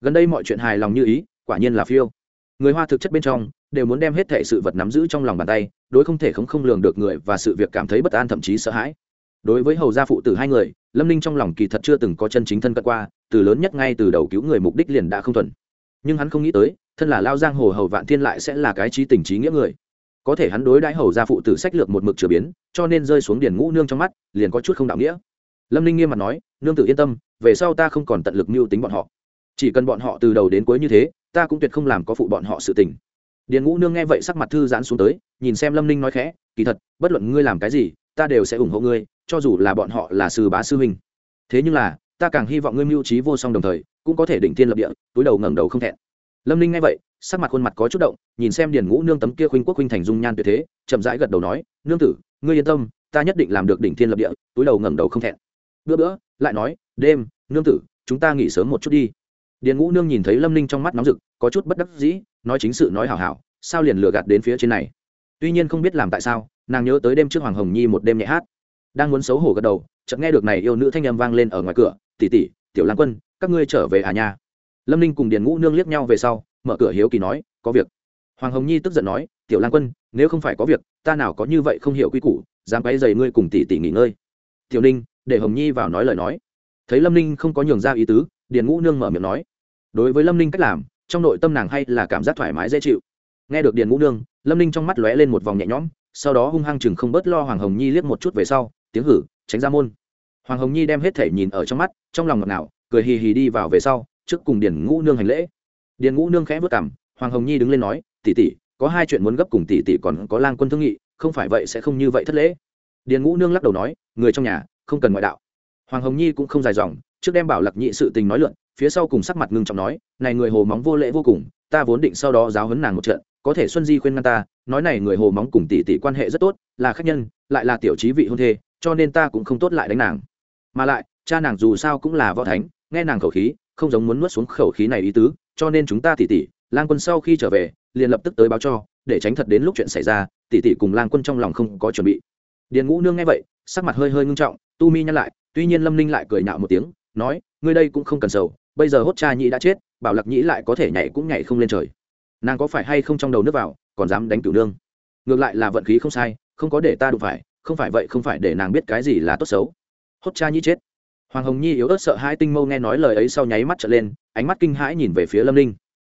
Gần đây mọi chuyện hài lòng như ý, quả nhiên là phiêu. Người hoa thực chất bên trong, đều muốn đem hết thệ sự vật nắm giữ trong lòng bàn tay, đối không thể không không lường được người và sự việc cảm thấy bất an thậm chí sợ hãi đối với hầu gia phụ tử hai người, lâm ninh trong lòng kỳ thật chưa từng có chân chính thân cận qua, từ lớn nhất ngay từ đầu cứu người mục đích liền đã không thuần. Nhưng hắn không nghĩ tới, thân là lao giang hồ hầu vạn thiên lại sẽ là cái trí tình trí nghĩa người. Có thể hắn đối đãi hầu gia phụ tử sách lược một mực chửa biến, cho nên rơi xuống điền ngũ nương trong mắt, liền có chút không đạo nghĩa. Lâm ninh nghiêm mặt nói, nương tử yên tâm, về sau ta không còn tận lực mưu tính bọn họ. Chỉ cần bọn họ từ đầu đến cuối như thế, ta cũng tuyệt không làm có phụ bọn họ sự tình. Điền ngũ nương nghe vậy sắc mặt thư giãn xuống tới, nhìn xem lâm ninh nói khẽ, kỳ thật, bất luận ngươi làm cái gì, ta đều sẽ ủng hộ ngươi cho dù là bọn họ là sư bá sư huynh. Thế nhưng là, ta càng hy vọng ngươi mưu trí vô song đồng thời, cũng có thể đỉnh tiên lập địa, túi đầu ngẩng đầu không thẹn. Lâm ninh nghe vậy, sắc mặt khuôn mặt có chút động, nhìn xem điền ngũ nương tấm kia khuynh quốc khuynh thành dung nhan tuyệt thế, chậm rãi gật đầu nói, nương tử, ngươi yên tâm, ta nhất định làm được đỉnh thiên lập địa, túi đầu ngẩng đầu không thẹn. Bữa bữa, lại nói, đêm, nương tử, chúng ta nghỉ sớm một chút đi. Điền ngũ nương nhìn thấy lâm ninh trong mắt nóng rực, có chút bất đắc dĩ, nói chính sự nói hảo hảo, sao liền lừa gạt đến phía trên này. Tuy nhiên không biết làm tại sao, nàng nhớ tới đêm trước hoàng hồng nhi một đêm nhẹ hát đang muốn xấu hổ gật đầu, chợt nghe được này yêu nữ thanh âm vang lên ở ngoài cửa, tỷ tỷ, tiểu lan quân, các ngươi trở về à nha? Lâm ninh cùng điền ngũ nương liếc nhau về sau, mở cửa hiếu kỳ nói, có việc. Hoàng hồng nhi tức giận nói, tiểu lan quân, nếu không phải có việc, ta nào có như vậy không hiểu quy củ, dám quay dày ngươi cùng tỷ tỷ nghỉ ngơi. Tiểu ninh, để hồng nhi vào nói lời nói. Thấy lâm ninh không có nhường ra ý tứ, điền ngũ nương mở miệng nói, đối với lâm ninh cách làm, trong nội tâm nàng hay là cảm giác thoải mái dễ chịu. Nghe được điền ngũ nương, lâm ninh trong mắt lóe lên một vòng nhẹ nhõm, sau đó hung hăng chừng không bớt lo hoàng hồng nhi liếc một chút về sau tiếng hử, tránh ra môn. Hoàng hồng nhi đem hết thể nhìn ở trong mắt, trong lòng ngọt ngào, cười hì hì đi vào về sau, trước cùng điền ngũ nương hành lễ. Điền ngũ nương khẽ vất cảm hoàng hồng nhi đứng lên nói tỉ tỉ có hai chuyện muốn gấp cùng tỷ tỷ còn có lang quân thương nghị, không phải vậy sẽ không như vậy thất lễ. Điền ngũ nương lắc đầu nói, người trong nhà, không cần ngoại đạo. Hoàng hồng nhi cũng không dài dòng, trước đem bảo lặc nhị sự tình nói luận, phía sau cùng sắc mặt ngưng trọng nói, này người hồ móng vô lễ vô cùng, ta vốn định sau đó giáo huấn nàng một trận, có thể xuân di khuyên ngăn ta, nói này người hồ móng cùng tỷ tỷ quan hệ rất tốt, là khách nhân, lại là tiểu trí vị hôn thê cho nên ta cũng không tốt lại đánh nàng. Mà lại, cha nàng dù sao cũng là võ thánh, nghe nàng khẩu khí, không giống muốn nuốt xuống khẩu khí này ý tứ, cho nên chúng ta tỷ tỷ lang quân sau khi trở về, liền lập tức tới báo cho, để tránh thật đến lúc chuyện xảy ra tỷ tỷ cùng lang quân trong lòng không có chuẩn bị. Điền ngũ nương nghe vậy, sắc mặt hơi hơi ngưng trọng, tu mi nhăn lại, tuy nhiên lâm ninh lại cười nhạo một tiếng, nói, ngươi đây cũng không cần sầu, bây giờ hốt cha nhĩ đã chết, bảo lạc nhĩ lại có thể nhảy cũng nhảy không lên trời. Nàng có phải hay không trong đầu nước vào, còn dám đánh cửu nương? Ngược lại là vận khí không sai, không có để ta đụng phải không phải vậy không phải để nàng biết cái gì là tốt xấu. Hốt cha nhĩ chết. Hoàng hồng nhi yếu ớt sợ hai tinh mâu nghe nói lời ấy sau nháy mắt trở lên, ánh mắt kinh hãi nhìn về phía lâm ninh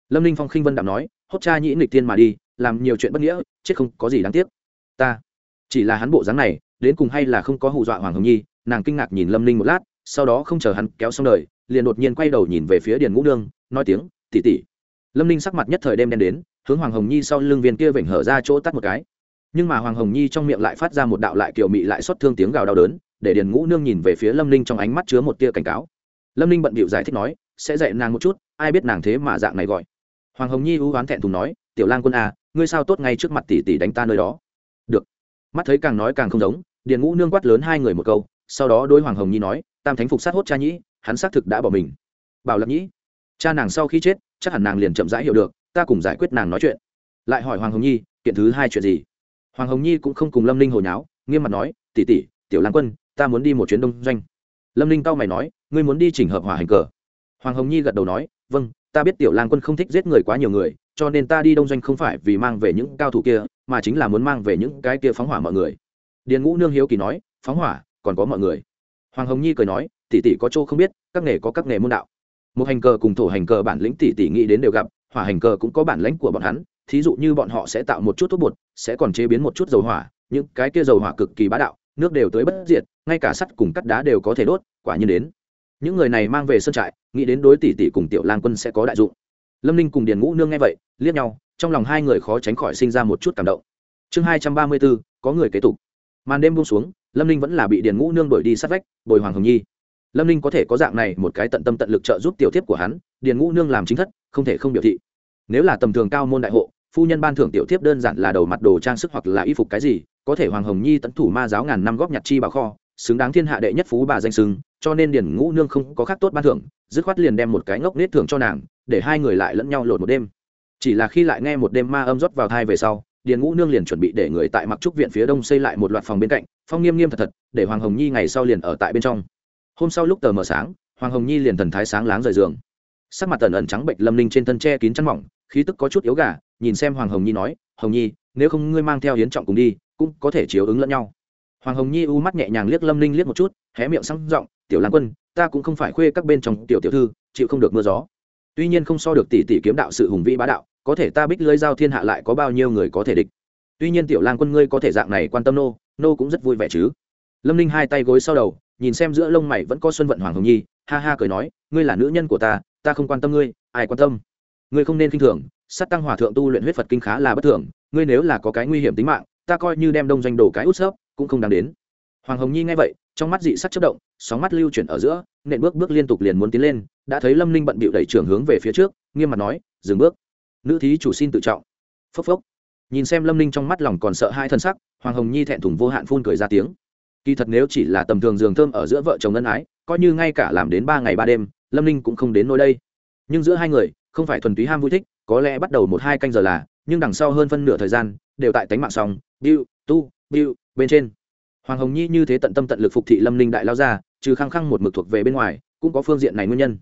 lâm ninh phong khinh vân đạm nói, hốt cha nhĩ nghịch tiên mà đi, làm nhiều chuyện bất nghĩa, chết không có gì đáng tiếc. Ta, chỉ là hắn bộ dáng này, đến cùng hay là không có hù dọa hoàng hồng nhi? Nàng kinh ngạc nhìn lâm ninh một lát, sau đó không chờ hắn kéo xong đời liền đột nhiên quay đầu nhìn về phía điền ngũ nương, nói tiếng tỉ tỉ lâm ninh sắc mặt nhất thời đêm đen đến, hướng hoàng hồng nhi sau lưng viên kia vểnh hở ra chỗ tắt một cái nhưng mà hoàng hồng nhi trong miệng lại phát ra một đạo lại kiểu mị lại xót thương tiếng gào đau đớn, để điền ngũ nương nhìn về phía lâm ninh trong ánh mắt chứa một tia cảnh cáo. Lâm ninh bận bịu giải thích nói, sẽ dạy nàng một chút, ai biết nàng thế mà dạng này gọi. Hoàng hồng nhi hú oán thẹn thùng nói, tiểu lang quân à ngươi sao tốt ngay trước mặt tỷ tỷ đánh ta nơi đó? Được. Mắt thấy càng nói càng không giống, điền ngũ nương quát lớn hai người một câu, sau đó đôi hoàng hồng nhi nói, tam thánh phục sát hốt cha nhĩ, hắn xác thực đã bỏ mình. Bảo lập nhĩ, cha nàng sau khi chết, chắc hẳn nàng liền chậm rãi hiểu được, ta cùng giải quyết nàng nói chuyện. Lại hỏi hoàng hồng nhi, kiện thứ hai chuyện gì? Hoàng hồng nhi cũng không cùng lâm ninh hồi nháo, nghiêm mặt nói, tỷ tỷ, tiểu lang quân, ta muốn đi một chuyến đông doanh. Lâm ninh tao mày nói, ngươi muốn đi chỉnh hợp hỏa hành cờ? Hoàng hồng nhi gật đầu nói vâng ta biết tiểu lang quân không thích giết người quá nhiều người, cho nên ta đi đông doanh không phải vì mang về những cao thủ kia, mà chính là muốn mang về những cái kia phóng hỏa mọi người. Điền ngũ nương hiếu kỳ nói, phóng hỏa, còn có mọi người? Hoàng hồng nhi cười nói, tỷ tỷ có chỗ không biết, các nghề có các nghề môn đạo. Một hành cờ cùng thổ hành cờ bản lĩnh tỷ tỷ nghĩ đến đều gặp, hỏa hành cờ cũng có bản lĩnh của bọn hắn thí dụ như bọn họ sẽ tạo một chút thuốc bột, sẽ còn chế biến một chút dầu hỏa, những cái kia dầu hỏa cực kỳ bá đạo, nước đều tới bất diệt, ngay cả sắt cùng cắt đá đều có thể đốt, quả nhiên đến. Những người này mang về sân trại, nghĩ đến đối tỷ tỷ cùng tiểu lang quân sẽ có đại dụng. Lâm ninh cùng điền ngũ nương nghe vậy, liếc nhau, trong lòng hai người khó tránh khỏi sinh ra một chút cảm động. Chương hai trăm ba mươi bốn, có người kế tục. Màn đêm buông xuống, lâm ninh vẫn là bị điền ngũ nương đổi đi sát vách, bồi hoàng hồng nhi. Lâm ninh có thể có dạng này một cái tận tâm tận lực trợ giúp tiểu tiếp của hắn, điền ngũ nương làm chính thất, không thể không biểu thị. Nếu là tầm thường cao môn đại hộ phu nhân ban thưởng tiểu thiếp đơn giản là đầu mặt đồ trang sức hoặc là y phục cái gì, có thể hoàng hồng nhi tận thủ ma giáo ngàn năm góp nhặt chi bảo kho, xứng đáng thiên hạ đệ nhất phú bà danh sưng cho nên điền ngũ nương không có khác tốt ban thưởng, dứt khoát liền đem một cái ngốc nết thưởng cho nàng, để hai người lại lẫn nhau lột một đêm. Chỉ là khi lại nghe một đêm ma âm rót vào thai về sau, điền ngũ nương liền chuẩn bị để người tại mặc trúc viện phía đông xây lại một loạt phòng bên cạnh, phong nghiêm nghiêm thật thật, để hoàng hồng nhi ngày sau liền ở tại bên trong. Hôm sau lúc tờ mờ sáng, hoàng hồng nhi liền thần thái sáng láng rời giường. Sắc mặt tần ẩn trắng bệnh lâm ninh trên thân tre kín chăn mỏng, khí tức có chút yếu gà nhìn xem hoàng hồng nhi nói, hồng nhi, nếu không ngươi mang theo hiến trọng cùng đi, cũng có thể chiếu ứng lẫn nhau. Hoàng hồng nhi u mắt nhẹ nhàng liếc lâm ninh liếc một chút, hé miệng sẵn r ộ n g tiểu lan quân, ta cũng không phải khuê các bên trong tiểu tiểu thư, chịu không được mưa gió. Tuy nhiên không so được tỷ tỷ kiếm đạo sự hùng vĩ bá đạo, có thể ta bích lưới giao thiên hạ lại có bao nhiêu người có thể địch. Tuy nhiên tiểu lang quân ngươi có thể dạng này quan tâm nô nô cũng rất vui vẻ chứ. Lâm ninh hai tay gối sau đầu, nhìn xem giữa lông mày vẫn có xuân vận hoàng hồng nhi, ha ha cười nói, ngươi là nữ nhân của ta ta không quan tâm ngươi, ai quan tâm? Ngươi không nên k i n h thường sắt tăng hòa thượng tu luyện huyết phật kinh khá là bất thường, ngươi nếu là có cái nguy hiểm tính mạng, ta coi như đem đông doanh đổ cái út xớp, cũng không đáng đến. Hoàng hồng nhi nghe vậy, trong mắt dị sắc chất động, sóng mắt lưu chuyển ở giữa, nện bước bước liên tục liền muốn tiến lên, đã thấy lâm ninh bận bịu đẩy trưởng hướng về phía trước, nghiêm mặt nói, dừng bước. Nữ thí chủ xin tự trọng. Phốc phốc. Nhìn xem lâm ninh trong mắt lòng còn sợ hai thân sắc, hoàng hồng nhi thẹn thùng vô hạn phun cười ra tiếng. Kỳ thật nếu chỉ là tầm thường giường thơm ở giữa vợ chồng ân ái, coi như ngay cả làm đến ba ngày ba đêm, lâm ninh cũng không đến nỗi đây. Nhưng giữa hai người, không phải thuần túy ham vui thích có lẽ bắt đầu một hai canh giờ là, nhưng đằng sau hơn phân nửa thời gian, đều tại tánh mạng song biu tu biu bên trên. Hoàng hồng nhi như thế tận tâm tận lực phục thị lâm ninh đại lao ra, trừ khăng khăng một mực thuộc về bên ngoài, cũng có phương diện này nguyên nhân.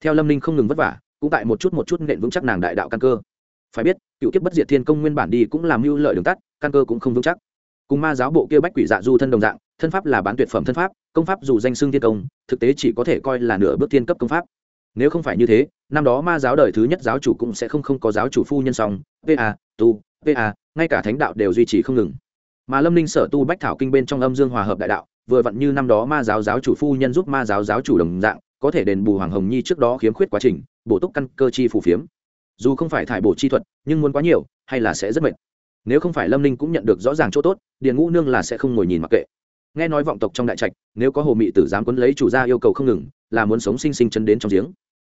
Theo lâm ninh không ngừng vất vả, cũng tại một chút một chút nện vững chắc nàng đại đạo căn cơ. Phải biết, cựu kiếp bất diệt thiên công nguyên bản đi cũng làm mưu lợi đường tắt, căn cơ cũng không vững chắc. Cùng ma giáo bộ kia bách quỷ dạ du thân đồng dạng, thân pháp là bán tuyệt phẩm thân pháp, công pháp dù danh xưng thiên công, thực tế chỉ có thể coi là nửa bước thiên cấp công pháp. Nếu không phải như thế năm đó ma giáo đời thứ nhất giáo chủ cũng sẽ không không có giáo chủ phu nhân song pa tu pa ngay cả thánh đạo đều duy trì không ngừng. Mà lâm ninh sở tu bách thảo kinh bên trong âm dương hòa hợp đại đạo, vừa vặn như năm đó ma giáo giáo chủ phu nhân giúp ma giáo giáo chủ đồng dạng, có thể đền bù hoàng hồng nhi trước đó khiếm khuyết quá trình, bổ túc căn cơ chi phù phiếm. Dù không phải thải bổ chi thuật, nhưng muốn quá nhiều, hay là sẽ rất mệt. Nếu không phải lâm ninh cũng nhận được rõ ràng chỗ tốt, điền ngũ nương là sẽ không ngồi nhìn mặc kệ. Nghe nói vọng tộc trong đại trạch, nếu có hồ mị tử dám quấn lấy chủ gia yêu cầu không ngừng, là muốn sống sinh sinh chân đến trong giếng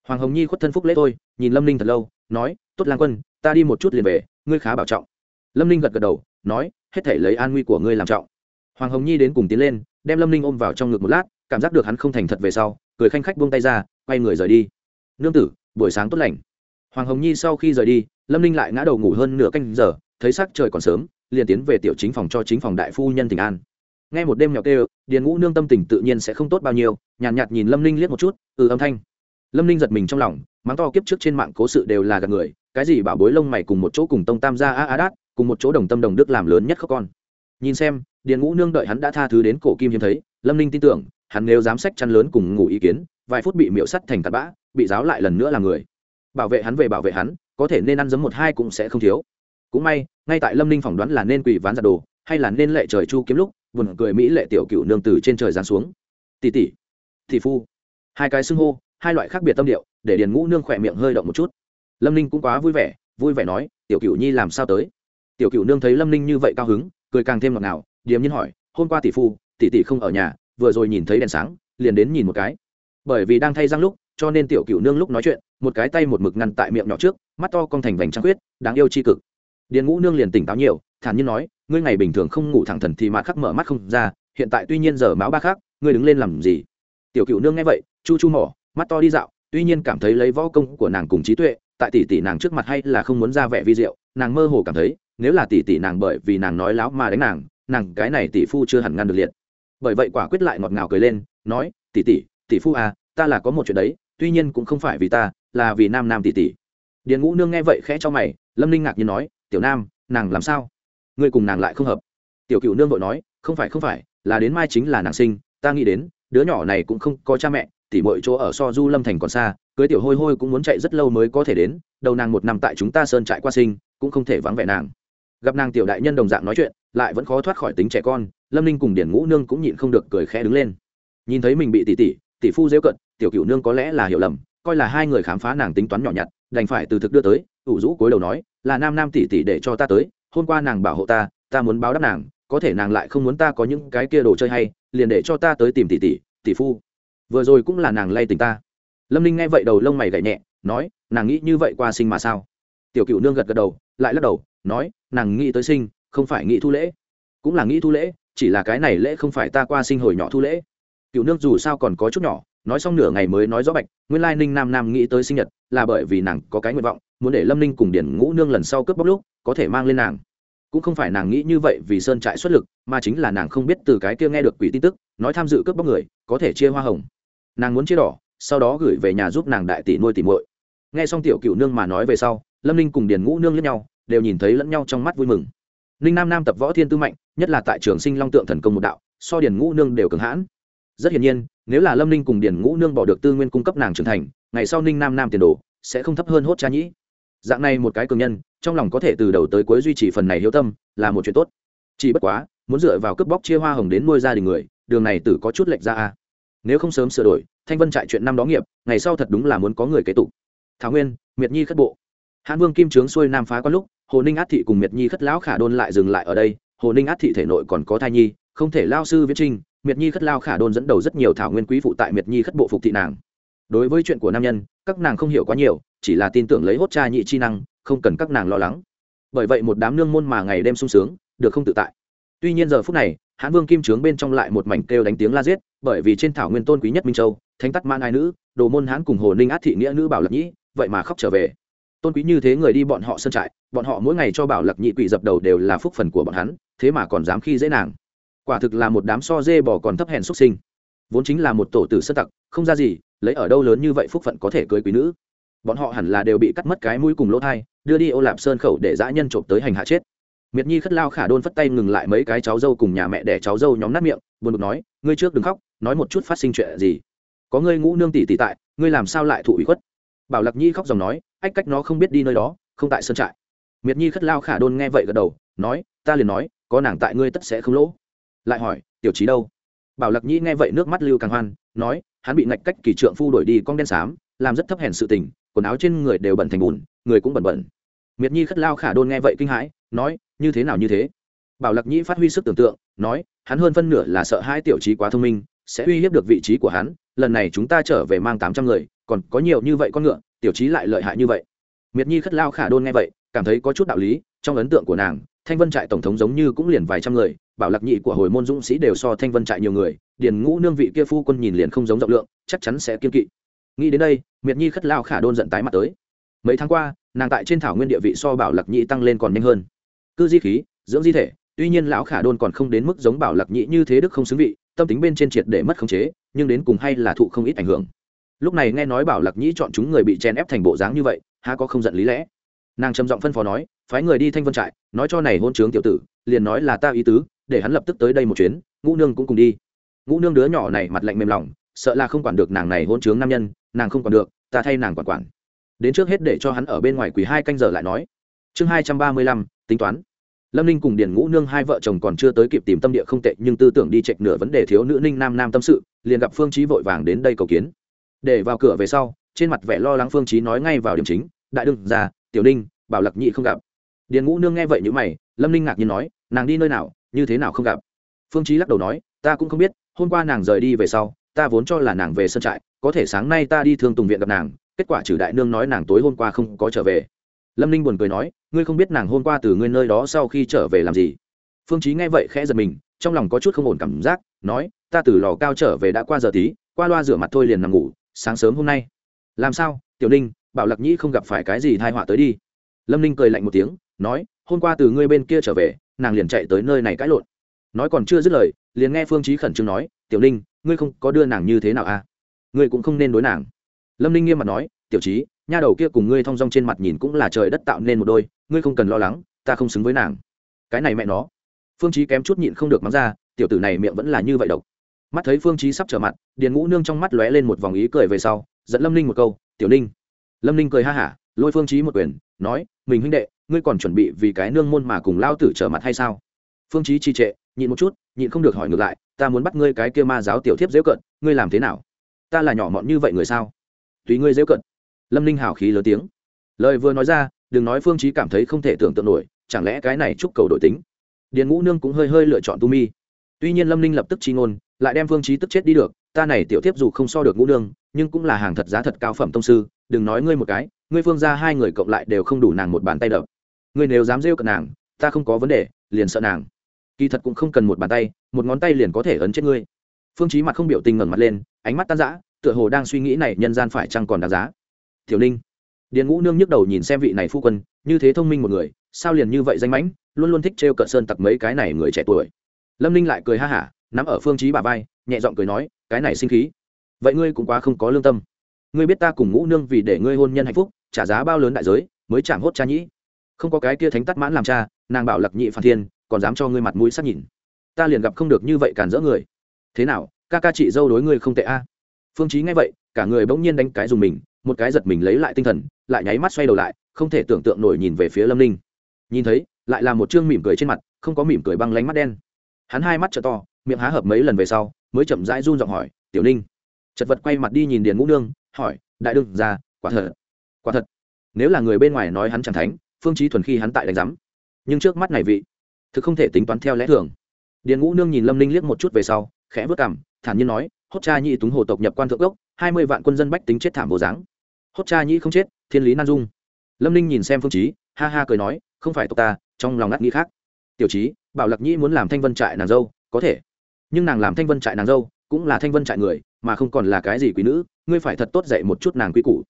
hoàng hồng nhi khuất thân phúc lễ thôi nhìn lâm ninh thật lâu nói tốt lang quân ta đi một chút liền về ngươi khá bảo trọng. Lâm ninh gật gật đầu nói hết thể lấy an nguy của ngươi làm trọng. Hoàng hồng nhi đến cùng tiến lên đem lâm ninh ôm vào trong ngực một lát cảm giác được hắn không thành thật về sau cười khanh khách buông tay ra quay người rời đi. Nương tử buổi sáng tốt lành. Hoàng hồng nhi sau khi rời đi lâm ninh lại ngã đầu ngủ hơn nửa canh giờ thấy sắc trời còn sớm liền tiến về tiểu chính phòng cho chính phòng đại phu nhân tỉnh an. Ngay một đêm nhỏ kêu điền ngũ nương tâm tình tự nhiên sẽ không tốt bao nhiêu nhàn nhạt, nhạt nhìn lâm ninh liếc một chút ừ âm thanh lâm ninh giật mình trong lòng, mắng to kiếp trước trên mạng cố sự đều là gạt người, cái gì bảo bối lông mày cùng một chỗ cùng tông tam gia a a đát, cùng một chỗ đồng tâm đồng đức làm lớn nhất các con. Nhìn xem, điền ngũ nương đợi hắn đã tha thứ đến cổ kim hiếm thấy, lâm ninh tin tưởng, hắn nếu dám sách chăn lớn cùng ngủ ý kiến, vài phút bị miễu sắt thành tạt bã, bị giáo lại lần nữa là người. Bảo vệ hắn về bảo vệ hắn, có thể nên ăn giấm một hai cũng sẽ không thiếu. Cũng may, ngay tại lâm ninh phỏng đoán là nên quỳ ván giặt đồ, hay là nên lệ trời chu kiếm lúc, buồn cười mỹ lệ tiểu cựu nương từ trên trời giáng xuống. Tỷ tỷ tỷ phu. Hai cái xưng hô hai loại khác biệt tâm điệu, để điền ngũ nương khỏe miệng hơi động một chút. Lâm ninh cũng quá vui vẻ vui vẻ nói, tiểu cựu nhi làm sao tới? Tiểu cựu nương thấy lâm ninh như vậy cao hứng, cười càng thêm ngọt ngào, điềm nhiên hỏi, hôm qua tỷ phu, tỷ tỷ không ở nhà, vừa rồi nhìn thấy đèn sáng, liền đến nhìn một cái. Bởi vì đang thay răng lúc, cho nên tiểu cựu nương lúc nói chuyện, một cái tay một mực ngăn tại miệng nhỏ trước, mắt to con thành vành trăng khuyết, đáng yêu c h i cực. Điền ngũ nương liền tỉnh táo nhiều, thản nhiên nói, ngươi ngày bình thường không ngủ thẳng thần thì mà khắc mở mắt không ra, hiện tại tuy nhiên giờ máu ba khác ngươi đứng lên làm gì? Tiểu cựu nương nghe vậy, chu chu mỏ mắt to đi dạo, tuy nhiên cảm thấy lấy võ công của nàng cùng trí tuệ, tại tỷ tỷ nàng trước mặt hay là không muốn ra vẻ vi diệu, nàng mơ hồ cảm thấy, nếu là tỷ tỷ nàng bởi vì nàng nói láo mà đánh nàng nàng cái này tỷ phu chưa hẳn ngăn được liệt. Bởi vậy quả quyết lại ngọt ngào cười lên, nói, tỷ tỷ tỷ phu à ta là có một chuyện đấy, tuy nhiên cũng không phải vì ta, là vì nam nam tỷ tỷ. Điền ngũ nương nghe vậy khẽ cho mày, lâm ninh ngạc nhiên nói, tiểu nam, nàng làm sao? Ngươi cùng nàng lại không hợp. Tiểu cựu nương vội nói, không phải không phải, là đến mai chính là nàng sinh, ta nghĩ đến, đứa nhỏ này cũng không có cha mẹ tỉ mọi chỗ ở so du lâm thành còn xa, cưới tiểu hôi hôi cũng muốn chạy rất lâu mới có thể đến, đầu nàng một năm tại chúng ta sơn trại qua sinh, cũng không thể vắng vẻ nàng. Gặp nàng tiểu đại nhân đồng dạng nói chuyện, lại vẫn khó thoát khỏi tính trẻ con, lâm ninh cùng điển ngũ nương cũng nhịn không được cười khẽ đứng lên. Nhìn thấy mình bị tỷ tỷ tỷ phu dễ cận, tiểu cựu nương có lẽ là hiểu lầm, coi là hai người khám phá nàng tính toán nhỏ nhặt, đành phải từ thực đưa tới, ủ rũ cối đầu nói, là nam nam tỷ tỷ để cho ta tới, hôm qua nàng bảo hộ ta ta muốn báo đáp nàng, có thể nàng lại không muốn ta có những cái kia đồ chơi hay, liền để cho ta tới tìm tỷ tỷ tỷ phu vừa rồi cũng là nàng lay tình ta. Lâm ninh nghe vậy đầu lông mày gậy nhẹ, nói, nàng nghĩ như vậy qua sinh mà sao? Tiểu cựu nương gật gật đầu, lại lắc đầu, nói, nàng nghĩ tới sinh, không phải nghĩ thu lễ. Cũng là nghĩ thu lễ, chỉ là cái này lễ không phải ta qua sinh hồi nhỏ thu lễ. Cựu nương dù sao còn có chút nhỏ, nói xong nửa ngày mới nói rõ bạch, nguyên lai ninh nam nam nghĩ tới sinh nhật, là bởi vì nàng có cái nguyện vọng, muốn để lâm ninh cùng điển ngũ nương lần sau cướp bóc lúc, có thể mang lên nàng. Cũng không phải nàng nghĩ như vậy vì sơn trại xuất lực, mà chính là nàng không biết từ cái kia nghe được quỷ tin tức nói tham dự cướp bóc người, có thể chia hoa hồng. Nàng muốn chia đỏ, sau đó gửi về nhà giúp nàng đại tỷ nuôi tỷ muội. Nghe xong tiểu cựu nương mà nói về sau, lâm ninh cùng điền ngũ nương lẫn nhau, đều nhìn thấy lẫn nhau trong mắt vui mừng. Ninh nam nam tập võ thiên tư mạnh, nhất là tại trường sinh long tượng thần công một đạo, so điền ngũ nương đều cường hãn. Rất hiển nhiên, nếu là lâm ninh cùng điền ngũ nương bỏ được tư nguyên cung cấp nàng trưởng thành, ngày sau ninh nam nam tiền đồ sẽ không thấp hơn hốt cha nhĩ. Dạng này một cái cường nhân, trong lòng có thể từ đầu tới cuối duy trì phần này hiếu tâm, là một chuyện tốt. Chỉ bất quá, muốn dựa vào cướp bóc chia hoa hồng đến nuôi gia đình người đường này tử có chút lệch ra a. Nếu không sớm sửa đổi, thanh vân trại chuyện năm đó nghiệp, ngày sau thật đúng là muốn có người kế tục. Thảo nguyên, miệt nhi khất bộ. Hãn vương kim trướng xuôi nam phá qua lúc, hồ ninh át thị cùng miệt nhi khất lão khả đôn lại dừng lại ở đây, hồ ninh át thị thể nội còn có thai nhi, không thể lao sư viết trinh miệt nhi khất lao khả đôn dẫn đầu rất nhiều thảo nguyên quý phụ tại miệt nhi khất bộ phục thị nàng. Đối với chuyện của nam nhân, các nàng không hiểu quá nhiều, chỉ là tin tưởng lấy hốt cha nhị chi năng, không cần các nàng lo lắng. Bởi vậy một đám nương môn mà ngày đêm sung sướng, được không tự tại. Tuy nhiên giờ phút này hãn vương kim trướng bên trong lại một mảnh kêu đánh tiếng la giết, bởi vì trên thảo nguyên tôn quý nhất minh châu, thánh tắt man ai nữ, đồ môn hãn cùng hồ ninh át thị nghĩa nữ bảo lập nhĩ, vậy mà khóc trở về. Tôn quý như thế người đi bọn họ sơn trại, bọn họ mỗi ngày cho bảo lập nhị quỷ dập đầu đều là phúc phần của bọn hắn, thế mà còn dám khi dễ nàng. Quả thực là một đám so dê bỏ còn thấp hèn xuất sinh. Vốn chính là một tổ tử sơ tặc, không ra gì, lấy ở đâu lớn như vậy phúc phận có thể cưới quý nữ? Bọn họ hẳn là đều bị cắt mất cái mũi cùng lỗ thai, đưa đi ô lạp sơn khẩu để dã nhân trộm tới hành hạ chết miệt nhi khất lao khả đôn phất tay ngừng lại mấy cái cháu dâu cùng nhà mẹ để cháu dâu nhóm nát miệng, buồn bực nói, ngươi trước đừng khóc, nói một chút phát sinh chuyện gì? Có ngươi ngũ nương tỷ tỷ tại, ngươi làm sao lại thụ ủy khuất? Bảo lạc nhi khóc dòng nói, ách cách nó không biết đi nơi đó, không tại sơn trại. Miệt nhi khất lao khả đôn nghe vậy gật đầu, nói, ta liền nói, có nàng tại ngươi tất sẽ không lỗ. Lại hỏi, tiểu trí đâu? Bảo lạc nhi nghe vậy nước mắt lưu càng hoan, nói, hắn bị ngạch cách kỳ trượng phu đổi đi con đen xám, làm rất thấp hèn sự tình, quần áo trên người đều bẩn thành bùn, người cũng bẩn bẩn. Miệt nhi khất lao khả đôn nghe vậy kinh hãi, nói như thế nào như thế. Bảo lạc Nhĩ phát huy sức tưởng tượng, nói, hắn hơn phân nửa là sợ hai tiểu trí quá thông minh, sẽ uy hiếp được vị trí của hắn, lần này chúng ta trở về mang tám trăm người, còn có nhiều như vậy con ngựa, tiểu trí lại lợi hại như vậy. Miệt nhi khất lao khả đôn nghe vậy, cảm thấy có chút đạo lý, trong ấn tượng của nàng, thanh vân trại tổng thống giống như cũng liền vài trăm người, bảo lạc nhị của hồi môn dũng sĩ đều so thanh vân trại nhiều người, điền ngũ nương vị kia phu quân nhìn liền không giống rộng lượng, chắc chắn sẽ kiên kỵ. Nghĩ đến đây, miệt nhi khất lao khả đôn giận tái mặt tới. Mấy tháng qua, nàng tại trên thảo nguyên địa vị so bảo lạc nhị tăng lên còn nhanh hơn cư di khí, dưỡng di thể, tuy nhiên lão khả đôn còn không đến mức giống bảo lạc nhị như thế đức không xứng vị, tâm tính bên trên triệt để mất khống chế, nhưng đến cùng hay là thụ không ít ảnh hưởng. Lúc này nghe nói bảo lạc nhĩ chọn chúng người bị chen ép thành bộ dáng như vậy, há có không giận lý lẽ. Nàng trầm giọng phân phó nói, phái người đi thanh vân trại, nói cho này hôn trướng tiểu tử, liền nói là ta ý tứ, để hắn lập tức tới đây một chuyến, ngũ nương cũng cùng đi. Ngũ nương đứa nhỏ này mặt lạnh mềm lòng, sợ là không quản được nàng này hôn trướng nam nhân, nàng không quản được, ta thay nàng quản quản. Đến trước hết để cho hắn ở bên ngoài quỳ hai canh giờ lại nói. Chương hai trăm ba mươi lăm tính toán. Lâm ninh cùng điền ngũ nương hai vợ chồng còn chưa tới kịp tìm tâm địa không tệ, nhưng tư tưởng đi chệch nửa vấn đề thiếu nữ ninh nam nam tâm sự, liền gặp phương trí vội vàng đến đây cầu kiến. Để vào cửa về sau, trên mặt vẻ lo lắng phương trí nói ngay vào điểm chính, đại đương già tiểu ninh, bảo lặc nhị không gặp. Điền ngũ nương nghe vậy như mày, lâm ninh ngạc nhiên nói, nàng đi nơi nào, như thế nào không gặp? Phương trí lắc đầu nói, ta cũng không biết, hôm qua nàng rời đi về sau, ta vốn cho là nàng về sân trại, có thể sáng nay ta đi thương tùng viện gặp nàng, kết quả trừ đại nương nói nàng tối hôm qua không có trở về lâm ninh buồn cười nói, ngươi không biết nàng hôm qua từ ngươi nơi đó sau khi trở về làm gì? Phương trí nghe vậy khẽ giật mình, trong lòng có chút không ổn cảm giác, nói, ta từ lò cao trở về đã qua giờ tí, qua loa rửa mặt thôi liền nằm ngủ, sáng sớm hôm nay. Làm sao, tiểu ninh, bảo Lạc nhĩ không gặp phải cái gì thai họa tới đi? Lâm ninh cười lạnh một tiếng, nói, hôm qua từ ngươi bên kia trở về, nàng liền chạy tới nơi này cãi lộn. Nói còn chưa dứt lời, liền nghe phương trí khẩn trương nói, tiểu ninh, ngươi không có đưa nàng như thế nào à? Ngươi cũng không nên đối nàng. Lâm ninh nghiêm mặt nói, tiểu trí nha đầu kia cùng ngươi thong dong trên mặt nhìn cũng là trời đất tạo nên một đôi, ngươi không cần lo lắng, ta không xứng với nàng. Cái này mẹ nó. Phương trí kém chút nhịn không được mắng ra, tiểu tử này miệng vẫn là như vậy độc. Mắt thấy phương trí sắp trở mặt, điền ngũ nương trong mắt lóe lên một vòng ý cười về sau dẫn lâm ninh một câu, tiểu ninh. Lâm ninh cười ha hả, lôi phương trí một quyền, nói, mình huynh đệ, ngươi còn chuẩn bị vì cái nương môn mà cùng lao tử trở mặt hay sao? Phương trí trì trệ, nhịn một chút, nhịn không được hỏi ngược lại, ta muốn bắt ngươi cái kia ma giáo tiểu thiếp dễ cận, ngươi làm thế nào? Ta là nhỏ mọn như vậy người sao? Tùy ngươi dễ cận lâm ninh hào khí lớn tiếng. Lời vừa nói ra, đừng nói phương trí cảm thấy không thể tưởng tượng nổi, chẳng lẽ cái này chúc cầu đổi tính? Điền ngũ nương cũng hơi hơi lựa chọn tu mi. Tuy nhiên lâm ninh lập tức chi ngôn, lại đem phương trí tức chết đi được, ta này tiểu tiếp dù không so được ngũ nương, nhưng cũng là hàng thật giá thật cao phẩm tông sư, đừng nói ngươi một cái, ngươi phương ra hai người cộng lại đều không đủ nàng một bàn tay đập. Ngươi nếu dám rêu cận nàng, ta không có vấn đề, liền sợ nàng. Kỳ thật cũng không cần một bàn tay, một ngón tay liền có thể ấn chết ngươi. Phương trí mặt không biểu tình ngẩng mặt lên, ánh mắt tan rã, tựa hồ đang suy nghĩ này nhân gian phải chăng còn đáng giá tiểu ninh. Điền ngũ nương nhức đầu nhìn xem vị này phu quân, như thế thông minh một người, sao liền như vậy danh mãnh, luôn luôn thích trêu cợt sơn tặc mấy cái này người trẻ tuổi. Lâm ninh lại cười ha hả, nắm ở phương trí bà vai, nhẹ giọng cười nói, cái này sinh khí. Vậy ngươi cũng quá không có lương tâm. Ngươi biết ta cùng ngũ nương vì để ngươi hôn nhân hạnh phúc, trả giá bao lớn đại giới, mới chạm hốt cha nhĩ. Không có cái kia thánh tắt mãn làm cha, nàng bảo lặc nhị phản thiên, còn dám cho ngươi mặt mũi sắc nhìn. Ta liền gặp không được như vậy cản rỡ người. Thế nào, ca ca chị dâu đối ngươi không tệ a? Phương trí nghe vậy, cả người bỗng nhiên đánh cái dùng mình một cái giật mình lấy lại tinh thần, lại nháy mắt xoay đầu lại, không thể tưởng tượng nổi nhìn về phía lâm ninh. Nhìn thấy, lại là một chương mỉm cười trên mặt, không có mỉm cười băng lánh mắt đen. Hắn hai mắt t to, miệng há hợp mấy lần về sau, mới chậm rãi run giọng hỏi, tiểu ninh. Chật vật quay mặt đi nhìn điền ngũ nương, hỏi, đại đương ra quả thật quả thật. Nếu là người bên ngoài nói hắn chẳng thánh, phương trí thuần khi hắn tại đánh giám. Nhưng trước mắt này vị, thực không thể tính toán theo lẽ thường. Điền ngũ nương nhìn lâm ninh liếc một chút về sau, khẽ vớt cảm thản nhiên nói, hốt cha nhị túng hồ tộc nhập quan thượng gốc, hai mươi vạn quân dân bách tính chết thảm vô dáng hốt cha nhĩ không chết, thiên lý nan dung. Lâm ninh nhìn xem phương trí ha ha cười nói, không phải tộc ta, trong lòng ngắt nghĩ khác. Tiểu trí bảo Lạc nhĩ muốn làm thanh vân trại nàng dâu, có thể. Nhưng nàng làm thanh vân trại nàng dâu, cũng là thanh vân trại người, mà không còn là cái gì quý nữ, ngươi phải thật tốt dạy một chút nàng quý cụ.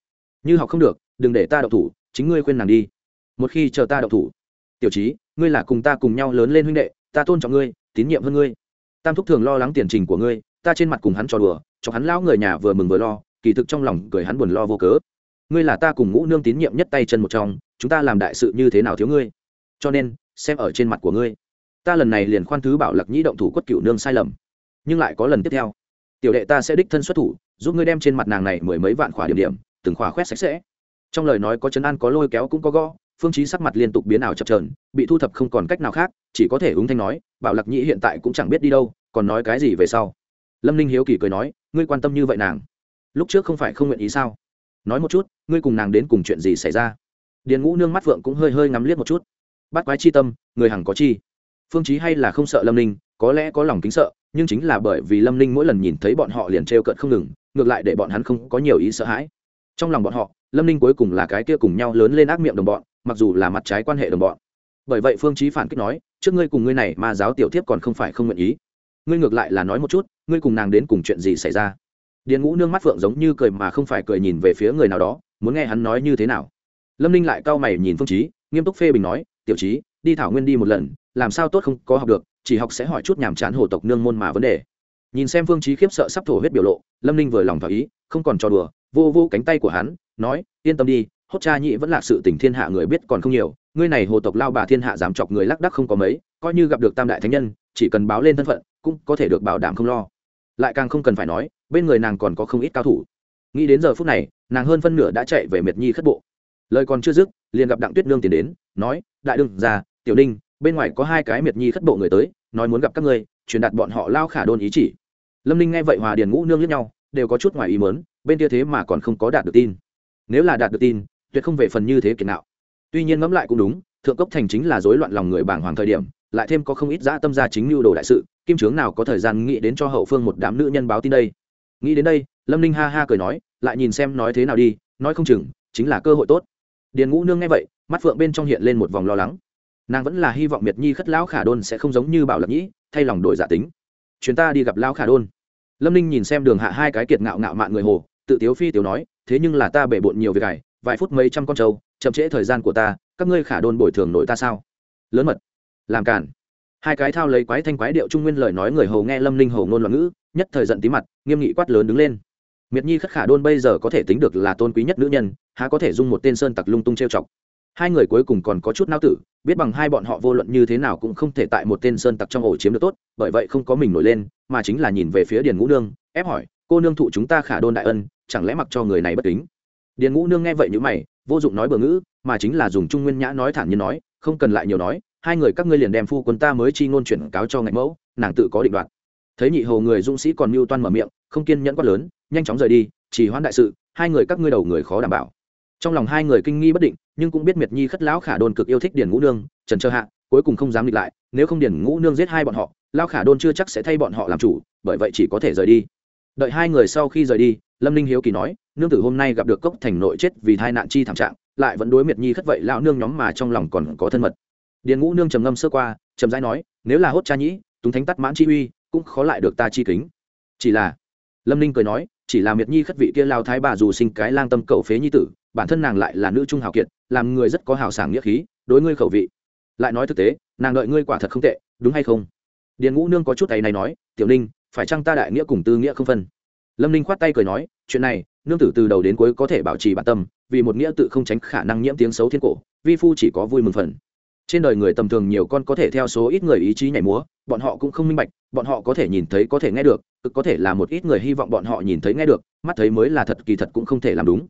như học không được, đừng để ta đậu thủ, chính ngươi khuyên nàng đi. Một khi chờ ta đậu thủ, tiểu trí ngươi là cùng ta cùng nhau lớn lên huynh đệ, ta tôn trọng ngươi, tín nhiệm hơn ngươi. Tam thúc thường lo lắng tiền trình của ngươi, ta trên mặt cùng hắn trò đùa, cho hắn lão người nhà vừa mừng vừa lo, kỳ thực trong lòng cười hắn buồn lo vô cớ ngươi là ta cùng ngũ nương tín nhiệm nhất tay chân một trong, chúng ta làm đại sự như thế nào thiếu ngươi? Cho nên, xem ở trên mặt của ngươi. Ta lần này liền khoan thứ bảo lặc nhĩ động thủ quất cựu nương sai lầm. Nhưng lại có lần tiếp theo. Tiểu đệ ta sẽ đích thân xuất thủ, giúp ngươi đem trên mặt nàng này mười mấy vạn khỏa điểm điểm, từng khỏa khoét sạch sẽ. Trong lời nói có chấn an có lôi kéo cũng có gõ, phương chí sắc mặt liên tục biến ảo chập chờn, bị thu thập không còn cách nào khác, chỉ có thể ứng thanh nói, bảo lạc nhĩ hiện tại cũng chẳng biết đi đâu, còn nói cái gì về sau? Lâm ninh hiếu kỳ cười nói, ngươi quan tâm như vậy nàng. Lúc trước không phải không nguyện ý sao? Nói một chút, ngươi cùng nàng đến cùng chuyện gì xảy ra? Điền ngũ nương mắt phượng cũng hơi hơi ngắm liếc một chút. Bắt quái chi tâm, người hằng có chi? Phương chí hay là không sợ lâm ninh, có lẽ có lòng kính sợ, nhưng chính là bởi vì lâm ninh mỗi lần nhìn thấy bọn họ liền trêu cợt không ngừng, ngược lại để bọn hắn không có nhiều ý sợ hãi. Trong lòng bọn họ, lâm ninh cuối cùng là cái kia cùng nhau lớn lên ác miệng đồng bọn, mặc dù là mặt trái quan hệ đồng bọn. Bởi vậy phương chí phản kích nói, trước ngươi cùng ngươi này mà giáo tiểu thiếp còn không phải không nguyện ý. Ngươi ngược lại là nói một chút, ngươi cùng nàng đến cùng chuyện gì xảy ra? Điền ngũ nương mắt phượng giống như cười mà không phải cười nhìn về phía người nào đó, muốn nghe hắn nói như thế nào. Lâm ninh lại cau mày nhìn phương chí, nghiêm túc phê bình nói, tiểu chí, đi thảo nguyên đi một lần, làm sao tốt không có học được, chỉ học sẽ hỏi chút nhàm chán hồ tộc nương môn mà vấn đề. Nhìn xem phương chí khiếp sợ sắp thổ huyết biểu lộ, lâm ninh vừa lòng thỏa ý, không còn trò đùa, vô vô cánh tay của hắn, nói, yên tâm đi, hốt cha nhị vẫn là sự tình thiên hạ người biết còn không nhiều, ngươi này hồ tộc lao bà thiên hạ dám chọc người lắc đắc không có mấy, coi như gặp được tam đại thánh nhân, chỉ cần báo lên thân phận, cũng có thể được bảo đảm không lo. Lại càng không cần phải nói bên người nàng còn có không ít cao thủ. Nghĩ đến giờ phút này, nàng hơn phân nửa đã chạy về miệt nhi khất bộ. Lời còn chưa dứt, liền gặp đặng tuyết nương tiến đến, nói, đại đương ra tiểu ninh, bên ngoài có hai cái miệt nhi khất bộ người tới, nói muốn gặp các ngươi, truyền đạt bọn họ lao khả đôn ý chỉ. Lâm ninh nghe vậy hòa điền ngũ nương lẫn nhau, đều có chút ngoài ý mớn bên kia thế mà còn không có đạt được tin. Nếu là đạt được tin, tuyệt không về phần như thế kiệt nào tuy nhiên ngẫm lại cũng đúng, thượng cốc thành chính là rối loạn lòng người bảng hoàng thời điểm, lại thêm có không ít dã tâm gia chính lưu đồ đại sự, kim trướng nào có thời gian nghĩ đến cho hậu phương một đám nữ nhân báo tin đây? Nghĩ đến đây lâm ninh ha ha cười nói lại nhìn xem nói thế nào đi nói không chừng chính là cơ hội tốt. Điền ngũ nương nghe vậy mắt phượng bên trong hiện lên một vòng lo lắng. Nàng vẫn là hy vọng miệt nhi khất lão khả đôn sẽ không giống như bảo lập nhĩ thay lòng đổi giả tính. Chuyến ta đi gặp lão khả đôn. Lâm ninh nhìn xem đường hạ hai cái kiệt ngạo ngạo mạn người hồ tự tiếu phi tiếu nói thế nhưng là ta bể bộn nhiều việc này, vài phút mấy trăm con trâu chậm trễ thời gian của ta các ngươi khả đôn bồi thường nội ta sao? Lớn mật. Làm cản hai cái thao lấy quái thanh quái điệu trung nguyên lời nói người hầu nghe lâm ninh hầu ngôn loạn ngữ, nhất thời giận tí mặt, nghiêm nghị quát lớn đứng lên. Miệt nhi khất khả đôn bây giờ có thể tính được là tôn quý nhất nữ nhân, há có thể dung một tên sơn tặc lung tung trêu chọc. Hai người cuối cùng còn có chút nao tử, biết bằng hai bọn họ vô luận như thế nào cũng không thể tại một tên sơn tặc trong ổ chiếm được tốt, bởi vậy không có mình nổi lên, mà chính là nhìn về phía điền ngũ nương, ép hỏi, cô nương thụ chúng ta khả đôn đại ân, chẳng lẽ mặc cho người này bất kính? Điền ngũ nương nghe vậy như mày, vô dụng nói bừa ngữ, mà chính là dùng trung nguyên nhã nói thẳng như nói, không cần lại nhiều nói hai người các ngươi liền đem phu quân ta mới chi ngôn chuyển cáo cho ngạch mẫu, nàng tự có định đoạt. Thấy nhị hồ người dũng sĩ còn mưu toan mở miệng, không kiên nhẫn quát lớn, nhanh chóng rời đi, chỉ hoãn đại sự, hai người các ngươi đầu người khó đảm bảo. Trong lòng hai người kinh nghi bất định, nhưng cũng biết miệt nhi khất lão khả đôn cực yêu thích điền ngũ nương, trần trơ hạ, cuối cùng không dám nghịch lại, nếu không điền ngũ nương giết hai bọn họ lao khả đôn chưa chắc sẽ thay bọn họ làm chủ, bởi vậy chỉ có thể rời đi. Đợi hai người sau khi rời đi, lâm ninh hiếu kỳ nói, nương tử hôm nay gặp được cốc thành nội chết vì tai nạn chi thảm trạng, lại vẫn đối miệt nhi khất vậy, lão nương nhóm mà trong lòng còn có thân mật điền ngũ nương trầm ngâm sơ qua trầm rãi nói, nếu là hốt cha nhĩ, túng thánh tắt mãn chi uy, cũng khó lại được ta chi kính. Chỉ là, lâm ninh cười nói, chỉ là miệt nhi khất vị kia lao thái bà dù sinh cái lang tâm cầu phế nhi tử, bản thân nàng lại là nữ trung hào kiệt, làm người rất có hào sảng nghĩa khí, đối ngươi khẩu vị. Lại nói thực tế, nàng đợi ngươi quả thật không tệ, đúng hay không? Điền ngũ nương có chút tay này nói, tiểu ninh, phải chăng ta đại nghĩa cùng tư nghĩa không phân? Lâm ninh khoát tay cười nói, chuyện này, nương tử từ đầu đến cuối có thể bảo trì bản tâm, vì một nghĩa tự không tránh khả năng nhiễm tiếng xấu thiên cổ, vi phu chỉ có vui mừng phần trên đời người tầm thường nhiều con có thể theo số ít người ý chí nhảy múa, bọn họ cũng không minh bạch, bọn họ có thể nhìn thấy có thể nghe được cực có thể là một ít người hy vọng bọn họ nhìn thấy nghe được, mắt thấy mới là thật, kỳ thật cũng không thể làm đúng.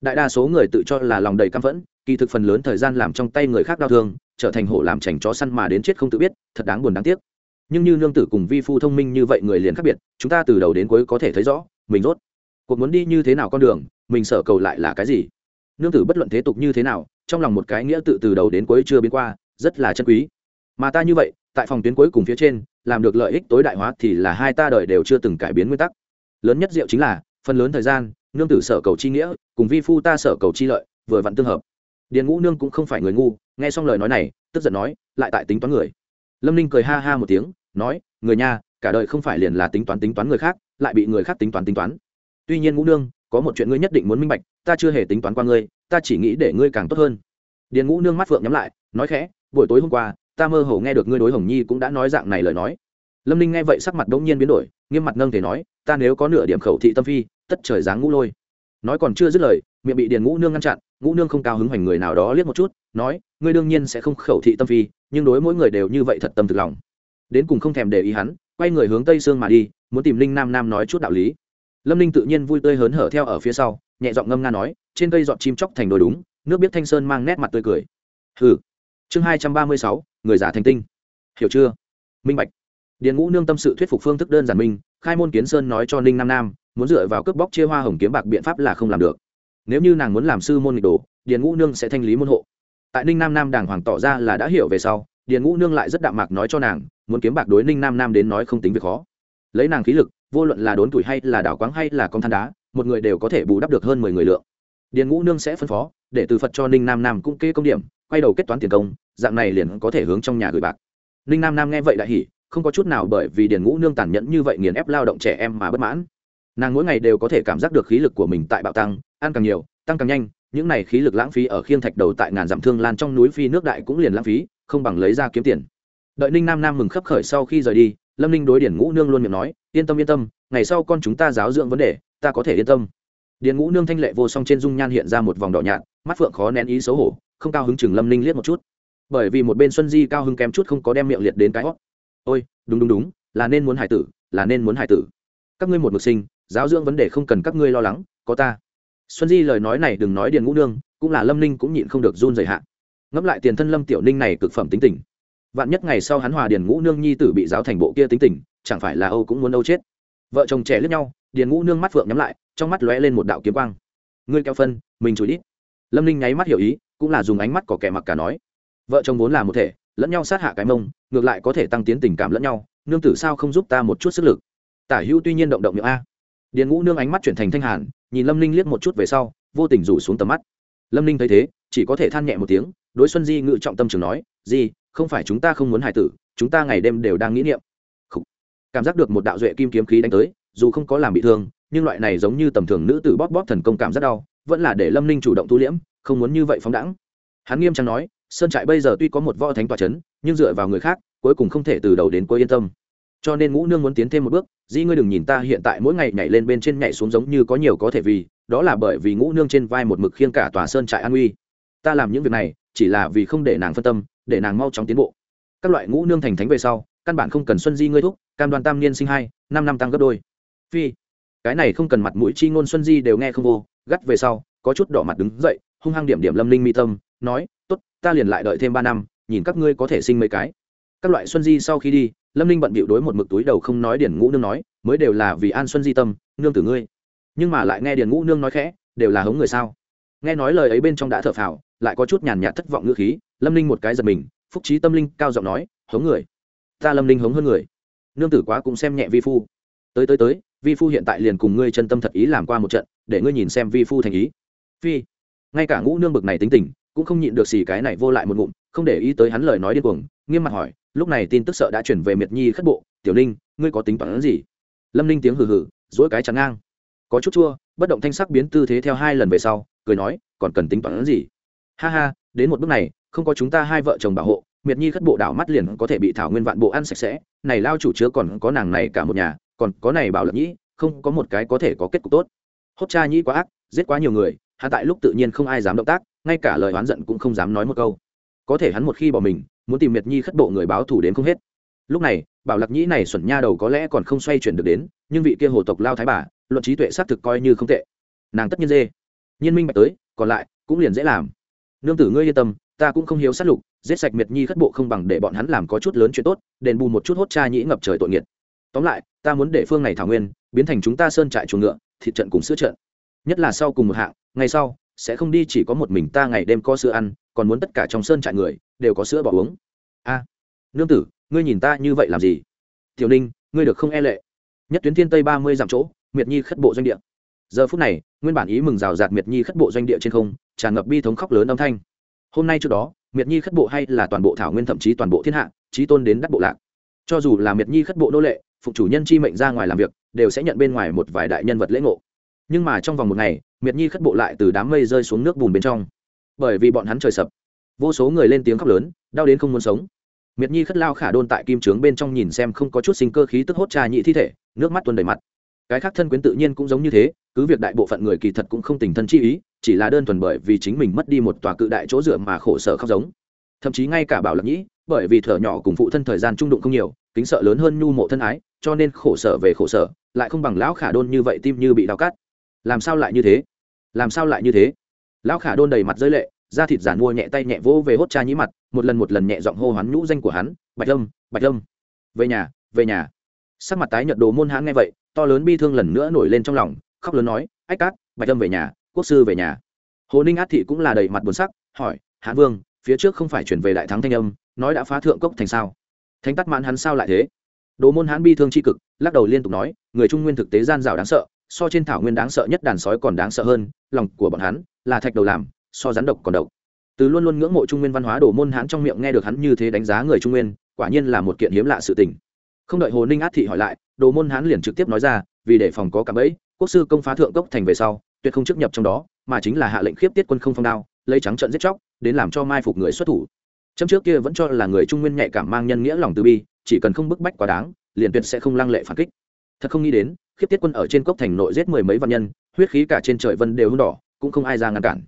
Đại đa số người tự cho là lòng đầy căm phẫn, kỳ thực phần lớn thời gian làm trong tay người khác đau thương, trở thành hổ làm chành chó săn mà đến chết không tự biết, thật đáng buồn đáng tiếc. Nhưng như nương tử cùng vi phu thông minh như vậy người liền khác biệt, chúng ta từ đầu đến cuối có thể thấy rõ, mình rốt cuộc muốn đi như thế nào con đường, mình sợ cầu lại là cái gì? Nương tử bất luận thế tục như thế nào, trong lòng một cái nghĩa tự từ đầu đến cuối chưa biến qua, rất là chân quý. Mà ta như vậy, tại phòng tuyến cuối cùng phía trên, làm được lợi ích tối đại hóa thì là hai ta đời đều chưa từng cải biến nguyên tắc. Lớn nhất diệu chính là, phần lớn thời gian, nương tử sở cầu chi nghĩa, cùng vi phu ta sở cầu chi lợi, vừa vặn tương hợp. Điền ngũ nương cũng không phải người ngu, nghe xong lời nói này, tức giận nói, lại tại tính toán người. Lâm ninh cười ha ha một tiếng, nói, người nha cả đời không phải liền là tính toán tính toán người khác, lại bị người khác tính toán tính toán. Tuy nhiên ngũ nương có một chuyện ngươi nhất định muốn minh bạch, ta chưa hề tính toán qua ngươi, ta chỉ nghĩ để ngươi càng tốt hơn. Điền ngũ nương mắt phượng nhắm lại, nói khẽ, buổi tối hôm qua, ta mơ hồ nghe được ngươi đối hồng nhi cũng đã nói dạng này lời nói. Lâm ninh nghe vậy sắc mặt đ ỗ n g nhiên biến đổi, nghiêm mặt nâng thể nói, ta nếu có nửa điểm khẩu thị tâm phi, tất trời dáng ngũ lôi. Nói còn chưa dứt lời, miệng bị điền ngũ nương ngăn chặn, ngũ nương không cao hứng hoành người nào đó liếc một chút, nói, ngươi đương nhiên sẽ không khẩu thị tâm phi, nhưng đối mỗi người đều như vậy thật tâm thực lòng. Đến cùng không thèm để ý hắn, quay người hướng tây sương mà đi, muốn tìm linh nam nam nói chút đạo lý lâm ninh tự nhiên vui tươi hớn hở theo ở phía sau, nhẹ giọng ngâm nga nói, trên cây dọn chim chóc thành đồi đúng, nước biết thanh sơn mang nét mặt tươi cười. Hừ. Chương hai trăm ba mươi sáu, người giả thành tinh. Hiểu chưa? Minh bạch. Điền ngũ nương tâm sự thuyết phục phương thức đơn giản minh, khai môn kiến sơn nói cho ninh nam nam, muốn dựa vào cướp bóc chia hoa hồng kiếm bạc biện pháp là không làm được. Nếu như nàng muốn làm sư môn nghịch đồ, điền ngũ nương sẽ thanh lý môn hộ. Tại ninh nam nam đàng hoàng tỏ ra là đã hiểu về sau, điền ngũ nương lại rất đạm mạc nói cho nàng, muốn kiếm bạc đối ninh nam nam đến nói không tính việc khó lấy nàng khí lực, vô luận là đốn tuổi hay là đảo quáng hay là con than đá, một người đều có thể bù đắp được hơn mười người lượng. Điền ngũ nương sẽ phân phó, để từ phật cho ninh nam nam cũng kê công điểm, quay đầu kết toán tiền công, dạng này liền có thể hướng trong nhà gửi bạc. Ninh nam nam nghe vậy đại hỉ, không có chút nào bởi vì điền ngũ nương tàn nhẫn như vậy nghiền ép lao động trẻ em mà bất mãn. Nàng mỗi ngày đều có thể cảm giác được khí lực của mình tại bạo tăng, ăn càng nhiều, tăng càng nhanh, những này khí lực lãng phí ở khiên thạch đầu tại ngàn dặm thương lan trong núi phi nước đại cũng liền lãng phí, không bằng lấy ra kiếm tiền. Đợi ninh nam nam mừng khấp khởi sau khi rời đi lâm ninh đối điển ngũ nương luôn miệng nói yên tâm yên tâm ngày sau con chúng ta giáo dưỡng vấn đề ta có thể yên tâm. Điền ngũ nương thanh lệ vô song trên dung nhan hiện ra một vòng đỏ nhạt mắt phượng khó nén ý xấu hổ không cao hứng chừng lâm ninh liếc một chút. Bởi vì một bên xuân di cao hứng kém chút không có đem miệng liệt đến cái hót ôi đúng đúng đúng là nên muốn hải tử là nên muốn hải tử. Các ngươi một mực sinh giáo dưỡng vấn đề không cần các ngươi lo lắng có ta. Xuân di lời nói này đừng nói điền ngũ nương cũng là lâm ninh cũng nhịn không được run dày hạn, ngẫm lại tiền thân lâm tiểu ninh này cực phẩm tính tình vạn nhất ngày sau hắn hòa điền ngũ nương nhi tử bị giáo thành bộ kia tính tình, chẳng phải là âu cũng muốn âu chết. Vợ chồng trẻ lướt nhau, điền ngũ nương mắt phượng nhắm lại, trong mắt lóe lên một đạo kiếm quang. Ngươi keo phân, mình chửi đít lâm ninh nháy mắt hiểu ý, cũng là dùng ánh mắt có kẻ mặc cả nói. Vợ chồng vốn là một thể, lẫn nhau sát hạ cái mông, ngược lại có thể tăng tiến tình cảm lẫn nhau, nương tử sao không giúp ta một chút sức lực? Tả hữu tuy nhiên động động miệng a. Điền ngũ nương ánh mắt chuyển thành thanh hàn, nhìn lâm ninh liếc một chút về sau, vô tình rủ xuống tầm mắt. Lâm ninh thấy thế, chỉ có thể than nhẹ một tiếng, đối xuân di ngự trọng tâm trường nói, di không phải chúng ta không muốn hài tử, chúng ta ngày đêm đều đang nghĩ niệm. Cảm giác được một đạo duệ kim kiếm khí đánh tới, dù không có làm bị thương, nhưng loại này giống như tầm thường nữ tử bóp bóp thần công cảm rất đau, vẫn là để lâm ninh chủ động tu liễm, không muốn như vậy phóng đẳng hắn nghiêm trang nói, sơn trại bây giờ tuy có một võ thánh tòa c h ấ n nhưng dựa vào người khác, cuối cùng không thể từ đầu đến cuối yên tâm. Cho nên ngũ nương muốn tiến thêm một bước, dĩ ngươi đừng nhìn ta hiện tại mỗi ngày nhảy lên bên trên nhảy xuống giống như có nhiều có thể vì, đó là bởi vì ngũ nương trên vai một mực khiêng cả tòa sơn trại an uy. Ta làm những việc này chỉ là vì không để nàng phân tâm, để nàng mau chóng tiến bộ. Các loại ngũ nương thành thánh về sau, căn bản không cần xuân di ngươi thúc, cam Đoàn tam niên sinh hai, năm năm tăng gấp đôi. Phi, cái này không cần mặt mũi chi ngôn xuân di đều nghe không vô, gắt về sau, có chút đỏ mặt đứng dậy, hung hăng điểm điểm lâm linh mi tâm, nói, tốt, ta liền lại đợi thêm ba năm, nhìn các ngươi có thể sinh mấy cái. Các loại xuân di sau khi đi, lâm linh bận bịu đối một mực túi đầu không nói điển ngũ nương nói, mới đều là vì an xuân di tâm, nương tử ngươi. Nhưng mà lại nghe điển ngũ nương nói khẽ, đều là hống người sao? Nghe nói lời ấy bên trong đã thở phào lại có chút nhàn nhạt thất vọng ngữ khí, lâm Ninh một cái giật mình, phúc trí tâm linh cao giọng nói, hống người, ta lâm Ninh hống hơn người. Nương tử quá cũng xem nhẹ vi phu. Tới tới tới, vi phu hiện tại liền cùng ngươi chân tâm thật ý làm qua một trận, để ngươi nhìn xem vi phu thành ý. Phi. Ngay cả ngũ nương bực này tính tình, cũng không nhịn được xì cái này vô lại một ngụm, không để ý tới hắn lời nói điên cuồng, nghiêm mặt hỏi, lúc này tin tức sợ đã chuyển về miệt nhi khất bộ, tiểu ninh, ngươi có tính toán gì? Lâm ninh tiếng hừ hừ dỗi cái chắn ngang. Có chút chua, bất động thanh sắc biến tư thế theo hai lần về sau, cười nói, còn cần tính toán gì? Ha ha, đến một bước này, không có chúng ta hai vợ chồng bảo hộ, miệt nhi khất bộ đảo mắt liền có thể bị thảo nguyên vạn bộ ăn sạch sẽ, này lao chủ chứa còn có nàng này cả một nhà, còn có này bảo lập nhĩ, không có một cái có thể có kết cục tốt. Hốt cha nhĩ quá ác, giết quá nhiều người hạ tại lúc tự nhiên không ai dám động tác, ngay cả lời oán giận cũng không dám nói một câu. Có thể hắn một khi bỏ mình, muốn tìm miệt nhi khất bộ người báo thủ đến không hết. Lúc này, bảo lạc nhĩ này xuẩn nha đầu có lẽ còn không xoay chuyển được đến, nhưng vị kia hồ tộc lao thái bà, luận trí tuệ xác thực coi như không tệ. Nàng tất nhiên dê. Nhiên minh bạch tới, còn lại cũng liền dễ làm nương tử ngươi yên tâm, ta cũng không hiếu sát lục, giết sạch miệt nhi khất bộ không bằng để bọn hắn làm có chút lớn chuyện tốt, đền bù một chút hốt cha nhĩ ngập trời tội nghiệt. Tóm lại, ta muốn để phương này thảo nguyên biến thành chúng ta sơn trại chuồng ngựa, thịt trận cùng sữa trận. Nhất là sau cùng một hạng, ngày sau sẽ không đi chỉ có một mình ta ngày đêm có sữa ăn, còn muốn tất cả trong sơn trại người đều có sữa bỏ uống. A, nương tử, ngươi nhìn ta như vậy làm gì? Tiểu ninh, ngươi được không e lệ? Nhất tuyến thiên tây ba mươi dặm chỗ, miệt nhi khất bộ doanh địa. Giờ phút này, nguyên bản ý mừng rào rạt miệt nhi khất bộ doanh địa trên không tràn ngập bi thống khóc lớn âm thanh. Hôm nay trước đó, miệt nhi khất bộ hay là toàn bộ thảo nguyên thậm chí toàn bộ thiên hạ trí tôn đến đắc bộ lạc. Cho dù là miệt nhi khất bộ nô lệ phục chủ nhân chi mệnh ra ngoài làm việc, đều sẽ nhận bên ngoài một vài đại nhân vật lễ ngộ. Nhưng mà trong vòng một ngày, miệt nhi khất bộ lại từ đám mây rơi xuống nước bùn bên trong. Bởi vì bọn hắn trời sập, vô số người lên tiếng khóc lớn, đau đến không muốn sống. Miệt nhi khất lao khả đôn tại kim trướng bên trong nhìn xem không có chút sinh cơ khí tức hốt trà nhị thi thể, nước mắt tuôn đầy mặt. Cái khác thân quyến tự nhiên cũng giống như thế cứ việc đại bộ phận người kỳ thật cũng không tình thân chi ý, chỉ là đơn thuần bởi vì chính mình mất đi một tòa cự đại chỗ dựa mà khổ sở khóc giống. Thậm chí ngay cả bảo lập nhĩ, bởi vì thở nhỏ cùng phụ thân thời gian trung đụng không nhiều, kính sợ lớn hơn nhu mộ thân ái, cho nên khổ sở về khổ sở, lại không bằng lão khả đôn như vậy tim như bị đau cắt. Làm sao lại như thế? Làm sao lại như thế? Lão khả đôn đầy mặt rơi lệ, da thịt giản mua nhẹ tay nhẹ vỗ về hốt cha nhĩ mặt, một lần một lần nhẹ giọng hô hoán nhũ danh của hắn, bạch lâm bạch lâm. Về nhà về nhà. Sắc mặt tái nhợt đồ môn hãn nghe vậy, to lớn bi thương lần nữa nổi lên trong lòng khóc lớn nói, ách cát, bạch lâm về nhà, quốc sư về nhà. Hồ ninh át thị cũng là đầy mặt buồn sắc, hỏi hãn vương, phía trước không phải chuyển về đại thắng thanh âm, nói đã phá thượng cốc thành sao? Thánh tắt mãn hắn sao lại thế? Đồ môn hãn bi thương tri cực, lắc đầu liên tục nói, người trung nguyên thực tế gian rào đáng sợ, so trên thảo nguyên đáng sợ nhất đàn sói còn đáng sợ hơn, lòng của bọn hắn là thạch đầu làm, so rắn độc còn độc. Từ luôn luôn ngưỡng mộ trung nguyên văn hóa đồ môn hãn trong miệng nghe được hắn như thế đánh giá người trung nguyên, quả nhiên là một kiện hiếm lạ sự tình. Không đợi hồ ninh át thị hỏi lại, đồ môn hãn liền trực tiếp nói ra, vì để phòng có cảm ấy quốc sư công phá thượng cốc thành về sau, tuyệt không chức nhập trong đó, mà chính là hạ lệnh khiếp tiết quân không phong đao, lấy trắng trận giết chóc, đến làm cho mai phục người xuất thủ. Trong trước kia vẫn cho là người trung nguyên nhạy cảm mang nhân nghĩa lòng từ bi, chỉ cần không bức bách quá đáng, liền tuyệt sẽ không lăng lệ phản kích. Thật không nghĩ đến, khiếp tiết quân ở trên cốc thành nội giết mười mấy vạn nhân, huyết khí cả trên trời vân đều hưng đỏ, cũng không ai ra ngăn cản.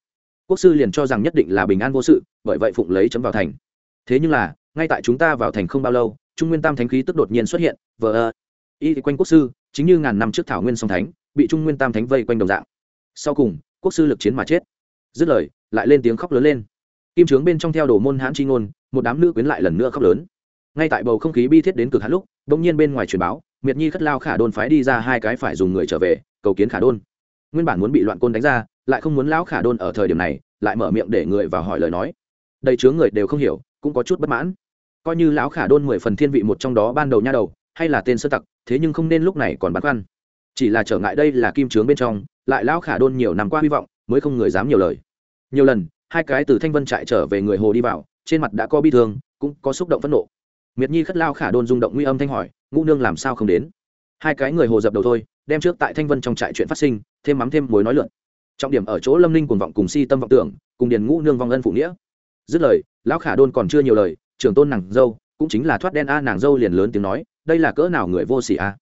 Quốc sư liền cho rằng nhất định là bình an vô sự, bởi vậy phụng lấy chấm vào thành. Thế nhưng là, ngay tại chúng ta vào thành không bao lâu, trung nguyên tam thánh khí tức đột nhiên xuất hiện, vờ ơ. Y quanh quốc sư, chính như ngàn năm trước thảo nguyên song thánh bị trung nguyên tam thánh vây quanh đồng dạng. Sau cùng, quốc sư lực chiến mà chết. Dứt lời, lại lên tiếng khóc lớn lên. Kim trướng bên trong theo đồ môn hãn chi ngôn, một đám nữ quyến lại lần nữa khóc lớn. Ngay tại bầu không khí bi thiết đến cực hạn lúc, bỗng nhiên bên ngoài truyền báo, miệt nhi khất lao khả đôn phái đi ra hai cái phải dùng người trở về, cầu kiến khả đôn. Nguyên bản muốn bị loạn côn đánh ra, lại không muốn lão khả đôn ở thời điểm này, lại mở miệng để người vào hỏi lời nói. Đầy chướng người đều không hiểu, cũng có chút bất mãn. Coi như lão khả đôn mười phần thiên vị một trong đó ban đầu nha đầu, hay là tên sơ tặc, thế nhưng không nên lúc này còn băn khoăn chỉ là trở ngại đây là kim trướng bên trong, lại lão khả đôn nhiều năm qua hy vọng, mới không người dám nhiều lời. Nhiều lần, hai cái từ thanh vân trại trở về người hồ đi vào, trên mặt đã có bi thương, cũng có xúc động phẫn nộ. Miệt nhi khất lao khả đôn rung động nguy âm thanh hỏi, ngũ nương làm sao không đến? Hai cái người hồ dập đầu thôi, đem trước tại thanh vân trong trại chuyện phát sinh, thêm mắm thêm mối nói lượn. Trọng điểm ở chỗ lâm ninh cuồng vọng cùng si tâm vọng tưởng, cùng điền ngũ nương vong ân phụ nghĩa. Dứt lời, lão khả đôn còn chưa nhiều lời, trưởng tôn nàng dâu, cũng chính là thoát đen a, nàng dâu liền lớn tiếng nói, đây là cỡ nào người vô sỉ a?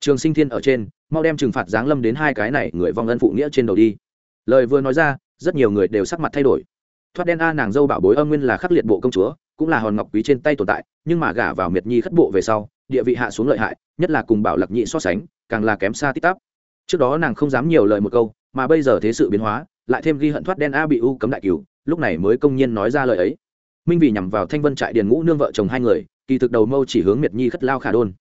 Trường sinh thiên ở trên mau đem trừng phạt giáng lâm đến hai cái này người vong ân phụ nghĩa trên đầu đi. Lời vừa nói ra, rất nhiều người đều sắc mặt thay đổi. Thoát đen a nàng dâu bảo bối âm nguyên là khắc liệt bộ công chúa, cũng là hòn ngọc quý trên tay tồn tại, nhưng mà gả vào miệt nhi khất bộ về sau, địa vị hạ xuống lợi hại, nhất là cùng bảo lạc nhị so sánh, càng là kém xa tít tắp. Trước đó nàng không dám nhiều lời một câu, mà bây giờ thế sự biến hóa, lại thêm ghi hận thoát đen a bị u cấm đại cửu, lúc này mới công nhiên nói ra lời ấy. Minh vì nhằm vào thanh vân trại điền ngũ nương vợ chồng hai người, kỳ thực đầu mâu chỉ hướng miệt nhi khất lao khả đôn.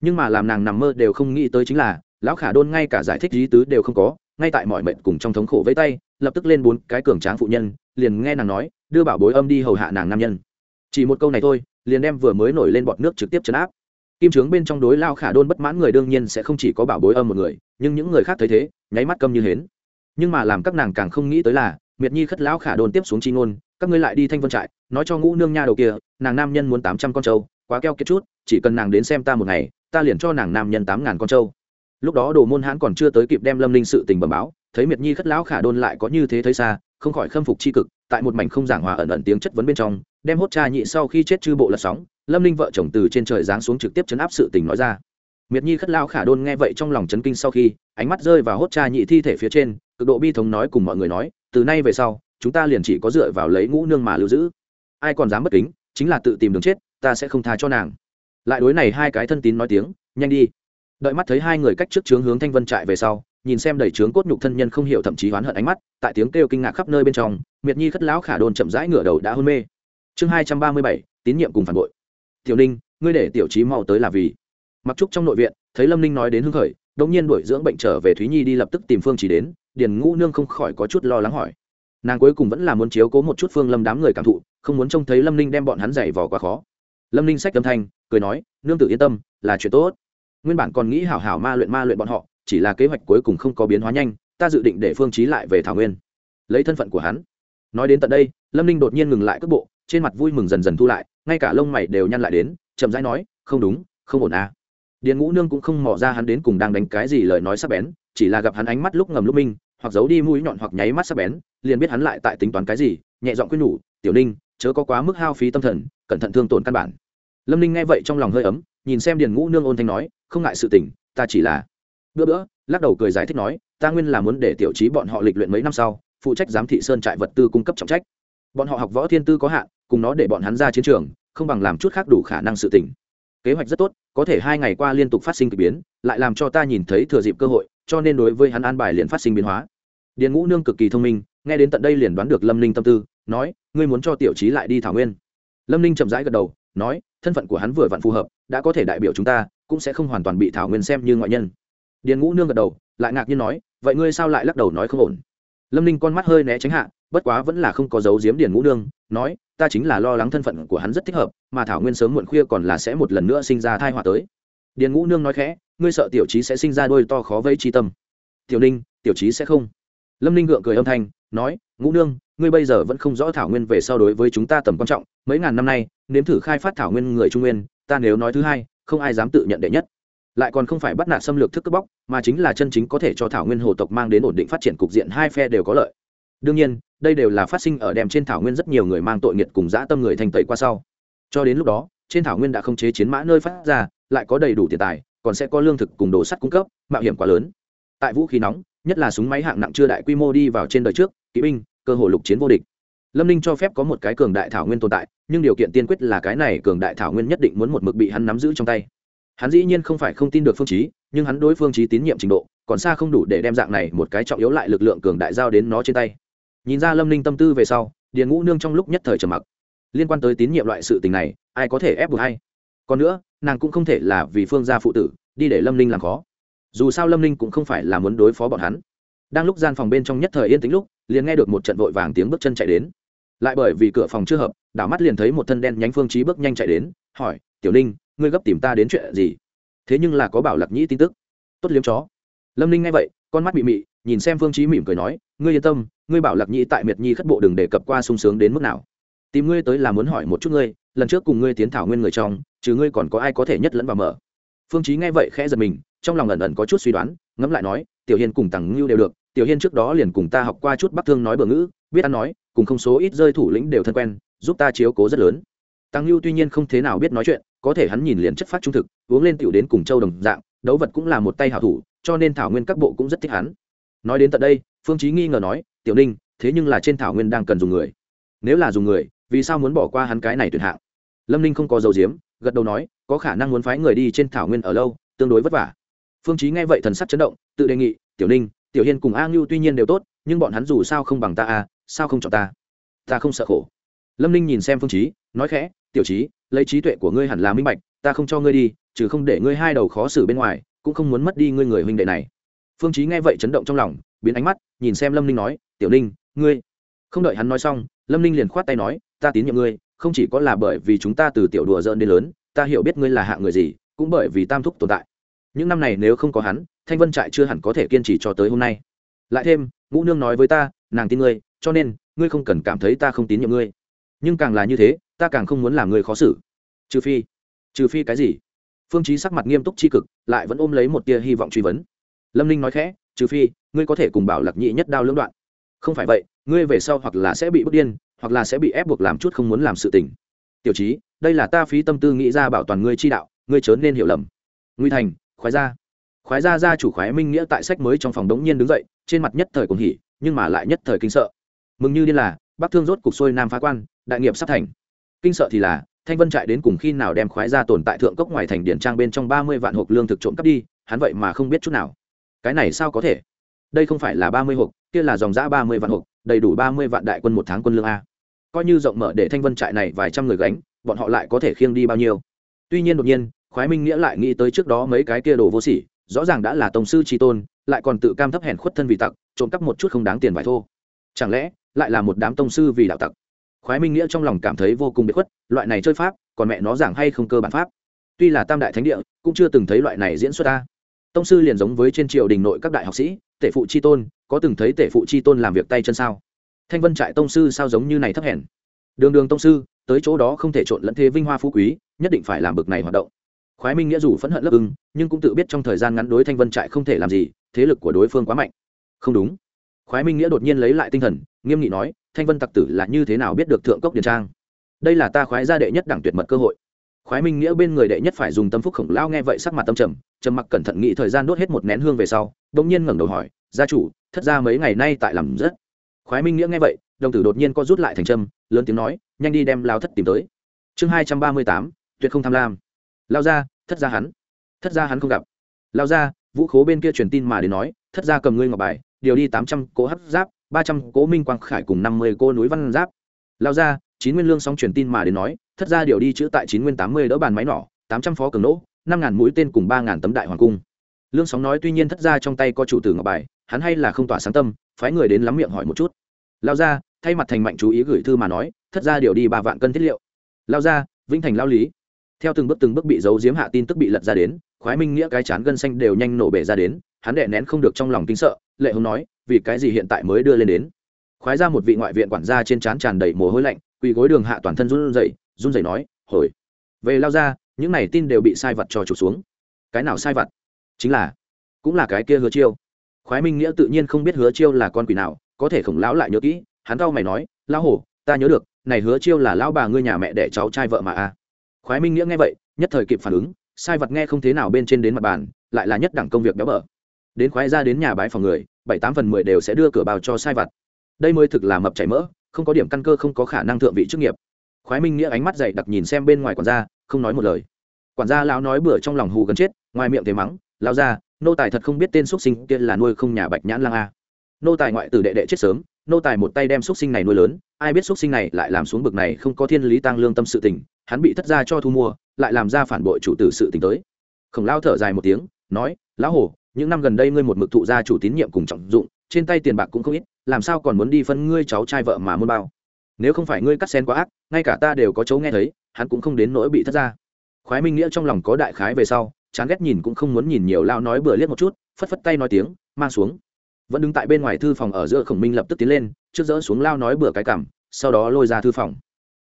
Nhưng mà làm nàng nằm mơ đều không nghĩ tới chính là lão khả đôn ngay cả giải thích lý tứ đều không có, ngay tại mọi mệnh cùng trong thống khổ với tay, lập tức lên bốn cái cường tráng phụ nhân, liền nghe nàng nói, đưa bảo bối âm đi hầu hạ nàng nam nhân. Chỉ một câu này thôi, liền đem vừa mới nổi lên bọt nước trực tiếp chấn áp. Kim trướng bên trong đối lao khả đôn bất mãn người đương nhiên sẽ không chỉ có bảo bối âm một người, nhưng những người khác thấy thế, nháy mắt câm như hến. Nhưng mà làm các nàng càng không nghĩ tới là, miệt nhi khất lão khả đôn tiếp xuống chi ngôn, các ngươi lại đi thanh vân trại, nói cho ngũ nương nha đầu kia, nàng nam nhân muốn tám trăm con trâu, quá keo kiệt chút, chỉ cần nàng đến xem ta một ngày, ta liền cho nàng nam nhân tám ngàn con trâu lúc đó đồ môn hãn còn chưa tới kịp đem lâm linh sự tình bẩm báo, thấy miệt nhi khất lão khả đôn lại có như thế thấy xa, không khỏi khâm phục c h i cực, tại một mảnh không giảng hòa ẩn ẩn tiếng chất vấn bên trong, đem hốt cha nhị sau khi chết chư bộ lật sóng, lâm linh vợ chồng từ trên trời giáng xuống trực tiếp chấn áp sự tình nói ra. Miệt nhi khất lao khả đôn nghe vậy trong lòng chấn kinh sau khi, ánh mắt rơi vào hốt cha nhị thi thể phía trên, cực độ bi thống nói cùng mọi người nói, từ nay về sau, chúng ta liền chỉ có dựa vào lấy ngũ nương mà lưu giữ. Ai còn dám bất kính, chính là tự tìm đường chết, ta sẽ không tha cho nàng. Lại đối này hai cái thân tín nói tiếng, nhanh đi đợi mắt thấy hai người cách trước trướng hướng thanh vân trại về sau, nhìn xem đầy trướng cốt nhục thân nhân không hiểu thậm chí oán hận ánh mắt, tại tiếng kêu kinh ngạc khắp nơi bên trong, miệt nhi khất lão khả đồn chậm rãi ngửa đầu đã hôn mê. Chương hai trăm ba mươi bảy, tín nhiệm cùng phản bội. Tiểu ninh, ngươi để tiểu trí mau tới là vì. Mặc trúc trong nội viện, thấy lâm ninh nói đến hưng khởi đống nhiên đuổi dưỡng bệnh trở về thúy nhi đi lập tức tìm phương chỉ đến, điền ngũ nương không khỏi có chút lo lắng hỏi. Nàng cuối cùng vẫn là muốn chiếu cố một chút phương lâm đám người cảm thụ, không muốn trông thấy lâm ninh đem bọn hắn giày vò quá khó. Lâm ninh sách âm thanh, cười nói, nương tự yên tâm, là chuyện tốt nguyên bản còn nghĩ hảo hảo ma luyện ma luyện bọn họ, chỉ là kế hoạch cuối cùng không có biến hóa nhanh, ta dự định để phương trí lại về thảo nguyên. Lấy thân phận của hắn. Nói đến tận đây, lâm ninh đột nhiên ngừng lại cước bộ, trên mặt vui mừng dần dần thu lại, ngay cả lông mày đều nhăn lại đến, chậm rãi nói, không đúng, không ổn à. Điền ngũ nương cũng không mò ra hắn đến cùng đang đánh cái gì lời nói sắc bén, chỉ là gặp hắn ánh mắt lúc ngầm lúc minh, hoặc giấu đi mũi nhọn hoặc nháy mắt sắc bén, liền biết hắn lại tại tính toán cái gì, nhẹ giọng quyết nhủ, tiểu ninh, chớ có quá mức hao phí tâm thần, cẩn thận thương tổn căn bản. Lâm ninh nghe vậy trong lòng hơi ấm, nhìn xem điền ngũ nương ôn thanh nói không ngại sự tình, ta chỉ là bữa bữa, lắc đầu cười giải thích nói, ta nguyên là muốn để tiểu trí bọn họ lịch luyện mấy năm sau, phụ trách giám thị sơn trại vật tư cung cấp trọng trách. Bọn họ học võ thiên tư có hạn, cùng nó để bọn hắn ra chiến trường, không bằng làm chút khác đủ khả năng sự tỉnh kế hoạch rất tốt, có thể hai ngày qua liên tục phát sinh k ỳ biến, lại làm cho ta nhìn thấy thừa dịp cơ hội, cho nên đối với hắn an bài liền phát sinh biến hóa. Điền ngũ nương cực kỳ thông minh, nghe đến tận đây liền đoán được lâm ninh tâm tư, nói, ngươi muốn cho tiểu trí lại đi thảo nguyên. Lâm ninh chậm rãi gật đầu, nói, thân phận của hắn vừa vặn phù hợp, đã có thể đại biểu chúng ta cũng sẽ không hoàn toàn bị thảo nguyên xem như ngoại nhân. Điền ngũ nương gật đầu, lại ngạc nhiên nói, vậy ngươi sao lại lắc đầu nói không ổn? Lâm ninh con mắt hơi né tránh hạ, bất quá vẫn là không có dấu giếm điền ngũ nương, nói, ta chính là lo lắng thân phận của hắn rất thích hợp, mà thảo nguyên sớm muộn khuya còn là sẽ một lần nữa sinh ra thai họa tới. Điền ngũ nương nói khẽ, ngươi sợ tiểu trí sẽ sinh ra đôi to khó vây chi tâm. Tiểu ninh, tiểu trí sẽ không. Lâm ninh gượng cười âm thanh, nói, ngũ nương, ngươi bây giờ vẫn không rõ thảo nguyên về sau đối với chúng ta tầm quan trọng, mấy ngàn năm nay, nếm thử khai phát thảo nguyên người trung nguyên, ta nếu nói thứ hai không ai dám tự nhận đệ nhất. Lại còn không phải bắt nạt xâm lược thức cướp bóc, mà chính là chân chính có thể cho thảo nguyên hồ tộc mang đến ổn định phát triển cục diện hai phe đều có lợi. Đương nhiên, đây đều là phát sinh ở đèm trên thảo nguyên rất nhiều người mang tội nghiệt cùng dã tâm người thành tẩy qua sau. Cho đến lúc đó, trên thảo nguyên đã không chế chiến mã nơi phát ra, lại có đầy đủ tiền tài, còn sẽ có lương thực cùng đồ sắt cung cấp, mạo hiểm quá lớn. Tại vũ khí nóng, nhất là súng máy hạng nặng chưa đại quy mô đi vào trên đời trước, kỵ binh, cơ hội lục chiến vô địch lâm ninh cho phép có một cái cường đại thảo nguyên tồn tại, nhưng điều kiện tiên quyết là cái này cường đại thảo nguyên nhất định muốn một mực bị hắn nắm giữ trong tay. Hắn dĩ nhiên không phải không tin được phương chí, nhưng hắn đối phương chí tín nhiệm trình độ, còn xa không đủ để đem dạng này một cái trọng yếu lại lực lượng cường đại giao đến nó trên tay. Nhìn ra lâm ninh tâm tư về sau, điền ngũ nương trong lúc nhất thời trầm mặc. Liên quan tới tín nhiệm loại sự tình này, ai có thể ép buộc hay? Còn nữa, nàng cũng không thể là vì phương gia phụ tử, đi để lâm ninh làm khó. Dù sao lâm ninh cũng không phải là muốn đối phó bọn hắn đang lúc gian phòng bên trong nhất thời yên tĩnh lúc, liền nghe được một trận vội vàng tiếng bước chân chạy đến. Lại bởi vì cửa phòng chưa hợp, đảo mắt liền thấy một thân đen nhánh phương trí bước nhanh chạy đến, hỏi, tiểu ninh, ngươi gấp tìm ta đến chuyện gì? Thế nhưng là có bảo lạc nhĩ tin tức. Tốt liếm chó. Lâm ninh nghe vậy, con mắt bị mị, nhìn xem phương trí mỉm cười nói, ngươi yên tâm, ngươi bảo lạc nhĩ tại miệt nhi khất bộ đừng đề cập qua sung sướng đến mức nào. Tìm ngươi tới là muốn hỏi một chút ngươi, lần trước cùng ngươi tiến thảo nguyên người trong chứ ngươi còn có ai có thể nhất lẫn và mở. Phương trí nghe vậy khẽ giật mình, trong lòng ẩn ẩn có chút suy đoán, ngẫm lại nói tiểu hiên cùng tằng ngưu đều được, tiểu hiên trước đó liền cùng ta học qua chút bắc thương nói bờ ngữ, biết ăn nói, cùng không số ít rơi thủ lĩnh đều thân quen, giúp ta chiếu cố rất lớn. Tăng lưu tuy nhiên không thế nào biết nói chuyện, có thể hắn nhìn liền chất phát trung thực, uống lên tiểu đến cùng châu đồng dạng, đấu vật cũng là một tay hảo thủ, cho nên thảo nguyên các bộ cũng rất thích hắn. Nói đến tận đây, phương chí nghi ngờ nói, tiểu ninh, thế nhưng là trên thảo nguyên đang cần dùng người. Nếu là dùng người, vì sao muốn bỏ qua hắn cái này tuyệt hạng? Lâm ninh không có dầu diếm, gật đầu nói, có khả năng muốn phái người đi trên thảo nguyên ở lâu, tương đối vất vả phương chí nghe vậy thần sắc chấn động tự đề nghị tiểu ninh tiểu hiên cùng a ngưu tuy nhiên đều tốt nhưng bọn hắn dù sao không bằng ta a sao không chọn ta? Ta không sợ khổ. Lâm ninh nhìn xem phương chí nói khẽ tiểu Chí, lấy trí tuệ của ngươi hẳn là minh bạch ta không cho ngươi đi trừ không để ngươi hai đầu khó xử bên ngoài cũng không muốn mất đi ngươi người huynh đệ này. Phương chí nghe vậy chấn động trong lòng biến ánh mắt nhìn xem lâm ninh nói tiểu ninh ngươi không đợi hắn nói xong lâm ninh liền khoát tay nói ta tín nhiệm ngươi không chỉ có là bởi vì chúng ta từ tiểu đùa giỡn đến lớn ta hiểu biết ngươi là hạng người gì cũng bởi vì tam thúc tồn tại những năm này nếu không có hắn, thanh vân trại chưa hẳn có thể kiên trì cho tới hôm nay. Lại thêm, ngũ nương nói với ta, nàng tin ngươi, cho nên, ngươi không cần cảm thấy ta không tín nhiệm ngươi. Nhưng càng là như thế, ta càng không muốn làm người khó xử. Trừ phi trừ phi cái gì? Phương chí sắc mặt nghiêm túc chi cực, lại vẫn ôm lấy một tia hy vọng truy vấn. Lâm ninh nói khẽ, trừ phi, ngươi có thể cùng bảo lạc nhị nhất đao lưỡng đoạn. Không phải vậy, ngươi về sau hoặc là sẽ bị bức điên, hoặc là sẽ bị ép buộc làm chút không muốn làm sự tình. Tiểu trí đây là ta phí tâm tư nghĩ ra bảo toàn ngươi chi đạo, ngươi chớ nên hiểu lầm. Nguy thành khoái gia. Khoái gia gia chủ khoái minh nghĩa tại sách mới trong phòng đống nhiên đứng dậy, trên mặt nhất thời cũng hỉ, nhưng mà lại nhất thời kinh sợ. Mừng như điên là, bắc thương rốt cục xuôi nam phá quan, đại nghiệp sắp thành. Kinh sợ thì là, thanh vân trại đến cùng khi nào đem khoái ra tồn tại thượng cốc ngoài thành điển trang bên trong ba mươi vạn hộp lương thực trộm cắp đi, hắn vậy mà không biết chút nào. Cái này sao có thể? Đây không phải là ba mươi hộp, kia là dòng giã ba mươi vạn hộp, đầy đủ ba mươi vạn đại quân một tháng quân lương a. Coi như rộng mở để thanh vân trại này vài trăm người gánh, bọn họ lại có thể khiêng đi bao nhiêu? Tuy nhiên đột nhiên khoái minh nghĩa lại nghĩ tới trước đó mấy cái kia đồ vô sỉ, rõ ràng đã là tổng sư tri tôn, lại còn tự cam thấp hèn khuất thân vì tặc, trộm cắp một chút không đáng tiền vải thô. Chẳng lẽ, lại là một đám tông sư vì đạo tặc? Khoái minh nghĩa trong lòng cảm thấy vô cùng bị khuất, loại này chơi pháp, còn mẹ nó giảng hay không cơ bản pháp? Tuy là tam đại thánh địa, cũng chưa từng thấy loại này diễn xuất ta. Tông sư liền giống với trên triều đình nội các đại học sĩ, tể phụ tri tôn, có từng thấy tể phụ tri tôn làm việc tay chân sao? Thanh vân trại tông sư sao giống như này thấp hèn? Đường đường tông sư, tới chỗ đó không thể trộn lẫn thế vinh hoa phú quý, nhất định phải làm bực này hoạt động khoái minh nghĩa dù phẫn hận lớp ưng, nhưng cũng tự biết trong thời gian ngắn đối thanh vân trại không thể làm gì, thế lực của đối phương quá mạnh. Không đúng. Khoái minh nghĩa đột nhiên lấy lại tinh thần, nghiêm nghị nói, thanh vân tặc tử là như thế nào biết được thượng cốc điền trang? Đây là ta khoái gia đệ nhất đẳng tuyệt mật cơ hội. Khoái minh nghĩa bên người đệ nhất phải dùng tâm phúc khổng lao nghe vậy sắc mặt tâm trầm trầm mặc cẩn thận nghĩ thời gian đốt hết một nén hương về sau đ ỗ n g nhiên ngẩng đầu hỏi, gia chủ, thất ra mấy ngày nay tại làm rất? Khoái minh nghĩa nghe vậy, đồng tử đột nhiên có rút lại thành trâm, lớn tiếng nói, nhanh đi đem lao thất tìm tới. Chương hai trăm ba mươi tám, tuyệt không tham lam lao ra, thất ra hắn. Thất ra hắn không gặp. Lao ra, vũ khố bên kia truyền tin mà đến nói, thất ra cầm ngươi ngọc bài, điều đi tám trăm cỗ hấp giáp, ba trăm cỗ minh quang khải cùng năm mươi cô núi văn giáp. Lao ra, chín nguyên lương sóng truyền tin mà đến nói, thất ra điều đi chữ tại chín nguyên tám mươi đỡ bàn máy nỏ, tám trăm phó cường nỗ năm ngàn mũi tên cùng ba ngàn tấm đại hoàng cung. Lương sóng nói tuy nhiên thất ra trong tay có chủ tử ngọc bài, hắn hay là không tỏa sáng tâm, phái người đến lắm miệng hỏi một chút. Lao ra, thay mặt thành mạnh chú ý gửi thư mà nói, thất ra điều đi ba vạn cân thiết liệu. Lao ra, vĩnh thành lao lý theo từng bước từng bước bị giấu giếm hạ tin tức bị lật ra đến, khoái minh nghĩa cái chán gân xanh đều nhanh nổ bể ra đến, hắn đệ nén không được trong lòng kinh sợ, lệ hồng nói, vì cái gì hiện tại mới đưa lên đến? Khoái ra một vị ngoại viện quản gia trên trán tràn đầy mồ hôi lạnh, quỳ gối đường hạ toàn thân run rẩy run rẩy nói, hồi. Về lao ra, những này tin đều bị sai vật cho trục xuống. Cái nào sai vật? Chính là, cũng là cái kia hứa chiêu. Khoái minh nghĩa tự nhiên không biết hứa chiêu là con quỷ nào, có thể khổng lão lại nhớ kỹ, hắn cau mày nói, lão hổ, ta nhớ được, này hứa chiêu là lão bà ngươi nhà mẹ để cháu trai vợ mà a khoái minh nghĩa nghe vậy, nhất thời kịp phản ứng, sai vật nghe không thế nào bên trên đến mặt bàn, lại là nhất đẳng công việc béo bở. Đến khoái ra đến nhà bái phòng người, bảy tám phần mười đều sẽ đưa cửa bào cho sai Vật. đây mới thực là mập chảy mỡ, không có điểm căn cơ không có khả năng thượng vị chức nghiệp. Khoái minh nghĩa ánh mắt dày đặc nhìn xem bên ngoài quản gia, không nói một lời. Quản gia lão nói bữa trong lòng hù gần chết, ngoài miệng thế mắng lao ra nô tài thật không biết tên xuất sinh kia là nuôi không nhà bạch nhãn lang a. Nô tài ngoại tử đệ đệ chết sớm nô tài một tay đem xuất sinh này nuôi lớn, ai biết xuất sinh này lại làm xuống bực này không có thiên lý tăng lương tâm sự tình, hắn bị thất gia cho thu mua, lại làm ra phản bội chủ tử sự tình tới. Khổng lao thở dài một tiếng, nói, lão hổ, những năm gần đây ngươi một mực thụ gia chủ tín nhiệm cùng trọng dụng, trên tay tiền bạc cũng không ít, làm sao còn muốn đi phân ngươi cháu trai vợ mà muốn bao? Nếu không phải ngươi cắt sen quá ác, ngay cả ta đều có chấu nghe thấy, hắn cũng không đến nỗi bị thất gia. khoái minh nghĩa trong lòng có đại khái về sau, chán ghét nhìn cũng không muốn nhìn nhiều lao nói bừa liếc một chút, phất phất tay nói tiếng, mang xuống vẫn đứng tại bên ngoài thư phòng ở giữa khổng minh lập tức tiến lên, trước dỡ xuống lao nói bừa cái cảm, sau đó lôi ra thư phòng.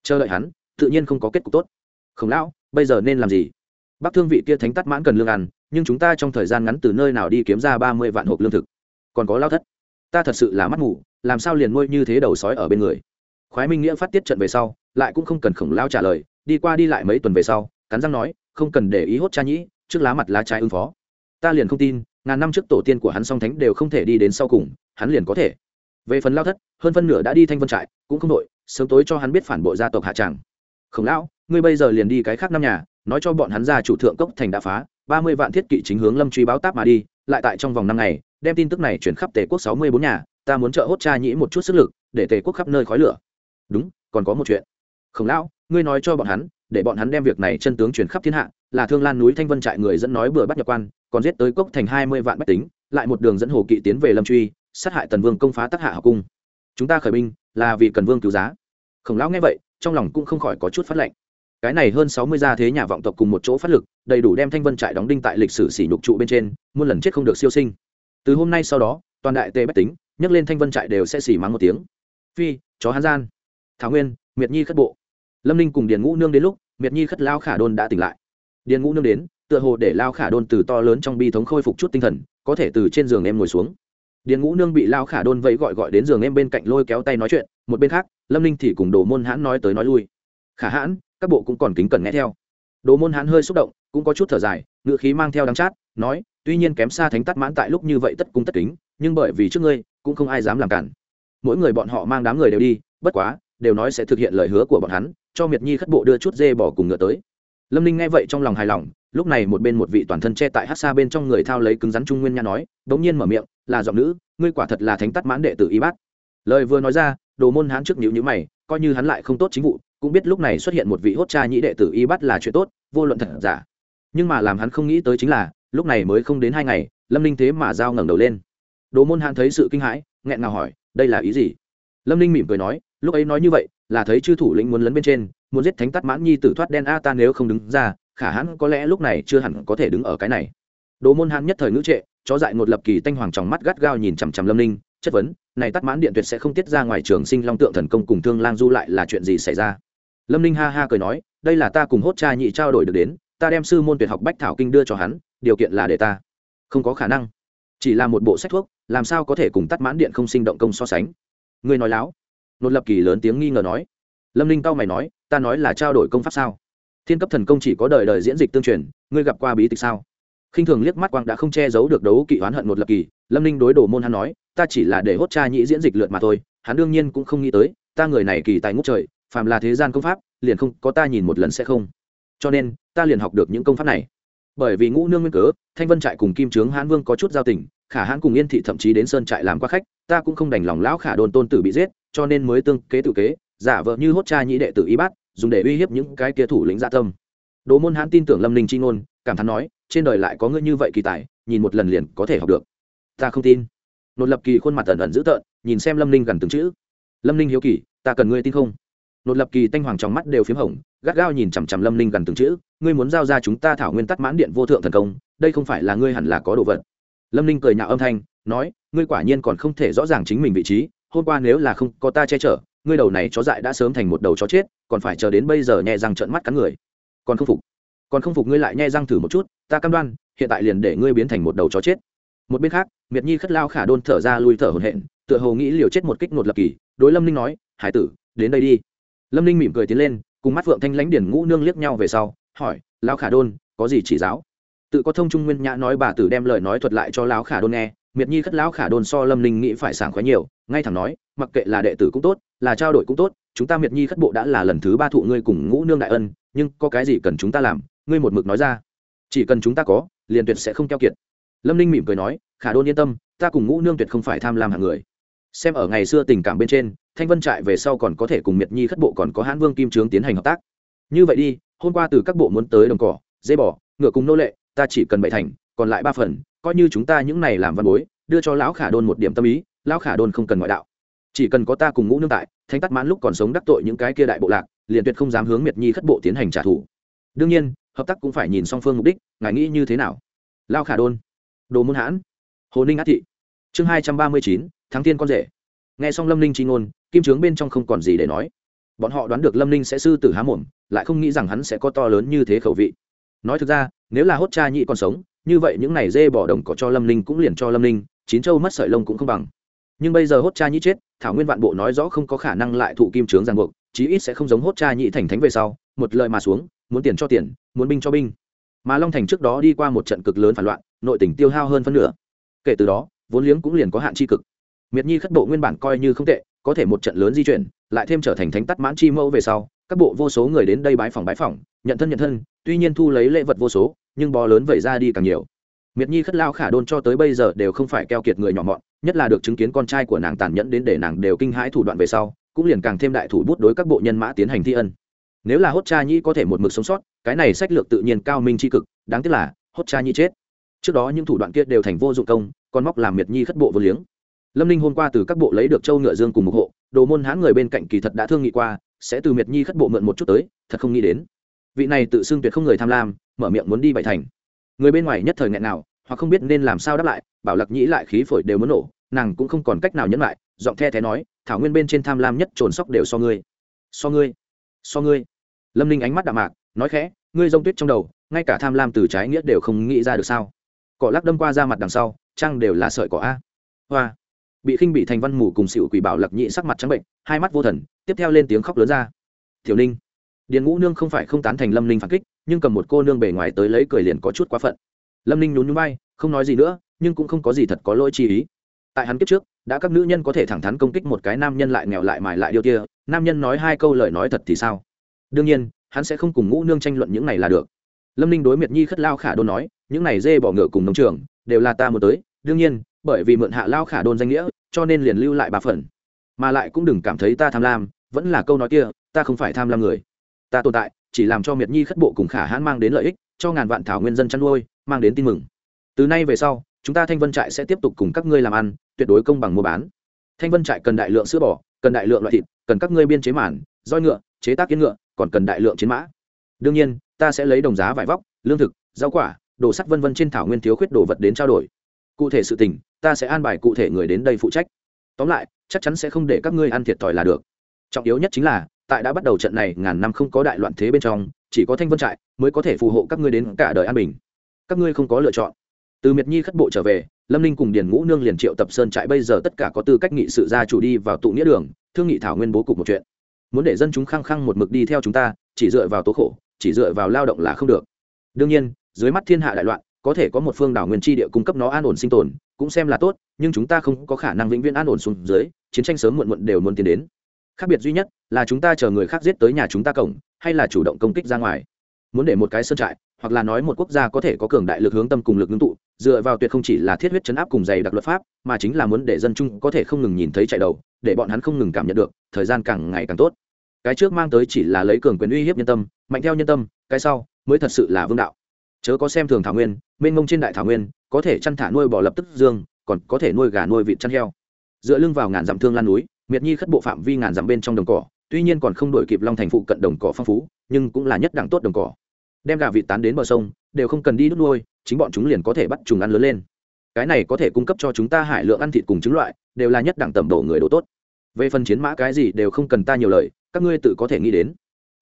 Chờ đợi hắn, tự nhiên không có kết cục tốt. Khổng lão, bây giờ nên làm gì? Bác thương vị kia thánh tắt mãn cần lương ăn, nhưng chúng ta trong thời gian ngắn từ nơi nào đi kiếm ra ba mươi vạn hộp lương thực? Còn có lao thất. Ta thật sự là mắt mù, làm sao liền nuôi như thế đầu sói ở bên người? Khoái minh nghĩa phát tiết trận về sau, lại cũng không cần khổng lao trả lời, đi qua đi lại mấy tuần về sau, cắn răng nói, không cần để ý hốt cha nhĩ, trước lá mặt lá trái ứng phó. Ta liền không tin ngàn năm trước tổ tiên của hắn song thánh đều không thể đi đến sau cùng, hắn liền có thể. Về phần lao thất, hơn phân nửa đã đi thanh vân trại, cũng không đội, sớm tối cho hắn biết phản bội gia tộc hạ tràng. Khổng lão, ngươi bây giờ liền đi cái khác năm nhà, nói cho bọn hắn ra chủ thượng cốc thành đã phá, ba mươi vạn thiết kỵ chính hướng lâm truy báo táp mà đi, lại tại trong vòng năm ngày, đem tin tức này chuyển khắp tề quốc sáu mươi bốn nhà, ta muốn trợ hốt cha nhĩ một chút sức lực, để tề quốc khắp nơi khói lửa. Đúng, còn có một chuyện. Khổng lão, ngươi nói cho bọn hắn, để bọn hắn đem việc này chân tướng chuyển khắp thiên hạ, là thương lan núi thanh vân trại người dẫn nói bừa bắt nhập quan còn giết tới cốc thành hai mươi vạn bách tính, lại một đường dẫn hồ kỵ tiến về lâm truy, sát hại tần vương công phá tác hạ học cung. Chúng ta khởi binh, là vì cần vương cứu giá. Khổng lão nghe vậy, trong lòng cũng không khỏi có chút phát lệnh. Cái này hơn sáu mươi gia thế nhà vọng tộc cùng một chỗ phát lực, đầy đủ đem thanh vân trại đóng đinh tại lịch sử sỉ nhục trụ bên trên, muôn lần chết không được siêu sinh. Từ hôm nay sau đó, toàn đại tề bách tính nhắc lên thanh vân trại đều sẽ xỉ mắng một tiếng. Phi, chó hán gian. Thảo nguyên, miệt nhi khất bộ. Lâm ninh cùng điền ngũ nương đến lúc, miệt nhi khất lao khả đôn đã tỉnh lại. Điền ngũ nương đến tựa hồ để lao khả đôn từ to lớn trong bi thống khôi phục chút tinh thần, có thể từ trên giường em ngồi xuống. Điền ngũ nương bị lao khả đôn vẫy gọi gọi đến giường em bên cạnh lôi kéo tay nói chuyện, một bên khác, lâm ninh thì cùng đồ môn hãn nói tới nói lui. Khả hãn, các bộ cũng còn kính cẩn nghe theo. Đồ môn hãn hơi xúc động, cũng có chút thở dài ngựa khí mang theo đắng chát, nói, tuy nhiên kém xa thánh tắt mãn tại lúc như vậy tất cung tất kính, nhưng bởi vì trước ngươi, cũng không ai dám làm cản. Mỗi người bọn họ mang đám người đều đi, bất quá, đều nói sẽ thực hiện lời hứa của bọn hắn, cho miệt nhi khất bộ đưa chút dê bỏ cùng ngựa tới. Lâm ninh nghe vậy trong lòng hài lòng lúc này một bên một vị toàn thân che tại hát xa bên trong người thao lấy cứng rắn trung nguyên nha nói đ n g nhiên mở miệng, là giọng nữ, ngươi quả thật là thánh tắt mãn đệ tử y bát. Lời vừa nói ra, đồ môn hán trước nhữ nhữ mày, coi như hắn lại không tốt chính vụ, cũng biết lúc này xuất hiện một vị hốt cha nhĩ đệ tử y bát là chuyện tốt, vô luận thật giả. Nhưng mà làm hắn không nghĩ tới chính là, lúc này mới không đến hai ngày, lâm ninh thế mà giao ngẩng đầu lên. Đồ môn hán thấy sự kinh hãi, nghẹn ngào hỏi, đây là ý gì? Lâm ninh mỉm cười nói, lúc ấy nói như vậy, là thấy chư thủ lĩnh muốn lấn bên trên, muốn giết thánh tắt mãn nhi tử thoát đen a ta nếu không đứng ra khả hãn có lẽ lúc này chưa hẳn có thể đứng ở cái này. Đồ môn hãn nhất thời ngữ trệ, chó dại ngột lập kỳ tanh hoàng trong mắt gắt gao nhìn chằm chằm lâm ninh, chất vấn, này tắt mãn điện tuyệt sẽ không tiết ra ngoài trường sinh long tượng thần công cùng thương lang du lại là chuyện gì xảy ra? Lâm ninh ha ha cười nói, đây là ta cùng hốt cha nhị trao đổi được đến, ta đem sư môn tuyệt học bách thảo kinh đưa cho hắn, điều kiện là để ta. Không có khả năng. Chỉ là một bộ sách thuốc, làm sao có thể cùng tắt mãn điện không sinh động công so sánh? Người nói láo. Nột lập kỳ lớn tiếng nghi ngờ nói. Lâm ninh cao mày nói, ta nói là trao đổi công pháp sao? Thiên cấp thần công chỉ có đời đời diễn dịch tương truyền, ngươi gặp qua bí tịch sao? Khinh thường liếc mắt quang đã không che giấu được đấu kỵ oán hận một lập kỳ, lâm ninh đối đồ môn hắn nói, ta chỉ là để hốt cha nhĩ diễn dịch lượt mà thôi, hắn đương nhiên cũng không nghĩ tới, ta người này kỳ tài ngút trời, phàm là thế gian công pháp, liền không có ta nhìn một lần sẽ không. Cho nên, ta liền học được những công pháp này. Bởi vì ngũ nương nguyên cớ, thanh vân trại cùng kim trướng hãn vương có chút giao tình, khả hãn cùng yên thị thậm chí đến sơn trại làm qua khách, ta cũng không đành lòng lão khả đồn tôn tử bị giết, cho nên mới tương kế tự kế, giả vợ như hốt cha nhĩ đệ tử y bát dùng để uy hiếp những cái kia thủ lĩnh gia dạ tâm. Đỗ môn hãn tin tưởng lâm ninh c h i ngôn, cảm thán nói, trên đời lại có ngươi như vậy kỳ tài, nhìn một lần liền có thể học được. Ta không tin. Nột lập kỳ khuôn mặt ẩn ẩn dữ tợn, nhìn xem lâm ninh gần từng chữ. Lâm ninh hiếu kỳ, ta cần ngươi tin không? Nột lập kỳ tanh hoàng trong mắt đều p h í m hồng, gắt gao nhìn chằm chằm lâm ninh gần từng chữ. Ngươi muốn giao ra chúng ta thảo nguyên tắt mãn điện vô thượng thần công, đây không phải là ngươi hẳn là có đồ vật. Lâm ninh cười nhạo âm thanh, nói, ngươi quả nhiên còn không thể rõ ràng chính mình vị trí, hôm qua nếu là không có ta che chở ngươi đầu này chó dại đã sớm thành một đầu chó chết, còn phải chờ đến bây giờ nhẹ răng trợn mắt cắn người. Còn không phục. Còn không phục ngươi lại nhẹ răng thử một chút, ta cam đoan, hiện tại liền để ngươi biến thành một đầu chó chết. Một bên khác, miệt nhi khất lao khả đôn thở ra lui thở hồn hện tựa hồ nghĩ liều chết một kích một lập kỳ, đối lâm ninh nói, hải tử, đến đây đi. Lâm ninh mỉm cười tiến lên, cùng mắt phượng thanh lãnh điển ngũ nương liếc nhau về sau, hỏi lao khả đôn, có gì chỉ giáo? Tự có thông trung nguyên nhã nói bà tử đem lời nói thuật lại cho lao khả đôn nghe miệt nhi khất lão khả đôn so lâm ninh nghĩ phải sảng khoái nhiều, ngay thẳng nói, mặc kệ là đệ tử cũng tốt, là trao đổi cũng tốt, chúng ta miệt nhi khất bộ đã là lần thứ ba thụ ngươi cùng ngũ nương đại ân, nhưng có cái gì cần chúng ta làm, ngươi một mực nói ra. Chỉ cần chúng ta có, liền tuyệt sẽ không keo kiệt. Lâm ninh mỉm cười nói, khả đôn yên tâm, ta cùng ngũ nương tuyệt không phải tham lam hạng người. Xem ở ngày xưa tình cảm bên trên, thanh vân trại về sau còn có thể cùng miệt nhi khất bộ còn có hãn vương kim trướng tiến hành hợp tác. Như vậy đi, hôm qua từ các bộ muốn tới đồng cỏ dây bỏ ngựa cùng nô lệ, ta chỉ cần bảy thành còn lại ba phần, coi như chúng ta những này làm văn bối, đưa cho lão khả đôn một điểm tâm ý, lão khả đôn không cần ngoại đạo. Chỉ cần có ta cùng ngũ nương tại thanh tắt mãn lúc còn sống đắc tội những cái kia đại bộ lạc, liền tuyệt không dám hướng miệt nhi khất bộ tiến hành trả thù. Đương nhiên, hợp tác cũng phải nhìn song phương mục đích, ngài nghĩ như thế nào? Lao khả đôn. Đồ môn hãn. Hồ ninh át thị. Chương hai trăm ba mươi chín tháng tiên con rể. Nghe xong lâm ninh tri ngôn, kim trướng bên trong không còn gì để nói. Bọn họ đoán được lâm ninh sẽ sư tử há mồm, lại không nghĩ rằng hắn sẽ có to lớn như thế khẩu vị. Nói thực ra, nếu là hốt cha nhị còn sống như vậy những này dê bỏ đồng cỏ cho lâm ninh cũng liền cho lâm ninh, chín châu mất sợi lông cũng không bằng. Nhưng bây giờ hốt cha nhị chết, thảo nguyên vạn bộ nói rõ không có khả năng lại thụ kim trướng ràng buộc, chí ít sẽ không giống hốt cha nhị thành thánh về sau, một lời mà xuống, muốn tiền cho tiền, muốn binh cho binh. Mà long thành trước đó đi qua một trận cực lớn phản loạn, nội tỉnh tiêu hao hơn phân nửa. Kể từ đó, vốn liếng cũng liền có hạn chi cực. Miệt nhi khất bộ nguyên bản coi như không tệ, có thể một trận lớn di chuyển, lại thêm trở thành thánh tắt mãn chi mẫu về sau, các bộ vô số người đến đây bái phòng bái phòng, nhận thân nhận thân, tuy nhiên thu lấy lễ vật vô số nhưng bò lớn vẩy ra đi càng nhiều. Miệt nhi khất lao khả đôn cho tới bây giờ đều không phải keo kiệt người nhỏ mọn, nhất là được chứng kiến con trai của nàng tàn nhẫn đến để nàng đều kinh hãi thủ đoạn về sau, cũng liền càng thêm đại thủ bút đối các bộ nhân mã tiến hành thi ân. Nếu là hốt cha nhĩ có thể một mực sống sót, cái này sách lược tự nhiên cao minh tri cực, đáng tiếc là hốt cha nhĩ chết. Trước đó những thủ đoạn kia đều thành vô dụng công con móc làm miệt nhi khất bộ vô liếng. Lâm ninh hôm qua từ các bộ lấy được châu ngựa dương cùng một hộ, đồ môn hãn người bên cạnh kỳ thật đã thương nghị qua, sẽ từ miệt nhi khất bộ mượn một chút tới, thật không nghĩ đến vị này tự xưng tuyệt không người tham lam, mở miệng muốn đi bảy thành. Người bên ngoài nhất thời nghẹn nào, hoặc không biết nên làm sao đáp lại, bảo lặc nhĩ lại khí phổi đều muốn nổ, nàng cũng không còn cách nào nhẫn lại, giọng the thé nói, thảo nguyên bên trên tham lam nhất trồn sóc đều so ngươi so ngươi so ngươi. Lâm ninh ánh mắt đạm mạc, nói khẽ, ngươi rông tuyết trong đầu, ngay cả tham lam từ trái nghĩa đều không nghĩ ra được sao? Cỏ lắc đâm qua ra mặt đằng sau, trăng đều là sợi cỏ a. Hoa. Bị khinh bị thành văn mù cùng xịu quỷ bảo lặc nhị sắc mặt trắng bệnh, hai mắt vô thần, tiếp theo lên tiếng khóc lớn ra. Tiểu ninh điền ngũ nương không phải không tán thành lâm ninh phản kích, nhưng cầm một cô nương bề ngoài tới lấy cười liền có chút quá phận. Lâm ninh nhún nhún bay không nói gì nữa, nhưng cũng không có gì thật có lỗi chi ý. Tại hắn kiếp trước, đã các nữ nhân có thể thẳng thắn công kích một cái nam nhân lại nghèo lại mài lại điêu kia, nam nhân nói hai câu lời nói thật thì sao? Đương nhiên, hắn sẽ không cùng ngũ nương tranh luận những này là được. Lâm ninh đối miệt nhi khất lao khả đôn nói, những này dê bỏ ngựa cùng nông trường, đều là ta muốn tới. Đương nhiên, bởi vì mượn hạ lao khả đôn danh nghĩa, cho nên liền lưu lại ba phần mà lại cũng đừng cảm thấy ta tham lam, vẫn là câu nói kia, ta không phải tham lam người ta tồn tại, chỉ làm cho miệt nhi khất bộ cùng khả hãn mang đến lợi ích, cho ngàn vạn thảo nguyên dân chăn nuôi, mang đến tin mừng. Từ nay về sau, chúng ta thanh vân trại sẽ tiếp tục cùng các ngươi làm ăn, tuyệt đối công bằng mua bán. Thanh vân trại cần đại lượng sữa bò, cần đại lượng loại thịt, cần các ngươi biên chế màn, roi ngựa, chế tác kiến ngựa, còn cần đại lượng chiến mã. Đương nhiên, ta sẽ lấy đồng giá vải vóc, lương thực, rau quả, đồ sắt vân vân trên thảo nguyên thiếu khuyết đồ vật đến trao đổi. Cụ thể sự tình, ta sẽ an bài cụ thể người đến đây phụ trách. Tóm lại, chắc chắn sẽ không để các ngươi ăn thiệt thòi là được. Trọng yếu nhất chính là tại đã bắt đầu trận này ngàn năm không có đại loạn thế bên trong, chỉ có thanh vân trại mới có thể phù hộ các ngươi đến cả đời an bình. Các ngươi không có lựa chọn. Từ miệt nhi khất bộ trở về, lâm ninh cùng điền ngũ nương liền triệu tập sơn trại. Bây giờ tất cả có tư cách nghị sự gia chủ đi vào tụ nghĩa đường, thương nghị thảo nguyên bố cục một chuyện. Muốn để dân chúng khăng khăng một mực đi theo chúng ta, chỉ dựa vào tố khổ, chỉ dựa vào lao động là không được. Đương nhiên, dưới mắt thiên hạ đại loạn, có thể có một phương đảo nguyên tri địa cung cấp nó an ổn sinh tồn, cũng xem là tốt, nhưng chúng ta không có khả năng vĩnh viễn an ổn xuống dưới, chiến tranh sớm muộn muộn đều muốn tiến đến khác biệt duy nhất là chúng ta chờ người khác giết tới nhà chúng ta cổng, hay là chủ động công kích ra ngoài. Muốn để một cái sơn trại, hoặc là nói một quốc gia có thể có cường đại lực hướng tâm cùng lực ngưng tụ, dựa vào tuyệt không chỉ là thiết huyết chấn áp cùng dày đặc luật pháp, mà chính là muốn để dân chúng có thể không ngừng nhìn thấy chạy đầu, để bọn hắn không ngừng cảm nhận được, thời gian càng ngày càng tốt. Cái trước mang tới chỉ là lấy cường quyền uy hiếp nhân tâm, mạnh theo nhân tâm, cái sau mới thật sự là vương đạo. Chớ có xem thường thảo nguyên, mênh mông trên đại thảo nguyên, có thể chăn thả nuôi bò lập tức dương, còn có thể nuôi gà nuôi vịt chăn heo. Dựa lưng vào ngàn dặm thương lan núi miệt nhi khất bộ phạm vi ngàn dặm bên trong đồng cỏ, tuy nhiên còn không đổi kịp long thành phụ cận đồng cỏ phong phú, nhưng cũng là nhất đẳng tốt đồng cỏ. Đem gà vịt tán đến bờ sông, đều không cần đi đút nuôi, chính bọn chúng liền có thể bắt trùng ăn lớn lên. Cái này có thể cung cấp cho chúng ta hải lượng ăn thịt cùng trứng loại, đều là nhất đẳng tầm độ người đồ tốt. Về phần chiến mã cái gì đều không cần ta nhiều lời, các ngươi tự có thể nghĩ đến.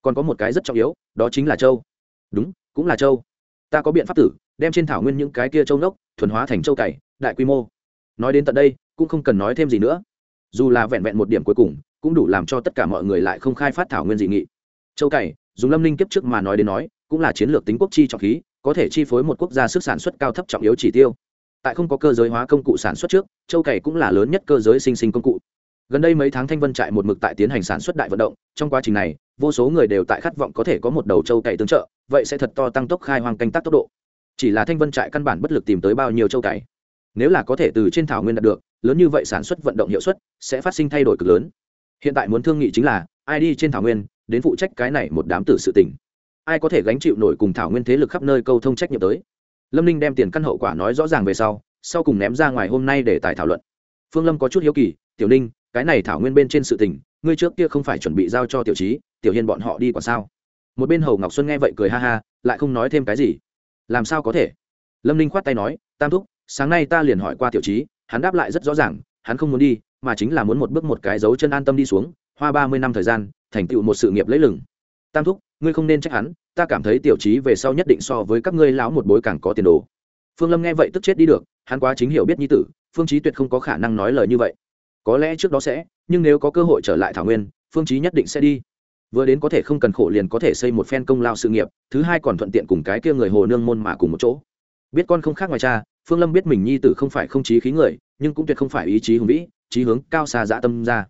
Còn có một cái rất trọng yếu, đó chính là châu đúng, cũng là châu ta có biện pháp tử, đem trên thảo nguyên những cái kia châu nốc thuần hóa thành châu cày, đại quy mô. Nói đến tận đây, cũng không cần nói thêm gì nữa dù là vẹn vẹn một điểm cuối cùng, cũng đủ làm cho tất cả mọi người lại không khai phát thảo nguyên dị nghị. Châu cày, dùng lâm ninh kiếp trước mà nói đến nói, cũng là chiến lược tính quốc chi trọng khí, có thể chi phối một quốc gia sức sản xuất cao thấp trọng yếu chỉ tiêu. Tại không có cơ giới hóa công cụ sản xuất trước, châu cày cũng là lớn nhất cơ giới sinh sinh công cụ. Gần đây mấy tháng thanh vân trại một mực tại tiến hành sản xuất đại vận động, trong quá trình này, vô số người đều tại khát vọng có thể có một đầu châu cày tương trợ, vậy sẽ thật to tăng tốc khai hoang canh tác tốc độ. Chỉ là thanh vân trại căn bản bất lực tìm tới bao nhiêu châu cày nếu là có thể từ trên thảo nguyên đạt được, lớn như vậy sản xuất vận động hiệu suất sẽ phát sinh thay đổi cực lớn. Hiện tại muốn thương nghị chính là, ai đi trên thảo nguyên, đến phụ trách cái này một đám tử sự tình. Ai có thể gánh chịu nổi cùng thảo nguyên thế lực khắp nơi câu thông trách nhiệm tới. Lâm ninh đem tiền căn hậu quả nói rõ ràng về sau sau cùng ném ra ngoài hôm nay để tài thảo luận. Phương lâm có chút hiếu kỳ, tiểu ninh, cái này thảo nguyên bên trên sự tình, ngươi trước kia không phải chuẩn bị giao cho tiểu trí tiểu hiên bọn họ đi quả sao? Một bên hầu ngọc xuân nghe vậy cười ha ha, lại không nói thêm cái gì. Làm sao có thể? Lâm ninh khoát tay nói, tam thúc sáng nay ta liền hỏi qua tiểu trí, hắn đáp lại rất rõ ràng, hắn không muốn đi, mà chính là muốn một bước một cái dấu chân an tâm đi xuống, hoa ba mươi năm thời gian, thành tựu một sự nghiệp lấy lừng. Tam thúc, ngươi không nên trách hắn, ta cảm thấy tiểu trí về sau nhất định so với các ngươi lão một bối càng có tiền đồ. Phương lâm nghe vậy tức chết đi được, hắn quá chính hiểu biết nhi tử, phương trí tuyệt không có khả năng nói lời như vậy. Có lẽ trước đó sẽ, nhưng nếu có cơ hội trở lại thảo nguyên, phương trí nhất định sẽ đi. Vừa đến có thể không cần khổ liền có thể xây một phen công lao sự nghiệp, thứ hai còn thuận tiện cùng cái kia người hồ nương môn mà cùng một chỗ. Biết con không khác ngoài cha phương lâm biết mình nhi tử không phải không trí khí người, nhưng cũng tuyệt không phải ý chí hùng vĩ, trí hướng cao xa dã tâm ra.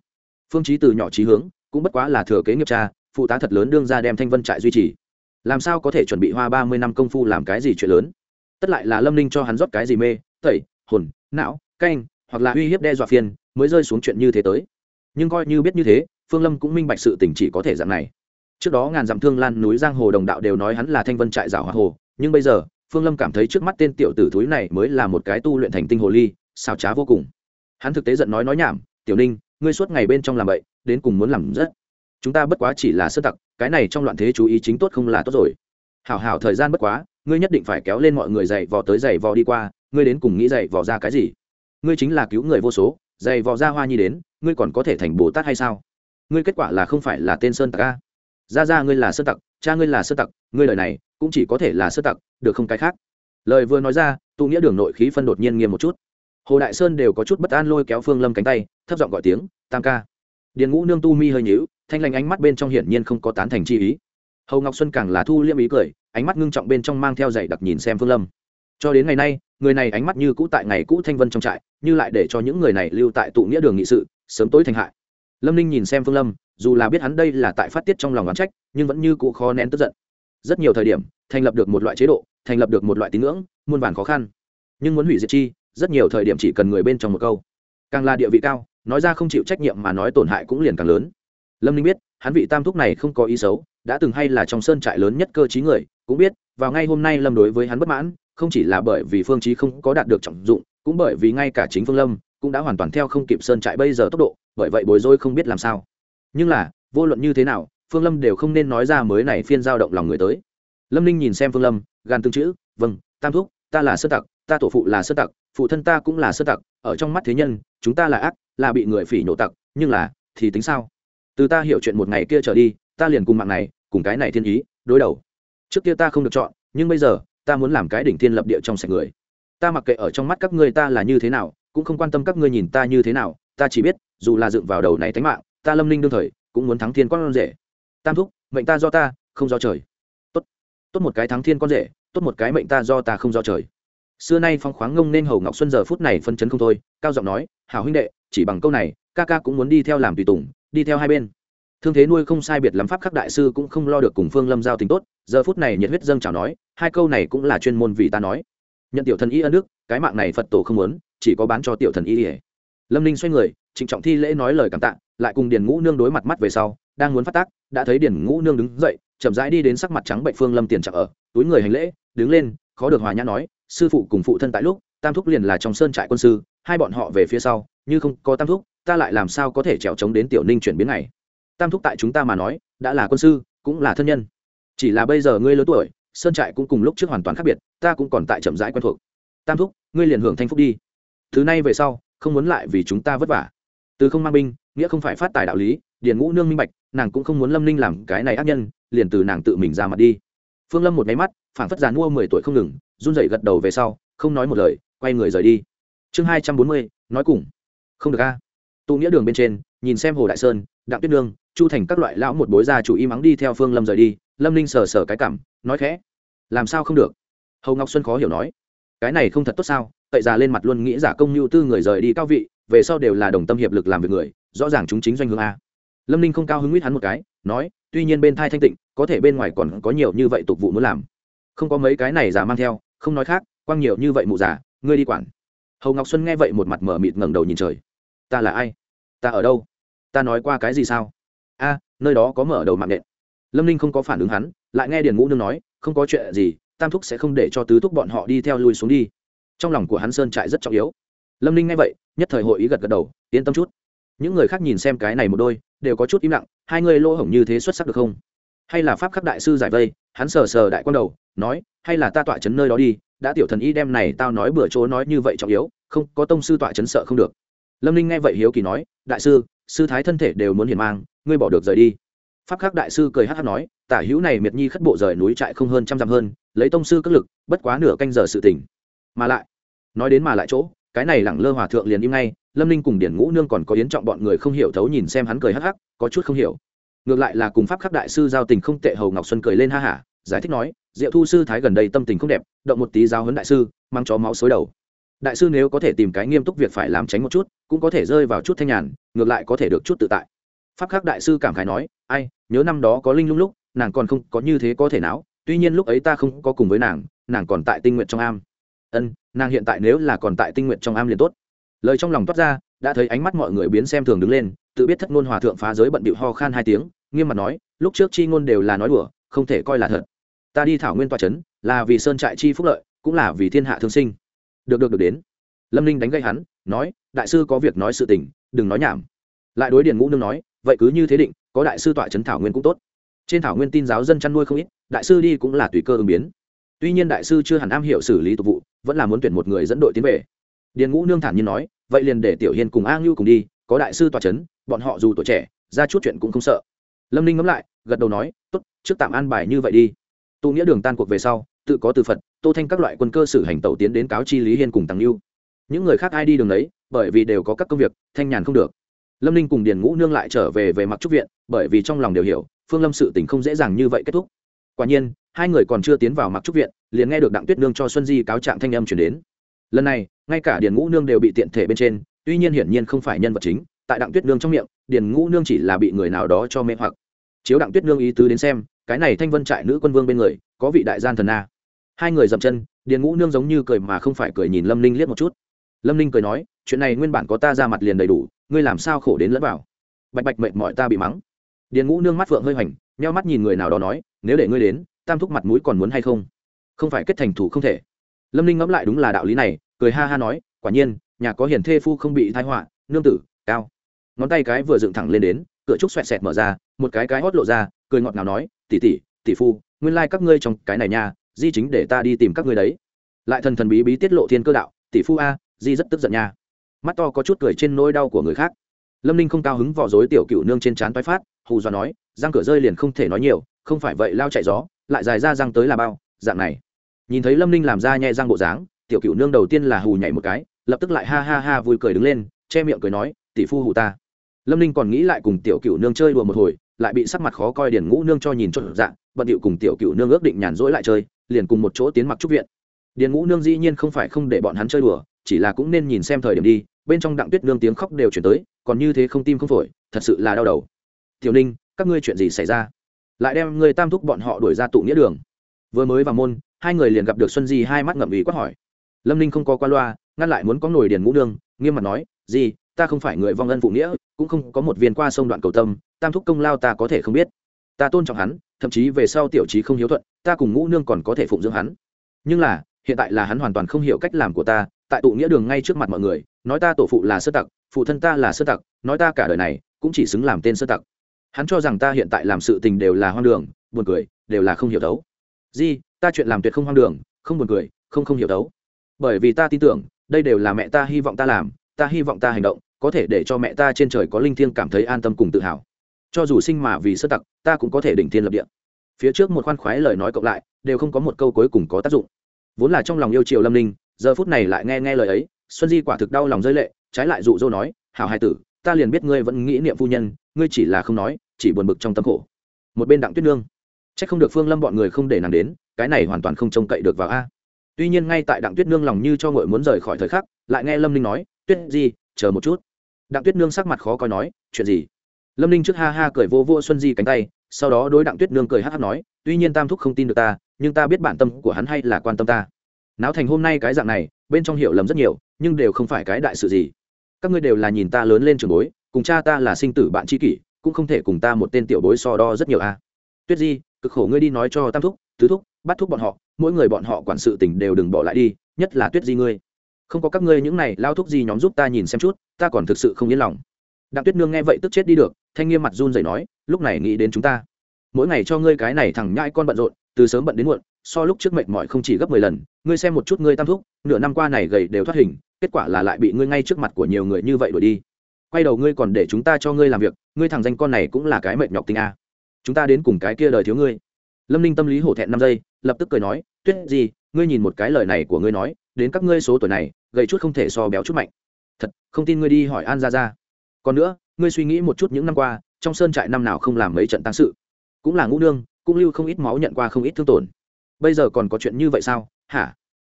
Phương trí từ nhỏ trí hướng, cũng bất quá là thừa kế nghiệp cha, phụ tá thật lớn đương ra đem thanh vân trại duy trì. Làm sao có thể chuẩn bị hoa ba mươi năm công phu làm cái gì chuyện lớn? Tất lại là lâm ninh cho hắn rót cái gì mê, tẩy, hồn, não, canh, hoặc là uy hiếp đe dọa phiền, mới rơi xuống chuyện như thế tới. Nhưng coi như biết như thế, phương lâm cũng minh bạch sự tình chỉ có thể dạng này. Trước đó ngàn dặm thương lan núi giang hồ đồng đạo đều nói hắn là thanh vân trại giảo hoa hồ, nhưng bây giờ phương lâm cảm thấy trước mắt tên tiểu tử thúi này mới là một cái tu luyện thành tinh hồ ly, xào trá vô cùng. Hắn thực tế giận nói nói nhảm, tiểu ninh, ngươi suốt ngày bên trong làm vậy đến cùng muốn làm rất. Chúng ta bất quá chỉ là sơ tặc, cái này trong loạn thế chú ý chính tốt không là tốt rồi. Hảo hảo, thời gian bất quá, ngươi nhất định phải kéo lên mọi người dày vò tới dày vò đi qua, ngươi đến cùng nghĩ dày vò ra cái gì? Ngươi chính là cứu người vô số dày vò ra hoa nhi đến, ngươi còn có thể thành bồ tát hay sao? Ngươi kết quả là không phải là tên sơn tặc a? Ra ra, ngươi là sơn tặc cha ngươi là sơ tặc, ngươi lời này cũng chỉ có thể là sơ tặc, được không cái khác? Lời vừa nói ra, tụ nghĩa đường nội khí phân đột nhiên nghiêm một chút. Hồ đại sơn đều có chút bất an lôi kéo phương lâm cánh tay, thấp giọng gọi tiếng, tam ca. Điền ngũ nương tu mi hơi nhíu, thanh lành ánh mắt bên trong hiển nhiên không có tán thành chi ý. Hầu ngọc xuân càng là thu liêm ý cười, ánh mắt ngưng trọng bên trong mang theo dày đặc nhìn xem phương lâm. Cho đến ngày nay, người này ánh mắt như cũ tại ngày cũ thanh vân trong trại, như lại để cho những người này lưu tại tụ nghĩa đường nghị sự, sớm tối thành hại lâm ninh nhìn xem phương lâm dù là biết hắn đây là tại phát tiết trong lòng oán trách, nhưng vẫn như cũ khó nén tức giận. Rất nhiều thời điểm, thành lập được một loại chế độ, thành lập được một loại tín ngưỡng, muôn vàn khó khăn. Nhưng muốn hủy diệt chi, rất nhiều thời điểm chỉ cần người bên trong một câu. Càng là địa vị cao, nói ra không chịu trách nhiệm mà nói tổn hại cũng liền càng lớn. Lâm ninh biết, hắn vị tam thúc này không có ý xấu, đã từng hay là trong sơn trại lớn nhất cơ t người, cũng biết, vào ngay hôm nay lâm đối với hắn bất mãn, không chỉ là bởi vì phương chí không có đạt được trọng dụng, cũng bởi vì ngay cả chính phương lâm, cũng đã hoàn toàn theo không kịp sơn trại bây giờ tốc độ, bởi vậy bối rối không biết làm sao nhưng là, vô luận như thế nào, phương lâm đều không nên nói ra mới này phiên giao động lòng người tới. Lâm ninh nhìn xem phương lâm gan tương chữ vâng tam thúc, ta là sơ tặc, ta tổ phụ là sơ tặc, phụ thân ta cũng là sơ tặc, ở trong mắt thế nhân, chúng ta là ác, là bị người phỉ nhổ tặc, nhưng là, thì tính sao? Từ ta hiểu chuyện một ngày kia trở đi, ta liền cùng mạng này, cùng cái này thiên ý, đối đầu. Trước kia ta không được chọn, nhưng bây giờ, ta muốn làm cái đỉnh thiên lập địa trong sạch người. Ta mặc kệ ở trong mắt các ngươi ta là như thế nào, cũng không quan tâm các ngươi nhìn ta như thế nào, ta chỉ biết, dù là dựng vào đầu này tánh mạng ta lâm ninh đương thời cũng muốn thắng thiên con rể. Tam thúc, mệnh ta do ta, không do trời. Tốt. Tốt một cái thắng thiên con rể, tốt một cái mệnh ta do ta không do trời. Xưa nay phong khoáng ngông nên hầu ngọc xuân giờ phút này phân chấn không thôi, cao giọng nói, hảo huynh đệ, chỉ bằng câu này, ca ca cũng muốn đi theo làm tùy tùng, đi theo hai bên. Thương thế nuôi không sai biệt lắm pháp khắc đại sư cũng không lo được cùng phương lâm giao tình tốt, giờ phút này nhiệt huyết dâng chào nói, hai câu này cũng là chuyên môn vì ta nói. Nhận tiểu thần y ân đức, cái mạng này phật tổ không muốn, chỉ có bán cho tiểu thần y ỉa lâm ninh xoay người trịnh trọng thi lễ nói lời cảm tạ, lại cùng điền ngũ nương đối mặt mắt về sau, đang muốn phát tác, đã thấy điền ngũ nương đứng dậy, chậm rãi đi đến sắc mặt trắng bệnh phương lâm tiền chặt ở, túi người hành lễ, đứng lên, khó được hòa nhã nói, sư phụ cùng phụ thân tại lúc, tam thúc liền là trong sơn trại quân sư, hai bọn họ về phía sau, như không có tam thúc, ta lại làm sao có thể trèo trống đến tiểu ninh chuyển biến này? Tam thúc tại chúng ta mà nói, đã là quân sư, cũng là thân nhân. Chỉ là bây giờ ngươi lớn tuổi, sơn trại cũng cùng lúc trước hoàn toàn khác biệt, ta cũng còn tại chậm rãi quen thuộc. Tam thúc, ngươi liền hưởng thanh phúc đi. Thứ này về sau, không muốn lại vì chúng ta vất vả từ không mang binh, nghĩa không phải phát tài đạo lý, điền ngũ nương minh bạch, nàng cũng không muốn lâm ninh làm cái này ác nhân, liền từ nàng tự mình ra mặt đi. Phương lâm một máy mắt, phảng phất giàn mua mười tuổi không ngừng, run rẩy gật đầu về sau, không nói một lời, quay người rời đi. Chương hai trăm bốn mươi, nói cùng. Không được a. Tụ nghĩa đường bên trên, nhìn xem hồ đại sơn, đặng tuyết nương, chu thành các loại lão một bối gia chủ y mắng đi theo phương lâm rời đi, lâm ninh sờ sờ cái cảm, nói khẽ. Làm sao không được? Hầu ngọc xuân khó hiểu nói. Cái này không thật tốt sao? Tậy già lên mặt luôn nghĩ giả công nhu tư người rời đi cao vị về sau đều là đồng tâm hiệp lực làm việc người, rõ ràng chúng chính doanh hướng a. Lâm ninh không cao hứng nguyết hắn một cái, nói, tuy nhiên bên thai thanh tịnh, có thể bên ngoài còn có nhiều như vậy tục vụ muốn làm. Không có mấy cái này giả mang theo, không nói khác quang nhiều như vậy mụ giả ngươi đi quản. Hầu ngọc xuân nghe vậy một mặt mở mịt ngẩng đầu nhìn trời. Ta là ai? Ta ở đâu? Ta nói qua cái gì sao? A, nơi đó có mở đầu mạng nện. Lâm ninh không có phản ứng hắn, lại nghe điền ngũ nương nói, không có chuyện gì, tam thúc sẽ không để cho tứ thúc bọn họ đi theo lui xuống đi. Trong lòng của hắn sơn trại rất trọng yếu. Lâm ninh nghe vậy nhất thời hội ý gật gật đầu, yên tâm chút. Những người khác nhìn xem cái này một đôi, đều có chút im lặng, hai người lỗ hổng như thế xuất sắc được không? Hay là pháp khắc đại sư giải vây, hắn sờ sờ đại quan đầu, nói, hay là ta tọa chấn nơi đó đi, đã tiểu thần y đem này tao nói bữa chỗ nói như vậy trọng yếu, không, có tông sư tọa chấn sợ không được. Lâm ninh nghe vậy hiếu kỳ nói, đại sư sư thái thân thể đều muốn hiền mang, ngươi bỏ được rời đi. Pháp khắc đại sư cười hát hát nói, tả hữu này miệt nhi khất bộ rời núi trại không hơn trăm dặm hơn, lấy tông sư cất lực, bất quá nửa canh giờ sự tỉnh. Mà lại, nói đến mà lại chỗ cái này lẳng lơ hòa thượng liền im ngay, lâm ninh cùng điển ngũ nương còn có yến trọng bọn người không hiểu thấu nhìn xem hắn cười hắc hắc, có chút không hiểu. Ngược lại là cùng pháp khắc đại sư giao tình không tệ, hầu ngọc xuân cười lên ha hả, giải thích nói, diệu thu sư thái gần đây tâm tình không đẹp, động một tí giao huấn đại sư, mang chó máu xối đầu. Đại sư nếu có thể tìm cái nghiêm túc việc phải làm tránh một chút, cũng có thể rơi vào chút thanh nhàn, ngược lại có thể được chút tự tại. Pháp khắc đại sư cảm khái nói, ai, nhớ năm đó có linh lung lúc, nàng còn không có như thế có thể não? tuy nhiên lúc ấy ta không có cùng với nàng nàng còn tại tinh nguyện trong am ân, nàng hiện tại nếu là còn tại tinh nguyện trong am liền tốt. Lời trong lòng toát ra, đã thấy ánh mắt mọi người biến xem thường đứng lên, tự biết thất ngôn hòa thượng phá giới bận bịu ho khan hai tiếng, nghiêm mặt nói, lúc trước chi ngôn đều là nói đùa, không thể coi là thật. Ta đi thảo nguyên tòa trấn là vì sơn trại chi phúc lợi, cũng là vì thiên hạ thương sinh. Được được được đến. Lâm ninh đánh gây hắn, nói, đại sư có việc nói sự tình, đừng nói nhảm. Lại đối điền ngũ nương nói, vậy cứ như thế định, có đại sư tọa trấn thảo nguyên cũng tốt. Trên thảo nguyên tin giáo dân chăn nuôi không ít, đại sư đi cũng là tùy cơ ứng biến tuy nhiên đại sư chưa hẳn am hiểu xử lý tục vụ, vẫn là muốn tuyển một người dẫn đội tiến về. Điền ngũ nương thản nhiên nói, vậy liền để tiểu hiên cùng a ngưu cùng đi, có đại sư tòa c h ấ n bọn họ dù tuổi trẻ, ra chút chuyện cũng không sợ. Lâm ninh ngẫm lại, gật đầu nói t ố t trước tạm an bài như vậy đi. Tụ nghĩa đường tan cuộc về sau, tự có từ phật, tô thanh các loại quân cơ sử hành tẩu tiến đến cáo chi lý hiên cùng tăng lưu những người khác ai đi đường đấy, bởi vì đều có các công việc, thanh nhàn không được. Lâm ninh cùng điền ngũ nương lại trở về về mặc trúc viện, bởi vì trong lòng đều hiểu, phương lâm sự tình không dễ dàng như vậy kết thúc. Quả nhiên hai người còn chưa tiến vào mặc trúc viện, liền nghe được đặng tuyết nương cho xuân di cáo trạng thanh âm chuyển đến. Lần này, ngay cả điền ngũ nương đều bị tiện thể bên trên, tuy nhiên hiển nhiên không phải nhân vật chính, tại đặng tuyết nương trong miệng, điền ngũ nương chỉ là bị người nào đó cho mê hoặc. Chiếu đặng tuyết nương ý tứ đến xem, cái này thanh vân trại nữ quân vương bên người, có vị đại gian thần a. Hai người dậm chân, điền ngũ nương giống như cười mà không phải cười nhìn lâm ninh liếc một chút. Lâm ninh cười nói, chuyện này nguyên bản có ta ra mặt liền đầy đủ, ngươi làm sao khổ đến lẫn vào? Bạch bạch mệt mỏi ta bị mắng. Điền ngũ nương mắt phượng hơi hoành, nheo mắt nhìn người nào đó nói, nếu để ngươi đến tam thúc mặt mũi còn muốn hay không? Không phải kết thành thủ không thể. Lâm ninh ngẫm lại đúng là đạo lý này, cười ha ha nói, quả nhiên, nhà có hiền thê phu không bị thai họa, nương tử, cao. Ngón tay cái vừa dựng thẳng lên đến, cửa trúc xoẹt xẹt mở ra, một cái cái hót lộ ra, cười ngọt ngào nói, tỷ tỷ tỷ phu, nguyên lai、like、các ngươi trong cái này nha, di chính để ta đi tìm các ngươi đấy. Lại thần thần bí bí tiết lộ thiên cơ đạo, tỷ phu a, di rất tức giận nha. Mắt to có chút cười trên nỗi đau của người khác. Lâm ninh không cao hứng vỏ dối tiểu cựu nương trên trán toái phát, hù dọa nói răng cửa rơi liền không thể nói nhiều, không phải vậy lao chạy gió lại dài ra răng tới là bao, dạng này. Nhìn thấy lâm ninh làm ra nhẹ răng bộ dáng, tiểu cựu nương đầu tiên là hù nhảy một cái, lập tức lại ha ha ha vui cười đứng lên, che miệng cười nói, tỷ phu hù ta. Lâm ninh còn nghĩ lại cùng tiểu cựu nương chơi đùa một hồi, lại bị sắc mặt khó coi điền ngũ nương cho nhìn cho dạng, bận điệu cùng tiểu cựu nương ước định nhàn rỗi lại chơi, liền cùng một chỗ tiến mặc trúc viện. Điền ngũ nương dĩ nhiên không phải không để bọn hắn chơi đùa, chỉ là cũng nên nhìn xem thời điểm đi, bên trong đặng tuyết nương tiếng khóc đều chuyển tới, còn như thế không tim không phổi, thật sự là đau đầu. Tiểu ninh, các ngươi chuyện gì xảy ra? Lại đem người tam thúc bọn họ đuổi ra tụ nghĩa đường. Vừa mới vào môn, hai người liền gặp được xuân di hai mắt ngậm ý quát hỏi. Lâm ninh không có qua loa, ngăn lại muốn có nổi điền ngũ nương, nghiêm mặt nói gì ta không phải người vong ân phụ nghĩa, cũng không có một viên qua sông đoạn cầu tâm, tam thúc công lao ta có thể không biết. Ta tôn trọng hắn, thậm chí về sau tiểu trí không hiếu thuận, ta cùng ngũ nương còn có thể phụng dưỡng hắn. Nhưng là, hiện tại là hắn hoàn toàn không hiểu cách làm của ta, tại tụ nghĩa đường ngay trước mặt mọi người, nói ta tổ phụ là sơ tặc, phụ thân ta là sơ tặc, nói ta cả đời này, cũng chỉ xứng làm tên sơ tặc hắn cho rằng ta hiện tại làm sự tình đều là hoang đường, buồn cười, đều là không hiểu đấu. Di, ta chuyện làm tuyệt không hoang đường, không buồn cười, không không hiểu đấu. Bởi vì ta tin tưởng, đây đều là mẹ ta hy vọng ta làm, ta hy vọng ta hành động, có thể để cho mẹ ta trên trời có linh thiêng cảm thấy an tâm cùng tự hào. Cho dù sinh mà vì sơ tặc, ta cũng có thể đỉnh thiên lập địa. Phía trước một khoan khoái lời nói cộng lại, đều không có một câu cuối cùng có tác dụng. Vốn là trong lòng yêu triều lâm ninh, giờ phút này lại nghe nghe lời ấy, xuân di quả thực đau lòng rơi lệ, trái lại dụ dỗ nói, hảo hai tử ta liền biết ngươi vẫn nghĩ niệm phu nhân, ngươi chỉ là không nói, chỉ buồn bực trong tâm khổ. Một bên đặng tuyết nương c h ắ c không được phương lâm bọn người không để nàng đến, cái này hoàn toàn không trông cậy được vào a. Tuy nhiên ngay tại đặng tuyết nương lòng như cho ngội muốn rời khỏi thời khắc, lại nghe lâm ninh nói, tuyết di, chờ một chút. Đặng tuyết nương sắc mặt khó coi nói, chuyện gì? Lâm ninh trước ha ha cười vô vô xuân di cánh tay, sau đó đối đặng tuyết nương cười hát hát nói, tuy nhiên tam thúc không tin được ta, nhưng ta biết bản tâm của hắn hay là quan tâm ta. Náo thành hôm nay cái dạng này, bên trong hiểu lầm rất nhiều, nhưng đều không phải cái đại sự gì các ngươi đều là nhìn ta lớn lên trường bối, cùng cha ta là sinh tử bạn tri kỷ, cũng không thể cùng ta một tên tiểu bối so đo rất nhiều a. Tuyết di, cực khổ ngươi đi nói cho tam thúc, tứ thúc, bắt thúc bọn họ, mỗi người bọn họ quản sự tình đều đừng bỏ lại đi, nhất là tuyết di ngươi. Không có các ngươi những này lao thúc gì nhóm giúp ta nhìn xem chút, ta còn thực sự không yên lòng. Đặng tuyết nương nghe vậy tức chết đi được, thanh nghiêm mặt run rẩy nói, lúc này nghĩ đến chúng ta. Mỗi ngày cho ngươi cái này thằng nhãi con bận rộn, từ sớm bận đến muộn so lúc trước mệt mỏi không chỉ gấp mười lần, ngươi xem một chút ngươi tam thúc, nửa năm qua này gầy đều thoát hình, kết quả là lại bị ngươi ngay trước mặt của nhiều người như vậy đuổi đi. Quay đầu ngươi còn để chúng ta cho ngươi làm việc, ngươi thằng danh con này cũng là cái mệt nhọc tình a. Chúng ta đến cùng cái kia đời thiếu ngươi. Lâm ninh tâm lý hổ thẹn năm giây, lập tức cười nói, tuyết gì, ngươi nhìn một cái lời này của ngươi nói, đến các ngươi số tuổi này, gầy chút không thể so béo chút mạnh. Thật, không tin ngươi đi hỏi an ra ra còn nữa, ngươi suy nghĩ một chút những năm qua, trong sơn trại năm nào không làm mấy trận tăng sự. Cũng là ngũ nương, cũng lưu không ít máu nhận qua không ít thương tổn bây giờ còn có chuyện như vậy sao? Hả?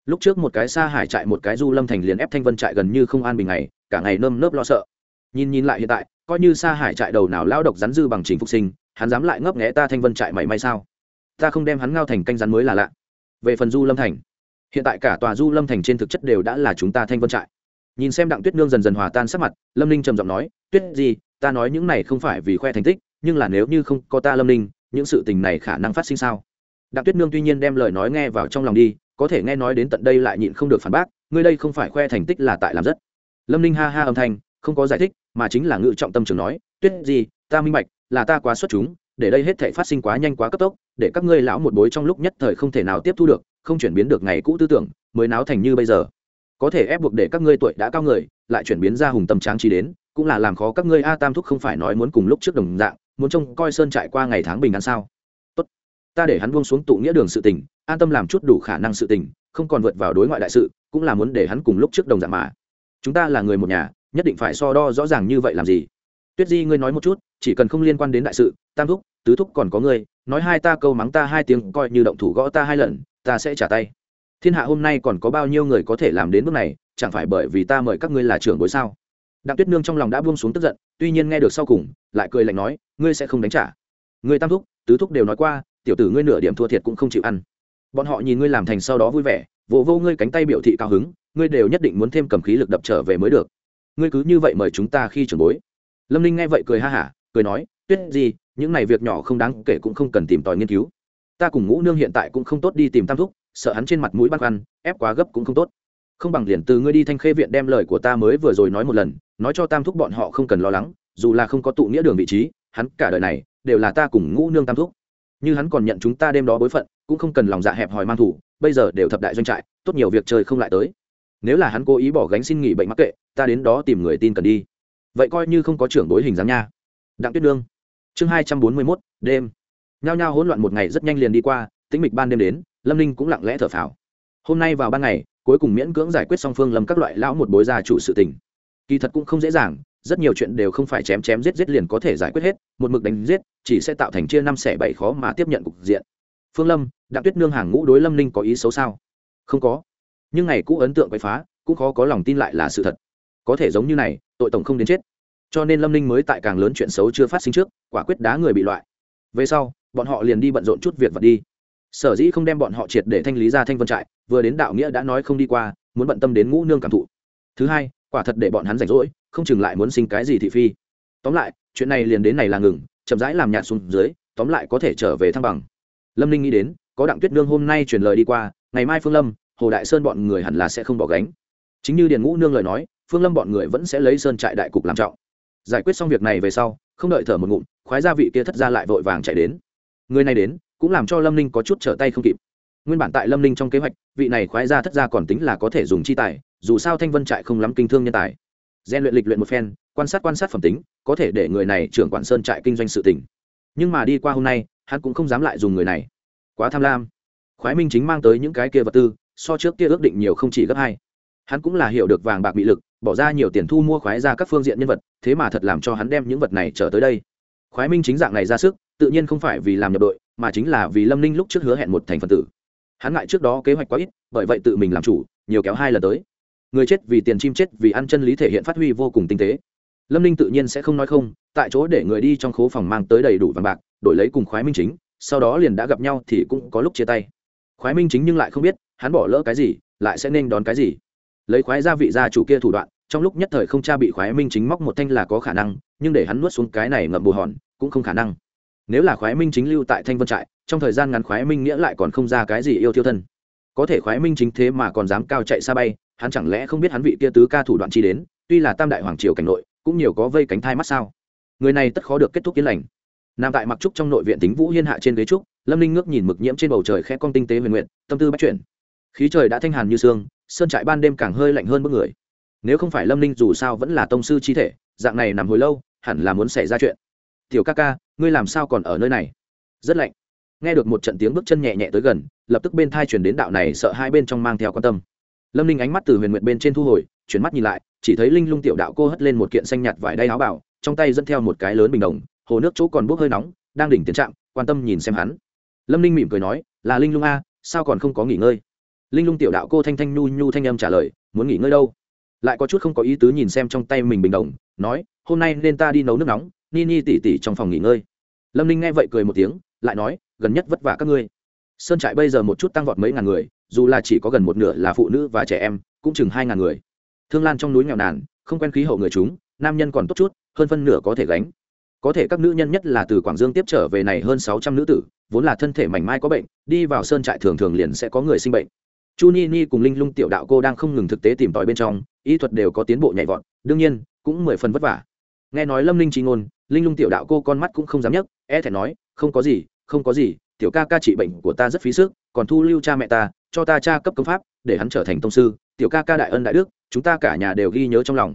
Lúc trước một cái xa hải trại một cái du lâm thành liền ép thanh vân trại gần như không an bình ngày, cả ngày nơm nớp lo sợ. Nhìn nhìn lại hiện tại, coi như xa hải trại đầu nào lao độc rắn dư bằng trình phục sinh, hắn dám lại ngấp nghẽ ta thanh vân trại mảy may sao? Ta không đem hắn ngao thành canh rắn mới là lạ. Về phần du lâm thành, hiện tại cả tòa du lâm thành trên thực chất đều đã là chúng ta thanh vân trại. Nhìn xem đặng tuyết nương dần dần hòa tan sắc mặt, lâm ninh trầm giọng nói, tuyết gì, ta nói những này không phải vì khoe thành tích, nhưng là nếu như không có ta lâm ninh, những sự tình này khả năng phát sinh sao? Đặng tuyết nương tuy nhiên đem lời nói nghe vào trong lòng đi, có thể nghe nói đến tận đây lại nhịn không được phản bác, ngươi đây không phải khoe thành tích là tại làm rất. Lâm ninh ha ha âm thanh, không có giải thích, mà chính là ngự trọng tâm trường nói, tuyết gì, ta minh bạch, là ta quá xuất chúng, để đây hết thể phát sinh quá nhanh quá cấp tốc, để các ngươi lão một bối trong lúc nhất thời không thể nào tiếp thu được, không chuyển biến được ngày cũ tư tưởng, mới náo thành như bây giờ. Có thể ép buộc để các ngươi tuổi đã cao người, lại chuyển biến ra hùng tâm tráng trí đến, cũng là làm khó các ngươi a tam thúc không phải nói muốn cùng lúc trước đồng dạng, muốn trông coi sơn trải qua ngày tháng bình an sao? Ta để hắn buông xuống tụ nghĩa đường sự tình, an tâm làm chút đủ khả năng sự tình, không còn vượt vào đối ngoại đại sự, cũng là muốn để hắn cùng lúc trước đồng dạng mà. Chúng ta là người một nhà, nhất định phải so đo rõ ràng như vậy làm gì? Tuyết di, ngươi nói một chút, chỉ cần không liên quan đến đại sự, tam thúc, tứ thúc còn có ngươi, nói hai ta câu mắng ta hai tiếng, coi như động thủ gõ ta hai lần, ta sẽ trả tay. Thiên hạ hôm nay còn có bao nhiêu người có thể làm đến bước này, chẳng phải bởi vì ta mời các ngươi là trưởng bối sao? Đặng tuyết nương trong lòng đã buông xuống tức giận, tuy nhiên nghe được sau cùng, lại cười lạnh nói, ngươi sẽ không đánh trả. Ngươi tam thúc, tứ thúc đều nói qua tiểu tử ngươi nửa điểm thua thiệt cũng không chịu ăn. Bọn họ nhìn ngươi làm thành sau đó vui vẻ vỗ vô, vô ngươi cánh tay biểu thị cao hứng ngươi đều nhất định muốn thêm cầm khí lực đập trở về mới được. Ngươi cứ như vậy mời chúng ta khi trưởng bối. Lâm ninh nghe vậy cười ha hả cười nói tuyết gì những này việc nhỏ không đáng kể cũng không cần tìm tòi nghiên cứu. Ta cùng ngũ nương hiện tại cũng không tốt đi tìm tam thúc sợ hắn trên mặt mũi băn khoăn ép quá gấp cũng không tốt. Không bằng liền từ ngươi đi thanh khê viện đem lời của ta mới vừa rồi nói một lần nói cho tam thúc bọn họ không cần lo lắng dù là không có tụ nghĩa đường vị trí hắn cả đời này đều là ta cùng ngũ nương tam thúc như hắn còn nhận chúng ta đêm đó bối phận, cũng không cần lòng dạ hẹp hòi mang thủ, bây giờ đều thập đại doanh trại, tốt nhiều việc chơi không lại tới. Nếu là hắn cố ý bỏ gánh xin nghỉ bệnh mắc kệ, ta đến đó tìm người tin cần đi. Vậy coi như không có trưởng đối hình dáng nha. Đặng tuyết đương chương hai trăm bốn mươi mốt, đêm. Nhao nhao hỗn loạn một ngày rất nhanh liền đi qua, tĩnh mịch ban đêm đến, lâm ninh cũng lặng lẽ thở phào. Hôm nay vào ban ngày, cuối cùng miễn cưỡng giải quyết song phương lâm các loại lão một bối gia chủ sự tình. Kỳ thật cũng không dễ dàng rất nhiều chuyện đều không phải chém chém giết giết liền có thể giải quyết hết, một mực đánh giết, chỉ sẽ tạo thành chia năm xẻ bảy khó mà tiếp nhận cục diện. Phương lâm, đặng tuyết nương hàng ngũ đối lâm ninh có ý xấu sao? Không có. Nhưng ngày cũ ấn tượng quậy phá, cũng khó có lòng tin lại là sự thật. Có thể giống như này, tội tổng không đến chết. Cho nên lâm ninh mới tại càng lớn chuyện xấu chưa phát sinh trước, quả quyết đá người bị loại. Về sau, bọn họ liền đi bận rộn chút việc vật đi. Sở dĩ không đem bọn họ triệt để thanh lý ra thanh vân trại, vừa đến đạo nghĩa đã nói không đi qua, muốn bận tâm đến ngũ nương cảm thụ. Thứ hai quả thật để bọn hắn rảnh rỗi, không chừng lại muốn sinh cái gì thị phi. Tóm lại, chuyện này liền đến này là ngừng, chậm rãi làm nhạt xuống dưới, tóm lại có thể trở về thăng bằng. Lâm ninh nghĩ đến, có đặng tuyết nương hôm nay truyền lời đi qua, ngày mai phương lâm, hồ đại sơn bọn người hẳn là sẽ không bỏ gánh. Chính như điền ngũ nương lời nói, phương lâm bọn người vẫn sẽ lấy sơn trại đại cục làm trọng. Giải quyết xong việc này về sau, không đợi thở một ngụm, khoái gia vị kia thất ra lại vội vàng chạy đến. Người này đến, cũng làm cho lâm ninh có chút trở tay không kịp. Nguyên bản tại lâm ninh trong kế hoạch, vị này khoái gia thất gia còn tính là có thể dùng chi tài dù sao thanh vân trại không lắm kinh thương nhân tài. Gian luyện lịch luyện một phen, quan sát quan sát phẩm tính, có thể để người này trưởng quản sơn trại kinh doanh sự tỉnh nhưng mà đi qua hôm nay, hắn cũng không dám lại dùng người này. Quá tham lam. Khoái minh chính mang tới những cái kia vật tư, so trước kia ước định nhiều không chỉ gấp hai. Hắn cũng là hiểu được vàng bạc bị lực, bỏ ra nhiều tiền thu mua khoái ra các phương diện nhân vật, thế mà thật làm cho hắn đem những vật này trở tới đây. Khoái minh chính dạng này ra sức, tự nhiên không phải vì làm nhập đội, mà chính là vì lâm ninh lúc trước hứa hẹn một thành phần tử. Hắn ngại trước đó kế hoạch quá ít, bởi vậy tự mình làm chủ, nhiều kéo hai lần tới người chết vì tiền chim chết vì ăn chân lý thể hiện phát huy vô cùng tinh tế. Lâm ninh tự nhiên sẽ không nói không, tại chỗ để người đi trong khố phòng mang tới đầy đủ vàng bạc, đổi lấy cùng khoái minh chính, sau đó liền đã gặp nhau thì cũng có lúc chia tay. Khoái minh chính nhưng lại không biết, hắn bỏ lỡ cái gì, lại sẽ nên đón cái gì. Lấy khoái gia vị gia chủ kia thủ đoạn, trong lúc nhất thời không cha bị khoái minh chính móc một thanh là có khả năng, nhưng để hắn nuốt xuống cái này ngậm bù hòn, cũng không khả năng. Nếu là khoái minh chính lưu tại thanh vân trại, trong thời gian ngắn khoái minh nghĩa lại còn không ra cái gì yêu thiêu thân. Có thể khoái minh chính thế mà còn dám cao chạy xa bay hắn chẳng lẽ không biết hắn vị kia tứ ca thủ đoạn chi đến, tuy là tam đại hoàng triều cảnh nội, cũng nhiều có vây cánh thai mắt sao? Người này tất khó được kết thúc yên lành. Nằm tại mặc trúc trong nội viện tính vũ hiên hạ trên ghế trúc, lâm linh ngước nhìn mực nhiễm trên bầu trời khẽ con tinh tế huyền nguyện, tâm tư bắt chuyển. Khí trời đã thanh hàn như sương, sơn trại ban đêm càng hơi lạnh hơn bức người. Nếu không phải lâm linh dù sao vẫn là tông sư chi thể, dạng này nằm hồi lâu, hẳn là muốn xảy ra chuyện. Tiểu ca ca, ngươi làm sao còn ở nơi này? Rất lạnh. Nghe được một trận tiếng bước chân nhẹ nhẹ tới gần, lập tức bên thai chuyển đến đạo này sợ hai bên trong mang theo quan tâm lâm ninh ánh mắt từ huyền nguyện bên trên thu hồi, chuyển mắt nhìn lại, chỉ thấy linh lung tiểu đạo cô hất lên một kiện xanh nhạt vải đay áo bảo, trong tay dẫn theo một cái lớn bình đồng, hồ nước chỗ còn bốc hơi nóng, đang đỉnh tiến trạng quan tâm nhìn xem hắn. Lâm ninh mỉm cười nói, là linh lung a, sao còn không có nghỉ ngơi? Linh lung tiểu đạo cô thanh thanh nhu nhu thanh âm trả lời, muốn nghỉ ngơi đâu? Lại có chút không có ý tứ nhìn xem trong tay mình bình đồng, nói, hôm nay nên ta đi nấu nước nóng, ni ni tỉ tỉ trong phòng nghỉ ngơi. Lâm ninh nghe vậy cười một tiếng, lại nói, gần nhất vất vả các ngươi. Sơn trại bây giờ một chút tăng vọt mấy ngàn người dù là chỉ có gần một nửa là phụ nữ và trẻ em, cũng chừng hai ngàn người. Thương lan trong núi nghèo nàn, không quen khí hậu người chúng, nam nhân còn tốt chút, hơn phân nửa có thể gánh. Có thể các nữ nhân nhất là từ quảng dương tiếp trở về này hơn sáu trăm nữ tử, vốn là thân thể mảnh mai có bệnh, đi vào sơn trại thường thường liền sẽ có người sinh bệnh. Chu ni ni cùng linh lung tiểu đạo cô đang không ngừng thực tế tìm tòi bên trong, y thuật đều có tiến bộ nhảy vọt, đương nhiên, cũng mười phần vất vả. Nghe nói lâm linh trí ngôn, linh lung tiểu đạo cô con mắt cũng không dám nhấc e thẹn nói, không có gì, không có gì, tiểu ca ca trị bệnh của ta rất phí sức, còn thu lưu cha mẹ ta cho ta cha cấp công pháp, để hắn trở thành tông sư, tiểu ca ca đại ân đại đức, chúng ta cả nhà đều ghi nhớ trong lòng.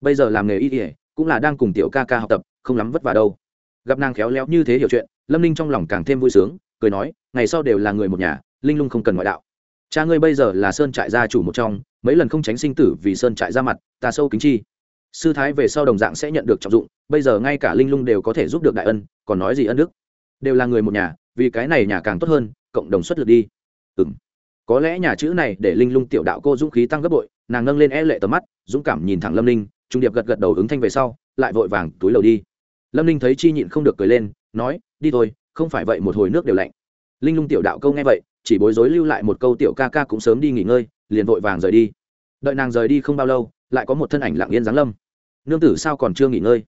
Bây giờ làm nghề y ỉa cũng là đang cùng tiểu ca ca học tập, không lắm vất vả đâu. Gặp nàng khéo léo như thế hiểu chuyện, lâm ninh trong lòng càng thêm vui sướng, cười nói, ngày sau đều là người một nhà, linh lung không cần ngoại đạo. Cha ngươi bây giờ là sơn trại gia chủ một trong, mấy lần không tránh sinh tử vì sơn trại ra mặt, ta sâu kính chi. Sư thái về sau đồng dạng sẽ nhận được trọng dụng, bây giờ ngay cả linh lung đều có thể giúp được đại ân, còn nói gì ân đức? Đều là người một nhà, vì cái này nhà càng tốt hơn, cộng đồng xuất lực đi. Ừ m có lẽ nhà chữ này để linh lung tiểu đạo cô dũng khí tăng gấp bội, nàng nâng lên e lệ tầm mắt, dũng cảm nhìn thẳng lâm linh trung điệp gật gật đầu ứng thanh về sau, lại vội vàng túi lầu đi. Lâm linh thấy chi nhịn không được cười lên, nói, đi thôi, không phải vậy một hồi nước đều lạnh. Linh lung tiểu đạo câu nghe vậy, chỉ bối rối lưu lại một câu tiểu ca ca cũng sớm đi nghỉ ngơi, liền vội vàng rời đi. Đợi nàng rời đi không bao lâu, lại có một thân ảnh lặng yên giáng lâm. Nương tử sao còn chưa nghỉ ngơi?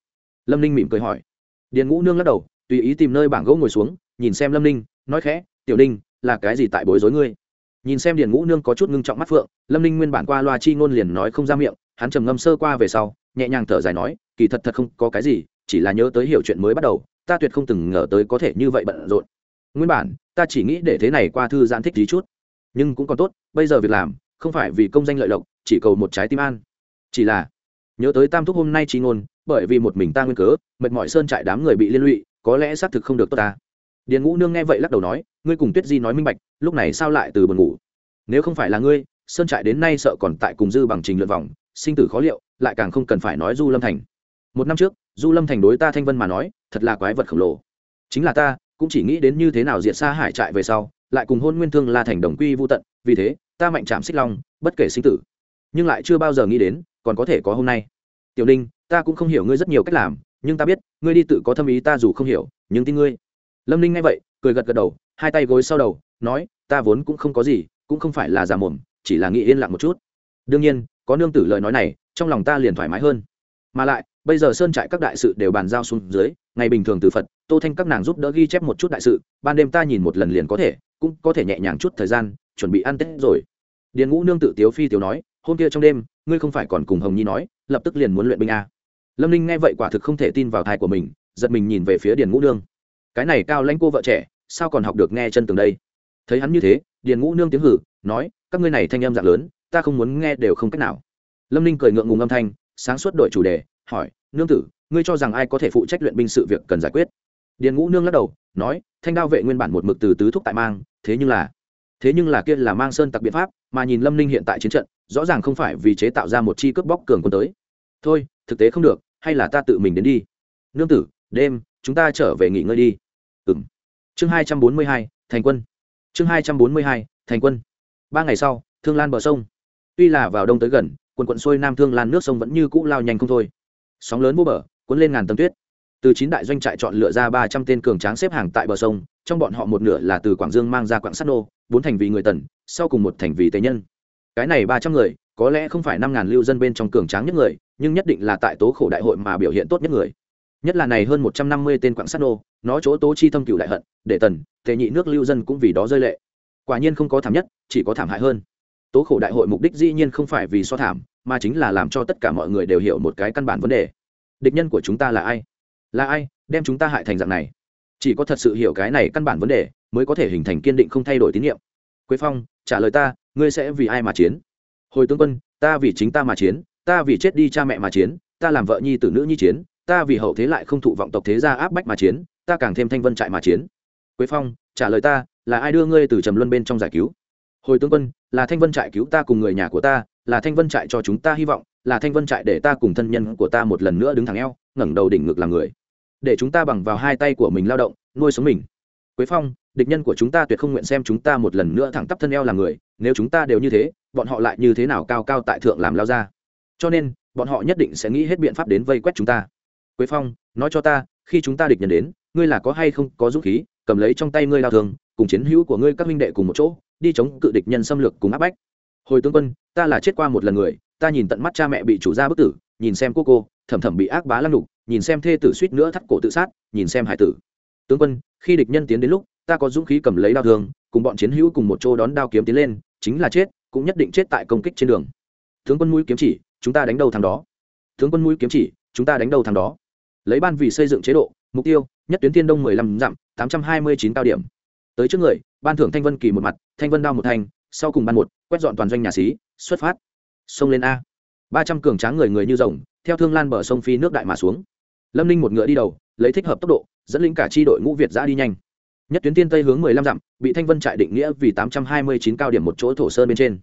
Lâm ninh mỉm cười hỏi. Điền ngũ nương lắc đầu, tùy ý tìm nơi bảng gỗ ngồi xuống, nhìn xem lâm ninh, nói khẽ, tiểu ninh, là cái gì tại bối rối ngươi? Nhìn xem điền ngũ nương có chút ngưng trọng mắt phượng, lâm ninh nguyên bản qua loa chi ngôn liền nói không ra miệng, hắn trầm ngâm sơ qua về sau, nhẹ nhàng thở dài nói, kỳ thật thật không có cái gì, chỉ là nhớ tới hiểu chuyện mới bắt đầu, ta tuyệt không từng ngờ tới có thể như vậy bận rộn. Nguyên bản, ta chỉ nghĩ để thế này qua thư giãn thích tí chút, nhưng cũng còn tốt, bây giờ việc làm, không phải vì công danh lợi lộc, chỉ cầu một trái tim an. Chỉ là, nhớ tới tam thúc hôm nay chi ngôn, bởi vì một mình ta nguyên cớ, mệt mỏi sơn trại đám người bị liên lụy, có lẽ xác thực không được tốt ta điền ngũ nương nghe vậy lắc đầu nói, ngươi cùng tuyết di nói minh bạch, lúc này sao lại từ buồn ngủ? Nếu không phải là ngươi, sơn trại đến nay sợ còn tại cùng dư bằng trình lượt vòng, sinh tử khó liệu, lại càng không cần phải nói du lâm thành. Một năm trước, du lâm thành đối ta thanh vân mà nói, thật là quái vật khổng lồ. Chính là ta, cũng chỉ nghĩ đến như thế nào diệt xa hải trại về sau, lại cùng hôn nguyên thương la thành đồng quy vô tận, vì thế, ta mạnh chạm xích long, bất kể sinh tử. Nhưng lại chưa bao giờ nghĩ đến, còn có thể có hôm nay. Tiểu ninh, ta cũng không hiểu ngươi rất nhiều cách làm, nhưng ta biết, ngươi đi tự có thâm ý ta dù không hiểu, nhưng tin ngươi lâm ninh nghe vậy, cười gật gật đầu, hai tay gối sau đầu, nói, ta vốn cũng không có gì, cũng không phải là giả mồm, chỉ là nghĩ yên lặng một chút. Đương nhiên, có nương tử lời nói này, trong lòng ta liền thoải mái hơn. Mà lại, bây giờ sơn trại các đại sự đều bàn giao xuống dưới, ngày bình thường từ phật, tô thanh các nàng giúp đỡ ghi chép một chút đại sự, ban đêm ta nhìn một lần liền có thể, cũng có thể nhẹ nhàng chút thời gian, chuẩn bị ăn tết rồi. Điền ngũ nương tự tiếu phi tiếu nói, hôm kia trong đêm, ngươi không phải còn cùng hồng nhi nói, lập tức liền muốn luyện binh a lâm ninh nghe vậy quả thực không thể tin vào thai của mình, giật mình nhìn về phía điền ngũ nương cái này cao lãnh cô vợ trẻ, sao còn học được nghe chân tường đây? Thấy hắn như thế, điền ngũ nương tiếng hử, nói, các ngươi này thanh âm dạng lớn, ta không muốn nghe đều không cách nào. Lâm ninh cười ngượng ngùng âm thanh, sáng suốt đổi chủ đề, hỏi, nương tử, ngươi cho rằng ai có thể phụ trách luyện binh sự việc cần giải quyết? Điền ngũ nương lắc đầu, nói, thanh đao vệ nguyên bản một mực từ tứ thúc tại mang, thế nhưng là, thế nhưng là kia là mang sơn tặc biện pháp, mà nhìn lâm ninh hiện tại chiến trận, rõ ràng không phải vì chế tạo ra một chi cướp bóc cường quân tới. Thôi, thực tế không được, hay là ta tự mình đến đi. Nương tử, đêm, chúng ta trở về nghỉ ngơi đi ừng chương hai trăm bốn mươi hai, thành quân. Chương hai trăm bốn mươi hai, thành quân. Ba ngày sau, thương lan bờ sông. Tuy là vào đông tới gần, quần quận xuôi nam thương lan nước sông vẫn như cũ lao nhanh không thôi. Sóng lớn vô bờ, cuốn lên ngàn tầng tuyết. Từ chín đại doanh trại chọn lựa ra ba trăm tên cường tráng xếp hàng tại bờ sông, trong bọn họ một nửa là từ quảng dương mang ra quảng Sắt nô, bốn thành vì người tần, sau cùng một thành vì tây nhân. Cái này ba trăm người, có lẽ không phải năm ngàn lưu dân bên trong cường tráng nhất người, nhưng nhất định là tại tố khổ đại hội mà biểu hiện tốt nhất người nhất là này hơn một trăm năm mươi tên quảng sát nô, nó chỗ tố chi thâm cửu đại hận, để tần, tề nhị nước lưu dân cũng vì đó rơi lệ. Quả nhiên không có thảm nhất, chỉ có thảm hại hơn. Tố khổ đại hội mục đích dĩ nhiên không phải vì so thảm, mà chính là làm cho tất cả mọi người đều hiểu một cái căn bản vấn đề. Địch nhân của chúng ta là ai? Là ai, đem chúng ta hại thành dạng này? Chỉ có thật sự hiểu cái này căn bản vấn đề, mới có thể hình thành kiên định không thay đổi tín nhiệm. Quế phong, trả lời ta, ngươi sẽ vì ai mà chiến? Hồi tướng quân, ta vì chính ta mà chiến, ta vì chết đi cha mẹ mà chiến, ta làm vợ nhi tử nữ nhi chiến ta vì hậu thế lại không thụ vọng tộc thế gia áp bách mà chiến, ta càng thêm thanh vân trại mà chiến. Quế phong, trả lời ta, là ai đưa ngươi từ trầm luân bên trong giải cứu? Hồi tướng quân, là thanh vân trại cứu ta cùng người nhà của ta, là thanh vân trại cho chúng ta hy vọng, là thanh vân trại để ta cùng thân nhân của ta một lần nữa đứng thẳng eo, ngẩng đầu đỉnh ngực làm người. Để chúng ta bằng vào hai tay của mình lao động, nuôi sống mình. Quế phong, địch nhân của chúng ta tuyệt không nguyện xem chúng ta một lần nữa thẳng tắp thân eo làm người, nếu chúng ta đều như thế, bọn họ lại như thế nào cao cao tại thượng làm lao ra? Cho nên, bọn họ nhất định sẽ nghĩ hết biện pháp đến vây quét chúng ta quế phong, nói cho ta, khi chúng ta địch nhân đến, ngươi là có hay không có dũng khí, cầm lấy trong tay ngươi lao thường cùng chiến hữu của ngươi các minh đệ cùng một chỗ, đi chống cự địch nhân xâm lược cùng áp bách. Hồi tướng quân, ta là chết qua một lần người, ta nhìn tận mắt cha mẹ bị chủ gia bức tử, nhìn xem cô cô, thầm thầm bị ác bá lăng đục nhìn xem thê tử suýt nữa thắt cổ tự sát, nhìn xem hải tử. Tướng quân, khi địch nhân tiến đến lúc, ta có dũng khí cầm lấy đao thường cùng bọn chiến hữu cùng một chỗ đón đao kiếm tiến lên, chính là chết, cũng nhất định chết tại công kích trên đường. Tướng quân mũi kiếm chỉ, chúng ta đánh đầu thằng đó. Tướng quân mũi kiếm chỉ, chúng ta đánh đầu thằng đó lấy ban vì xây dựng chế độ, mục tiêu, nhất tuyến tiên đông mười lăm dặm, tám trăm hai mươi chín cao điểm. Tới trước người, ban thưởng thanh vân kỳ một mặt, thanh vân đao một thanh sau cùng ban một, quét dọn toàn doanh nhà xí, xuất phát. Sông lên a. Ba trăm cường tráng người người như rồng, theo thương lan bờ sông phi nước đại mà xuống. Lâm ninh một ngựa đi đầu, lấy thích hợp tốc độ, dẫn lĩnh cả tri đội ngũ việt giã đi nhanh. Nhất tuyến tiên tây hướng mười lăm dặm, bị thanh vân trại định nghĩa vì tám trăm hai mươi chín cao điểm một chỗ thổ sơn bên trên.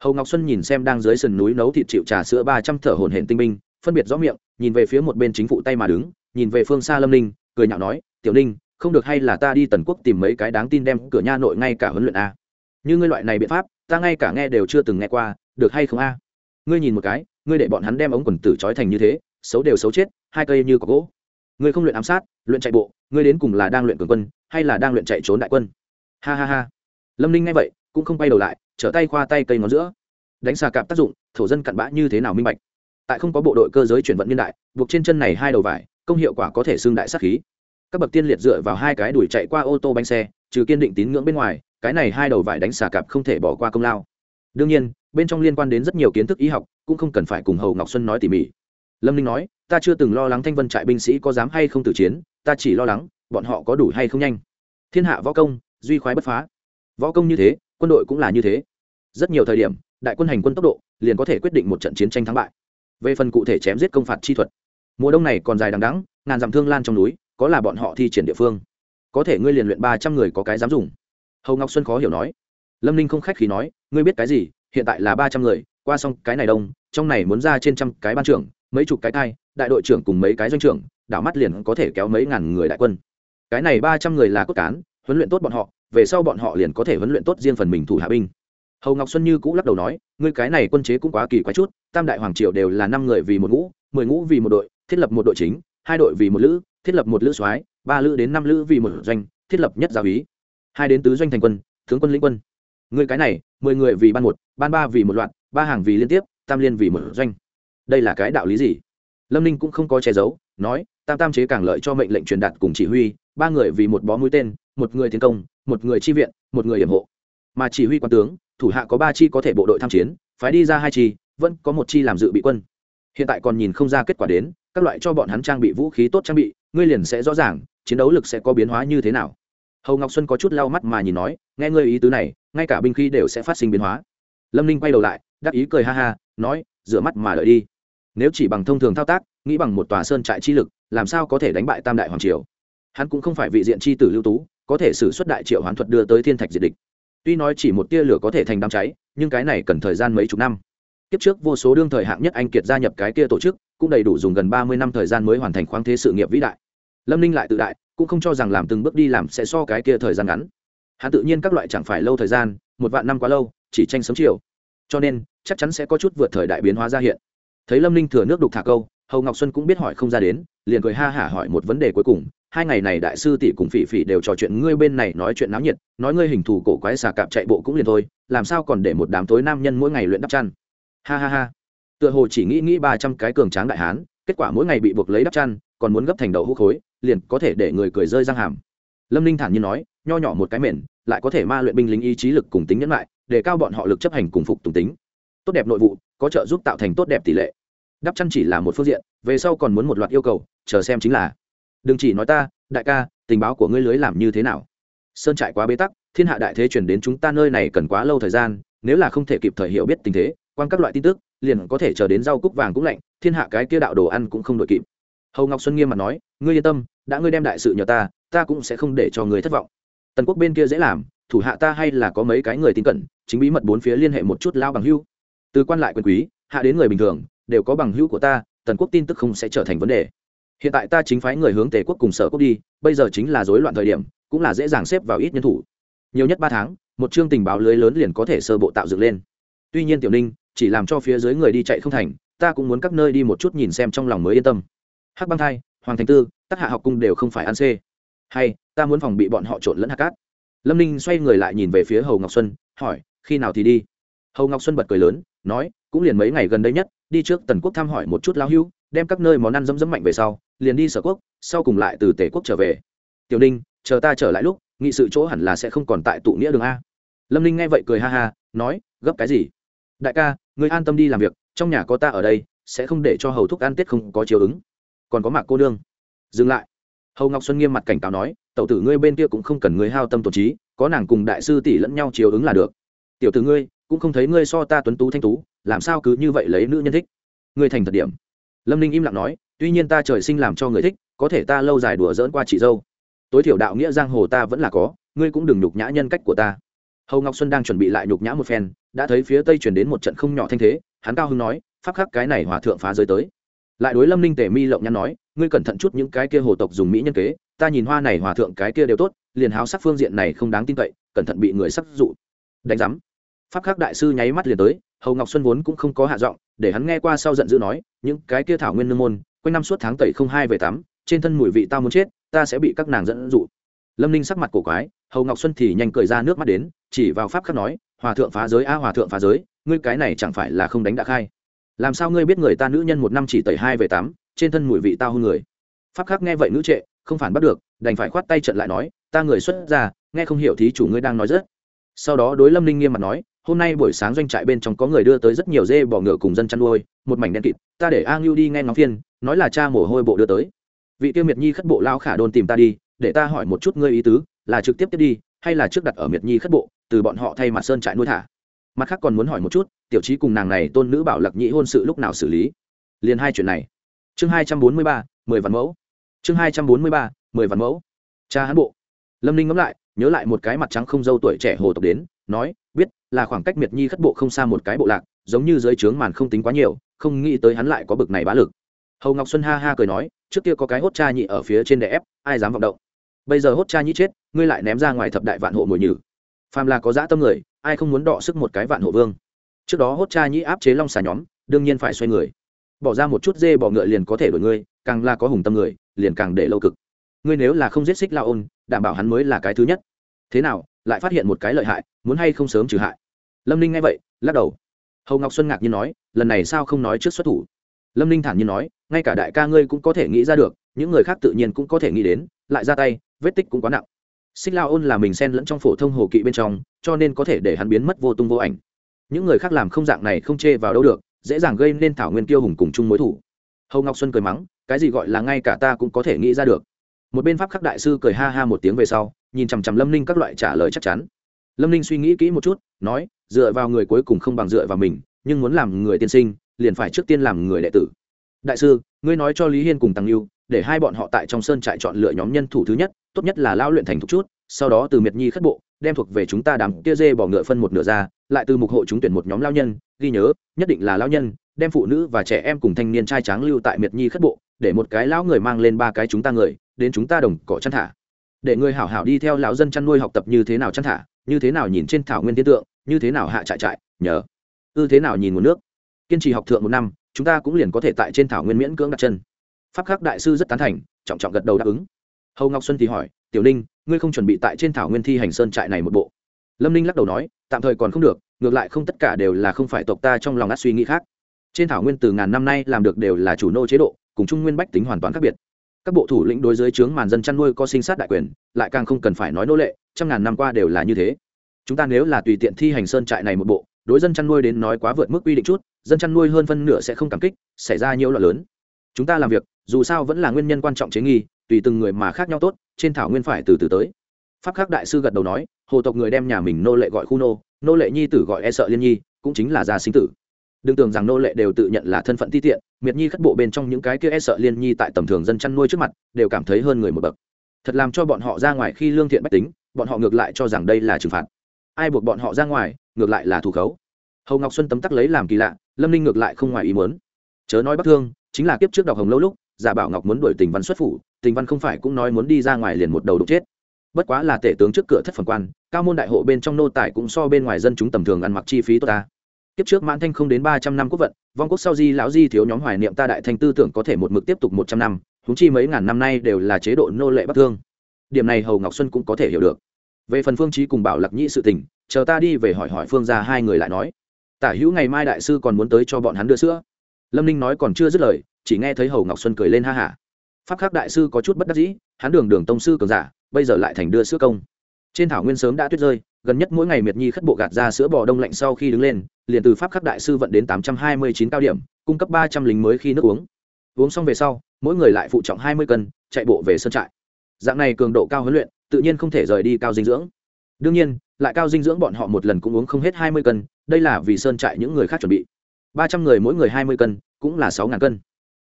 Hầu ngọc xuân nhìn xem đang dưới sườn núi nấu thịt chịu trà sữa ba trăm thở hồn hển tinh binh phân biệt rõ miệng, nhìn về phía một bên chính phụ tay mà đứng, nhìn về phương xa lâm ninh, cười nhạo nói, tiểu ninh, không được hay là ta đi tần quốc tìm mấy cái đáng tin đem cửa nha nội ngay cả huấn luyện a? Như ngươi loại này biện pháp, ta ngay cả nghe đều chưa từng nghe qua, được hay không a? Ngươi nhìn một cái, ngươi để bọn hắn đem ống quần tử trói thành như thế, xấu đều xấu chết, hai cây như có gỗ. Ngươi không luyện ám sát, luyện chạy bộ, ngươi đến cùng là đang luyện cường quân, hay là đang luyện chạy trốn đại quân? Ha ha ha. Lâm ninh nghe vậy, cũng không bay đầu lại, trở tay khoa tay cây ngón giữa. Đánh xà cạp tác dụng, thổ dân cặn bã như thế nào minh bạch? Tại không có bộ đội cơ giới chuyển vận niên đại, buộc trên chân này hai đầu vải, công hiệu quả có thể xương đại sát khí. Các bậc tiên liệt dựa vào hai cái đuổi chạy qua ô tô bánh xe, trừ kiên định tín ngưỡng bên ngoài, cái này hai đầu vải đánh xà cạp không thể bỏ qua công lao. Đương nhiên, bên trong liên quan đến rất nhiều kiến thức y học, cũng không cần phải cùng hầu ngọc xuân nói tỉ mỉ. Lâm ninh nói, ta chưa từng lo lắng thanh vân trại binh sĩ có dám hay không tử chiến, ta chỉ lo lắng, bọn họ có đủ hay không nhanh. Thiên hạ võ công, duy khoái bất phá. Võ công như thế, quân đội cũng là như thế. Rất nhiều thời điểm, đại quân hành quân tốc độ, liền có thể quyết định một trận chiến tranh thắng bại về phần cụ thể chém giết công phạt chi thuật, mùa đông này còn dài đằng đắng ngàn dặm thương lan trong núi, có là bọn họ thi triển địa phương. Có thể ngươi liền luyện ba trăm người có cái dám dùng. Hầu ngọc xuân khó hiểu nói. Lâm ninh không khách khí nói, ngươi biết cái gì, hiện tại là ba trăm người, qua xong cái này đông, trong này muốn ra trên trăm cái ban trưởng, mấy chục cái thai, đại đội trưởng cùng mấy cái doanh trưởng, đảo mắt liền có thể kéo mấy ngàn người đại quân. Cái này ba trăm người là cốt cán, huấn luyện tốt bọn họ, về sau bọn họ liền có thể huấn luyện tốt riêng phần mình thủ hạ binh hầu ngọc xuân như cũ lắc đầu nói ngươi cái này quân chế cũng quá kỳ quái chút tam đại hoàng triều đều là năm người vì một ngũ mười ngũ vì một đội thiết lập một đội chính hai đội vì một lữ thiết lập một lữ soái ba lữ đến năm lữ vì một doanh thiết lập nhất giáo ý hai đến tứ doanh thành quân tướng quân lĩnh quân ngươi cái này mười người vì ban một ban ba vì một loạt ba hàng vì liên tiếp tam liên vì một doanh đây là cái đạo lý gì lâm ninh cũng không có che giấu nói tam tam chế càng lợi cho mệnh lệnh truyền đạt cùng chỉ huy ba người vì một bó mũi tên một người tiến công một người chi viện một người hiểm hộ mà chỉ huy quan tướng thủ hạ có ba chi có thể bộ đội tham chiến, phái đi ra hai chi, vẫn có một chi làm dự bị quân. Hiện tại còn nhìn không ra kết quả đến, các loại cho bọn hắn trang bị vũ khí tốt trang bị, ngươi liền sẽ rõ ràng, chiến đấu lực sẽ có biến hóa như thế nào. Hầu ngọc xuân có chút lau mắt mà nhìn nói, nghe ngươi ý tứ này, ngay cả binh khí đều sẽ phát sinh biến hóa. Lâm ninh quay đầu lại, đắc ý cười ha ha, nói, rửa mắt mà đợi đi. Nếu chỉ bằng thông thường thao tác, nghĩ bằng một tòa sơn trại chi lực, làm sao có thể đánh bại tam đại hoàng triều? Hắn cũng không phải vị diện chi tử lưu tú, có thể xử xuất đại triệu hoán thuật đưa tới thiên thạch diệt địch tuy nói chỉ một tia lửa có thể thành đám cháy nhưng cái này cần thời gian mấy chục năm Tiếp trước vô số đương thời hạng nhất anh kiệt gia nhập cái kia tổ chức, cũng đầy đủ dùng gần ba mươi năm thời gian mới hoàn thành khoáng thế sự nghiệp vĩ đại. Lâm Ninh lại tự đại, cũng không cho rằng làm từng bước đi làm sẽ so cái kia thời gian ngắn. Hắn tự nhiên các loại chẳng phải lâu thời gian, một vạn năm quá lâu, chỉ tranh sớm chiều. Cho nên, chắc chắn sẽ có chút vượt thời đại biến hóa ra hiện. Thấy Lâm Ninh thừa nước đục thả câu, Hầu Ngọc Xuân cũng biết hỏi không ra đến, liền cười ha hả hỏi một vấn đề cuối cùng, hai ngày này đại sư tỷ cùng phỉ phỉ đều trò chuyện ngươi bên này nói chuyện náo nhiệt, nói ngươi hình thù cổ quái xà cạp chạy bộ cũng liền thôi, làm sao còn để một đám tối nam nhân mỗi ngày luyện đắp chăn? Ha ha ha. Tựa hồ chỉ nghĩ nghĩ ba trăm cái cường tráng đại hán kết quả mỗi ngày bị buộc lấy đắp chăn còn muốn gấp thành đầu hũ khối liền có thể để người cười rơi răng hàm. Lâm ninh thản nhiên nói nho nhỏ một cái mền lại có thể ma luyện binh lính ý chí lực cùng tính nhẫn lại để cao bọn họ lực chấp hành cùng phục tùng tính. Tốt đẹp nội vụ có trợ giúp tạo thành tốt đẹp tỷ lệ. Đắp chăn chỉ là một phương diện về sau còn muốn một loạt yêu cầu chờ xem chính là đừng chỉ nói ta, đại ca, tình báo của ngươi lưới làm như thế nào? Sơn trại quá bế tắc, thiên hạ đại thế chuyển đến chúng ta nơi này cần quá lâu thời gian, nếu là không thể kịp thời hiểu biết tình thế, quan các loại tin tức, liền có thể chờ đến rau cúc vàng cũng lạnh, thiên hạ cái kia đạo đồ ăn cũng không đội kịp. Hầu ngọc xuân nghiêm mặt nói, ngươi yên tâm, đã ngươi đem đại sự nhờ ta ta cũng sẽ không để cho người thất vọng. Tần quốc bên kia dễ làm, thủ hạ ta hay là có mấy cái người tin cẩn, chính bí mật bốn phía liên hệ một chút lao bằng hưu. Từ quan lại quyền quý, hạ đến người bình thường, đều có bằng hữu của ta, tần quốc tin tức không sẽ trở thành vấn đề hiện tại ta chính phái người hướng tề quốc cùng sở quốc đi, bây giờ chính là rối loạn thời điểm, cũng là dễ dàng xếp vào ít nhân thủ. Nhiều nhất ba tháng, một chương tình báo lưới lớn liền có thể sơ bộ tạo dựng lên. Tuy nhiên tiểu ninh, chỉ làm cho phía dưới người đi chạy không thành, ta cũng muốn các nơi đi một chút nhìn xem trong lòng mới yên tâm. Hắc băng thai, hoàng thành tư tác hạ học cung đều không phải ăn xê. Hay, ta muốn phòng bị bọn họ trộn lẫn hạt cát. Lâm ninh xoay người lại nhìn về phía hầu ngọc xuân, hỏi, khi nào thì đi? Hầu ngọc xuân bật cười lớn, nói, cũng liền mấy ngày gần đây nhất, đi trước tần quốc thăm hỏi một chút lão hưu đem các nơi món ăn dấm dấm mạnh về sau, liền đi sở quốc, sau cùng lại từ tể quốc trở về. Tiểu ninh, chờ ta trở lại lúc, nghị sự chỗ hẳn là sẽ không còn tại tụ nghĩa đường a. Lâm ninh nghe vậy cười ha ha, nói, gấp cái gì? Đại ca người an tâm đi làm việc, trong nhà có ta ở đây, sẽ không để cho hầu thúc ăn tết không có chiều ứng. Còn có mạc cô nương. Dừng lại. Hầu ngọc xuân nghiêm mặt cảnh cáo nói, tẩu tử ngươi bên kia cũng không cần ngươi hao tâm tổ trí, có nàng cùng đại sư tỷ lẫn nhau chiều ứng là được. Tiểu tử ngươi, cũng không thấy ngươi so ta tuấn tú thanh tú, làm sao cứ như vậy lấy nữ nhân thích? Ngươi thành thật điểm lâm ninh im lặng nói, tuy nhiên ta trời sinh làm cho người thích, có thể ta lâu dài đùa dỡn qua chị dâu. Tối thiểu đạo nghĩa giang hồ ta vẫn là có, ngươi cũng đừng nhục nhã nhân cách của ta. Hầu ngọc xuân đang chuẩn bị lại nhục nhã một phen, đã thấy phía tây chuyển đến một trận không nhỏ thanh thế, hắn cao hưng nói, pháp khắc cái này hòa thượng phá giới tới. Lại đối lâm ninh tề mi lộng nhăn nói, ngươi cẩn thận chút những cái kia hồ tộc dùng mỹ nhân kế, ta nhìn hoa này hòa thượng cái kia đều tốt, liền háo sắc phương diện này không đáng tin cậy, cẩn thận bị người sắc dụ. Đánh giám. Pháp khắc đại sư nháy mắt liền tới, hầu ngọc xuân vốn cũng không có hạ giọng để hắn nghe qua sau giận dữ nói, những cái kia thảo nguyên nương môn, quanh năm suốt tháng tẩy không hai về tắm, trên thân mùi vị tao muốn chết, ta sẽ bị các nàng dẫn dụ. Lâm ninh sắc mặt cổ quái, hầu ngọc xuân thì nhanh cười ra nước mắt đến, chỉ vào pháp khắc nói, hòa thượng phá giới a, hòa thượng phá giới, ngươi cái này chẳng phải là không đánh đã khai. Làm sao ngươi biết người ta nữ nhân một năm chỉ tẩy hai về tắm, trên thân mùi vị tao hơn người? Pháp khắc nghe vậy nữ trệ, không phản bắt được, đành phải khoát tay trận lại nói, ta người xuất ra nghe không hiểu thí chủ ngươi đang nói rất. Sau đó đối lâm ninh nghiêm mặt nói hôm nay buổi sáng doanh trại bên trong có người đưa tới rất nhiều dê bò ngựa cùng dân chăn nuôi, một mảnh đen kịt, ta để a ngưu đi nghe ngóng phiên, nói là cha mồ hôi bộ đưa tới. Vị tiêu miệt nhi khất bộ lao khả đôn tìm ta đi, để ta hỏi một chút ngươi ý tứ, là trực tiếp tiếp đi, hay là trước đặt ở miệt nhi khất bộ, từ bọn họ thay mặt sơn trại nuôi thả? Mặt khác còn muốn hỏi một chút, tiểu trí cùng nàng này tôn nữ bảo lặc nhĩ hôn sự lúc nào xử lý? Liền hai chuyện này. Chương hai trăm bốn mươi ba, mười vạn mẫu. Chương hai trăm bốn mươi ba, mười vạn mẫu. Cha hán bộ. Lâm ninh ngẫm lại nhớ lại một cái mặt trắng không dâu tuổi trẻ hồ tộc đến, nói, biết, là khoảng cách miệt nhi khất bộ không xa một cái bộ lạc, giống như dưới trướng màn không tính quá nhiều, không nghĩ tới hắn lại có bực này bá lực. Hầu ngọc xuân ha ha cười nói, trước kia có cái hốt cha nhị ở phía trên đè ép, ai dám vọng động? Bây giờ hốt cha nhị chết, ngươi lại ném ra ngoài thập đại vạn hộ mồi nhử. Phàm là có dã tâm người, ai không muốn đọ sức một cái vạn hộ vương? Trước đó hốt cha nhị áp chế long xà nhóm, đương nhiên phải xoay người. Bỏ ra một chút dê bỏ ngựa liền có thể đổi ngươi, càng là có hùng tâm người, liền càng để lâu cực ngươi nếu là không giết xích lao ôn, đảm bảo hắn mới là cái thứ nhất. Thế nào, lại phát hiện một cái lợi hại, muốn hay không sớm trừ hại? Lâm ninh nghe vậy, lắc đầu. Hầu ngọc xuân ngạc nhiên nói, lần này sao không nói trước xuất thủ? Lâm ninh thản nhiên nói, ngay cả đại ca ngươi cũng có thể nghĩ ra được, những người khác tự nhiên cũng có thể nghĩ đến, lại ra tay, vết tích cũng quá nặng. Xích lao ôn là mình xen lẫn trong phổ thông hồ kỵ bên trong, cho nên có thể để hắn biến mất vô tung vô ảnh. Những người khác làm không dạng này không chê vào đâu được, dễ dàng gây nên thảo nguyên kiêu hùng cùng chung mối thủ. Hầu ngọc xuân cười mắng, cái gì gọi là ngay cả ta cũng có thể nghĩ ra được một bên pháp khắc đại sư cười ha ha một tiếng về sau, nhìn chằm chằm lâm ninh các loại trả lời chắc chắn. Lâm ninh suy nghĩ kỹ một chút, nói, dựa vào người cuối cùng không bằng dựa vào mình, nhưng muốn làm người tiên sinh, liền phải trước tiên làm người đệ tử. Đại sư, ngươi nói cho lý hiên cùng tăng lưu để hai bọn họ tại trong sơn trại chọn lựa nhóm nhân thủ thứ nhất, tốt nhất là lao luyện thành thục chút, sau đó từ miệt nhi khất bộ, đem thuộc về chúng ta đám kia dê bỏ ngựa phân một nửa ra, lại từ mục hộ chúng tuyển một nhóm lao nhân, ghi nhớ, nhất định là lao nhân, đem phụ nữ và trẻ em cùng thanh niên trai tráng lưu tại miệt nhi khất bộ, để một cái lão người mang lên ba cái chúng ta người đến chúng ta đồng cỏ chăn thả. Để người hảo hảo đi theo lão dân chăn nuôi học tập như thế nào chăn thả, như thế nào nhìn trên thảo nguyên thiên tượng, như thế nào hạ trại trại, nhờ. Ư thế nào nhìn nguồn nước. Kiên trì học thượng một năm, chúng ta cũng liền có thể tại trên thảo nguyên miễn cưỡng đặt chân. Pháp khắc đại sư rất tán thành, trọng trọng gật đầu đáp ứng. Hầu ngọc xuân thì hỏi, tiểu ninh, ngươi không chuẩn bị tại trên thảo nguyên thi hành sơn trại này một bộ? Lâm ninh lắc đầu nói, tạm thời còn không được, ngược lại không tất cả đều là không phải tộc ta trong lòng át suy nghĩ khác. Trên thảo nguyên từ ngàn năm nay làm được đều là chủ nô chế độ, cùng trung nguyên bách tính hoàn toàn khác biệt các bộ thủ lĩnh đối dưới trướng màn dân chăn nuôi có sinh sát đại quyền, lại càng không cần phải nói nô lệ, trăm ngàn năm qua đều là như thế. Chúng ta nếu là tùy tiện thi hành sơn trại này một bộ, đối dân chăn nuôi đến nói quá vượt mức quy định chút, dân chăn nuôi hơn phân nửa sẽ không cảm kích, xảy ra nhiều loạn lớn. Chúng ta làm việc, dù sao vẫn là nguyên nhân quan trọng chế nghi, tùy từng người mà khác nhau tốt, trên thảo nguyên phải từ từ tới. Pháp khắc đại sư gật đầu nói, hồ tộc người đem nhà mình nô lệ gọi khu nô nô lệ nhi tử gọi e sợ liên nhi, cũng chính là gia sinh tử đừng tưởng rằng nô lệ đều tự nhận là thân phận ti tiện, miệt nhi khất bộ bên trong những cái kia e sợ liên nhi tại tầm thường dân chăn nuôi trước mặt, đều cảm thấy hơn người một bậc. Thật làm cho bọn họ ra ngoài khi lương thiện bách tính, bọn họ ngược lại cho rằng đây là trừng phạt. Ai buộc bọn họ ra ngoài, ngược lại là thủ khấu. Hầu ngọc xuân tấm tắc lấy làm kỳ lạ, lâm ninh ngược lại không ngoài ý muốn. Chớ nói bắc thương, chính là kiếp trước đọc hồng lâu lúc, giả bảo ngọc muốn đuổi tình văn xuất phủ, tình văn không phải cũng nói muốn đi ra ngoài liền một đầu đục chết. Bất quá là tể tướng trước cửa thất phần quan, cao môn đại hộ bên trong nô tài cũng so bên ngoài dân chúng tầm thường ăn mặc chi phí tốt ta kiếp trước mãn thanh không đến ba trăm năm quốc vận, vong quốc sau di lão di thiếu nhóm hoài niệm ta đại thanh tư tưởng có thể một mực tiếp tục một trăm năm húng chi mấy ngàn năm nay đều là chế độ nô lệ bắc thương. Điểm này hầu ngọc xuân cũng có thể hiểu được. Về phần phương trí cùng bảo lạc nhĩ sự tình, chờ ta đi về hỏi hỏi phương ra hai người lại nói. Tả hữu ngày mai đại sư còn muốn tới cho bọn hắn đưa sữa. Lâm ninh nói còn chưa dứt lời, chỉ nghe thấy hầu ngọc xuân cười lên ha hả. Pháp khắc đại sư có chút bất đắc dĩ, hắn đường đường tông sư cường giả, bây giờ lại thành đưa sữa công. Trên thảo nguyên sớm đã tuyết rơi gần nhất mỗi ngày miệt nhi khất bộ gạt ra sữa bò đông lạnh sau khi đứng lên, liền từ pháp khắc đại sư vận đến tám trăm hai mươi chín cao điểm, cung cấp ba trăm lính mới khi nước uống. Uống xong về sau, mỗi người lại phụ trọng hai mươi cân, chạy bộ về sân trại. Dạng này cường độ cao huấn luyện, tự nhiên không thể rời đi cao dinh dưỡng. Đương nhiên, lại cao dinh dưỡng bọn họ một lần cũng uống không hết hai mươi cân, đây là vì sơn trại những người khác chuẩn bị. ba trăm người mỗi người hai mươi cân, cũng là sáu ngàn cân.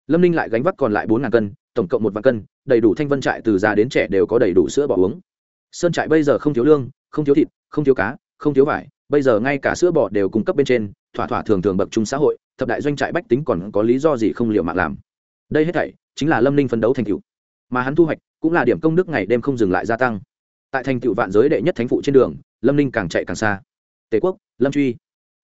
Lâm ninh lại gánh vác còn lại bốn ngàn cân, tổng cộng một vạn cân, đầy đủ thanh vân trại từ già đến trẻ đều có đầy đủ sữa bò uống. Sơn trại bây giờ không thiếu lương không thiếu thịt, không thiếu cá, không thiếu vải, bây giờ ngay cả sữa bò đều cung cấp bên trên, thỏa thỏa thường thường bậc trung xã hội, thập đại doanh trại bách tính còn có lý do gì không liệu mạng làm. Đây hết thảy chính là lâm ninh phấn đấu thành cựu mà hắn thu hoạch cũng là điểm công đức ngày đêm không dừng lại gia tăng. Tại thành cựu vạn giới đệ nhất thánh phụ trên đường, lâm ninh càng chạy càng xa. Tề quốc, lâm truy,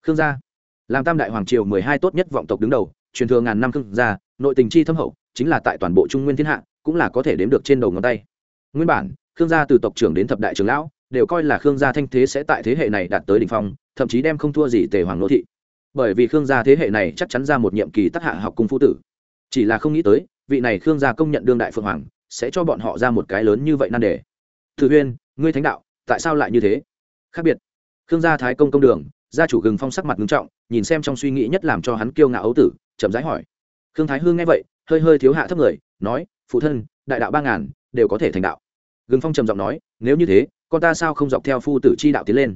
khương gia. Làm tam đại hoàng triều mười hai tốt nhất vọng tộc đứng đầu, truyền thừa ngàn năm khương gia, nội tình chi thâm hậu, chính là tại toàn bộ trung nguyên thiên hạ, cũng là có thể đếm được trên đầu ngón tay. Nguyên bản, khương gia từ tộc trưởng đến thập đại trưởng lão đều coi là khương gia thanh thế sẽ tại thế hệ này đạt tới đ ỉ n h phong, thậm chí đem không thua gì tề hoàng đô thị. Bởi vì khương gia thế hệ này chắc chắn ra một nhiệm kỳ tác hạ học cung phu tử. Chỉ là không nghĩ tới, vị này khương gia công nhận đương đại phượng hoàng, sẽ cho bọn họ ra một cái lớn như vậy nan đề. Thử huyên, ngươi thánh đạo, tại sao lại như thế? Khác biệt, khương gia thái công công đường, gia chủ gừng phong sắc mặt nghiêm trọng, nhìn xem trong suy nghĩ nhất làm cho hắn kiêu ngạo ấu tử, chậm rãi hỏi. Khương thái hương nghe vậy, hơi hơi thiếu hạ thấp người, nói, phụ thân, đại đạo ba ngàn, đều có thể thành đạo. Gừng phong trầm giọng nói, nếu như thế con ta sao không dọc theo phu tử chi đạo tiến lên?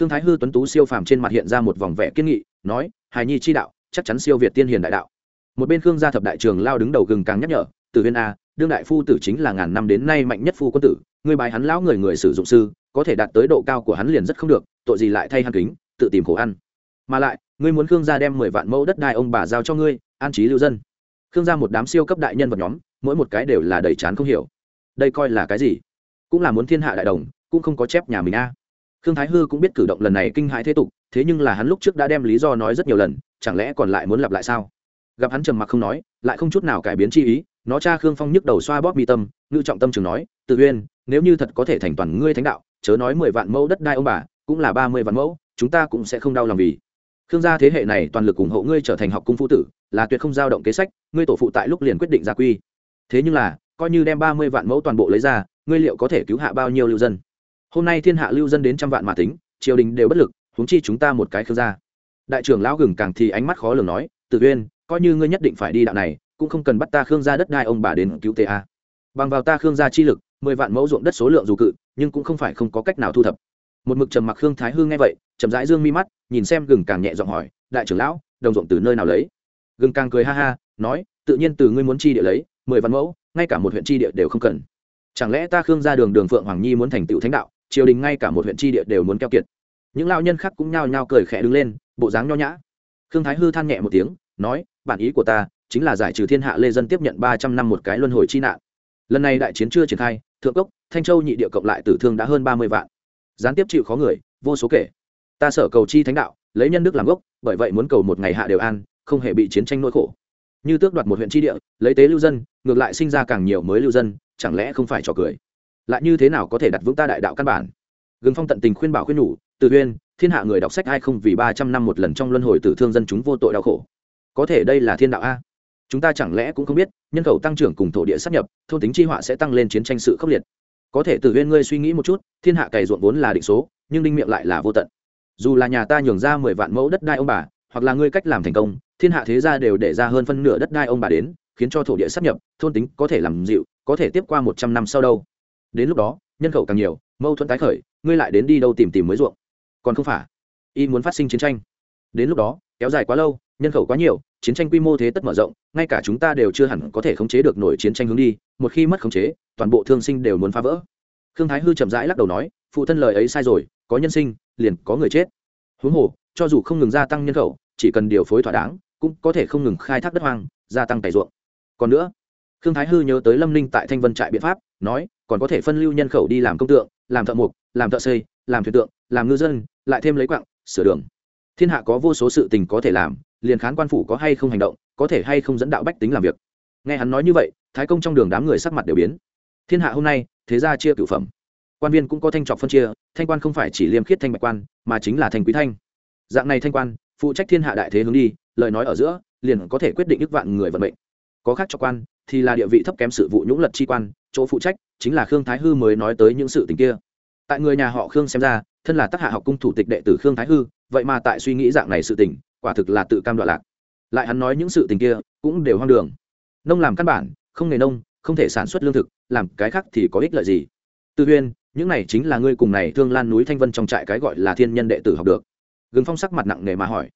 Khương thái hư tuấn tú siêu phàm trên mặt hiện ra một vòng vẻ kiên nghị, nói, hài nhi chi đạo, chắc chắn siêu việt tiên hiền đại đạo. Một bên khương gia thập đại trường lao đứng đầu gừng càng nhắc nhở từ viên a, đương đại phu tử chính là ngàn năm đến nay mạnh nhất phu quân tử người bài hắn lão người người sử dụng sư, có thể đạt tới độ cao của hắn liền rất không được, tội gì lại thay hắn kính, tự tìm khổ ăn. Mà lại, ngươi muốn khương gia đem mười vạn mẫu đất đai ông bà giao cho ngươi, an trí lưu dân. Khương gia một đám siêu cấp đại nhân vật nhóm, mỗi một cái đều là đầy chán không hiểu. Đây coi là cái gì? Cũng là muốn thiên hạ đại đồng cũng không có chép nhà mình a. Khương thái hư cũng biết cử động lần này kinh hãi thế tục, thế nhưng là hắn lúc trước đã đem lý do nói rất nhiều lần, chẳng lẽ còn lại muốn lặp lại sao? Gặp hắn trầm mặc không nói, lại không chút nào cải biến chi ý, nó cha khương phong nhức đầu xoa bóp mi tâm ngự trọng tâm trường nói, tự uyên, nếu như thật có thể thành toàn ngươi thánh đạo, chớ nói mười vạn mẫu đất đai ông bà, cũng là ba mươi vạn mẫu, chúng ta cũng sẽ không đau lòng vì. Khương gia thế hệ này toàn lực ủng hộ ngươi trở thành học cung phu tử, là tuyệt không dao động kế sách, ngươi tổ phụ tại lúc liền quyết định gia quy. Thế nhưng là, coi như đem ba mươi vạn mẫu toàn bộ lấy ra, ngươi liệu có thể cứu hạ bao nhiêu lưu dân? Hôm nay thiên hạ lưu dân đến trăm vạn mà tính, triều đình đều bất lực, huống chi chúng ta một cái khương gia. Đại trưởng lão gừng càng thì ánh mắt khó lường nói tự uyên, coi như ngươi nhất định phải đi đạo này, cũng không cần bắt ta khương gia đất đai ông bà đến cứu ta bằng vào ta khương gia chi lực, mười vạn mẫu ruộng đất số lượng dù cự, nhưng cũng không phải không có cách nào thu thập. Một mực trầm mặc khương thái hương nghe vậy, chậm rãi dương mi mắt, nhìn xem gừng càng nhẹ giọng hỏi, đại trưởng lão, đồng ruộng từ nơi nào lấy? Gừng càng cười ha ha, nói, tự nhiên từ ngươi muốn chi địa lấy, mười vạn mẫu, ngay cả một huyện chi địa đều không cần. Chẳng lẽ ta khương ra đường đường phượng hoàng nhi muốn thành tựu thánh đạo triều đình ngay cả một huyện tri địa đều muốn keo kiệt. Những lao nhân khác cũng nhao nhao cười khẽ đứng lên, bộ dáng nho nhã. Khương thái hư than nhẹ một tiếng, nói, bản ý của ta chính là giải trừ thiên hạ lê dân tiếp nhận ba trăm năm một cái luân hồi chi nạn. Lần này đại chiến chưa triển khai, thượng cốc, thanh châu nhị địa cộng lại tử thương đã hơn ba mươi vạn. Gián tiếp chịu khó người, vô số kể. Ta sở cầu chi thánh đạo, lấy nhân đức làm gốc, bởi vậy muốn cầu một ngày hạ đều an, không hề bị chiến tranh nỗi khổ. Như tước đoạt một huyện tri địa, lấy tế lưu dân, ngược lại sinh ra càng nhiều mới lưu dân, chẳng lẽ không phải trò cười? Lại như thế nào có thể đặt vững ta đại đạo căn bản? Gừng phong tận tình khuyên bảo khuyên nhủ, từ huyên, thiên hạ người đọc sách ai không vì ba trăm năm một lần trong luân hồi tử thương dân chúng vô tội đau khổ? Có thể đây là thiên đạo a? Chúng ta chẳng lẽ cũng không biết, nhân khẩu tăng trưởng cùng thổ địa sắp nhập, thôn tính chi họa sẽ tăng lên chiến tranh sự khốc liệt. Có thể từ huyên ngươi suy nghĩ một chút, thiên hạ cày ruộng vốn là định số, nhưng đinh miệng lại là vô tận. Dù là nhà ta nhường ra mười vạn mẫu đất đai ông bà, hoặc là ngươi cách làm thành công, thiên hạ thế gia đều để ra hơn phân nửa đất đai ông bà đến, khiến cho thổ địa sắp nhập, thôn tính có thể làm dịu, có thể tiếp qua một trăm năm sau đâu? Đến lúc đó, nhân khẩu càng nhiều, mâu thuẫn tái khởi, ngươi lại đến đi đâu tìm tìm mới ruộng. Còn không phải, y muốn phát sinh chiến tranh. Đến lúc đó, kéo dài quá lâu, nhân khẩu quá nhiều, chiến tranh quy mô thế tất mở rộng, ngay cả chúng ta đều chưa hẳn có thể khống chế được nổi chiến tranh hướng đi, một khi mất khống chế, toàn bộ thương sinh đều muốn phá vỡ. Khương thái hư chậm rãi lắc đầu nói, phụ thân lời ấy sai rồi, có nhân sinh, liền có người chết. Huống hồ, cho dù không ngừng gia tăng nhân khẩu, chỉ cần điều phối thỏa đáng, cũng có thể không ngừng khai thác đất hoang, gia tăng tài ruộng. Còn nữa, khương thái hư nhớ tới lâm ninh tại thanh vân trại biện pháp, nói còn có thể phân lưu nhân khẩu đi làm công tượng, làm thợ mộc, làm thợ xây, làm thuyền tượng, làm ngư dân, lại thêm lấy quặng, sửa đường. Thiên hạ có vô số sự tình có thể làm, liền khán quan phủ có hay không hành động, có thể hay không dẫn đạo bách tính làm việc. Nghe hắn nói như vậy, thái công trong đường đám người sắc mặt đều biến. Thiên hạ hôm nay, thế ra chia cửu phẩm. Quan viên cũng có thanh trọc phân chia, thanh quan không phải chỉ liêm khiết thanh bạch quan, mà chính là thanh quý thanh. Dạng này thanh quan, phụ trách thiên hạ đại thế hướng đi, lời nói ở giữa, liền có thể quyết định ức vạn người vận mệnh. Có khác cho quan thì là địa vị thấp kém sự vụ nhũng lật chi quan, chỗ phụ trách chính là khương thái hư mới nói tới những sự tình kia. Tại người nhà họ khương xem ra, thân là tác hạ học cung thủ tịch đệ tử khương thái hư, vậy mà tại suy nghĩ dạng này sự tình, quả thực là tự cam đoạn lạc. Lại hắn nói những sự tình kia cũng đều hoang đường. Nông làm căn bản, không nghề nông, không thể sản xuất lương thực, làm cái khác thì có ích lợi gì? Tư huyên, những này chính là ngươi cùng này thương lan núi thanh vân trong trại cái gọi là thiên nhân đệ tử học được. Gừng phong sắc mặt nặng nề mà hỏi.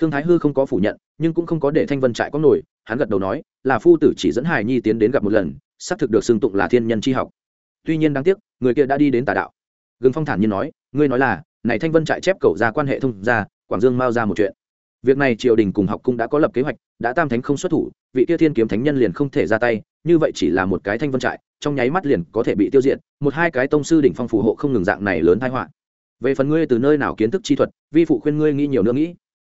Khương thái hư không có phủ nhận, nhưng cũng không có để thanh vân trại có nổi, hắn gật đầu nói là phu tử chỉ dẫn hài nhi tiến đến gặp một lần, xác thực được xưng tụng là thiên nhân tri học. Tuy nhiên đáng tiếc, người kia đã đi đến tà đạo. Gừng phong thản nhiên nói, ngươi nói là, này thanh vân trại chép cầu ra quan hệ thông ra quảng dương mao ra một chuyện. Việc này triều đình cùng học cung đã có lập kế hoạch, đã tam thánh không xuất thủ, vị kia thiên kiếm thánh nhân liền không thể ra tay, như vậy chỉ là một cái thanh vân trại, trong nháy mắt liền có thể bị tiêu diệt, một hai cái tông sư đỉnh phong phù hộ không ngừng dạng này lớn thái họa. Về phần ngươi từ nơi nào kiến thức chi thuật, vi phụ khuyên ngươi nghĩ nhiều nữa nghĩ.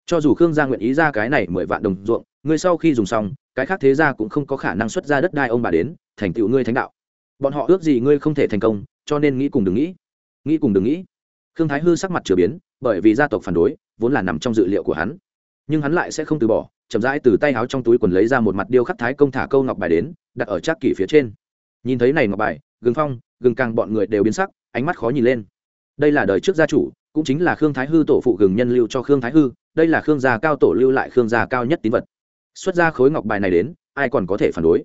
Cho dù khương gia nguyện ý ra cái này mười vạn đồng ruộng, ngươi sau khi dùng xong cái khác thế gia cũng không có khả năng xuất ra đất đai ông bà đến, thành tựu ngươi thánh đạo. Bọn họ ước gì ngươi không thể thành công, cho nên nghĩ cùng đừng nghĩ. Nghĩ cùng đừng nghĩ. Khương thái hư sắc mặt chửa biến, bởi vì gia tộc phản đối, vốn là nằm trong dự liệu của hắn. Nhưng hắn lại sẽ không từ bỏ, chậm rãi từ tay áo trong túi quần lấy ra một mặt điêu khắc thái công thả câu ngọc bài đến, đặt ở trác kỷ phía trên. Nhìn thấy này ngọc bài, gừng phong, gừng càng bọn người đều biến sắc, ánh mắt khó nhìn lên. Đây là đời trước gia chủ, cũng chính là khương thái hư tổ phụ gừng nhân lưu cho khương thái hư, đây là khương gia cao tổ lưu lại khương gia cao nhất tín vật xuất ra khối ngọc bài này đến, ai còn có thể phản đối?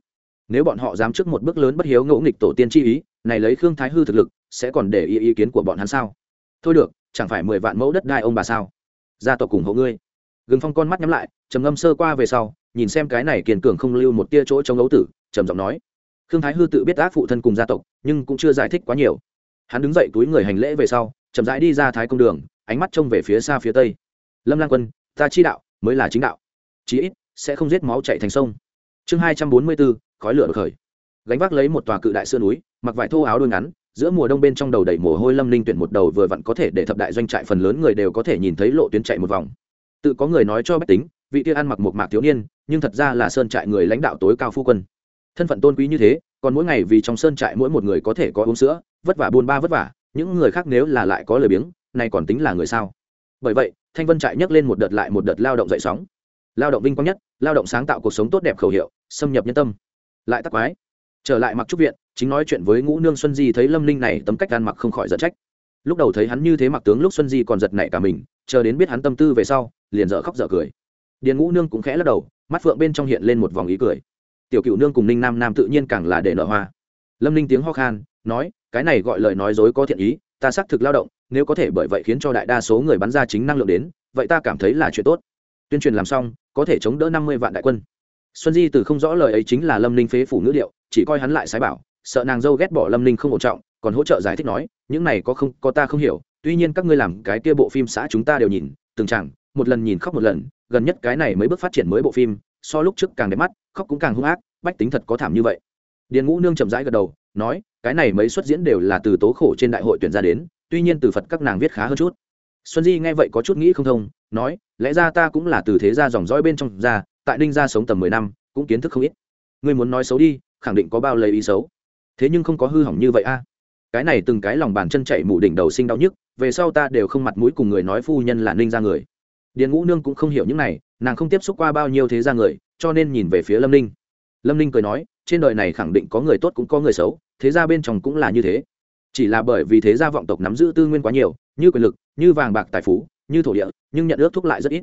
Nếu bọn họ dám trước một bước lớn bất hiếu ngẫu nghịch tổ tiên chi ý, này lấy khương thái hư thực lực, sẽ còn để ý ý kiến của bọn hắn sao? Thôi được, chẳng phải mười vạn mẫu đất đai ông bà sao? Gia tộc cùng hộ ngươi. Gừng phong con mắt nhắm lại, trầm ngâm sơ qua về sau, nhìn xem cái này kiên cường không lưu một tia chỗ trong ấu tử, trầm giọng nói. Khương thái hư tự biết ác phụ thân cùng gia tộc, nhưng cũng chưa giải thích quá nhiều. Hắn đứng dậy túi người hành lễ về sau, chậm rãi đi ra thái công đường, ánh mắt trông về phía xa phía tây. Lâm lang quân, ta chi đạo, mới là chính đạo. Chí ít sẽ không giết máu chạy thành sông. Chương hai trăm bốn mươi bốn, khói lửa đột khởi. Gánh vác lấy một tòa cự đại sơn núi, mặc vải thô áo đôi ngắn, giữa mùa đông bên trong đầu đầy mồ hôi lâm linh tuyển một đầu vừa vặn có thể để thập đại doanh trại phần lớn người đều có thể nhìn thấy lộ tuyến chạy một vòng. Tự có người nói cho bách tính, vị kia ăn mặc một mạc thiếu niên, nhưng thật ra là sơn trại người lãnh đạo tối cao phu quân. Thân phận tôn quý như thế, còn mỗi ngày vì trong sơn trại mỗi một người có thể có uống sữa, vất vả buôn ba vất vả, những người khác nếu là lại có lời biếng này còn tính là người sao? Bởi vậy, thanh vân trại nhấc lên một đợt lại một đợt lao động dậy sóng lao động vinh quang nhất, lao động sáng tạo cuộc sống tốt đẹp khẩu hiệu, xâm nhập nhân tâm. Lại tắc quái. Trở lại mặc trúc viện, chính nói chuyện với ngũ nương xuân di thấy lâm linh này tấm cách ăn mặc không khỏi giận trách. Lúc đầu thấy hắn như thế mặc tướng lúc xuân di còn giật nảy cả mình, chờ đến biết hắn tâm tư về sau, liền dở khóc dở cười. Điền ngũ nương cũng khẽ lắc đầu, mắt phượng bên trong hiện lên một vòng ý cười. Tiểu cựu nương cùng ninh nam nam tự nhiên càng là để nợ hoa. Lâm ninh tiếng ho khan, nói, cái này gọi lời nói dối có thiện ý, ta xác thực lao động, nếu có thể bởi vậy khiến cho đại đa số người bắn ra chính năng lượng đến, vậy ta cảm thấy là chuyện tốt. Tuyên truyền làm xong có thể chống đỡ năm mươi vạn đại quân. Xuân di từ không rõ lời ấy chính là lâm ninh phế phủ ngữ điệu, chỉ coi hắn lại sái bảo, sợ nàng dâu ghét bỏ lâm ninh không ổn trọng, còn hỗ trợ giải thích nói, những này có không, có ta không hiểu, tuy nhiên các ngươi làm cái kia bộ phim xã chúng ta đều nhìn, từng chẳng một lần nhìn khóc một lần, gần nhất cái này mới bước phát triển mới bộ phim, so lúc trước càng đẹp mắt, khóc cũng càng hung ác, bách tính thật có thảm như vậy. Điền ngũ nương chậm rãi gật đầu, nói, cái này mấy xuất diễn đều là từ tố khổ trên đại hội tuyển ra đến, tuy nhiên từ phật các nàng viết khá hơn chút xuân di nghe vậy có chút nghĩ không thông, nói, lẽ ra ta cũng là từ thế gia dòng dõi bên trong ra, tại ninh gia sống tầm mười năm, cũng kiến thức không ít. Ngươi muốn nói xấu đi, khẳng định có bao lấy ý xấu. Thế nhưng không có hư hỏng như vậy a. Cái này từng cái lòng bàn chân chạy mù đỉnh đầu sinh đau nhức, về sau ta đều không mặt mũi cùng người nói phu nhân là ninh gia người. Điền ngũ nương cũng không hiểu những này, nàng không tiếp xúc qua bao nhiêu thế gia người, cho nên nhìn về phía lâm ninh. Lâm ninh cười nói, trên đời này khẳng định có người tốt cũng có người xấu, thế ra bên trong cũng là như thế. Chỉ là bởi vì thế gia vọng tộc nắm giữ tư nguyên quá nhiều như quyền lực, như vàng bạc tài phú, như thổ địa, nhưng nhận ước thúc lại rất ít.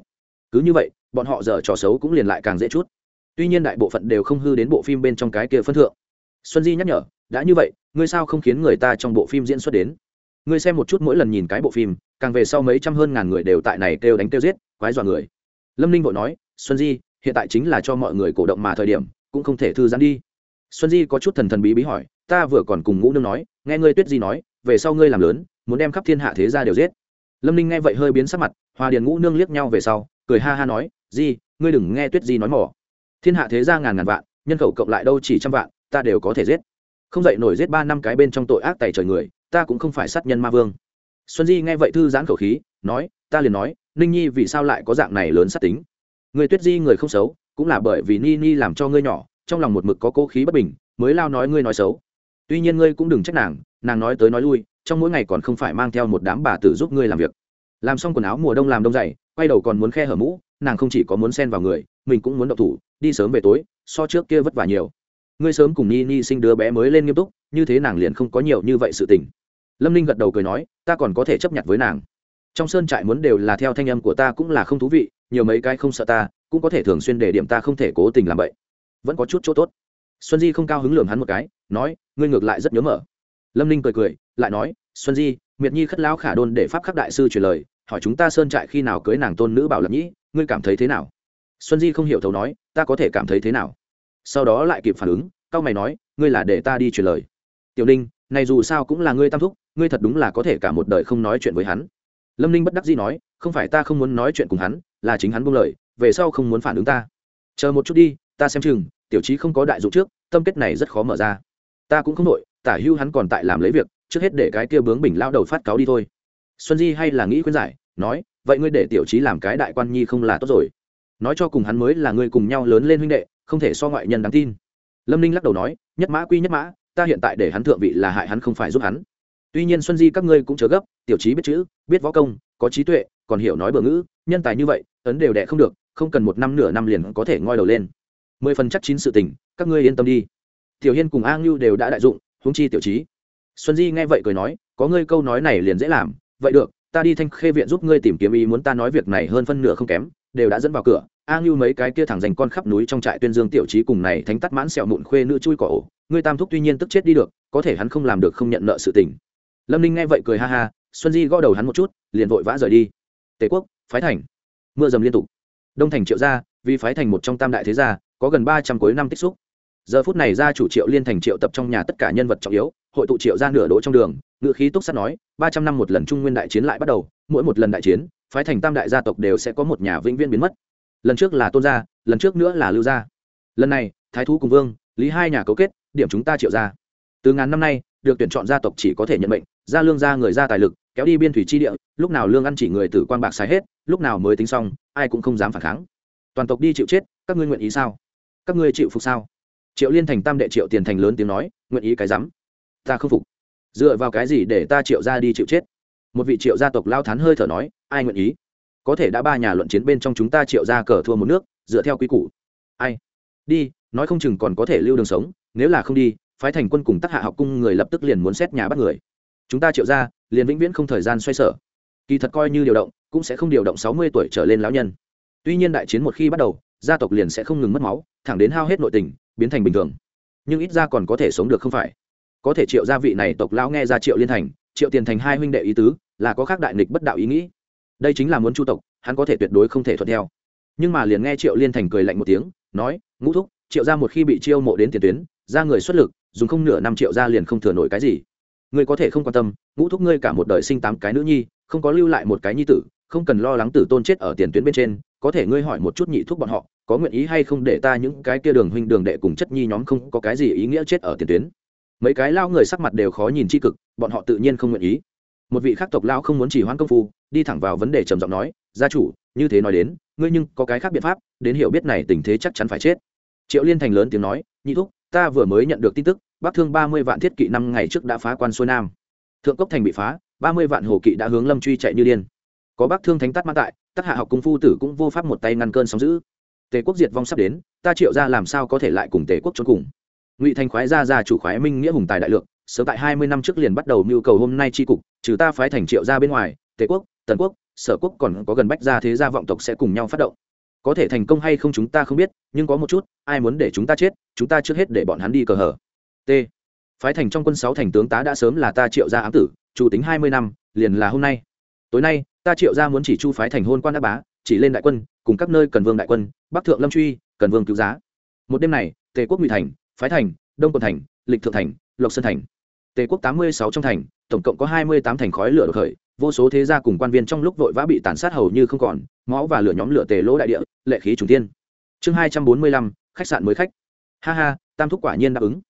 Cứ như vậy, bọn họ dở trò xấu cũng liền lại càng dễ chút. Tuy nhiên đại bộ phận đều không hư đến bộ phim bên trong cái kia phân thượng. Xuân di nhắc nhở, đã như vậy, ngươi sao không khiến người ta trong bộ phim diễn xuất đến? Ngươi xem một chút mỗi lần nhìn cái bộ phim, càng về sau mấy trăm hơn ngàn người đều tại này kêu đánh kêu giết, quái dọa người. Lâm ninh vội nói, xuân di, hiện tại chính là cho mọi người cổ động mà thời điểm, cũng không thể thư giãn đi. Xuân di có chút thần thần bí bí hỏi, ta vừa còn cùng ngũ nương nói, nghe ngươi tuyết di nói, về sau ngươi làm lớn muốn đem khắp thiên hạ thế ra đều giết. Lâm ninh nghe vậy hơi biến sắc mặt, hoa điền ngũ nương liếc nhau về sau, cười ha ha nói, di, ngươi đừng nghe tuyết di nói mỏ. Thiên hạ thế ra ngàn ngàn vạn, nhân khẩu cộng lại đâu chỉ trăm vạn, ta đều có thể giết. Không dậy nổi giết ba năm cái bên trong tội ác tài trời người, ta cũng không phải sát nhân ma vương. Xuân di nghe vậy thư giãn khẩu khí, nói, ta liền nói, ninh nhi vì sao lại có dạng này lớn sát tính? Người tuyết di người không xấu, cũng là bởi vì ni ni làm cho ngươi nhỏ, trong lòng một mực có cố khí bất bình, mới lao nói ngươi nói xấu. Tuy nhiên ngươi cũng đừng trách nàng nàng nói tới nói lui trong mỗi ngày còn không phải mang theo một đám bà tử giúp ngươi làm việc. Làm xong quần áo mùa đông làm đông dày quay đầu còn muốn khe hở mũ, nàng không chỉ có muốn xen vào người, mình cũng muốn độc thủ, đi sớm về tối, so trước kia vất vả nhiều. Ngươi sớm cùng ni ni sinh đứa bé mới lên nghiêm túc, như thế nàng liền không có nhiều như vậy sự tình. Lâm ninh gật đầu cười nói, ta còn có thể chấp nhận với nàng. Trong sơn trại muốn đều là theo thanh âm của ta cũng là không thú vị, nhiều mấy cái không sợ ta, cũng có thể thường xuyên để điểm ta không thể cố tình làm vậy vẫn có chút chỗ tốt. Xuân di không cao hứng lường hắn một cái, nói, ngươi ngược lại rất nhớ mở lâm ninh cười cười, lại nói, xuân di, miệt nhi khất lão khả đôn để pháp khắc đại sư truyền lời, hỏi chúng ta sơn trại khi nào cưới nàng tôn nữ bảo lập nhĩ, ngươi cảm thấy thế nào? Xuân di không hiểu thấu nói, ta có thể cảm thấy thế nào? Sau đó lại kịp phản ứng, cao mày nói, ngươi là để ta đi truyền lời. Tiểu ninh, này dù sao cũng là ngươi tam thúc, ngươi thật đúng là có thể cả một đời không nói chuyện với hắn. Lâm ninh bất đắc dĩ nói, không phải ta không muốn nói chuyện cùng hắn, là chính hắn buông lời, về sau không muốn phản ứng ta. Chờ một chút đi, ta xem chừng, tiểu trí không có đại dụng trước, tâm kết này rất khó mở ra. Ta cũng không nội tả hưu hắn còn tại làm lấy việc, trước hết để cái kia bướng bình lao đầu phát cáo đi thôi. Xuân di hay là nghĩ khuyên giải, nói, vậy ngươi để tiểu trí làm cái đại quan nhi không là tốt rồi. Nói cho cùng hắn mới là ngươi cùng nhau lớn lên huynh đệ, không thể so ngoại nhân đáng tin. Lâm ninh lắc đầu nói, nhất mã quy nhất mã, ta hiện tại để hắn thượng vị là hại hắn không phải giúp hắn. Tuy nhiên xuân di các ngươi cũng chớ gấp, tiểu trí biết chữ, biết võ công, có trí tuệ, còn hiểu nói bừa ngữ, nhân tài như vậy, ấn đều đẻ không được, không cần một năm nửa năm liền có thể ngoi đầu lên. Mười phần chắc chín sự tình, các ngươi yên tâm đi. Tiểu hiên cùng a ngưu đều đã đại dụng huống chi tiểu trí. Xuân di nghe vậy cười nói, có ngươi câu nói này liền dễ làm. Vậy được, ta đi thanh khê viện giúp ngươi tìm kiếm ý muốn ta nói việc này hơn phân nửa không kém, đều đã dẫn vào cửa. A ngưu mấy cái kia thẳng dành con khắp núi trong trại tuyên dương tiểu trí cùng này thánh tắt mãn sẹo mụn khuê nữ chui cỏ ổ. Ngươi tam thúc tuy nhiên tức chết đi được, có thể hắn không làm được không nhận nợ sự tình. Lâm ninh nghe vậy cười ha ha, xuân di gõ đầu hắn một chút, liền vội vã rời đi. Tề quốc, phái thành. Mưa dầm liên tục. Đông thành triệu gia, vì phái thành một trong tam đại thế gia, có gần ba trăm cuối năm tích xúc giờ phút này gia chủ triệu liên thành triệu tập trong nhà tất cả nhân vật trọng yếu, hội tụ triệu ra nửa đỗ trong đường ngự khí túc sắt nói, ba trăm năm một lần trung nguyên đại chiến lại bắt đầu, mỗi một lần đại chiến, phái thành tam đại gia tộc đều sẽ có một nhà vĩnh viên biến mất. Lần trước là tôn gia, lần trước nữa là lưu gia. Lần này, thái thú cùng vương, lý hai nhà cấu kết, điểm chúng ta triệu ra từ ngàn năm nay, được tuyển chọn gia tộc chỉ có thể nhận mệnh ra lương ra người ra tài lực, kéo đi biên thủy chi địa, lúc nào lương ăn chỉ người tử quan bạc xài hết, lúc nào mới tính xong, ai cũng không dám phản kháng. Toàn tộc đi chịu chết, các ngươi nguyện ý sao? Các ngươi chịu phục sao? Triệu liên thành tam đệ triệu tiền thành lớn tiếng nói, nguyện ý cái rắm. Ta không phục. Dựa vào cái gì để ta triệu ra đi chịu chết? Một vị triệu gia tộc lao thán hơi thở nói, ai nguyện ý? Có thể đã ba nhà luận chiến bên trong chúng ta triệu ra cờ thua một nước, dựa theo quy củ. Ai? Đi, nói không chừng còn có thể lưu đường sống, nếu là không đi, phái thành quân cùng tác hạ học cung người lập tức liền muốn xét nhà bắt người. Chúng ta triệu ra liền vĩnh viễn không thời gian xoay sở. Kỳ thật coi như điều động, cũng sẽ không điều động sáu mươi tuổi trở lên lão nhân. Tuy nhiên đại chiến một khi bắt đầu, gia tộc liền sẽ không ngừng mất máu, thẳng đến hao hết nội tình biến thành bình thường. Nhưng ít ra còn có thể sống được không phải. Có thể triệu gia vị này tộc lão nghe ra triệu liên thành, triệu tiền thành hai huynh đệ ý tứ, là có khác đại nghịch bất đạo ý nghĩ. Đây chính là muốn chu tộc, hắn có thể tuyệt đối không thể thuận theo. Nhưng mà liền nghe triệu liên thành cười lạnh một tiếng, nói, ngũ thúc, triệu gia một khi bị chiêu mộ đến tiền tuyến, ra người xuất lực, dùng không nửa năm triệu gia liền không thừa nổi cái gì. Ngươi có thể không quan tâm, ngũ thúc ngươi cả một đời sinh tám cái nữ nhi, không có lưu lại một cái nhi tử không cần lo lắng tử tôn chết ở tiền tuyến bên trên, có thể ngươi hỏi một chút nhị thuốc bọn họ, có nguyện ý hay không để ta những cái kia đường huynh đường đệ cùng chất nhi nhóm không có cái gì ý nghĩa chết ở tiền tuyến. Mấy cái lao người sắc mặt đều khó nhìn tri cực, bọn họ tự nhiên không nguyện ý. Một vị khắc tộc lao không muốn chỉ hoãn công phu, đi thẳng vào vấn đề trầm giọng nói, gia chủ, như thế nói đến, ngươi nhưng có cái khác biện pháp, đến hiểu biết này tình thế chắc chắn phải chết. Triệu liên thành lớn tiếng nói, nhị thúc, ta vừa mới nhận được tin tức, bắc thương ba mươi vạn thiết kỵ năm ngày trước đã phá quan xuôi nam. Thượng cốc thành bị phá, ba mươi vạn hồ kỵ đã hướng lâm truy chạy như điên có bác thương thánh tắt mã tại tất hạ học cung phu tử cũng vô pháp một tay ngăn cơn sóng giữ tề quốc diệt vong sắp đến, ta triệu ra làm sao có thể lại cùng tề quốc trốn cùng? Ngụy thành khoái ra ra chủ khoái minh nghĩa hùng tài đại lượng sớm tại hai mươi năm trước liền bắt đầu mưu cầu hôm nay tri cục, trừ ta phái thành triệu ra bên ngoài, tề quốc, tần quốc, sở quốc còn có gần bách gia thế gia vọng tộc sẽ cùng nhau phát động. Có thể thành công hay không chúng ta không biết, nhưng có một chút, ai muốn để chúng ta chết, chúng ta trước hết để bọn hắn đi cờ hở. T. Phái thành trong quân sáu thành tướng tá đã sớm là ta triệu ra ám tử, chủ tính hai mươi năm, liền là hôm nay. Tối nay ta triệu ra muốn chỉ chu phái thành hôn quan đắc bá, chỉ lên đại quân, cùng các nơi cần vương đại quân, bắc thượng lâm truy, cần vương cứu giá. Một đêm này, tề quốc ngụy thành, phái thành, đông quận thành, lịch thượng thành, lộc sơn thành. Tề quốc tám mươi sáu trong thành, tổng cộng có hai mươi tám thành khói lửa được khởi, vô số thế gia cùng quan viên trong lúc vội vã bị tàn sát hầu như không còn, máu và lửa nhóm lửa tề lỗ đại địa, lệ khí trùng tiên chương hai trăm bốn mươi lăm, khách sạn mới khách. Ha ha, tam thúc quả nhiên đáp ứng.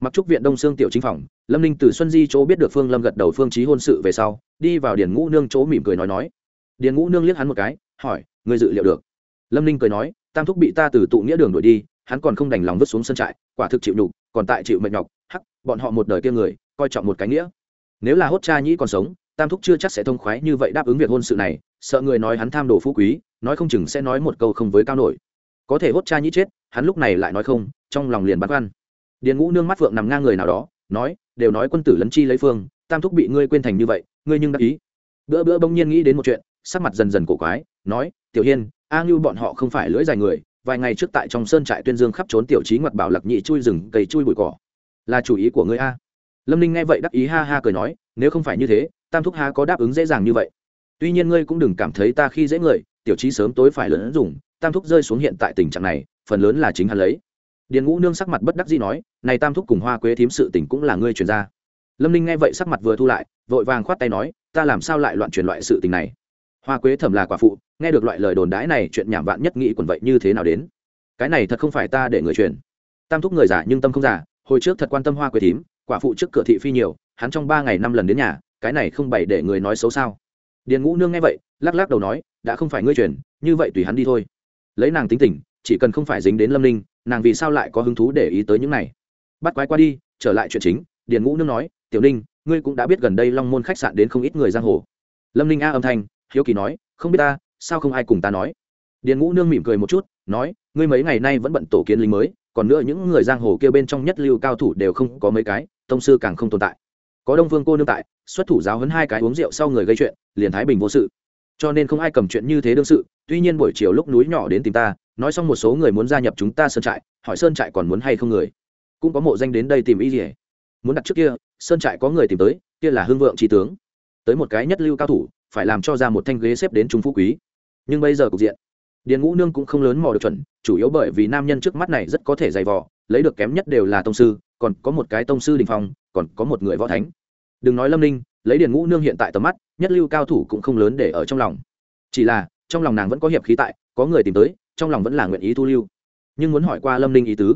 Mặc trúc viện đông sương tiểu chính phòng, lâm ninh từ xuân di chỗ biết được phương lâm gật đầu phương trí hôn sự về sau đi vào điền ngũ nương chỗ mỉm cười nói nói. Điền ngũ nương liếc hắn một cái, hỏi người dự liệu được? Lâm ninh cười nói, tam thúc bị ta từ tụ nghĩa đường đuổi đi, hắn còn không đành lòng vứt xuống sân trại, quả thực chịu nhục, còn tại chịu mệt nhọc, hắc, bọn họ một đời kia người, coi trọng một cái nghĩa. Nếu là hốt cha nhĩ còn sống, tam thúc chưa chắc sẽ thông khoái như vậy đáp ứng việc hôn sự này, sợ người nói hắn tham đồ phú quý, nói không chừng sẽ nói một câu không với cao nổi. Có thể hốt cha nhĩ chết, hắn lúc này lại nói không, trong lòng liền băn khoăn. Điền ngũ nương mắt phượng nằm ngang người nào đó, nói, đều nói quân tử lấn chi lấy phương, tam thúc bị ngươi quên thành như vậy ngươi nhưng đắc ý. Bữa bữa bỗng nhiên nghĩ đến một chuyện, sắc mặt dần dần cổ quái, nói, tiểu hiên, a ngưu bọn họ không phải lưỡi dài người, vài ngày trước tại trong sơn trại tuyên dương khắp trốn tiểu trí ngoặt bảo lặc nhị chui rừng, cây chui bụi cỏ. Là chủ ý của ngươi a. Lâm ninh nghe vậy đắc ý ha ha cười nói, nếu không phải như thế, tam thúc ha có đáp ứng dễ dàng như vậy? Tuy nhiên ngươi cũng đừng cảm thấy ta khi dễ người, tiểu trí sớm tối phải lớn dùng, tam thúc rơi xuống hiện tại tình trạng này, phần lớn là chính hắn lấy. Điền ngũ nương sắc mặt bất đắc dĩ nói, này tam thúc cùng hoa quế thím sự tình cũng là ngươi truyền ra lâm ninh nghe vậy sắc mặt vừa thu lại, vội vàng khoát tay nói, ta làm sao lại loạn truyền loại sự tình này? Hoa quế thẩm là quả phụ, nghe được loại lời đồn đãi này chuyện nhảm vạn nhất nghĩ quần vậy như thế nào đến? Cái này thật không phải ta để người truyền. Tam thúc người giả nhưng tâm không giả hồi trước thật quan tâm hoa quế thím, quả phụ trước cửa thị phi nhiều, hắn trong ba ngày năm lần đến nhà, cái này không bày để người nói xấu sao? Điền ngũ nương nghe vậy, lắc lắc đầu nói, đã không phải ngươi truyền, như vậy tùy hắn đi thôi. Lấy nàng tính tình, chỉ cần không phải dính đến lâm ninh, nàng vì sao lại có hứng thú để ý tới những này? Bắt quái qua đi, trở lại chuyện chính điền ngũ nương nói, tiểu ninh, ngươi cũng đã biết gần đây long môn khách sạn đến không ít người giang hồ. Lâm ninh a âm thanh, hiếu kỳ nói, không biết ta, sao không ai cùng ta nói? Điền ngũ nương mỉm cười một chút, nói, ngươi mấy ngày nay vẫn bận tổ kiến lính mới, còn nữa những người giang hồ kêu bên trong nhất lưu cao thủ đều không có mấy cái, tông sư càng không tồn tại. Có đông vương cô nương tại, xuất thủ giáo hấn hai cái uống rượu sau người gây chuyện, liền thái bình vô sự. Cho nên không ai cầm chuyện như thế đương sự, tuy nhiên buổi chiều lúc núi nhỏ đến tìm ta, nói xong một số người muốn gia nhập chúng ta sơn trại, hỏi sơn trại còn muốn hay không người. Cũng có mộ danh đến đây tìm ý gì、hết muốn đặt trước kia, sơn trại có người tìm tới, kia là hương vượng tri tướng. Tới một cái nhất lưu cao thủ, phải làm cho ra một thanh ghế xếp đến trung phú quý. Nhưng bây giờ cục diện, điền ngũ nương cũng không lớn mò được chuẩn, chủ yếu bởi vì nam nhân trước mắt này rất có thể dày vò, lấy được kém nhất đều là tông sư, còn có một cái tông sư đình phong, còn có một người võ thánh. Đừng nói lâm ninh, lấy điền ngũ nương hiện tại tầm mắt, nhất lưu cao thủ cũng không lớn để ở trong lòng. Chỉ là, trong lòng nàng vẫn có hiệp khí tại, có người tìm tới, trong lòng vẫn là nguyện ý thu lưu. Nhưng muốn hỏi qua lâm ninh ý tứ.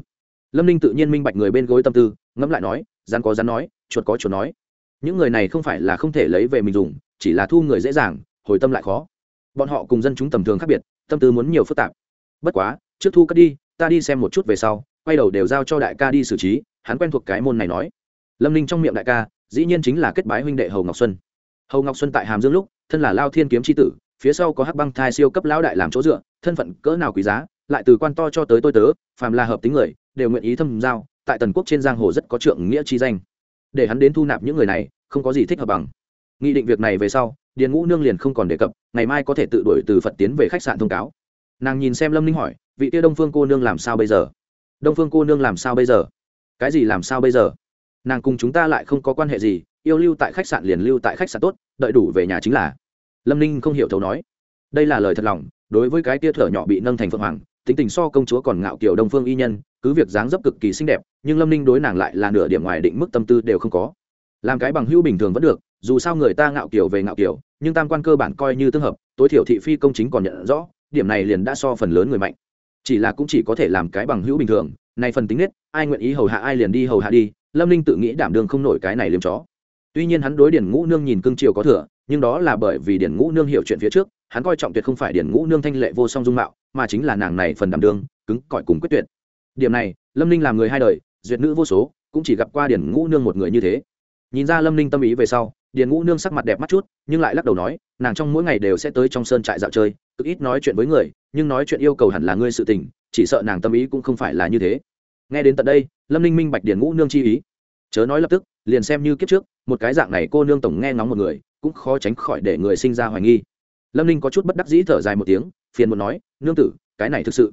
Lâm ninh tự nhiên minh bạch người bên gối tâm tư, ngẫm lại nói rắn có rắn nói, chuột có chuột nói. Những người này không phải là không thể lấy về mình dùng, chỉ là thu người dễ dàng, hồi tâm lại khó. Bọn họ cùng dân chúng tầm thường khác biệt, tâm tư muốn nhiều phức tạp. Bất quá, trước thu cất đi, ta đi xem một chút về sau, quay đầu đều giao cho đại ca đi xử trí, hắn quen thuộc cái môn này nói. Lâm ninh trong miệng đại ca, dĩ nhiên chính là kết bái huynh đệ hầu ngọc xuân. Hầu ngọc xuân tại hàm dương lúc, thân là lao thiên kiếm tri tử, phía sau có hắc băng thai siêu cấp lão đại làm chỗ dựa, thân phận cỡ nào quý giá, lại từ quan to cho tới tôi tớ, phàm là hợp tính người, đều nguyện ý thâm giao tại tần quốc trên giang hồ rất có trượng nghĩa chi danh. Để hắn đến thu nạp những người này, không có gì thích hợp bằng. Nghị định việc này về sau, điền ngũ nương liền không còn đề cập, ngày mai có thể tự đuổi từ phật tiến về khách sạn thông cáo. Nàng nhìn xem lâm ninh hỏi, vị tia đông phương cô nương làm sao bây giờ? Đông phương cô nương làm sao bây giờ? Cái gì làm sao bây giờ? Nàng cùng chúng ta lại không có quan hệ gì, yêu lưu tại khách sạn liền lưu tại khách sạn tốt, đợi đủ về nhà chính là. Lâm ninh không hiểu thấu nói. Đây là lời thật lòng, đối với cái tia thở nhỏ bị nâng thành phượng hoàng tính tình so công chúa còn ngạo kiểu đông phương y nhân, cứ việc dáng dấp cực kỳ xinh đẹp, nhưng lâm ninh đối nàng lại là nửa điểm ngoài định mức tâm tư đều không có. Làm cái bằng hữu bình thường vẫn được, dù sao người ta ngạo kiểu về ngạo kiểu, nhưng tam quan cơ bản coi như tương hợp, tối thiểu thị phi công chính còn nhận rõ, điểm này liền đã so phần lớn người mạnh. Chỉ là cũng chỉ có thể làm cái bằng hữu bình thường này phần tính nết, ai nguyện ý hầu hạ ai liền đi hầu hạ đi, lâm ninh tự nghĩ đảm đương không nổi cái này liếm chó tuy nhiên hắn đối điển ngũ nương nhìn cương triều có thừa, nhưng đó là bởi vì điển ngũ nương hiểu chuyện phía trước, hắn coi trọng tuyệt không phải điển ngũ nương thanh lệ vô song dung mạo, mà chính là nàng này phần đảm đương, cứng cỏi cùng quyết tuyệt. Điểm này, lâm ninh làm người hai đời, duyệt nữ vô số, cũng chỉ gặp qua điển ngũ nương một người như thế. Nhìn ra lâm ninh tâm ý về sau, điền ngũ nương sắc mặt đẹp mắt chút, nhưng lại lắc đầu nói, nàng trong mỗi ngày đều sẽ tới trong sơn trại dạo chơi, cực ít nói chuyện với người, nhưng nói chuyện yêu cầu hẳn là ngươi sự tình, chỉ sợ nàng tâm ý cũng không phải là như thế. Nghe đến tận đây, lâm ninh minh bạch điền ngũ nương chi ý chớ nói lập tức, liền xem như kiếp trước, một cái dạng này cô nương tổng nghe ngóng một người, cũng khó tránh khỏi để người sinh ra hoài nghi. Lâm ninh có chút bất đắc dĩ thở dài một tiếng, phiền muốn nói, nương tử, cái này thực sự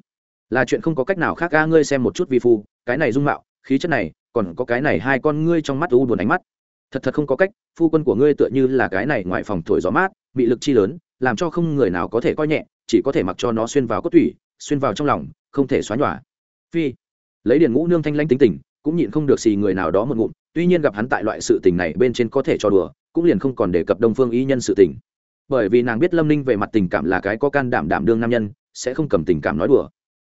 là chuyện không có cách nào khác ga ngươi xem một chút vi phu, cái này dung mạo, khí chất này, còn có cái này hai con ngươi trong mắt u buồn ánh mắt. Thật thật không có cách, phu quân của ngươi tựa như là cái này ngoại phòng thổi gió mát, bị lực chi lớn, làm cho không người nào có thể coi nhẹ, chỉ có thể mặc cho nó xuyên vào cốt thủy xuyên vào trong lòng, không thể xóa nhòa. Phi, lấy điền ngũ nương thanh lãnh tính tình cũng nhịn không được xì người nào đó một ngụm, tuy nhiên gặp hắn tại loại sự tình này bên trên có thể cho đùa, cũng liền không còn đề cập đông phương ý nhân sự tình. Bởi vì nàng biết lâm ninh về mặt tình cảm là cái có can đảm đảm đương nam nhân, sẽ không cầm tình cảm nói đùa.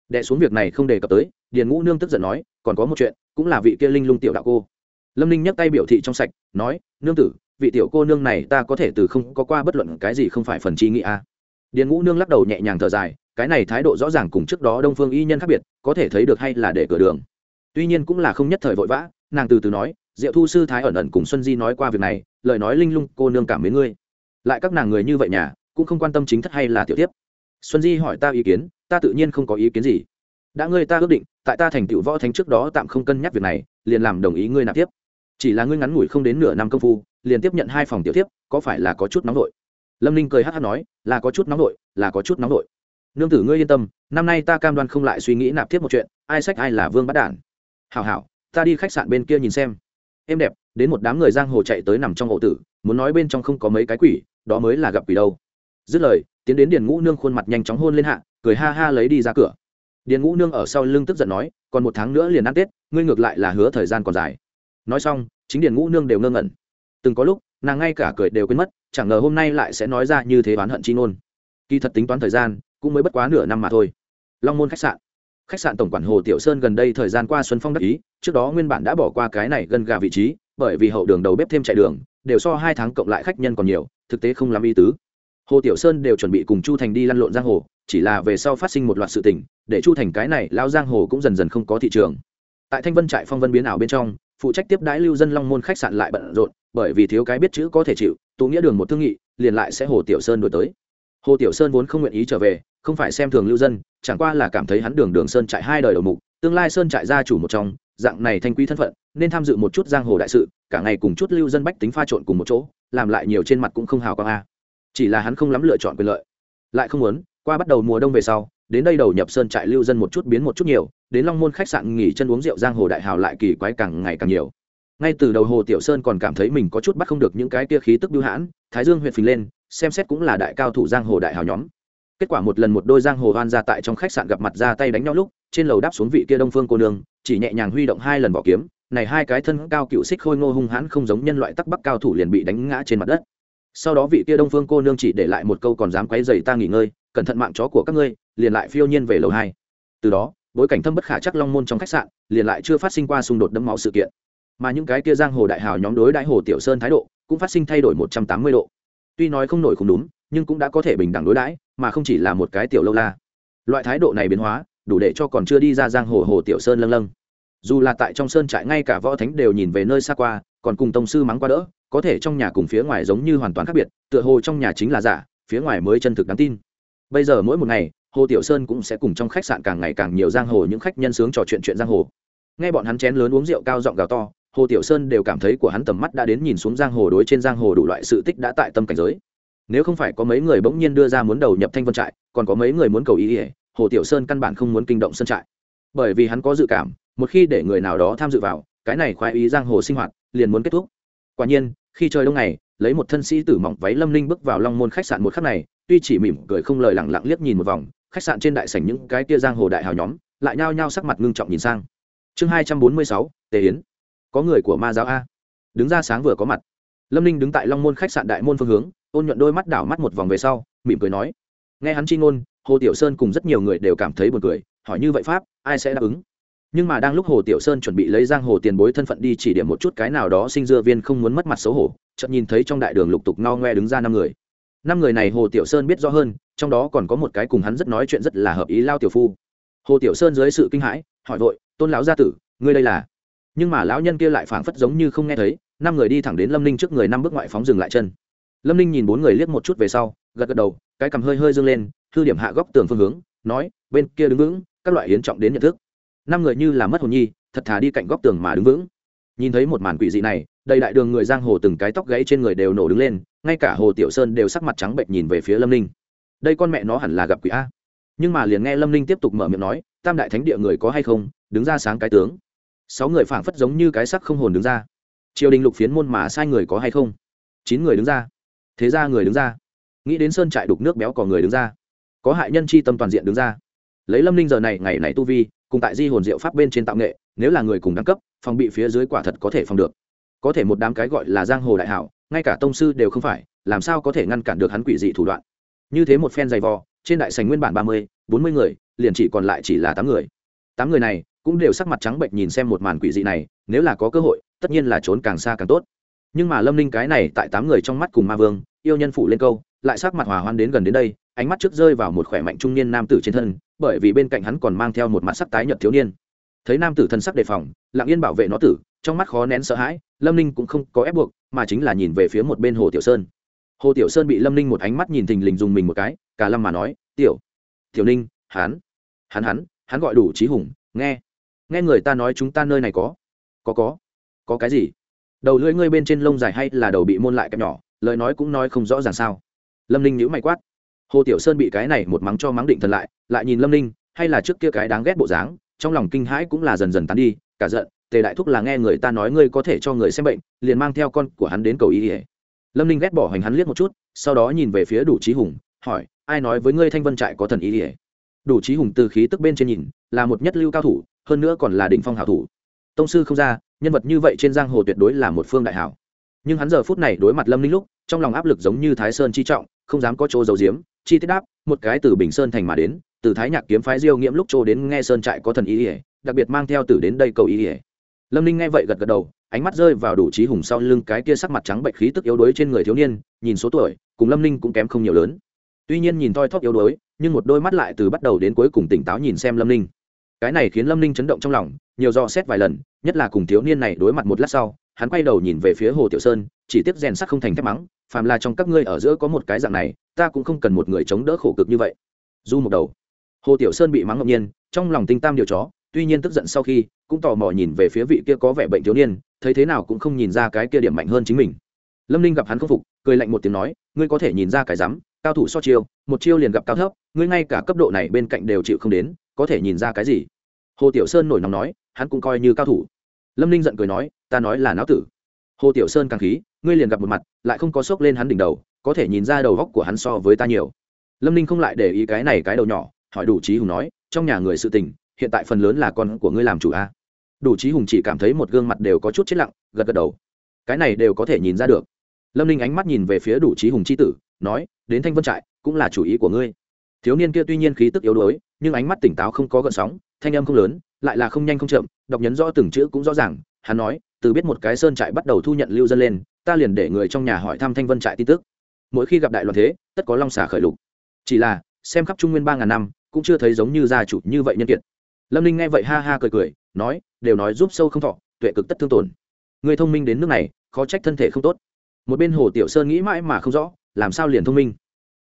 Đệ xuống việc này không đề cập tới, điền ngũ nương tức giận nói, còn có một chuyện, cũng là vị kia linh lung tiểu đạo cô. Lâm ninh nhấc tay biểu thị trong sạch, nói, nương tử, vị tiểu cô nương này ta có thể từ không có qua bất luận cái gì không phải phần chi nghĩ a. Điền ngũ nương lắc đầu nhẹ nhàng thở dài, cái này thái độ rõ ràng cùng trước đó đông phương y nhân khác biệt, có thể thấy được hay là để cửa đường tuy nhiên cũng là không nhất thời vội vã, nàng từ từ nói, diệu thu sư thái ẩn ẩn cùng xuân di nói qua việc này, lời nói linh lung, cô nương cảm mến ngươi. Lại các nàng người như vậy nhà, cũng không quan tâm chính thất hay là tiểu tiếp xuân di hỏi ta ý kiến, ta tự nhiên không có ý kiến gì. Đã ngươi ta ước định, tại ta thành tựu võ thánh trước đó tạm không cân nhắc việc này, liền làm đồng ý ngươi nạp tiếp. Chỉ là ngươi ngắn ngủi không đến nửa năm công phu, liền tiếp nhận hai phòng tiểu tiếp có phải là có chút nóng vội? Lâm ninh cười hát hát nói, là có chút nóng vội, là có chút nóng vội. Nương tử ngươi yên tâm, năm nay ta cam đoan không lại suy nghĩ nạp tiếp một chuyện, ai sách ai là vương bắt đản hào hảo, ta đi khách sạn bên kia nhìn xem. Em đẹp, đến một đám người giang hồ chạy tới nằm trong hộ tử, muốn nói bên trong không có mấy cái quỷ, đó mới là gặp quỷ đâu. Dứt lời, tiến đến điền ngũ nương khuôn mặt nhanh chóng hôn lên hạ, cười ha ha lấy đi ra cửa. Điền ngũ nương ở sau lưng tức giận nói, còn một tháng nữa liền ăn tết, ngươi ngược lại là hứa thời gian còn dài. Nói xong, chính điền ngũ nương đều ngơ ngẩn. Từng có lúc, nàng ngay cả cười đều quên mất, chẳng ngờ hôm nay lại sẽ nói ra như thế oán hận chi ngôn. Kỳ thật tính toán thời gian, cũng mới bất quá nửa năm mà thôi. Long môn khách sạn khách sạn tổng quản hồ tiểu sơn gần đây thời gian qua xuân phong đắc ý, trước đó nguyên bản đã bỏ qua cái này gần gà vị trí, bởi vì hậu đường đầu bếp thêm chạy đường, đều so hai tháng cộng lại khách nhân còn nhiều, thực tế không làm y tứ. Hồ tiểu sơn đều chuẩn bị cùng chu thành đi lăn lộn giang hồ, chỉ là về sau phát sinh một loạt sự tình, để chu thành cái này lao giang hồ cũng dần dần không có thị trường. Tại thanh vân trại phong vân biến ảo bên trong, phụ trách tiếp đãi lưu dân long môn khách sạn lại bận rộn, bởi vì thiếu cái biết chữ có thể chịu tụ nghĩa đường một thương nghị, liền lại sẽ hồ tiểu sơn đổi tới. Hồ tiểu sơn vốn không nguyện ý trở về, không phải xem thường lưu dân chẳng qua là cảm thấy hắn đường đường sơn trại hai đời đầu mục, tương lai sơn trại gia chủ một trong, dạng này thanh quý thân phận, nên tham dự một chút giang hồ đại sự, cả ngày cùng chút lưu dân bách tính pha trộn cùng một chỗ, làm lại nhiều trên mặt cũng không hào quang a. Chỉ là hắn không lắm lựa chọn quyền lợi. Lại không muốn, qua bắt đầu mùa đông về sau, đến đây đầu nhập sơn trại lưu dân một chút biến một chút nhiều, đến long môn khách sạn nghỉ chân uống rượu giang hồ đại hào lại kỳ quái càng ngày càng nhiều. Ngay từ đầu hồ tiểu sơn còn cảm thấy mình có chút bắt không được những cái kia khí tức bưu hãn, thái dương huyện phình lên, xem xét cũng là đại cao thủ giang hồ đại hào nhóm kết quả một lần một đôi giang hồ hoan ra tại trong khách sạn gặp mặt ra tay đánh nhau lúc, trên lầu đáp xuống vị kia đông phương cô nương, chỉ nhẹ nhàng huy động hai lần vỏ kiếm. Này hai cái thân cao cựu xích khôi ngô hung hãn không giống nhân loại tắc bắc cao thủ liền bị đánh ngã trên mặt đất. Sau đó vị kia đông phương cô nương chỉ để lại một câu còn dám quấy dày ta nghỉ ngơi, cẩn thận mạng chó của các ngươi, liền lại phiêu nhiên về lầu hai. Từ đó, bối cảnh thâm bất khả chắc long môn trong khách sạn liền lại chưa phát sinh qua xung đột đẫm máu sự kiện. Mà những cái kia giang hồ đại hào nhóm đối đại hồ tiểu sơn thái độ cũng phát sinh thay đổi một trăm tám mươi độ. Tuy nói không nổi không đúng nhưng cũng đã có thể bình đẳng đối đãi, mà không chỉ là một cái tiểu lâu la. Loại thái độ này biến hóa, đủ để cho còn chưa đi ra giang hồ hồ tiểu sơn lâng lâng. Dù là tại trong sơn trại ngay cả võ thánh đều nhìn về nơi xa qua, còn cùng tông sư mắng qua đỡ, có thể trong nhà cùng phía ngoài giống như hoàn toàn khác biệt, tựa hồ trong nhà chính là giả, phía ngoài mới chân thực đáng tin. Bây giờ mỗi một ngày, hồ tiểu sơn cũng sẽ cùng trong khách sạn càng ngày càng nhiều giang hồ những khách nhân sướng trò chuyện chuyện giang hồ. Nghe bọn hắn chén lớn uống rượu cao giọng gào to, hồ tiểu sơn đều cảm thấy của hắn tầm mắt đã đến nhìn xuống giang hồ đối trên giang hồ đủ loại sự tích đã tại tâm cảnh giới nếu không phải có mấy người bỗng nhiên đưa ra muốn đầu nhập thanh vân trại còn có mấy người muốn cầu ý ỉa hồ tiểu sơn căn bản không muốn kinh động sân trại. Bởi vì hắn có dự cảm một khi để người nào đó tham dự vào cái này khoái ý giang hồ sinh hoạt liền muốn kết thúc. Quả nhiên khi trời đông này, lấy một thân sĩ tử mỏng váy lâm Linh bước vào long môn khách sạn một khắc này tuy chỉ mỉm cười không lời lẳng lặng liếc nhìn một vòng khách sạn trên đại sảnh những cái tia giang hồ đại hào nhóm lại nhao nhao sắc mặt ngưng trọng nhìn sang. Chương hai trăm bốn mươi sáu tề yến. Có người của ma giáo a. Đứng ra sáng vừa có mặt. Lâm ninh đứng tại long môn khách sạn đại môn phương hướng ôn nhuận đôi mắt đảo mắt một vòng về sau, mỉm cười nói. Nghe hắn chi ngôn, hồ tiểu sơn cùng rất nhiều người đều cảm thấy buồn cười, hỏi như vậy pháp, ai sẽ đáp ứng? Nhưng mà đang lúc hồ tiểu sơn chuẩn bị lấy giang hồ tiền bối thân phận đi chỉ điểm một chút cái nào đó sinh dưa viên không muốn mất mặt xấu hổ, chợt nhìn thấy trong đại đường lục tục no ngoe đứng ra năm người. Năm người này hồ tiểu sơn biết rõ hơn, trong đó còn có một cái cùng hắn rất nói chuyện rất là hợp ý lao tiểu phu. Hồ tiểu sơn dưới sự kinh hãi, hỏi vội, tôn lão gia tử, ngươi đây là? Nhưng mà lão nhân kia lại phảng phất giống như không nghe thấy, năm người đi thẳng đến lâm ninh trước người năm bước ngoại phóng dừng lại chân lâm ninh nhìn bốn người liếc một chút về sau, gật gật đầu, cái cằm hơi hơi dâng lên, thư điểm hạ góc tường phương hướng, nói, bên kia đứng vững, các loại hiến trọng đến nhận thức. Năm người như là mất hồn nhi, thật thà đi cạnh góc tường mà đứng vững. Nhìn thấy một màn quỷ dị này, đầy đại đường người giang hồ từng cái tóc gãy trên người đều nổ đứng lên, ngay cả hồ tiểu sơn đều sắc mặt trắng bệnh nhìn về phía lâm ninh. Đây con mẹ nó hẳn là gặp quỷ a. Nhưng mà liền nghe lâm ninh tiếp tục mở miệng nói, tam đại thánh địa người có hay không, đứng ra sáng cái tướng. Sáu người phảng phất giống như cái sắc không hồn đứng ra. Triều đình lục phiến môn mà sai người có hay không? Chín người đứng ra thế ra người đứng ra. Nghĩ đến sơn trại đục nước béo có người đứng ra. Có hại nhân chi tâm toàn diện đứng ra. Lấy lâm ninh giờ này, ngày này tu vi, cùng tại di hồn diệu pháp bên trên tạo nghệ, nếu là người cùng đẳng cấp, phòng bị phía dưới quả thật có thể phòng được. Có thể một đám cái gọi là giang hồ đại hảo, ngay cả tông sư đều không phải, làm sao có thể ngăn cản được hắn quỷ dị thủ đoạn? Như thế một phen dày vò, trên đại sành nguyên bản ba mươi, bốn mươi người, liền chỉ còn lại chỉ là tám người. Tám người này cũng đều sắc mặt trắng bệnh nhìn xem một màn quỷ dị này, nếu là có cơ hội, tất nhiên là trốn càng xa càng tốt nhưng mà lâm ninh cái này tại tám người trong mắt cùng ma vương, yêu nhân phụ lên câu, lại sắc mặt hòa hoan đến gần đến đây, ánh mắt trước rơi vào một khỏe mạnh trung niên nam tử trên thân, bởi vì bên cạnh hắn còn mang theo một mặt sắc tái nhợt thiếu niên. Thấy nam tử thân sắc đề phòng, lặng yên bảo vệ nó tử, trong mắt khó nén sợ hãi, lâm ninh cũng không có ép buộc, mà chính là nhìn về phía một bên hồ tiểu sơn. Hồ tiểu sơn bị lâm ninh một ánh mắt nhìn thình lình dùng mình một cái, cả lâm mà nói, tiểu tiểu ninh, hắn hắn hắn hắn gọi đủ trí hùng, nghe nghe người ta nói chúng ta nơi này có có có có cái gì? Đầu lưỡi ngươi bên trên lông dài hay là đầu bị môn lại kẹp nhỏ, lời nói cũng nói không rõ ràng sao? Lâm ninh nhữ mày quát. Hồ tiểu sơn bị cái này một mắng cho mắng định thần lại lại nhìn lâm ninh, hay là trước kia cái đáng ghét bộ dáng, trong lòng kinh hãi cũng là dần dần tán đi, cả giận, tề đại thúc là nghe người ta nói ngươi có thể cho người xem bệnh, liền mang theo con của hắn đến cầu ý ỉa lâm ninh ghét bỏ hoành hắn liếc một chút, sau đó nhìn về phía đủ trí hùng, hỏi, ai nói với ngươi thanh vân trại có thần ý ỉa đủ trí hùng từ khí tức bên trên nhìn, là một nhất lưu cao thủ, hơn nữa còn là đỉnh phong hảo thủ. Tông sư không ra nhân vật như vậy trên giang hồ tuyệt đối là một phương đại hảo. Nhưng hắn giờ phút này đối mặt lâm ninh lúc trong lòng áp lực giống như thái sơn chi trọng không dám có chỗ giấu diếm, chi tiết đáp một cái từ bình sơn thành mà đến từ thái nhạc kiếm phái diêu nghiễm lúc chỗ đến nghe sơn trại có thần ý ỉa đặc biệt mang theo từ đến đây cầu ý ỉa lâm ninh nghe vậy gật gật đầu ánh mắt rơi vào đủ trí hùng sau lưng cái kia sắc mặt trắng bệnh khí tức yếu đuối trên người thiếu niên nhìn số tuổi cùng lâm ninh cũng kém không nhiều lớn. Tuy nhiên nhìn thoi thóp yếu đuối nhưng một đôi mắt lại từ bắt đầu đến cuối cùng tỉnh táo nhìn xem lâm ninh cái này khiến lâm ninh chấn động trong lòng, nhiều do xét vài lần, nhất là cùng thiếu niên này đối mặt một lát sau, hắn quay đầu nhìn về phía hồ tiểu sơn, chỉ tiếc rèn sắc không thành thép mắng, phàm là trong các ngươi ở giữa có một cái dạng này, ta cũng không cần một người chống đỡ khổ cực như vậy. Du một đầu, hồ tiểu sơn bị mắng ngẫu nhiên, trong lòng tinh tam điều chó, tuy nhiên tức giận sau khi, cũng tò mò nhìn về phía vị kia có vẻ bệnh thiếu niên, thấy thế nào cũng không nhìn ra cái kia điểm mạnh hơn chính mình. Lâm ninh gặp hắn không phục, cười lạnh một tiếng nói, ngươi có thể nhìn ra cái rắm, cao thủ so chiêu, một chiêu liền gặp cao thấp, ngươi ngay cả cấp độ này bên cạnh đều chịu không đến có thể nhìn ra cái gì? Hồ tiểu sơn nổi nóng nói, hắn cũng coi như cao thủ. Lâm ninh giận cười nói, ta nói là não tử. Hồ tiểu sơn càng khí, ngươi liền gặp một mặt, lại không có sốc lên hắn đỉnh đầu, có thể nhìn ra đầu góc của hắn so với ta nhiều. Lâm ninh không lại để ý cái này cái đầu nhỏ, hỏi đủ trí hùng nói, trong nhà người sự tình, hiện tại phần lớn là con của ngươi làm chủ a à? đủ trí hùng chỉ cảm thấy một gương mặt đều có chút chết lặng, gật gật đầu. Cái này đều có thể nhìn ra được. Lâm ninh ánh mắt nhìn về phía đủ trí hùng c h i tử, nói, đến thanh vân trại, cũng là chủ ý của ngươi. Thiếu niên kia tuy nhiên khí tức yếu đuối nhưng ánh mắt tỉnh táo không có gợn sóng, thanh âm không lớn, lại là không nhanh không chậm, đọc nhấn rõ từng chữ cũng rõ ràng, hắn nói, từ biết một cái sơn trại bắt đầu thu nhận lưu dân lên, ta liền để người trong nhà hỏi thăm thanh vân trại tin tức. Mỗi khi gặp đại loạn thế, tất có long xà khởi lục. Chỉ là, xem khắp trung nguyên ba ngàn năm, cũng chưa thấy giống như gia chủ như vậy nhân kiệt. Lâm ninh nghe vậy ha ha cười cười, nói, đều nói giúp sâu không thọ, tuệ cực tất thương tổn. Người thông minh đến nước này, khó trách thân thể không tốt. Một bên hồ tiểu sơn nghĩ mãi mà không rõ, làm sao liền thông minh?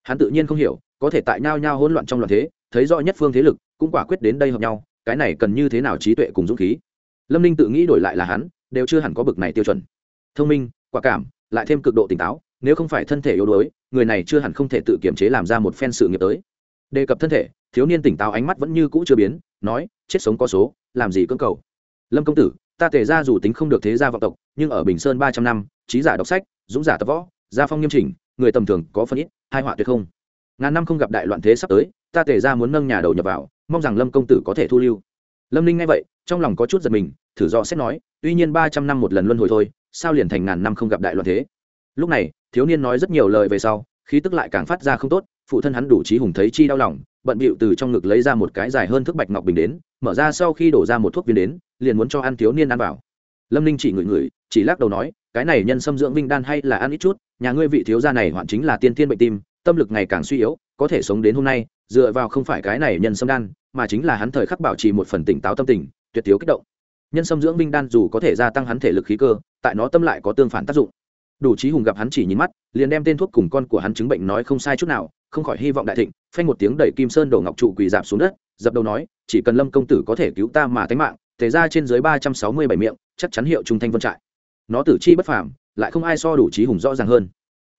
Hắn tự nhiên không hiểu có thể tại nhao nhao hỗn loạn trong loạn thế, thấy rõ nhất phương thế lực, cũng quả quyết đến đây hợp nhau, cái này cần như thế nào trí tuệ cùng dũng khí? Lâm ninh tự nghĩ đổi lại là hắn, đều chưa hẳn có bực này tiêu chuẩn. Thông minh, quả cảm, lại thêm cực độ tỉnh táo, nếu không phải thân thể yếu đuối, người này chưa hẳn không thể tự kiểm chế làm ra một phen sự nghiệp tới. Đề cập thân thể, thiếu niên tỉnh táo ánh mắt vẫn như cũ chưa biến, nói, chết sống có số, làm gì cưỡng cầu? Lâm công tử, ta thể ra dù tính không được thế gia vọng tộc, nhưng ở bình sơn ba trăm năm, trí giả đọc sách, dũng giả tập võ, gia phong nghiêm chỉnh, người tầm thường có phân ít, hai họa tuyệt không? Ngàn năm không gặp đại loạn thế sắp tới, ta tề ra muốn nâng nhà đầu nhập vào, mong rằng lâm công tử có thể thu lưu. Lâm ninh nghe vậy, trong lòng có chút giật mình, thử do xét nói, tuy nhiên ba trăm năm một lần luân hồi thôi, sao liền thành ngàn năm không gặp đại loạn thế? Lúc này, thiếu niên nói rất nhiều lời về sau, khí tức lại càng phát ra không tốt, phụ thân hắn đủ trí hùng thấy chi đau lòng, bận bịu từ trong ngực lấy ra một cái dài hơn thước bạch ngọc bình đến, mở ra sau khi đổ ra một thuốc viên đến, liền muốn cho ăn thiếu niên ăn vào. Lâm ninh chỉ ngửi ngửi, chỉ lắc đầu nói, cái này nhân xâm dưỡng vinh đan hay là ăn ít chút, nhà ngươi vị thiếu gia này hoạn chính là tiên thiên bệnh tim tâm lực ngày càng suy yếu, có thể sống đến hôm nay, dựa vào không phải cái này nhân sâm đan, mà chính là hắn thời khắc bảo trì một phần tỉnh táo tâm tình, tuyệt thiếu kích động. Nhân sâm dưỡng binh đan dù có thể gia tăng hắn thể lực khí cơ, tại nó tâm lại có tương phản tác dụng. Đủ trí hùng gặp hắn chỉ nhìn mắt, liền đem tên thuốc cùng con của hắn chứng bệnh nói không sai chút nào, không khỏi hy vọng đại thịnh, phanh một tiếng đẩy kim sơn đổ ngọc trụ quỳ dạp xuống đất, dập đầu nói, chỉ cần lâm công tử có thể cứu ta mà tánh mạng thế ra trên dưới ba trăm sáu mươi bảy miệng, chắc chắn hiệu trung thanh vân trại. Nó tử chi bất phàm, lại không ai so đủ trí hùng rõ ràng hơn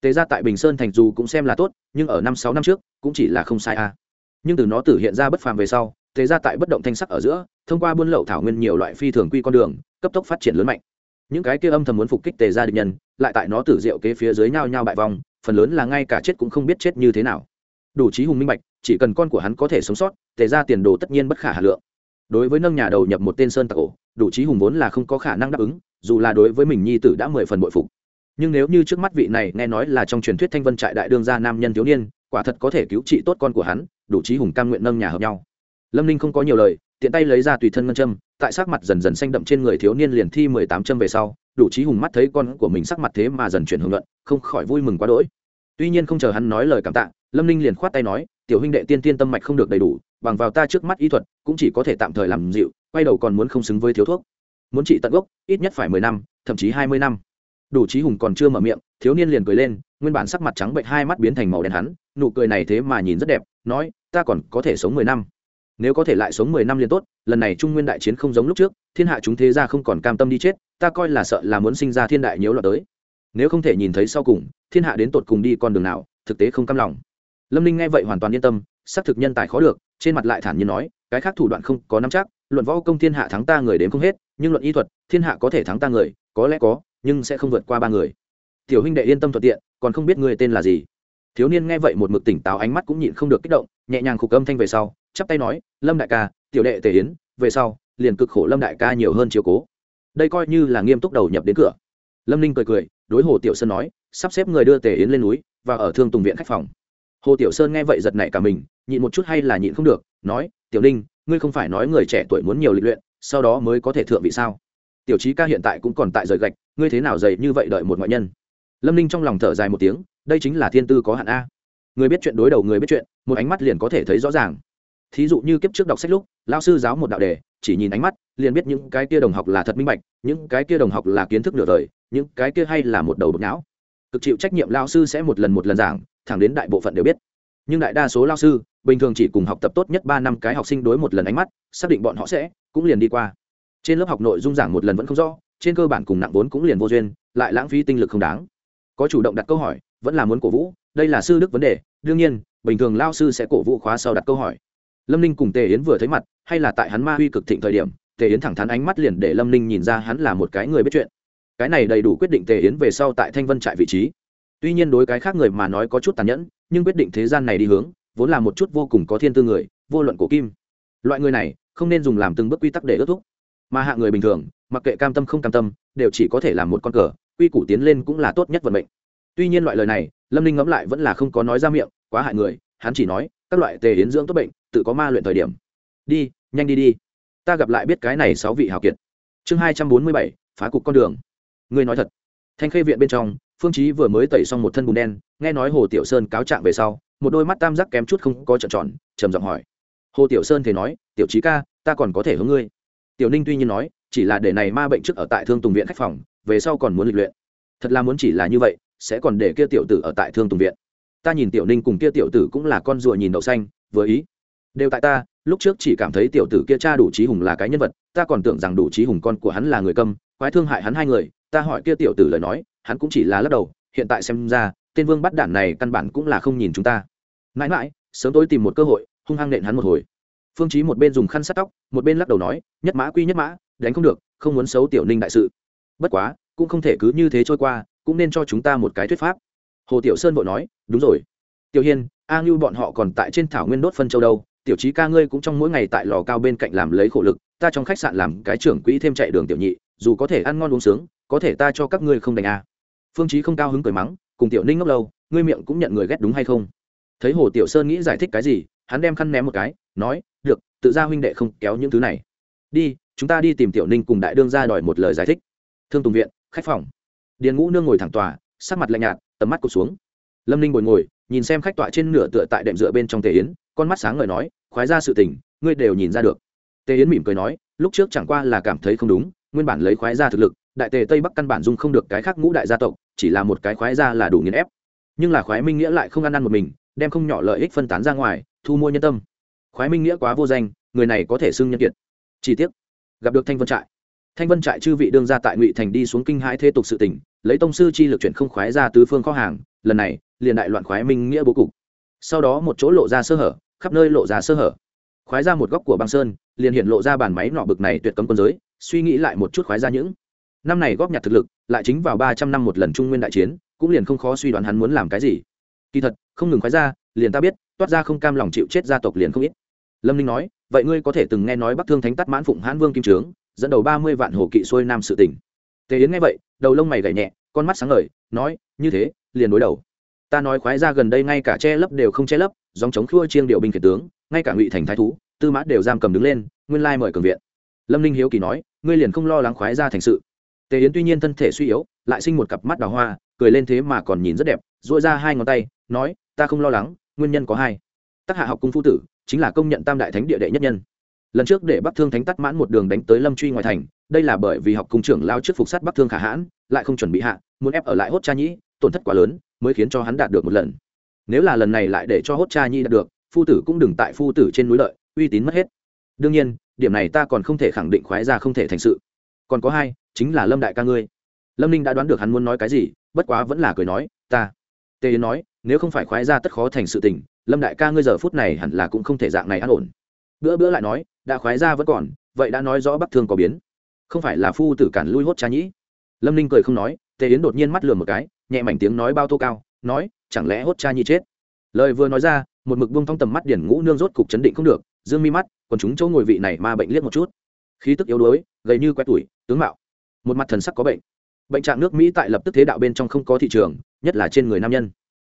tề ra tại bình sơn thành dù cũng xem là tốt, nhưng ở năm sáu năm trước, cũng chỉ là không sai a nhưng từ nó tử hiện ra bất phàm về sau tề ra tại bất động thanh sắc ở giữa, thông qua buôn lậu thảo nguyên nhiều loại phi thường quy con đường, cấp tốc phát triển lớn mạnh. Những cái kia âm thầm muốn phục kích tề ra địch nhân, lại tại nó tử diệu kế phía dưới nhau nhau bại vong, phần lớn là ngay cả chết cũng không biết chết như thế nào. Đủ trí hùng minh bạch, chỉ cần con của hắn có thể sống sót tề ra tiền đồ tất nhiên bất khả hà lượng. Đối với nâng nhà đầu nhập một tên sơn tặc ổ, đủ trí hùng vốn là không có khả năng đáp ứng, dù là đối với mình nhi tử đã mười phần bội phục nhưng nếu như trước mắt vị này nghe nói là trong truyền thuyết thanh vân trại đại đương gia nam nhân thiếu niên, quả thật có thể cứu trị tốt con của hắn, đủ trí hùng cam nguyện nâng nhà hợp nhau. Lâm ninh không có nhiều lời, tiện tay lấy ra tùy thân ngân châm, tại sắc mặt dần dần xanh đậm trên người thiếu niên liền thi mười tám châm về sau, đủ trí hùng mắt thấy con của mình sắc mặt thế mà dần chuyển hưởng luận, không khỏi vui mừng quá đỗi. Tuy nhiên không chờ hắn nói lời cảm tạ, lâm ninh liền khoát tay nói, tiểu huynh đệ tiên tiên tâm mạch không được đầy đủ, bằng vào ta trước mắt y thuật, cũng chỉ có thể tạm thời làm dịu, quay đầu còn muốn không xứng với thiếu thuốc. Muốn trị tận gốc, ít nhất phải mười năm, thậm chí hai mươi năm đủ trí hùng còn chưa mở miệng, thiếu niên liền cười lên, nguyên bản sắc mặt trắng bệnh hai mắt biến thành màu đen hắn, nụ cười này thế mà nhìn rất đẹp, nói, ta còn có thể sống mười năm. Nếu có thể lại sống mười năm liền tốt, lần này trung nguyên đại chiến không giống lúc trước, thiên hạ chúng thế ra không còn cam tâm đi chết, ta coi là sợ là muốn sinh ra thiên đại nhiễu loạn tới. Nếu không thể nhìn thấy sau cùng, thiên hạ đến tột cùng đi con đường nào, thực tế không cam lòng. Lâm ninh nghe vậy hoàn toàn yên tâm, xác thực nhân tài khó được, trên mặt lại thản nhiên nói, cái khác thủ đoạn không có nắm chắc, luận võ công thiên hạ thắng ta người đến không hết, nhưng luận y thuật, thiên hạ có thể thắng ta người, có lẽ có nhưng sẽ không vượt qua ba người. Tiểu huynh đệ yên tâm thuận tiện, còn không biết người tên là gì. Thiếu niên nghe vậy một mực tỉnh táo ánh mắt cũng nhịn không được kích động, nhẹ nhàng khục âm thanh về sau, chắp tay nói, lâm đại ca, tiểu đệ tề yến, về sau, liền cực khổ lâm đại ca nhiều hơn chiều cố. Đây coi như là nghiêm túc đầu nhập đến cửa. Lâm ninh cười cười, đối hồ tiểu sơn nói, sắp xếp người đưa tề yến lên núi và ở thương tùng viện khách phòng. Hồ tiểu sơn nghe vậy giật nảy cả mình, nhịn một chút hay là nhịn không được, nói, tiểu ninh, ngươi không phải nói người trẻ tuổi muốn nhiều lịch luyện, sau đó mới có thể thượng vị sao? Tiểu trí ca hiện tại cũng còn tại rời gạch ngươi thế nào dày như vậy đợi một ngoại nhân? Lâm ninh trong lòng thở dài một tiếng, đây chính là thiên tư có hạn a. Người biết chuyện đối đầu người biết chuyện, một ánh mắt liền có thể thấy rõ ràng. Thí dụ như kiếp trước đọc sách lúc lao sư giáo một đạo đề, chỉ nhìn ánh mắt, liền biết những cái kia đồng học là thật minh bạch, những cái kia đồng học là kiến thức nửa đời, những cái kia hay là một đầu độc não. Cực chịu trách nhiệm lao sư sẽ một lần một lần giảng, thẳng đến đại bộ phận đều biết. Nhưng đại đa số lao sư, bình thường chỉ cùng học tập tốt nhất ba năm cái học sinh đối một lần ánh mắt, xác định bọn họ sẽ, cũng liền đi qua. Trên lớp học nội dung giảng một lần vẫn không rõ trên cơ bản cùng nặng vốn cũng liền vô duyên, lại lãng phí tinh lực không đáng. Có chủ động đặt câu hỏi, vẫn là muốn cổ vũ, đây là sư đức vấn đề, đương nhiên, bình thường lao sư sẽ cổ vũ khóa sau đặt câu hỏi. Lâm ninh cùng tề yến vừa thấy mặt, hay là tại hắn ma huy cực thịnh thời điểm, tề yến thẳng thắn ánh mắt liền để lâm ninh nhìn ra hắn là một cái người biết chuyện. Cái này đầy đủ quyết định tề yến về sau tại thanh vân trại vị trí. Tuy nhiên đối cái khác người mà nói có chút tàn nhẫn, nhưng quyết định thế gian này đi hướng, vốn là một chút vô cùng có thiên tư người, vô luận cổ kim. Loại người này, không nên dùng làm từng bước quy tắc để ước thúc mà hạ người bình thường, mặc kệ cam tâm không cam tâm, đều chỉ có thể làm một con cờ, quy củ tiến lên cũng là tốt nhất vận mệnh. Tuy nhiên loại lời này, lâm ninh ngẫm lại vẫn là không có nói ra miệng, quá hại người, hắn chỉ nói, các loại tề hiến dưỡng tốt bệnh, tự có ma luyện thời điểm. Đi, nhanh đi đi. Ta gặp lại biết cái này sáu vị hào kiệt. Chương hai trăm bốn mươi bảy, phá cục con đường. Ngươi nói thật. Thanh khê viện bên trong, phương chí vừa mới tẩy xong một thân bùn đen, nghe nói hồ tiểu sơn cáo trạng về sau, một đôi mắt tam giác kém chút không có trợn tròn, trầm giọng hỏi. Hồ tiểu sơn thì nói, tiểu trí ca, ta còn có thể hướng ngươi tiểu ninh tuy nhiên nói, chỉ là để này ma bệnh trước ở tại thương tùng viện khách phòng, về sau còn muốn lịch luyện. Thật là muốn chỉ là như vậy, sẽ còn để kia tiểu tử ở tại thương tùng viện. Ta nhìn tiểu ninh cùng kia tiểu tử cũng là con rùa nhìn đậu xanh, vừa ý. Đều tại ta, lúc trước chỉ cảm thấy tiểu tử kia cha đủ trí hùng là cái nhân vật, ta còn tưởng rằng đủ trí hùng con của hắn là người câm, quái thương hại hắn hai người, ta hỏi kia tiểu tử lời nói, hắn cũng chỉ là lắc đầu, hiện tại xem ra, tên vương bắt đản này căn bản cũng là không nhìn chúng ta. Mãi mãi, sớm tối tìm một cơ hội, hung hăng nện hắn một hồi phương chí một bên dùng khăn sát tóc, một bên lắc đầu nói, nhất mã quy nhất mã, đánh không được, không muốn xấu tiểu ninh đại sự. Bất quá, cũng không thể cứ như thế trôi qua, cũng nên cho chúng ta một cái thuyết pháp. Hồ tiểu sơn vội nói, đúng rồi. Tiểu hiên, a ngưu bọn họ còn tại trên thảo nguyên đốt phân châu đâu, tiểu trí ca ngươi cũng trong mỗi ngày tại lò cao bên cạnh làm lấy khổ lực, ta trong khách sạn làm cái trưởng quỹ thêm chạy đường tiểu nhị, dù có thể ăn ngon uống sướng, có thể ta cho các ngươi không đành a à. phương chí không cao hứng cười mắng, cùng tiểu ninh ngốc lâu, ngươi miệng cũng nhận người ghét đúng hay không? Thấy hồ tiểu sơn nghĩ giải thích cái gì hắn đem khăn ném một cái, nói, được, tự ra huynh đệ không kéo những thứ này. Đi, chúng ta đi tìm tiểu ninh cùng đại đương ra đòi một lời giải thích. Thương tùng viện, khách phòng. Điền ngũ nương ngồi thẳng tòa, sắc mặt lạnh nhạt, tầm mắt cụt xuống. Lâm ninh ngồi ngồi, nhìn xem khách tọa trên nửa tựa tại đệm dựa bên trong tề yến, con mắt sáng ngời nói, khoái ra sự tình, ngươi đều nhìn ra được. Tề yến mỉm cười nói, lúc trước chẳng qua là cảm thấy không đúng, nguyên bản lấy khoái ra thực lực, đại tề tây bắc căn bản dung không được cái khác ngũ đại gia tộc, chỉ là một cái khoái ra là đủ nghiền ép. Nhưng là khoái minh nghĩa lại không ăn ăn một mình, đem không nhỏ lợi ích phân tán ra ngoài thu mua nhân tâm. Khoái minh nghĩa quá vô danh, người này có thể xưng nhân kiệt. Chỉ tiếc, gặp được thanh vân trại. Thanh vân trại chư vị đương ra tại ngụy thành đi xuống kinh hãi thế tục sự tỉnh lấy tông sư chi lực chuyển không khoái ra tứ phương kho hàng, lần này, liền đại loạn khoái minh nghĩa bố cục. Sau đó một chỗ lộ ra sơ hở, khắp nơi lộ ra sơ hở. Khoái ra một góc của băng sơn, liền hiện lộ ra bàn máy nọ bực này tuyệt cấm quân giới, suy nghĩ lại một chút khoái ra những. Năm này góp nhặt thực lực, lại chính vào ba trăm năm một lần trung nguyên đại chiến, cũng liền không khó suy đoán hắn muốn làm cái gì. Kỳ thật, không ngừng khoái ra liền ta biết, toát ra không cam lòng chịu chết gia tộc liền không ít. Lâm ninh nói, vậy ngươi có thể từng nghe nói bắc thương thánh tắt mãn phụng hãn vương kim trướng, dẫn đầu ba mươi vạn hồ kỵ xuôi nam sự tỉnh tề yến nghe vậy, đầu lông mày gảy nhẹ, con mắt sáng ngời, nói, như thế, liền đối đầu. Ta nói khoái ra gần đây ngay cả che lấp đều không che lấp dòng chống khua chiêng điệu binh khiển tướng, ngay cả ngụy thành thái thú, tư mã đều giam cầm đứng lên, nguyên lai mời cường viện. Lâm ninh hiếu kỳ nói, ngươi liền không lo lắng khoái ra thành sự. Tề yến tuy nhiên thân thể suy yếu, lại sinh một cặp mắt đào hoa, cười lên thế mà còn nhìn rất đẹp dội ra hai ngón tay, nói, ta không lo lắng nguyên nhân có hai. Tác hạ học cung phu tử, chính là công nhận tam đại thánh địa đệ nhất nhân. Lần trước để bắc thương thánh tắt mãn một đường đánh tới lâm truy ngoài thành, đây là bởi vì học cung trưởng lao trước phục sát bắc thương khả hãn, lại không chuẩn bị hạ, muốn ép ở lại hốt cha nhĩ, tổn thất quá lớn, mới khiến cho hắn đạt được một lần. Nếu là lần này lại để cho hốt cha nhi đạt được, phu tử cũng đừng tại phu tử trên núi lợi, uy tín mất hết. Đương nhiên, điểm này ta còn không thể khẳng định khoái ra không thể thành sự. Còn có hai, chính là lâm đại ca ngươi. Lâm ninh đã đoán được hắn muốn nói cái gì, bất quá vẫn là cười nói, ta tề yến nói, nếu không phải khoái ra tất khó thành sự tình, lâm đại ca ngươi giờ phút này hẳn là cũng không thể dạng này an ổn. Bữa bữa lại nói, đã khoái ra vẫn còn, vậy đã nói rõ bắc thương có biến. Không phải là phu tử cản lui hốt cha nhĩ. Lâm ninh cười không nói, tề yến đột nhiên mắt lừa một cái, nhẹ mảnh tiếng nói bao tô cao, nói, chẳng lẽ hốt cha nhĩ chết? Lời vừa nói ra, một mực buông thong tầm mắt điển ngũ nương rốt cục chấn định không được, dương mi mắt, còn chúng chỗ ngồi vị này ma bệnh liếc một chút. Khí tức yếu đuối, gầy như quét tuổi, tướng mạo. Một mặt thần sắc có bệnh bệnh trạng nước mỹ tại lập tức thế đạo bên trong không có thị trường, nhất là trên người nam nhân.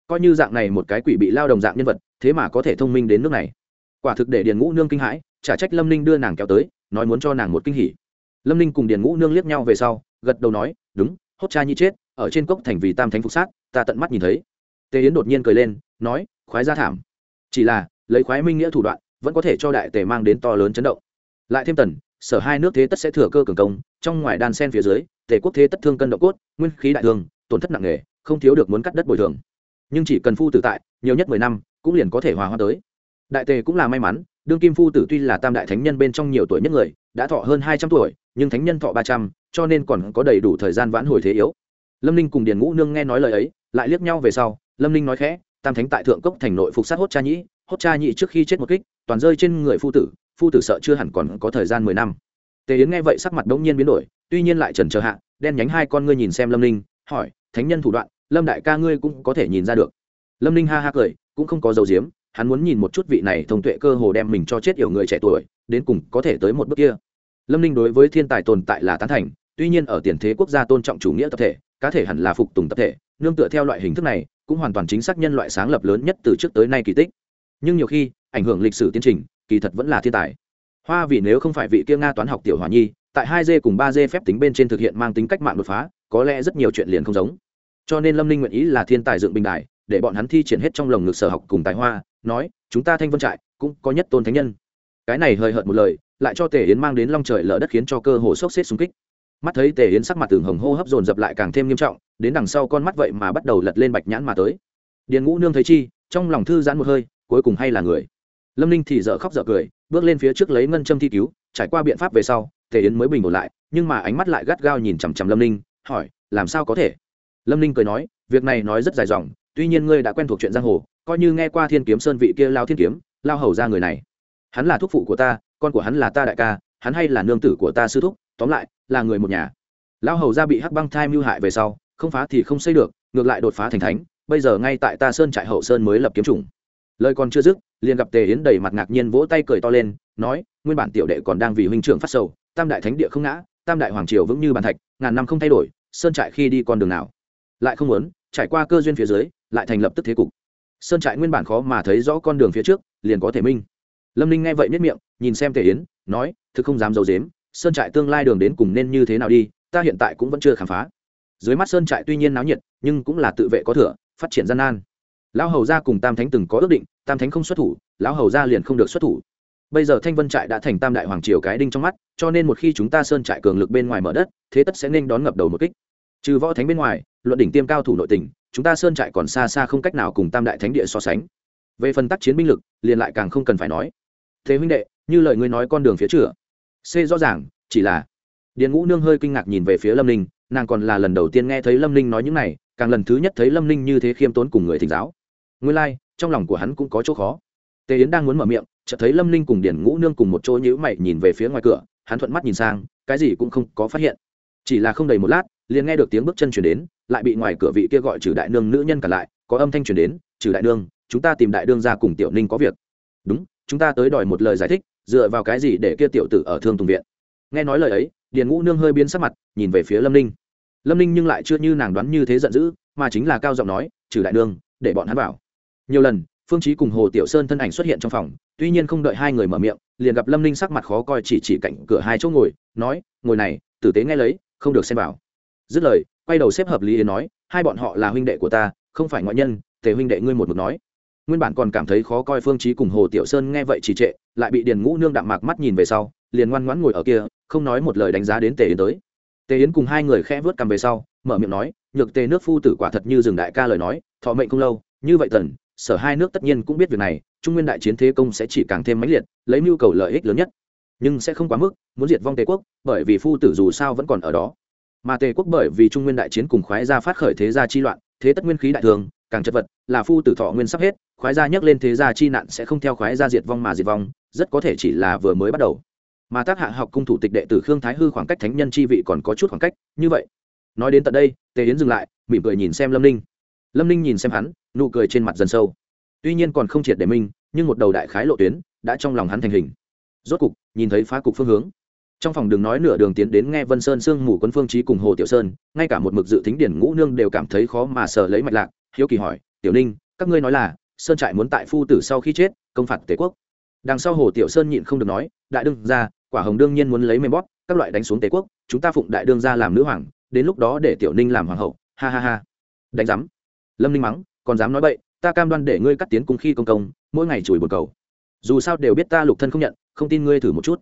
Coi như dạng này một cái quỷ bị lao đồng dạng nhân vật, thế mà có thể thông minh đến nước này. Quả thực để điền ngũ nương kinh hãi trả trách lâm ninh đưa nàng kéo tới, nói muốn cho nàng một kinh hỉ. Lâm ninh cùng điền ngũ nương liếc nhau về sau, gật đầu nói, đúng, hốt cha nhi chết, ở trên cốc thành vì tam thánh phục sát, ta tận mắt nhìn thấy. Tề yến đột nhiên cười lên, nói, khoái ra thảm. Chỉ là, lấy khoái minh nghĩa thủ đoạn, vẫn có thể cho đại tề mang đến to lớn chấn động. Lại thêm tần, sở hai nước thế tất sẽ thừa cơ cường công, trong ngoài đan sen phía dưới tề quốc thế tất thương cân độ cốt, nguyên khí đại thương, tổn thất nặng nề, không thiếu được muốn cắt đất bồi thường. Nhưng chỉ cần phu tử tại, nhiều nhất mười năm, cũng liền có thể hòa hoa tới. Đại tề cũng là may mắn, đương kim phu tử tuy là tam đại thánh nhân bên trong nhiều tuổi nhất người, đã thọ hơn hai trăm tuổi, nhưng thánh nhân thọ ba trăm, cho nên còn có đầy đủ thời gian vãn hồi thế yếu. Lâm ninh cùng điền ngũ nương nghe nói lời ấy, lại liếc nhau về sau, lâm ninh nói khẽ, tam thánh tại thượng cốc thành nội phục sát hốt cha nhĩ, hốt cha nhĩ trước khi chết một kích, toàn rơi trên người phu tử phu tử sợ chưa hẳn còn có thời gian mười năm tề yến nghe vậy sắc mặt đ ỗ n g nhiên biến đổi, tuy nhiên lại trần chờ hạ, đen nhánh hai con ngươi nhìn xem lâm ninh, hỏi, thánh nhân thủ đoạn, lâm đại ca ngươi cũng có thể nhìn ra được. Lâm ninh ha ha cười, cũng không có dấu diếm hắn muốn nhìn một chút vị này thông tuệ cơ hồ đem mình cho chết yểu người trẻ tuổi, đến cùng có thể tới một bước kia. Lâm ninh đối với thiên tài tồn tại là tán thành, tuy nhiên ở tiền thế quốc gia tôn trọng chủ nghĩa tập thể, cá thể hẳn là phục tùng tập thể, nương tựa theo loại hình thức này, cũng hoàn toàn chính xác nhân loại sáng lập lớn nhất từ trước tới nay kỳ tích. Nhưng nhiều khi, ảnh hưởng lịch sử tiến trình, kỳ thật vẫn là thiên tài hoa vì nếu không phải vị kia nga toán học tiểu hòa nhi, tại hai d cùng ba d phép tính bên trên thực hiện mang tính cách mạng đột phá, có lẽ rất nhiều chuyện liền không giống. Cho nên lâm ninh nguyện ý là thiên tài dựng bình đài, để bọn hắn thi triển hết trong lồng ngực sở học cùng tài hoa, nói, chúng ta thanh vân trại cũng có nhất tôn thánh nhân. Cái này hời hợt một lời, lại cho tề yến mang đến long trời lở đất khiến cho cơ hồ sốc xếp xung kích. Mắt thấy tề yến sắc mặt tường hồng hô hấp dồn dập lại càng thêm nghiêm trọng, đến đằng sau con mắt vậy mà bắt đầu lật lên bạch nhãn mà tới. Điền ngũ nương thấy chi, trong lòng thư giãn một hơi, cuối cùng hay là người. Lâm ninh thì dợ khóc dợ cười bước lên phía trước lấy ngân châm thi cứu, trải qua biện pháp về sau, tề yến mới bình ổn lại, nhưng mà ánh mắt lại gắt gao nhìn chằm chằm lâm ninh, hỏi, làm sao có thể? Lâm ninh cười nói, việc này nói rất dài dòng, tuy nhiên ngươi đã quen thuộc chuyện giang hồ, coi như nghe qua thiên kiếm sơn vị kia lao thiên kiếm, lao hầu ra người này. Hắn là thúc phụ của ta, con của hắn là ta đại ca, hắn hay là nương tử của ta sư thúc, tóm lại, là người một nhà. Lao hầu ra bị hắc băng thai mưu hại về sau, không phá thì không xây được, ngược lại đột phá thành thánh, bây giờ ngay tại ta sơn trại hậu sơn mới lập kiếm chủng lời còn chưa dứt, liền gặp tề yến đầy mặt ngạc nhiên vỗ tay cười to lên, nói, nguyên bản tiểu đệ còn đang vì huynh trưởng phát sầu, tam đại thánh địa không ngã, tam đại hoàng triều vững như bàn thạch, ngàn năm không thay đổi, sơn trại khi đi con đường nào? Lại không muốn, trải qua cơ duyên phía dưới, lại thành lập tức thế cục. Sơn trại nguyên bản khó mà thấy rõ con đường phía trước, liền có thể minh. Lâm ninh nghe vậy nhất miệng, nhìn xem tề yến, nói, thực không dám d i ấ u dếm sơn trại tương lai đường đến cùng nên như thế nào đi, ta hiện tại cũng vẫn chưa khám phá. Dưới mắt sơn trại tuy nhiên náo nhiệt, nhưng cũng là tự vệ có thừa, phát triển gian nan lão hầu gia cùng tam thánh từng có ước định, tam thánh không xuất thủ, lão hầu gia liền không được xuất thủ. Bây giờ thanh vân trại đã thành tam đại hoàng triều cái đinh trong mắt, cho nên một khi chúng ta sơn trại cường lực bên ngoài mở đất, thế tất sẽ nên đón ngập đầu một kích. Trừ võ thánh bên ngoài, luận đỉnh tiêm cao thủ nội tỉnh chúng ta sơn trại còn xa xa không cách nào cùng tam đại thánh địa so sánh. Về phần tác chiến binh lực, liền lại càng không cần phải nói. Thế huynh đệ, như lời ngươi nói con đường phía chữa c rõ ràng, chỉ là điền ngũ nương hơi kinh ngạc nhìn về phía lâm ninh, nàng còn là lần đầu tiên nghe thấy lâm ninh nói những này, càng lần thứ nhất thấy lâm ninh như thế khiêm tốn cùng người thỉnh giáo nguyên lai、like, trong lòng của hắn cũng có chỗ khó. Tề yến đang muốn mở miệng chợt thấy lâm ninh cùng điền ngũ nương cùng một chỗ nhữ mày nhìn về phía ngoài cửa hắn thuận mắt nhìn sang cái gì cũng không có phát hiện. Chỉ là không đầy một lát liền nghe được tiếng bước chân chuyển đến lại bị ngoài cửa vị kia gọi trừ đại nương nữ nhân cả lại có âm thanh chuyển đến trừ đại nương chúng ta tìm đại đương ra cùng tiểu ninh có việc. Đúng chúng ta tới đòi một lời giải thích dựa vào cái gì để kia tiểu tử ở thương tùng viện? Nghe nói lời ấy điền ngũ nương hơi biến sắc mặt nhìn về phía lâm ninh. Lâm ninh nhưng lại chưa như nàng đoán như thế giận dữ mà chính là cao giọng nói trừ đại nương để bọn hắn vào nhiều lần, phương trí cùng hồ tiểu sơn thân ảnh xuất hiện trong phòng, tuy nhiên không đợi hai người mở miệng, liền gặp lâm ninh sắc mặt khó coi chỉ chỉ cạnh cửa hai chỗ ngồi, nói, ngồi này, tử tế nghe lấy, không được xem vào. Dứt lời, quay đầu xếp hợp lý yến nói, hai bọn họ là huynh đệ của ta, không phải ngoại nhân, tề huynh đệ ngươi một mực nói. Nguyên bản còn cảm thấy khó coi phương trí cùng hồ tiểu sơn nghe vậy trì trệ, lại bị điền ngũ nương đạm mạc mắt nhìn về sau, liền ngoan ngoãn ngồi ở kia, không nói một lời đánh giá đến tề yến tới. Tề yến cùng hai người khẽ vớt cầm về sau, mở miệng nói, nhược tề nước phu tử quả thật như rừng đại ca lời nói, thọ mệnh không lâu, như vậy tần sở hai nước tất nhiên cũng biết việc này, trung nguyên đại chiến thế công sẽ chỉ càng thêm mãnh liệt, lấy mưu cầu lợi ích lớn nhất. Nhưng sẽ không quá mức, muốn diệt vong tề quốc, bởi vì phu tử dù sao vẫn còn ở đó. Mà tề quốc bởi vì trung nguyên đại chiến cùng khoái gia phát khởi thế gia chi loạn, thế tất nguyên khí đại thường, càng chất vật, là phu tử thọ nguyên sắp hết, khoái gia nhắc lên thế gia chi nạn sẽ không theo khoái gia diệt vong mà diệt vong, rất có thể chỉ là vừa mới bắt đầu. Mà tác hạ học cung thủ tịch đệ tử khương thái hư khoảng cách thánh nhân chi vị còn có chút khoảng cách, như vậy. Nói đến tận đây, tề yến dừng lại, mỉm cười nhìn xem lâm ninh. Lâm ninh nhìn xem hắn nụ cười trên mặt dần sâu. Tuy nhiên còn không triệt để minh, nhưng một đầu đại khái lộ tuyến đã trong lòng hắn thành hình. Rốt cục, nhìn thấy phá cục phương hướng. Trong phòng đừng nói nửa đường tiến đến nghe vân sơn, sương mù quân phương trí cùng hồ tiểu sơn, ngay cả một mực dự tính điển ngũ nương đều cảm thấy khó mà sợ lấy mạch lạc. Hiếu kỳ hỏi, tiểu ninh, các ngươi nói là, sơn trại muốn tại phu tử sau khi chết, công phạt tề quốc. Đằng sau hồ tiểu sơn nhịn không được nói, đại đương ra quả hồng đương nhiên muốn lấy mềm bóp, các loại đánh xuống tề quốc, chúng ta phụng đại đương ra làm nữ hoàng, đến lúc đó để tiểu ninh làm hoàng hậu. Ha ha ha. Đánh giám. Lâm ninh mắng còn dám nói bậy, ta cam đoan để ngươi cắt tiến cung khi công công, mỗi ngày chùi bồn cầu. Dù sao đều biết ta lục thân không nhận, không tin ngươi thử một chút.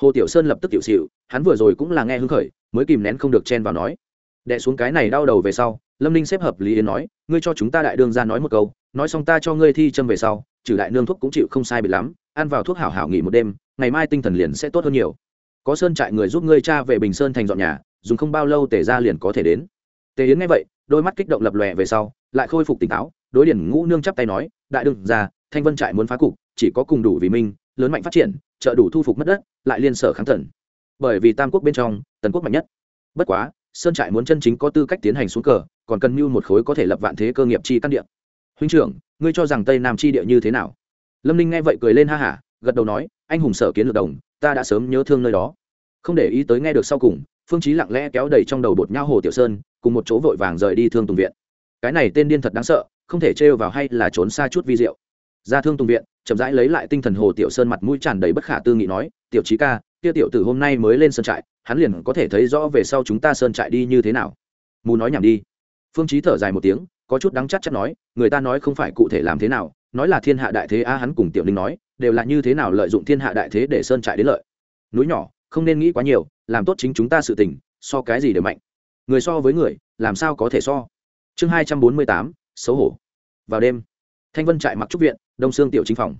Hồ tiểu sơn lập tức tiểu xịu hắn vừa rồi cũng là nghe hưng khởi, mới kìm nén không được chen vào nói. Đệ xuống cái này đau đầu về sau, lâm ninh xếp hợp lý yến nói, ngươi cho chúng ta đại đương ra nói một câu, nói xong ta cho ngươi thi châm về sau, trừ đại nương thuốc cũng chịu không sai bị lắm, ăn vào thuốc hảo hảo nghỉ một đêm, ngày mai tinh thần liền sẽ tốt hơn nhiều. Có sơn trại người giúp ngươi cha về bình sơn thành dọn nhà, dùng không bao lâu tề ra liền có thể đến. Tề yến nghe vậy đôi mắt kích động lập lòe về sau, lại khôi phục tỉnh táo, đối điển ngũ nương chắp tay nói, đại đương ra thanh vân trại muốn phá cục, chỉ có cùng đủ vì minh, lớn mạnh phát triển, trợ đủ thu phục mất đất, lại liên sở kháng thần. Bởi vì tam quốc bên trong, tần quốc mạnh nhất. Bất quá, sơn trại muốn chân chính có tư cách tiến hành xuống cờ, còn cần mưu một khối có thể lập vạn thế cơ nghiệp chi căn địa. Huynh trưởng, ngươi cho rằng tây nam chi địa như thế nào? Lâm ninh nghe vậy cười lên ha hả, gật đầu nói, anh hùng sở kiến lược đồng, ta đã sớm nhớ thương nơi đó. Không để ý tới nghe được sau cùng, phương chí lặng lẽ kéo đầy trong đầu bột nhau hồ tiểu sơn cùng một chỗ vội vàng rời đi thương tùng viện. Cái này tên điên thật đáng sợ, không thể trêu vào hay là trốn xa chút vi diệu. Ra thương tùng viện, chậm rãi lấy lại tinh thần hồ tiểu sơn mặt mũi tràn đầy bất khả tư nghị nói, tiểu trí ca, kia tiểu tử hôm nay mới lên sơn trại, hắn liền có thể thấy rõ về sau chúng ta sơn trại đi như thế nào. Mù nói nhảm đi. Phương chí thở dài một tiếng, có chút đắng chắc chắc nói, người ta nói không phải cụ thể làm thế nào, nói là thiên hạ đại thế a, hắn cùng tiểu ninh nói, đều là như thế nào lợi dụng thiên hạ đại thế để sơn trại đến lợi. Núi nhỏ, không nên nghĩ quá nhiều, làm tốt chính chúng ta sự tình, so cái gì đều mạnh người so với người, làm sao có thể so? Chương hai trăm bốn mươi tám, xấu hổ. Vào đêm, thanh vân trại mặc trúc viện, đông sương tiểu chính phòng.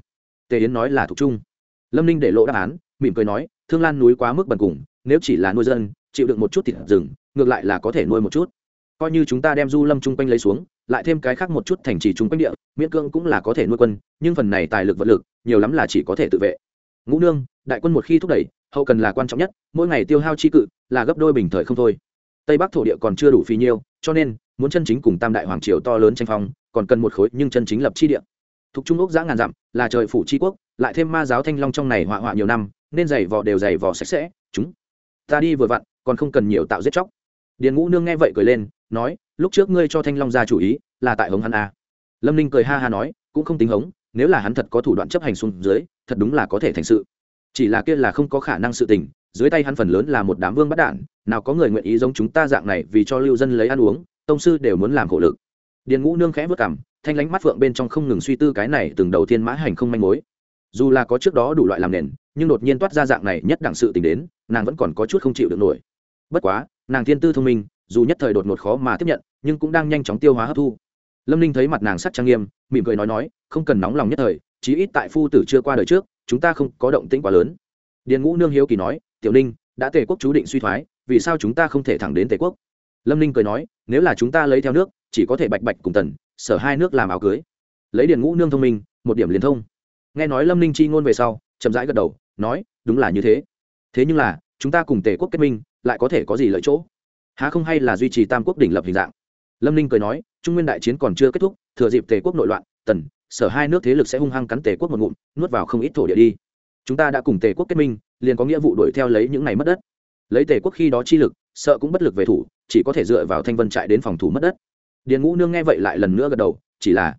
Tề yến nói là thuộc trung lâm ninh để lộ đáp án, mỉm cười nói, thương lan núi quá mức bần cùng, nếu chỉ là nuôi dân, chịu được một chút thịt rừng, ngược lại là có thể nuôi một chút. Coi như chúng ta đem du lâm chung quanh lấy xuống, lại thêm cái khác một chút thành trì chung quanh địa, miễn cưỡng cũng là có thể nuôi quân, nhưng phần này tài lực vật lực, nhiều lắm là chỉ có thể tự vệ. Ngũ nương, đại quân một khi thúc đẩy, hậu cần là quan trọng nhất, mỗi ngày tiêu hao chi cự, là gấp đôi bình thời không thôi tây bắc thổ địa còn chưa đủ phi nhiêu, cho nên, muốn chân chính cùng tam đại hoàng triều to lớn tranh phong, còn cần một khối nhưng chân chính lập chi địa. Thuộc trung Quốc giã ngàn dặm, là trời phủ tri quốc, lại thêm ma giáo thanh long trong này họa họa nhiều năm, nên giày vò đều giày vò sạch sẽ, chúng ta đi vừa vặn, còn không cần nhiều tạo giết chóc. Điền ngũ nương nghe vậy cười lên, nói, lúc trước ngươi cho thanh long ra chủ ý, là tại hống hắn à. lâm ninh cười ha ha nói, cũng không tính hống, nếu là hắn thật có thủ đoạn chấp hành xuống dưới, thật đúng là có thể thành sự. Chỉ là kia là không có khả năng sự tình dưới tay hắn phần lớn là một đám vương bắt đản, nào có người nguyện ý giống chúng ta dạng này vì cho lưu dân lấy ăn uống, tông sư đều muốn làm khổ lực. Điền ngũ nương khẽ vất cảm thanh lánh mắt phượng bên trong không ngừng suy tư cái này từng đầu tiên mã hành không manh mối. Dù là có trước đó đủ loại làm nền, nhưng đột nhiên toát ra dạng này nhất đẳng sự tình đến, nàng vẫn còn có chút không chịu được nổi. Bất quá, nàng thiên tư thông minh, dù nhất thời đột ngột khó mà tiếp nhận, nhưng cũng đang nhanh chóng tiêu hóa hấp thu. Lâm ninh thấy mặt nàng sắc trang nghiêm, mỉm cười nói nói, không cần nóng lòng nhất thời, chí ít tại phu tử chưa qua đời trước, chúng ta không có động tĩnh quá lớn. Điền ngũ nương hiếu kỳ nói tiểu ninh, đã tề quốc chú định suy thoái, vì sao chúng ta không thể thẳng đến tề quốc? Lâm ninh cười nói, nếu là chúng ta lấy theo nước, chỉ có thể bạch bạch cùng tần, sở hai nước làm áo cưới. Lấy điện ngũ nương thông minh, một điểm liên thông. Nghe nói lâm ninh chi ngôn về sau, chậm rãi gật đầu, nói, đúng là như thế. Thế nhưng là, chúng ta cùng tề quốc kết minh, lại có thể có gì lợi chỗ? Há không hay là duy trì tam quốc đỉnh lập hình dạng? Lâm ninh cười nói, trung nguyên đại chiến còn chưa kết thúc, thừa dịp tề quốc nội loạn, tần, sở hai nước thế lực sẽ hung hăng cắn tề quốc một ngụm, nuốt vào không ít thổ địa đi. Chúng ta đã cùng tề quốc kết minh liền có nghĩa vụ đuổi theo lấy những ngày mất đất. Lấy tề quốc khi đó chi lực, sợ cũng bất lực về thủ, chỉ có thể dựa vào thanh vân trại đến phòng thủ mất đất. Điền ngũ nương nghe vậy lại lần nữa gật đầu, chỉ là,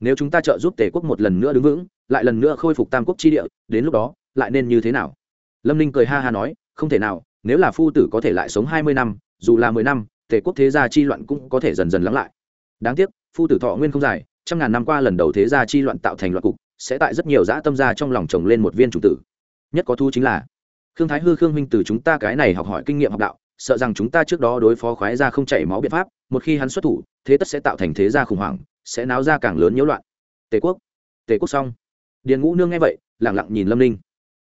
nếu chúng ta trợ giúp tề quốc một lần nữa đứng vững, lại lần nữa khôi phục tam quốc chi địa, đến lúc đó, lại nên như thế nào? Lâm ninh cười ha ha nói, không thể nào, nếu là phu tử có thể lại sống hai mươi năm, dù là mười năm, tề quốc thế gia chi loạn cũng có thể dần dần lắng lại. Đáng tiếc, phu tử thọ nguyên không dài, trăm ngàn năm qua lần đầu thế gia chi loạn tạo thành loạn cục, sẽ tại rất nhiều dã tâm gia trong lòng chồng lên một viên chủ tử nhất có thu chính là, khương thái hư, khương minh từ chúng ta cái này học hỏi kinh nghiệm học đạo, sợ rằng chúng ta trước đó đối phó khoái ra không chảy máu biện pháp, một khi hắn xuất thủ, thế tất sẽ tạo thành thế gia khủng hoảng, sẽ náo ra càng lớn nhiễu loạn. Tề quốc tề quốc xong. Điền ngũ nương nghe vậy lẳng lặng nhìn lâm ninh.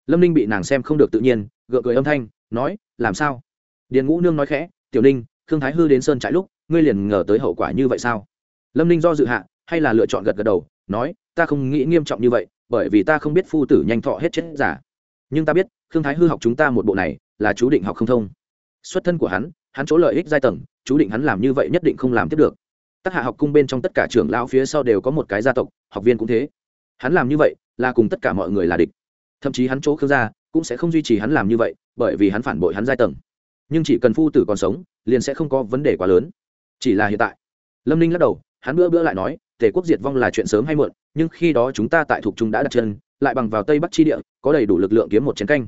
Lâm ninh bị nàng xem không được tự nhiên, gượng cười âm thanh, nói, làm sao? Điền ngũ nương nói khẽ, tiểu ninh, khương thái hư đến sơn trại lúc, ngươi liền ngờ tới hậu quả như vậy sao? Lâm ninh do dự hạ, hay là lựa chọn gật gật đầu, nói, ta không nghĩ nghiêm trọng như vậy, bởi vì ta không biết phu tử nhanh thọ hết chết giả nhưng ta biết, khương thái hư học chúng ta một bộ này là chú định học không thông. Xuất thân của hắn hắn chỗ lợi ích giai tầng, chú định hắn làm như vậy nhất định không làm tiếp được. Tất hạ học cung bên trong tất cả trưởng lão phía sau đều có một cái gia tộc, học viên cũng thế. Hắn làm như vậy là cùng tất cả mọi người là địch. Thậm chí hắn chỗ khương gia cũng sẽ không duy trì hắn làm như vậy, bởi vì hắn phản bội hắn giai tầng. Nhưng chỉ cần phu tử còn sống, liền sẽ không có vấn đề quá lớn. Chỉ là hiện tại, lâm ninh lắc đầu, hắn bữa bữa lại nói, tề quốc diệt vong là chuyện sớm hay muộn, nhưng khi đó chúng ta tại thuộc chúng đã đặt chân lại bằng vào tây bắc chi địa, có đầy đủ lực lượng kiếm một chiến canh.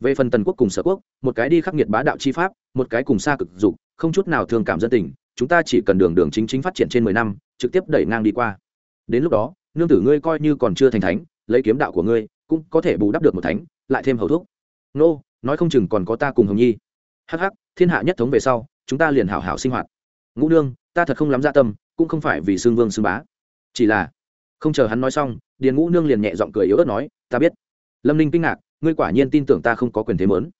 Về phần tần quốc cùng sở quốc, một cái đi khắc nghiệt bá đạo chi pháp, một cái cùng xa cực dục, không chút nào thương cảm dân tình, chúng ta chỉ cần đường đường chính chính phát triển trên mười năm, trực tiếp đẩy ngang đi qua. Đến lúc đó, nương tử ngươi coi như còn chưa thành thánh, lấy kiếm đạo của ngươi, cũng có thể bù đắp được một thánh, lại thêm hầu thuốc. Nô, nói không chừng còn có ta cùng hồng nhi. Hắc hắc, thiên hạ nhất thống về sau, chúng ta liền hảo hảo sinh hoạt. Ngũ nương, ta thật không lắm dạ tâm, cũng không phải vì xương vương xương bá. Chỉ là không chờ hắn nói xong, điền ngũ nương liền nhẹ giọng cười yếu ớt nói, ta biết. Lâm ninh kinh ngạc, ngươi quả nhiên tin tưởng ta không có quyền thế mớn.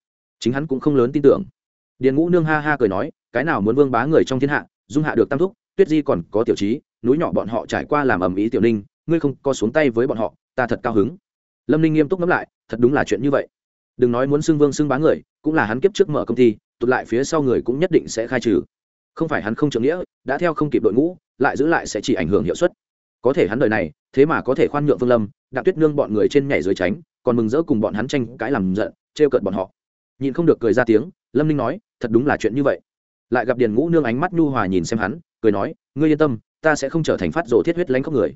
Chính hắn cũng không lớn tin tưởng. Điền ngũ nương ha ha cười nói, cái nào muốn vương bá người trong thiên hạ, dung hạ được tam thúc, tuyết di còn có tiểu trí, núi nhỏ bọn họ trải qua làm ầm ý tiểu ninh, ngươi không có xuống tay với bọn họ, ta thật cao hứng. Lâm ninh nghiêm túc ngẫm lại, thật đúng là chuyện như vậy. Đừng nói muốn xưng vương xưng bá người, cũng là hắn kiếp trước mở công ty, tụt lại phía sau người cũng nhất định sẽ khai trừ. Không phải hắn không trưởng nghĩa, đã theo không kịp đội ngũ, lại giữ lại sẽ chỉ ảnh hưởng hiệu suất có thể hắn đời này, thế mà có thể khoan nhượng vương lâm, đặng tuyết nương bọn người trên nhảy dưới tránh, còn mừng rỡ cùng bọn hắn tranh cãi làm giận, trêu cợt bọn họ. Nhìn không được cười ra tiếng, lâm ninh nói, thật đúng là chuyện như vậy. Lại gặp điền ngũ nương ánh mắt nhu hòa nhìn xem hắn, cười nói, ngươi yên tâm, ta sẽ không trở thành phát rộ thiết huyết lánh khóc người.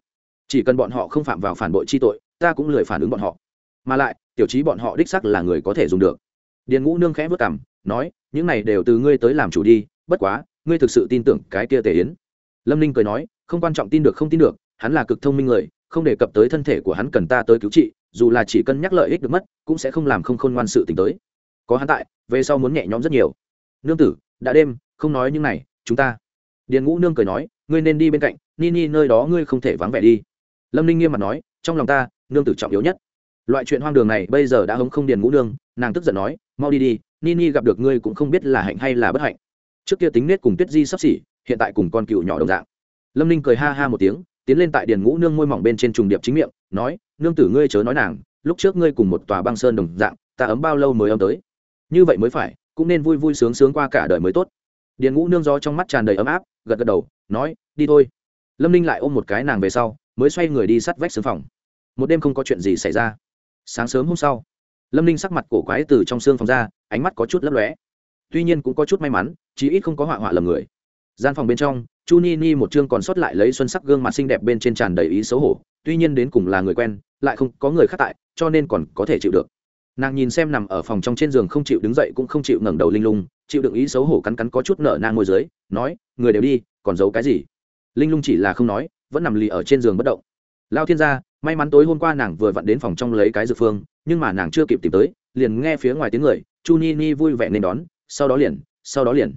Chỉ cần bọn họ không phạm vào phản bội chi tội, ta cũng lười phản ứng bọn họ. Mà lại, tiểu trí bọn họ đích sắc là người có thể dùng được. Điền ngũ nương khẽ vất cảm nói, những này đều từ ngươi tới làm chủ đi, bất quá, ngươi thực sự tin tưởng cái kia tề yến. Lâm ninh cười nói, không quan trọng tin được không tin được hắn là cực thông minh người, không đề cập tới thân thể của hắn cần ta tới cứu trị, dù là chỉ cân nhắc lợi ích được mất, cũng sẽ không làm không khôn ngoan sự t tới. Có hắn tại, về sau muốn nhẹ nhõm rất nhiều. Nương tử, đã đêm, không nói những này, chúng ta. Điền ngũ nương cười nói, ngươi nên đi bên cạnh, ni ni, nơi đó ngươi không thể vắng vẻ đi. Lâm ninh nghiêm mặt nói, trong lòng ta, nương tử trọng yếu nhất. Loại chuyện hoang đường này bây giờ đã hống không điền ngũ nương, nàng tức giận nói, mau đi đi, ni ni gặp được ngươi cũng không biết là hạnh hay là bất hạnh. Trước kia tính nết cùng tuyết di sắp xỉ, hiện tại cùng con cựu nhỏ đồng dạng. Lâm ninh cười ha ha một tiếng tiến lên tại điền ngũ nương môi mỏng bên trên trùng điệp chính miệng, nói, nương tử ngươi chớ nói nàng, lúc trước ngươi cùng một tòa băng sơn đồng dạng, ta ấm bao lâu mới ấm tới? Như vậy mới phải, cũng nên vui vui sướng sướng qua cả đời mới tốt. Điền ngũ nương do trong mắt tràn đầy ấm áp, gật gật đầu, nói, đi thôi. Lâm ninh lại ôm một cái nàng về sau, mới xoay người đi sắt vách xương phòng. Một đêm không có chuyện gì xảy ra. Sáng sớm hôm sau, lâm ninh sắc mặt cổ quái từ trong xương phòng ra, ánh mắt có chút lấp lóe. Tuy nhiên cũng có chút may mắn, chí ít không có họa họa lầm người gian phòng bên trong, chu ni ni một chương còn sót lại lấy xuân sắc gương mặt xinh đẹp bên trên tràn đầy ý xấu hổ, tuy nhiên đến cùng là người quen, lại không có người khác tại, cho nên còn có thể chịu được. Nàng nhìn xem nằm ở phòng trong trên giường không chịu đứng dậy cũng không chịu ngẩng đầu linh lung, chịu đựng ý xấu hổ cắn cắn có chút nở nang môi dưới, nói, người đều đi, còn giấu cái gì? Linh lung chỉ là không nói, vẫn nằm lì ở trên giường bất động. Lao thiên gia, may mắn tối hôm qua nàng vừa vặn đến phòng trong lấy cái dược phương, nhưng mà nàng chưa kịp tìm tới, liền nghe phía ngoài tiếng người, chu ni ni vui vẻ nên đón, sau đó liền, sau đó liền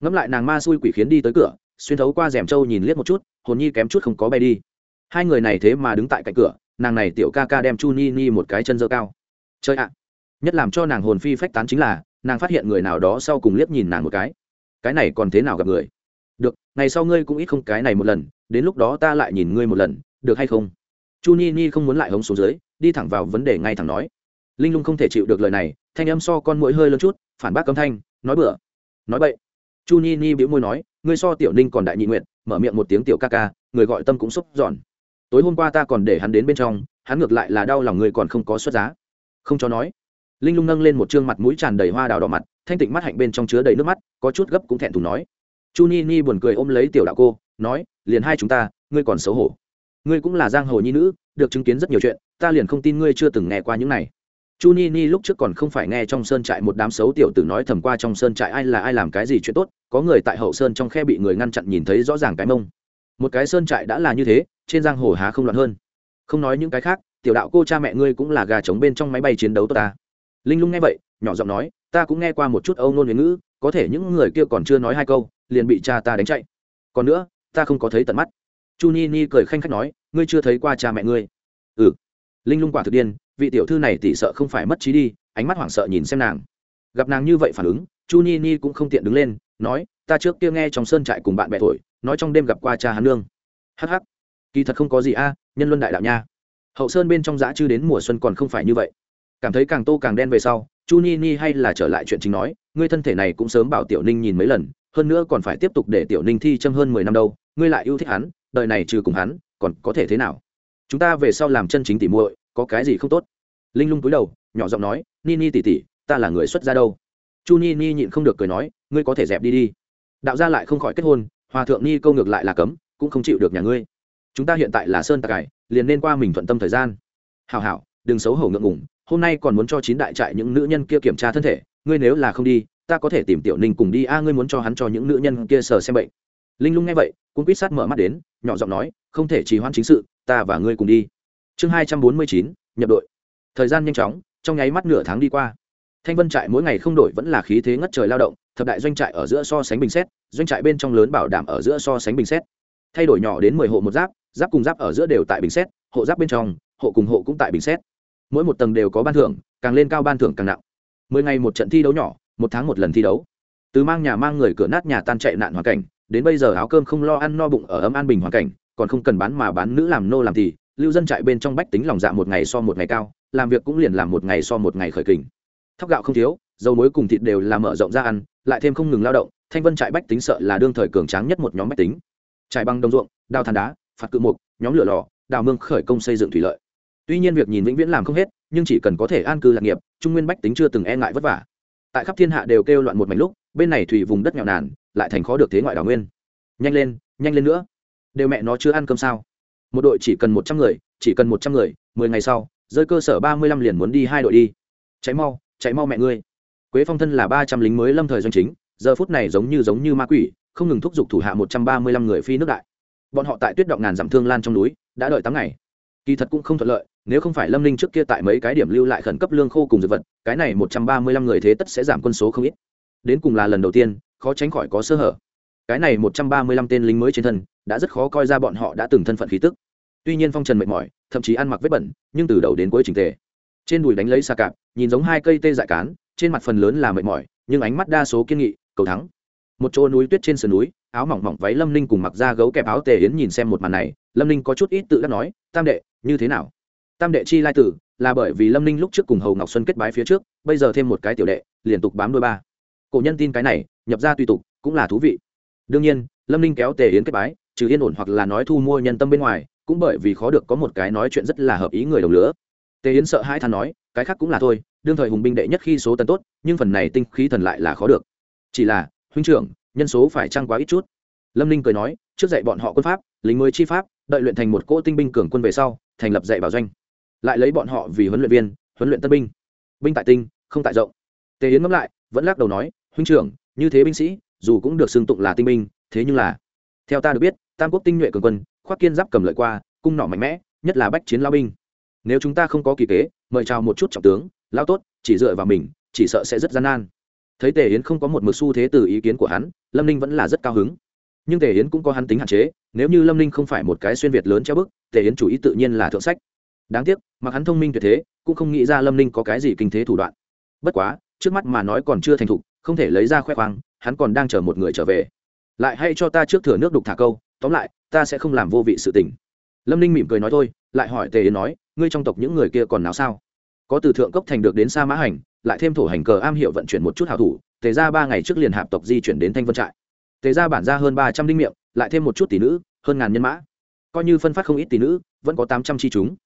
ngẫm lại nàng ma xui quỷ khiến đi tới cửa, xuyên thấu qua rèm trâu nhìn liếc một chút, hồn nhi kém chút không có bay đi. Hai người này thế mà đứng tại cạnh cửa, nàng này tiểu ca ca đem chu ni ni một cái chân dơ cao. Chơi ạ! Nhất làm cho nàng hồn phi phách tán chính là, nàng phát hiện người nào đó sau cùng liếc nhìn nàng một cái. Cái này còn thế nào gặp người? Được, ngày sau ngươi cũng ít không cái này một lần, đến lúc đó ta lại nhìn ngươi một lần, được hay không? Chu ni ni không muốn lại hống xuống dưới, đi thẳng vào vấn đề ngay thẳng nói. Linh lung không thể chịu được lời này, thanh âm so con mũi hơi lớn chút, phản bác cấm thanh, nói bừa, nói bậy chu ni ni bĩu môi nói, ngươi so tiểu ninh còn đại nhị nguyện mở miệng một tiếng tiểu ca ca, người gọi tâm cũng xúc giòn. Tối hôm qua ta còn để hắn đến bên trong, hắn ngược lại là đau lòng người còn không có xuất giá. Không cho nói. Linh lung nâng lên một chương mặt mũi tràn đầy hoa đào đỏ mặt, thanh tịnh mắt hạnh bên trong chứa đầy nước mắt, có chút gấp cũng thẹn thùng nói. Chu ni ni buồn cười ôm lấy tiểu đạo cô, nói, liền hai chúng ta, ngươi còn xấu hổ. Ngươi cũng là giang hồ nhi nữ, được chứng kiến rất nhiều chuyện, ta liền không tin ngươi chưa từng nghe qua những này chu ni ni lúc trước còn không phải nghe trong sơn trại một đám xấu tiểu tử nói thầm qua trong sơn trại ai là ai làm cái gì chuyện tốt, có người tại hậu sơn trong khe bị người ngăn chặn nhìn thấy rõ ràng cái mông. Một cái sơn trại đã là như thế, trên giang hồ há không loạn hơn. Không nói những cái khác, tiểu đạo cô cha mẹ ngươi cũng là gà trống bên trong máy bay chiến đấu tốt ta. Linh lung nghe vậy, nhỏ giọng nói, ta cũng nghe qua một chút âu nôn huyền ngữ, có thể những người kia còn chưa nói hai câu, liền bị cha ta đánh chạy. Còn nữa, ta không có thấy tận mắt. Chu ni ni cười khanh khách nói, ngươi chưa thấy qua cha mẹ ngươi. Ừ. Linh lung quả thực điên vị tiểu thư này tỉ sợ không phải mất trí đi, ánh mắt hoảng sợ nhìn xem nàng. Gặp nàng như vậy phản ứng, chu ni ni cũng không tiện đứng lên, nói, ta trước kia nghe trong sơn trại cùng bạn bè thổi, nói trong đêm gặp qua cha hắn nương. Hh kỳ thật không có gì a, nhân luân đại đạo nha. Hậu sơn bên trong giã chư đến mùa xuân còn không phải như vậy. Cảm thấy càng tô càng đen về sau, chu ni ni hay là trở lại chuyện chính nói, ngươi thân thể này cũng sớm bảo tiểu ninh nhìn mấy lần, hơn nữa còn phải tiếp tục để tiểu ninh thi châm hơn mười năm đâu, ngươi lại yêu thích hắn, đời này trừ cùng hắn, còn có thể thế nào? Chúng ta về sau làm chân chính tỉ muội có cái gì không tốt? Linh lung cúi đầu, nhỏ giọng nói, ni ni tỉ tỉ ta là người xuất gia đâu? Chu ni ni nhịn không được cười nói, ngươi có thể dẹp đi đi. Đạo gia lại không khỏi kết hôn, hòa thượng ni câu ngược lại là cấm, cũng không chịu được nhà ngươi. Chúng ta hiện tại là sơn tạc cải, liền nên qua mình thuận tâm thời gian. Hảo hảo, đừng xấu hổ ngượng ngùng, hôm nay còn muốn cho chín đại trại những nữ nhân kia kiểm tra thân thể, ngươi nếu là không đi, ta có thể tìm tiểu ninh cùng đi, a, ngươi muốn cho hắn cho những nữ nhân kia sờ xem bệnh. Linh lung nghe vậy cũng quýt sát mở mắt đến, nhỏ giọng nói, không thể trì hoãn chính sự, ta và ngươi cùng đi chương hai trăm bốn mươi chín, nhập đội. Thời gian nhanh chóng, trong nháy mắt nửa tháng đi qua. Thanh vân trại mỗi ngày không đổi vẫn là khí thế ngất trời lao động, thập đại doanh trại ở giữa so sánh bình xét, doanh trại bên trong lớn bảo đảm ở giữa so sánh bình xét. Thay đổi nhỏ đến mười hộ một giáp giáp cùng giáp ở giữa đều tại bình xét, hộ giáp bên trong, hộ cùng hộ cũng tại bình xét. Mỗi một tầng đều có ban thưởng, càng lên cao ban thưởng càng nặng. Mười ngày một trận thi đấu nhỏ, một tháng một lần thi đấu. Từ mang nhà mang người cửa nát nhà tan chạy nạn hoàn cảnh, đến bây giờ áo cơm không lo ăn no bụng ở ấm an bình hoàn cảnh, còn không cần bán mà bán nữ làm nô làm thì lưu dân trại bên trong bách tính lòng dạ một ngày so một ngày cao, làm việc cũng liền làm một ngày so một ngày khởi kình. Thóc gạo không thiếu, dầu muối cùng thịt đều là mở rộng ra ăn, lại thêm không ngừng lao động, thanh vân trại bách tính sợ là đương thời cường tráng nhất một nhóm bách tính. Trải băng đồng ruộng, đào than đá, phạt cự mục, nhóm lửa lò, đào mương khởi công xây dựng thủy lợi. Tuy nhiên việc nhìn vĩnh viễn làm không hết, nhưng chỉ cần có thể an cư lạc nghiệp, trung nguyên bách tính chưa từng e ngại vất vả. Tại khắp thiên hạ đều kêu loạn một mảnh lúc, bên này thủy vùng đất nghèo nàn, lại thành khó được thế ngoại đào nguyên. Nhanh lên nhanh lên nữa. Đều mẹ nó chưa ăn cơm sao? Một đội chỉ cần một trăm người, chỉ cần một trăm người, mười ngày sau, rơi cơ sở ba mươi lăm liền muốn đi hai đội đi. Cháy mau cháy mau mẹ ngươi. Quế phong thân là ba trăm lính mới lâm thời doanh chính, giờ phút này giống như giống như ma quỷ, không ngừng thúc giục thủ hạ một trăm ba mươi lăm người phi nước đại. Bọn họ tại tuyết động ngàn dặm thương lan trong núi, đã đợi tám ngày. Kỳ thật cũng không thuận lợi, nếu không phải lâm ninh trước kia tại mấy cái điểm lưu lại khẩn cấp lương khô cùng dược vật, cái này một trăm ba mươi lăm người thế tất sẽ giảm quân số không ít. Đến cùng là lần đầu tiên, khó tránh khỏi có sơ hở cái này một trăm ba mươi lăm tên lính mới trên thân, đã rất khó coi ra bọn họ đã từng thân phận khí tức. Tuy nhiên phong trần mệt mỏi, thậm chí ăn mặc vết bẩn, nhưng từ đầu đến cuối trình tề. Trên đùi đánh lấy xa cạp, nhìn giống hai cây tê dại cán, trên mặt phần lớn là mệt mỏi, nhưng ánh mắt đa số kiên nghị, cầu thắng. Một chỗ núi tuyết trên sườn núi, áo mỏng mỏng váy lâm ninh cùng mặc ra gấu kẹp áo tề yến nhìn xem một màn này, lâm ninh có chút ít tự đắc nói, tam đệ, như thế nào? Tam đệ chi lai tử, là bởi vì lâm ninh lúc trước cùng hầu ngọc xuân kết bái phía trước, bây giờ thêm một cái tiểu đệ liên tục bám đôi ba. Cổ nhân tin cái này, nhập ra tùy tục, cũng là thú vị đương nhiên, lâm ninh kéo tề yến kết bái, trừ yên ổn hoặc là nói thu mua nhân tâm bên ngoài, cũng bởi vì khó được có một cái nói chuyện rất là hợp ý người đồng lứa. Tề yến sợ hai than nói, cái khác cũng là thôi, đương thời hùng binh đệ nhất khi số tần tốt, nhưng phần này tinh khí thần lại là khó được. Chỉ là, huynh trưởng, nhân số phải trăng quá ít chút? Lâm ninh cười nói, trước dạy bọn họ quân pháp, lính mới chi pháp, đợi luyện thành một cỗ tinh binh cường quân về sau, thành lập dạy bảo doanh. Lại lấy bọn họ vì huấn luyện viên, huấn luyện tân binh. Binh tại tinh, không tại rộng. Tề yến ngẫm lại, vẫn lắc đầu nói, huynh trưởng, như thế binh sĩ dù cũng được xưng tụng là tinh minh, thế nhưng là theo ta được biết tam quốc tinh nhuệ cường quân khoác kiên giáp cầm lợi qua cung nỏ mạnh mẽ nhất là bách chiến lao binh. Nếu chúng ta không có kỳ kế mời chào một chút trọng tướng lao tốt chỉ dựa vào mình chỉ sợ sẽ rất gian nan. Thấy tề yến không có một mực xu thế từ ý kiến của hắn lâm ninh vẫn là rất cao hứng. Nhưng tề yến cũng có hắn tính hạn chế nếu như lâm ninh không phải một cái xuyên việt lớn treo bức tề yến chủ ý tự nhiên là thượng sách. Đáng tiếc mặc hắn thông minh tuyệt thế cũng không nghĩ ra lâm ninh có cái gì kinh thế thủ đoạn. Bất quá trước mắt mà nói còn chưa thành thục không thể lấy ra khoe khoang hắn còn đang chờ một người trở về. Lại hay cho ta trước thừa nước đục thả câu, tóm lại, ta sẽ không làm vô vị sự tình. Lâm ninh mỉm cười nói thôi, lại hỏi tề yến nói, ngươi trong tộc những người kia còn nào sao? Có từ thượng cốc thành được đến sa mã hành, lại thêm thổ hành cờ am hiệu vận chuyển một chút hảo thủ, tề ra ba ngày trước liền hạp tộc di chuyển đến thanh vân trại. Tề ra bản ra hơn ba trăm linh miệng, lại thêm một chút tỷ nữ, hơn ngàn nhân mã. Coi như phân phát không ít tỷ nữ, vẫn có tám trăm tri chúng.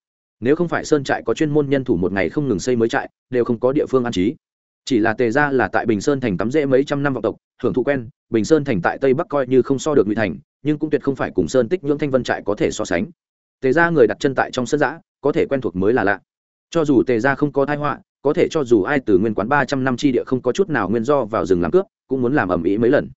Nếu không phải sơn trại có chuyên môn nhân thủ một ngày không ngừng xây mới trại, đều không có địa phương an trí chỉ là tề ra là tại bình sơn thành tắm rễ mấy trăm năm vọng tộc, hưởng thụ quen, bình sơn thành tại tây bắc coi như không so được ngụy thành, nhưng cũng tuyệt không phải cùng sơn tích nhưỡng thanh vân trại có thể so sánh. Tề ra người đặt chân tại trong sân giã, có thể quen thuộc mới là lạ. Cho dù tề ra không có thai họa, có thể cho dù ai từ nguyên quán ba trăm năm chi địa không có chút nào nguyên do vào rừng làm cướp, cũng muốn làm ầm ĩ mấy lần.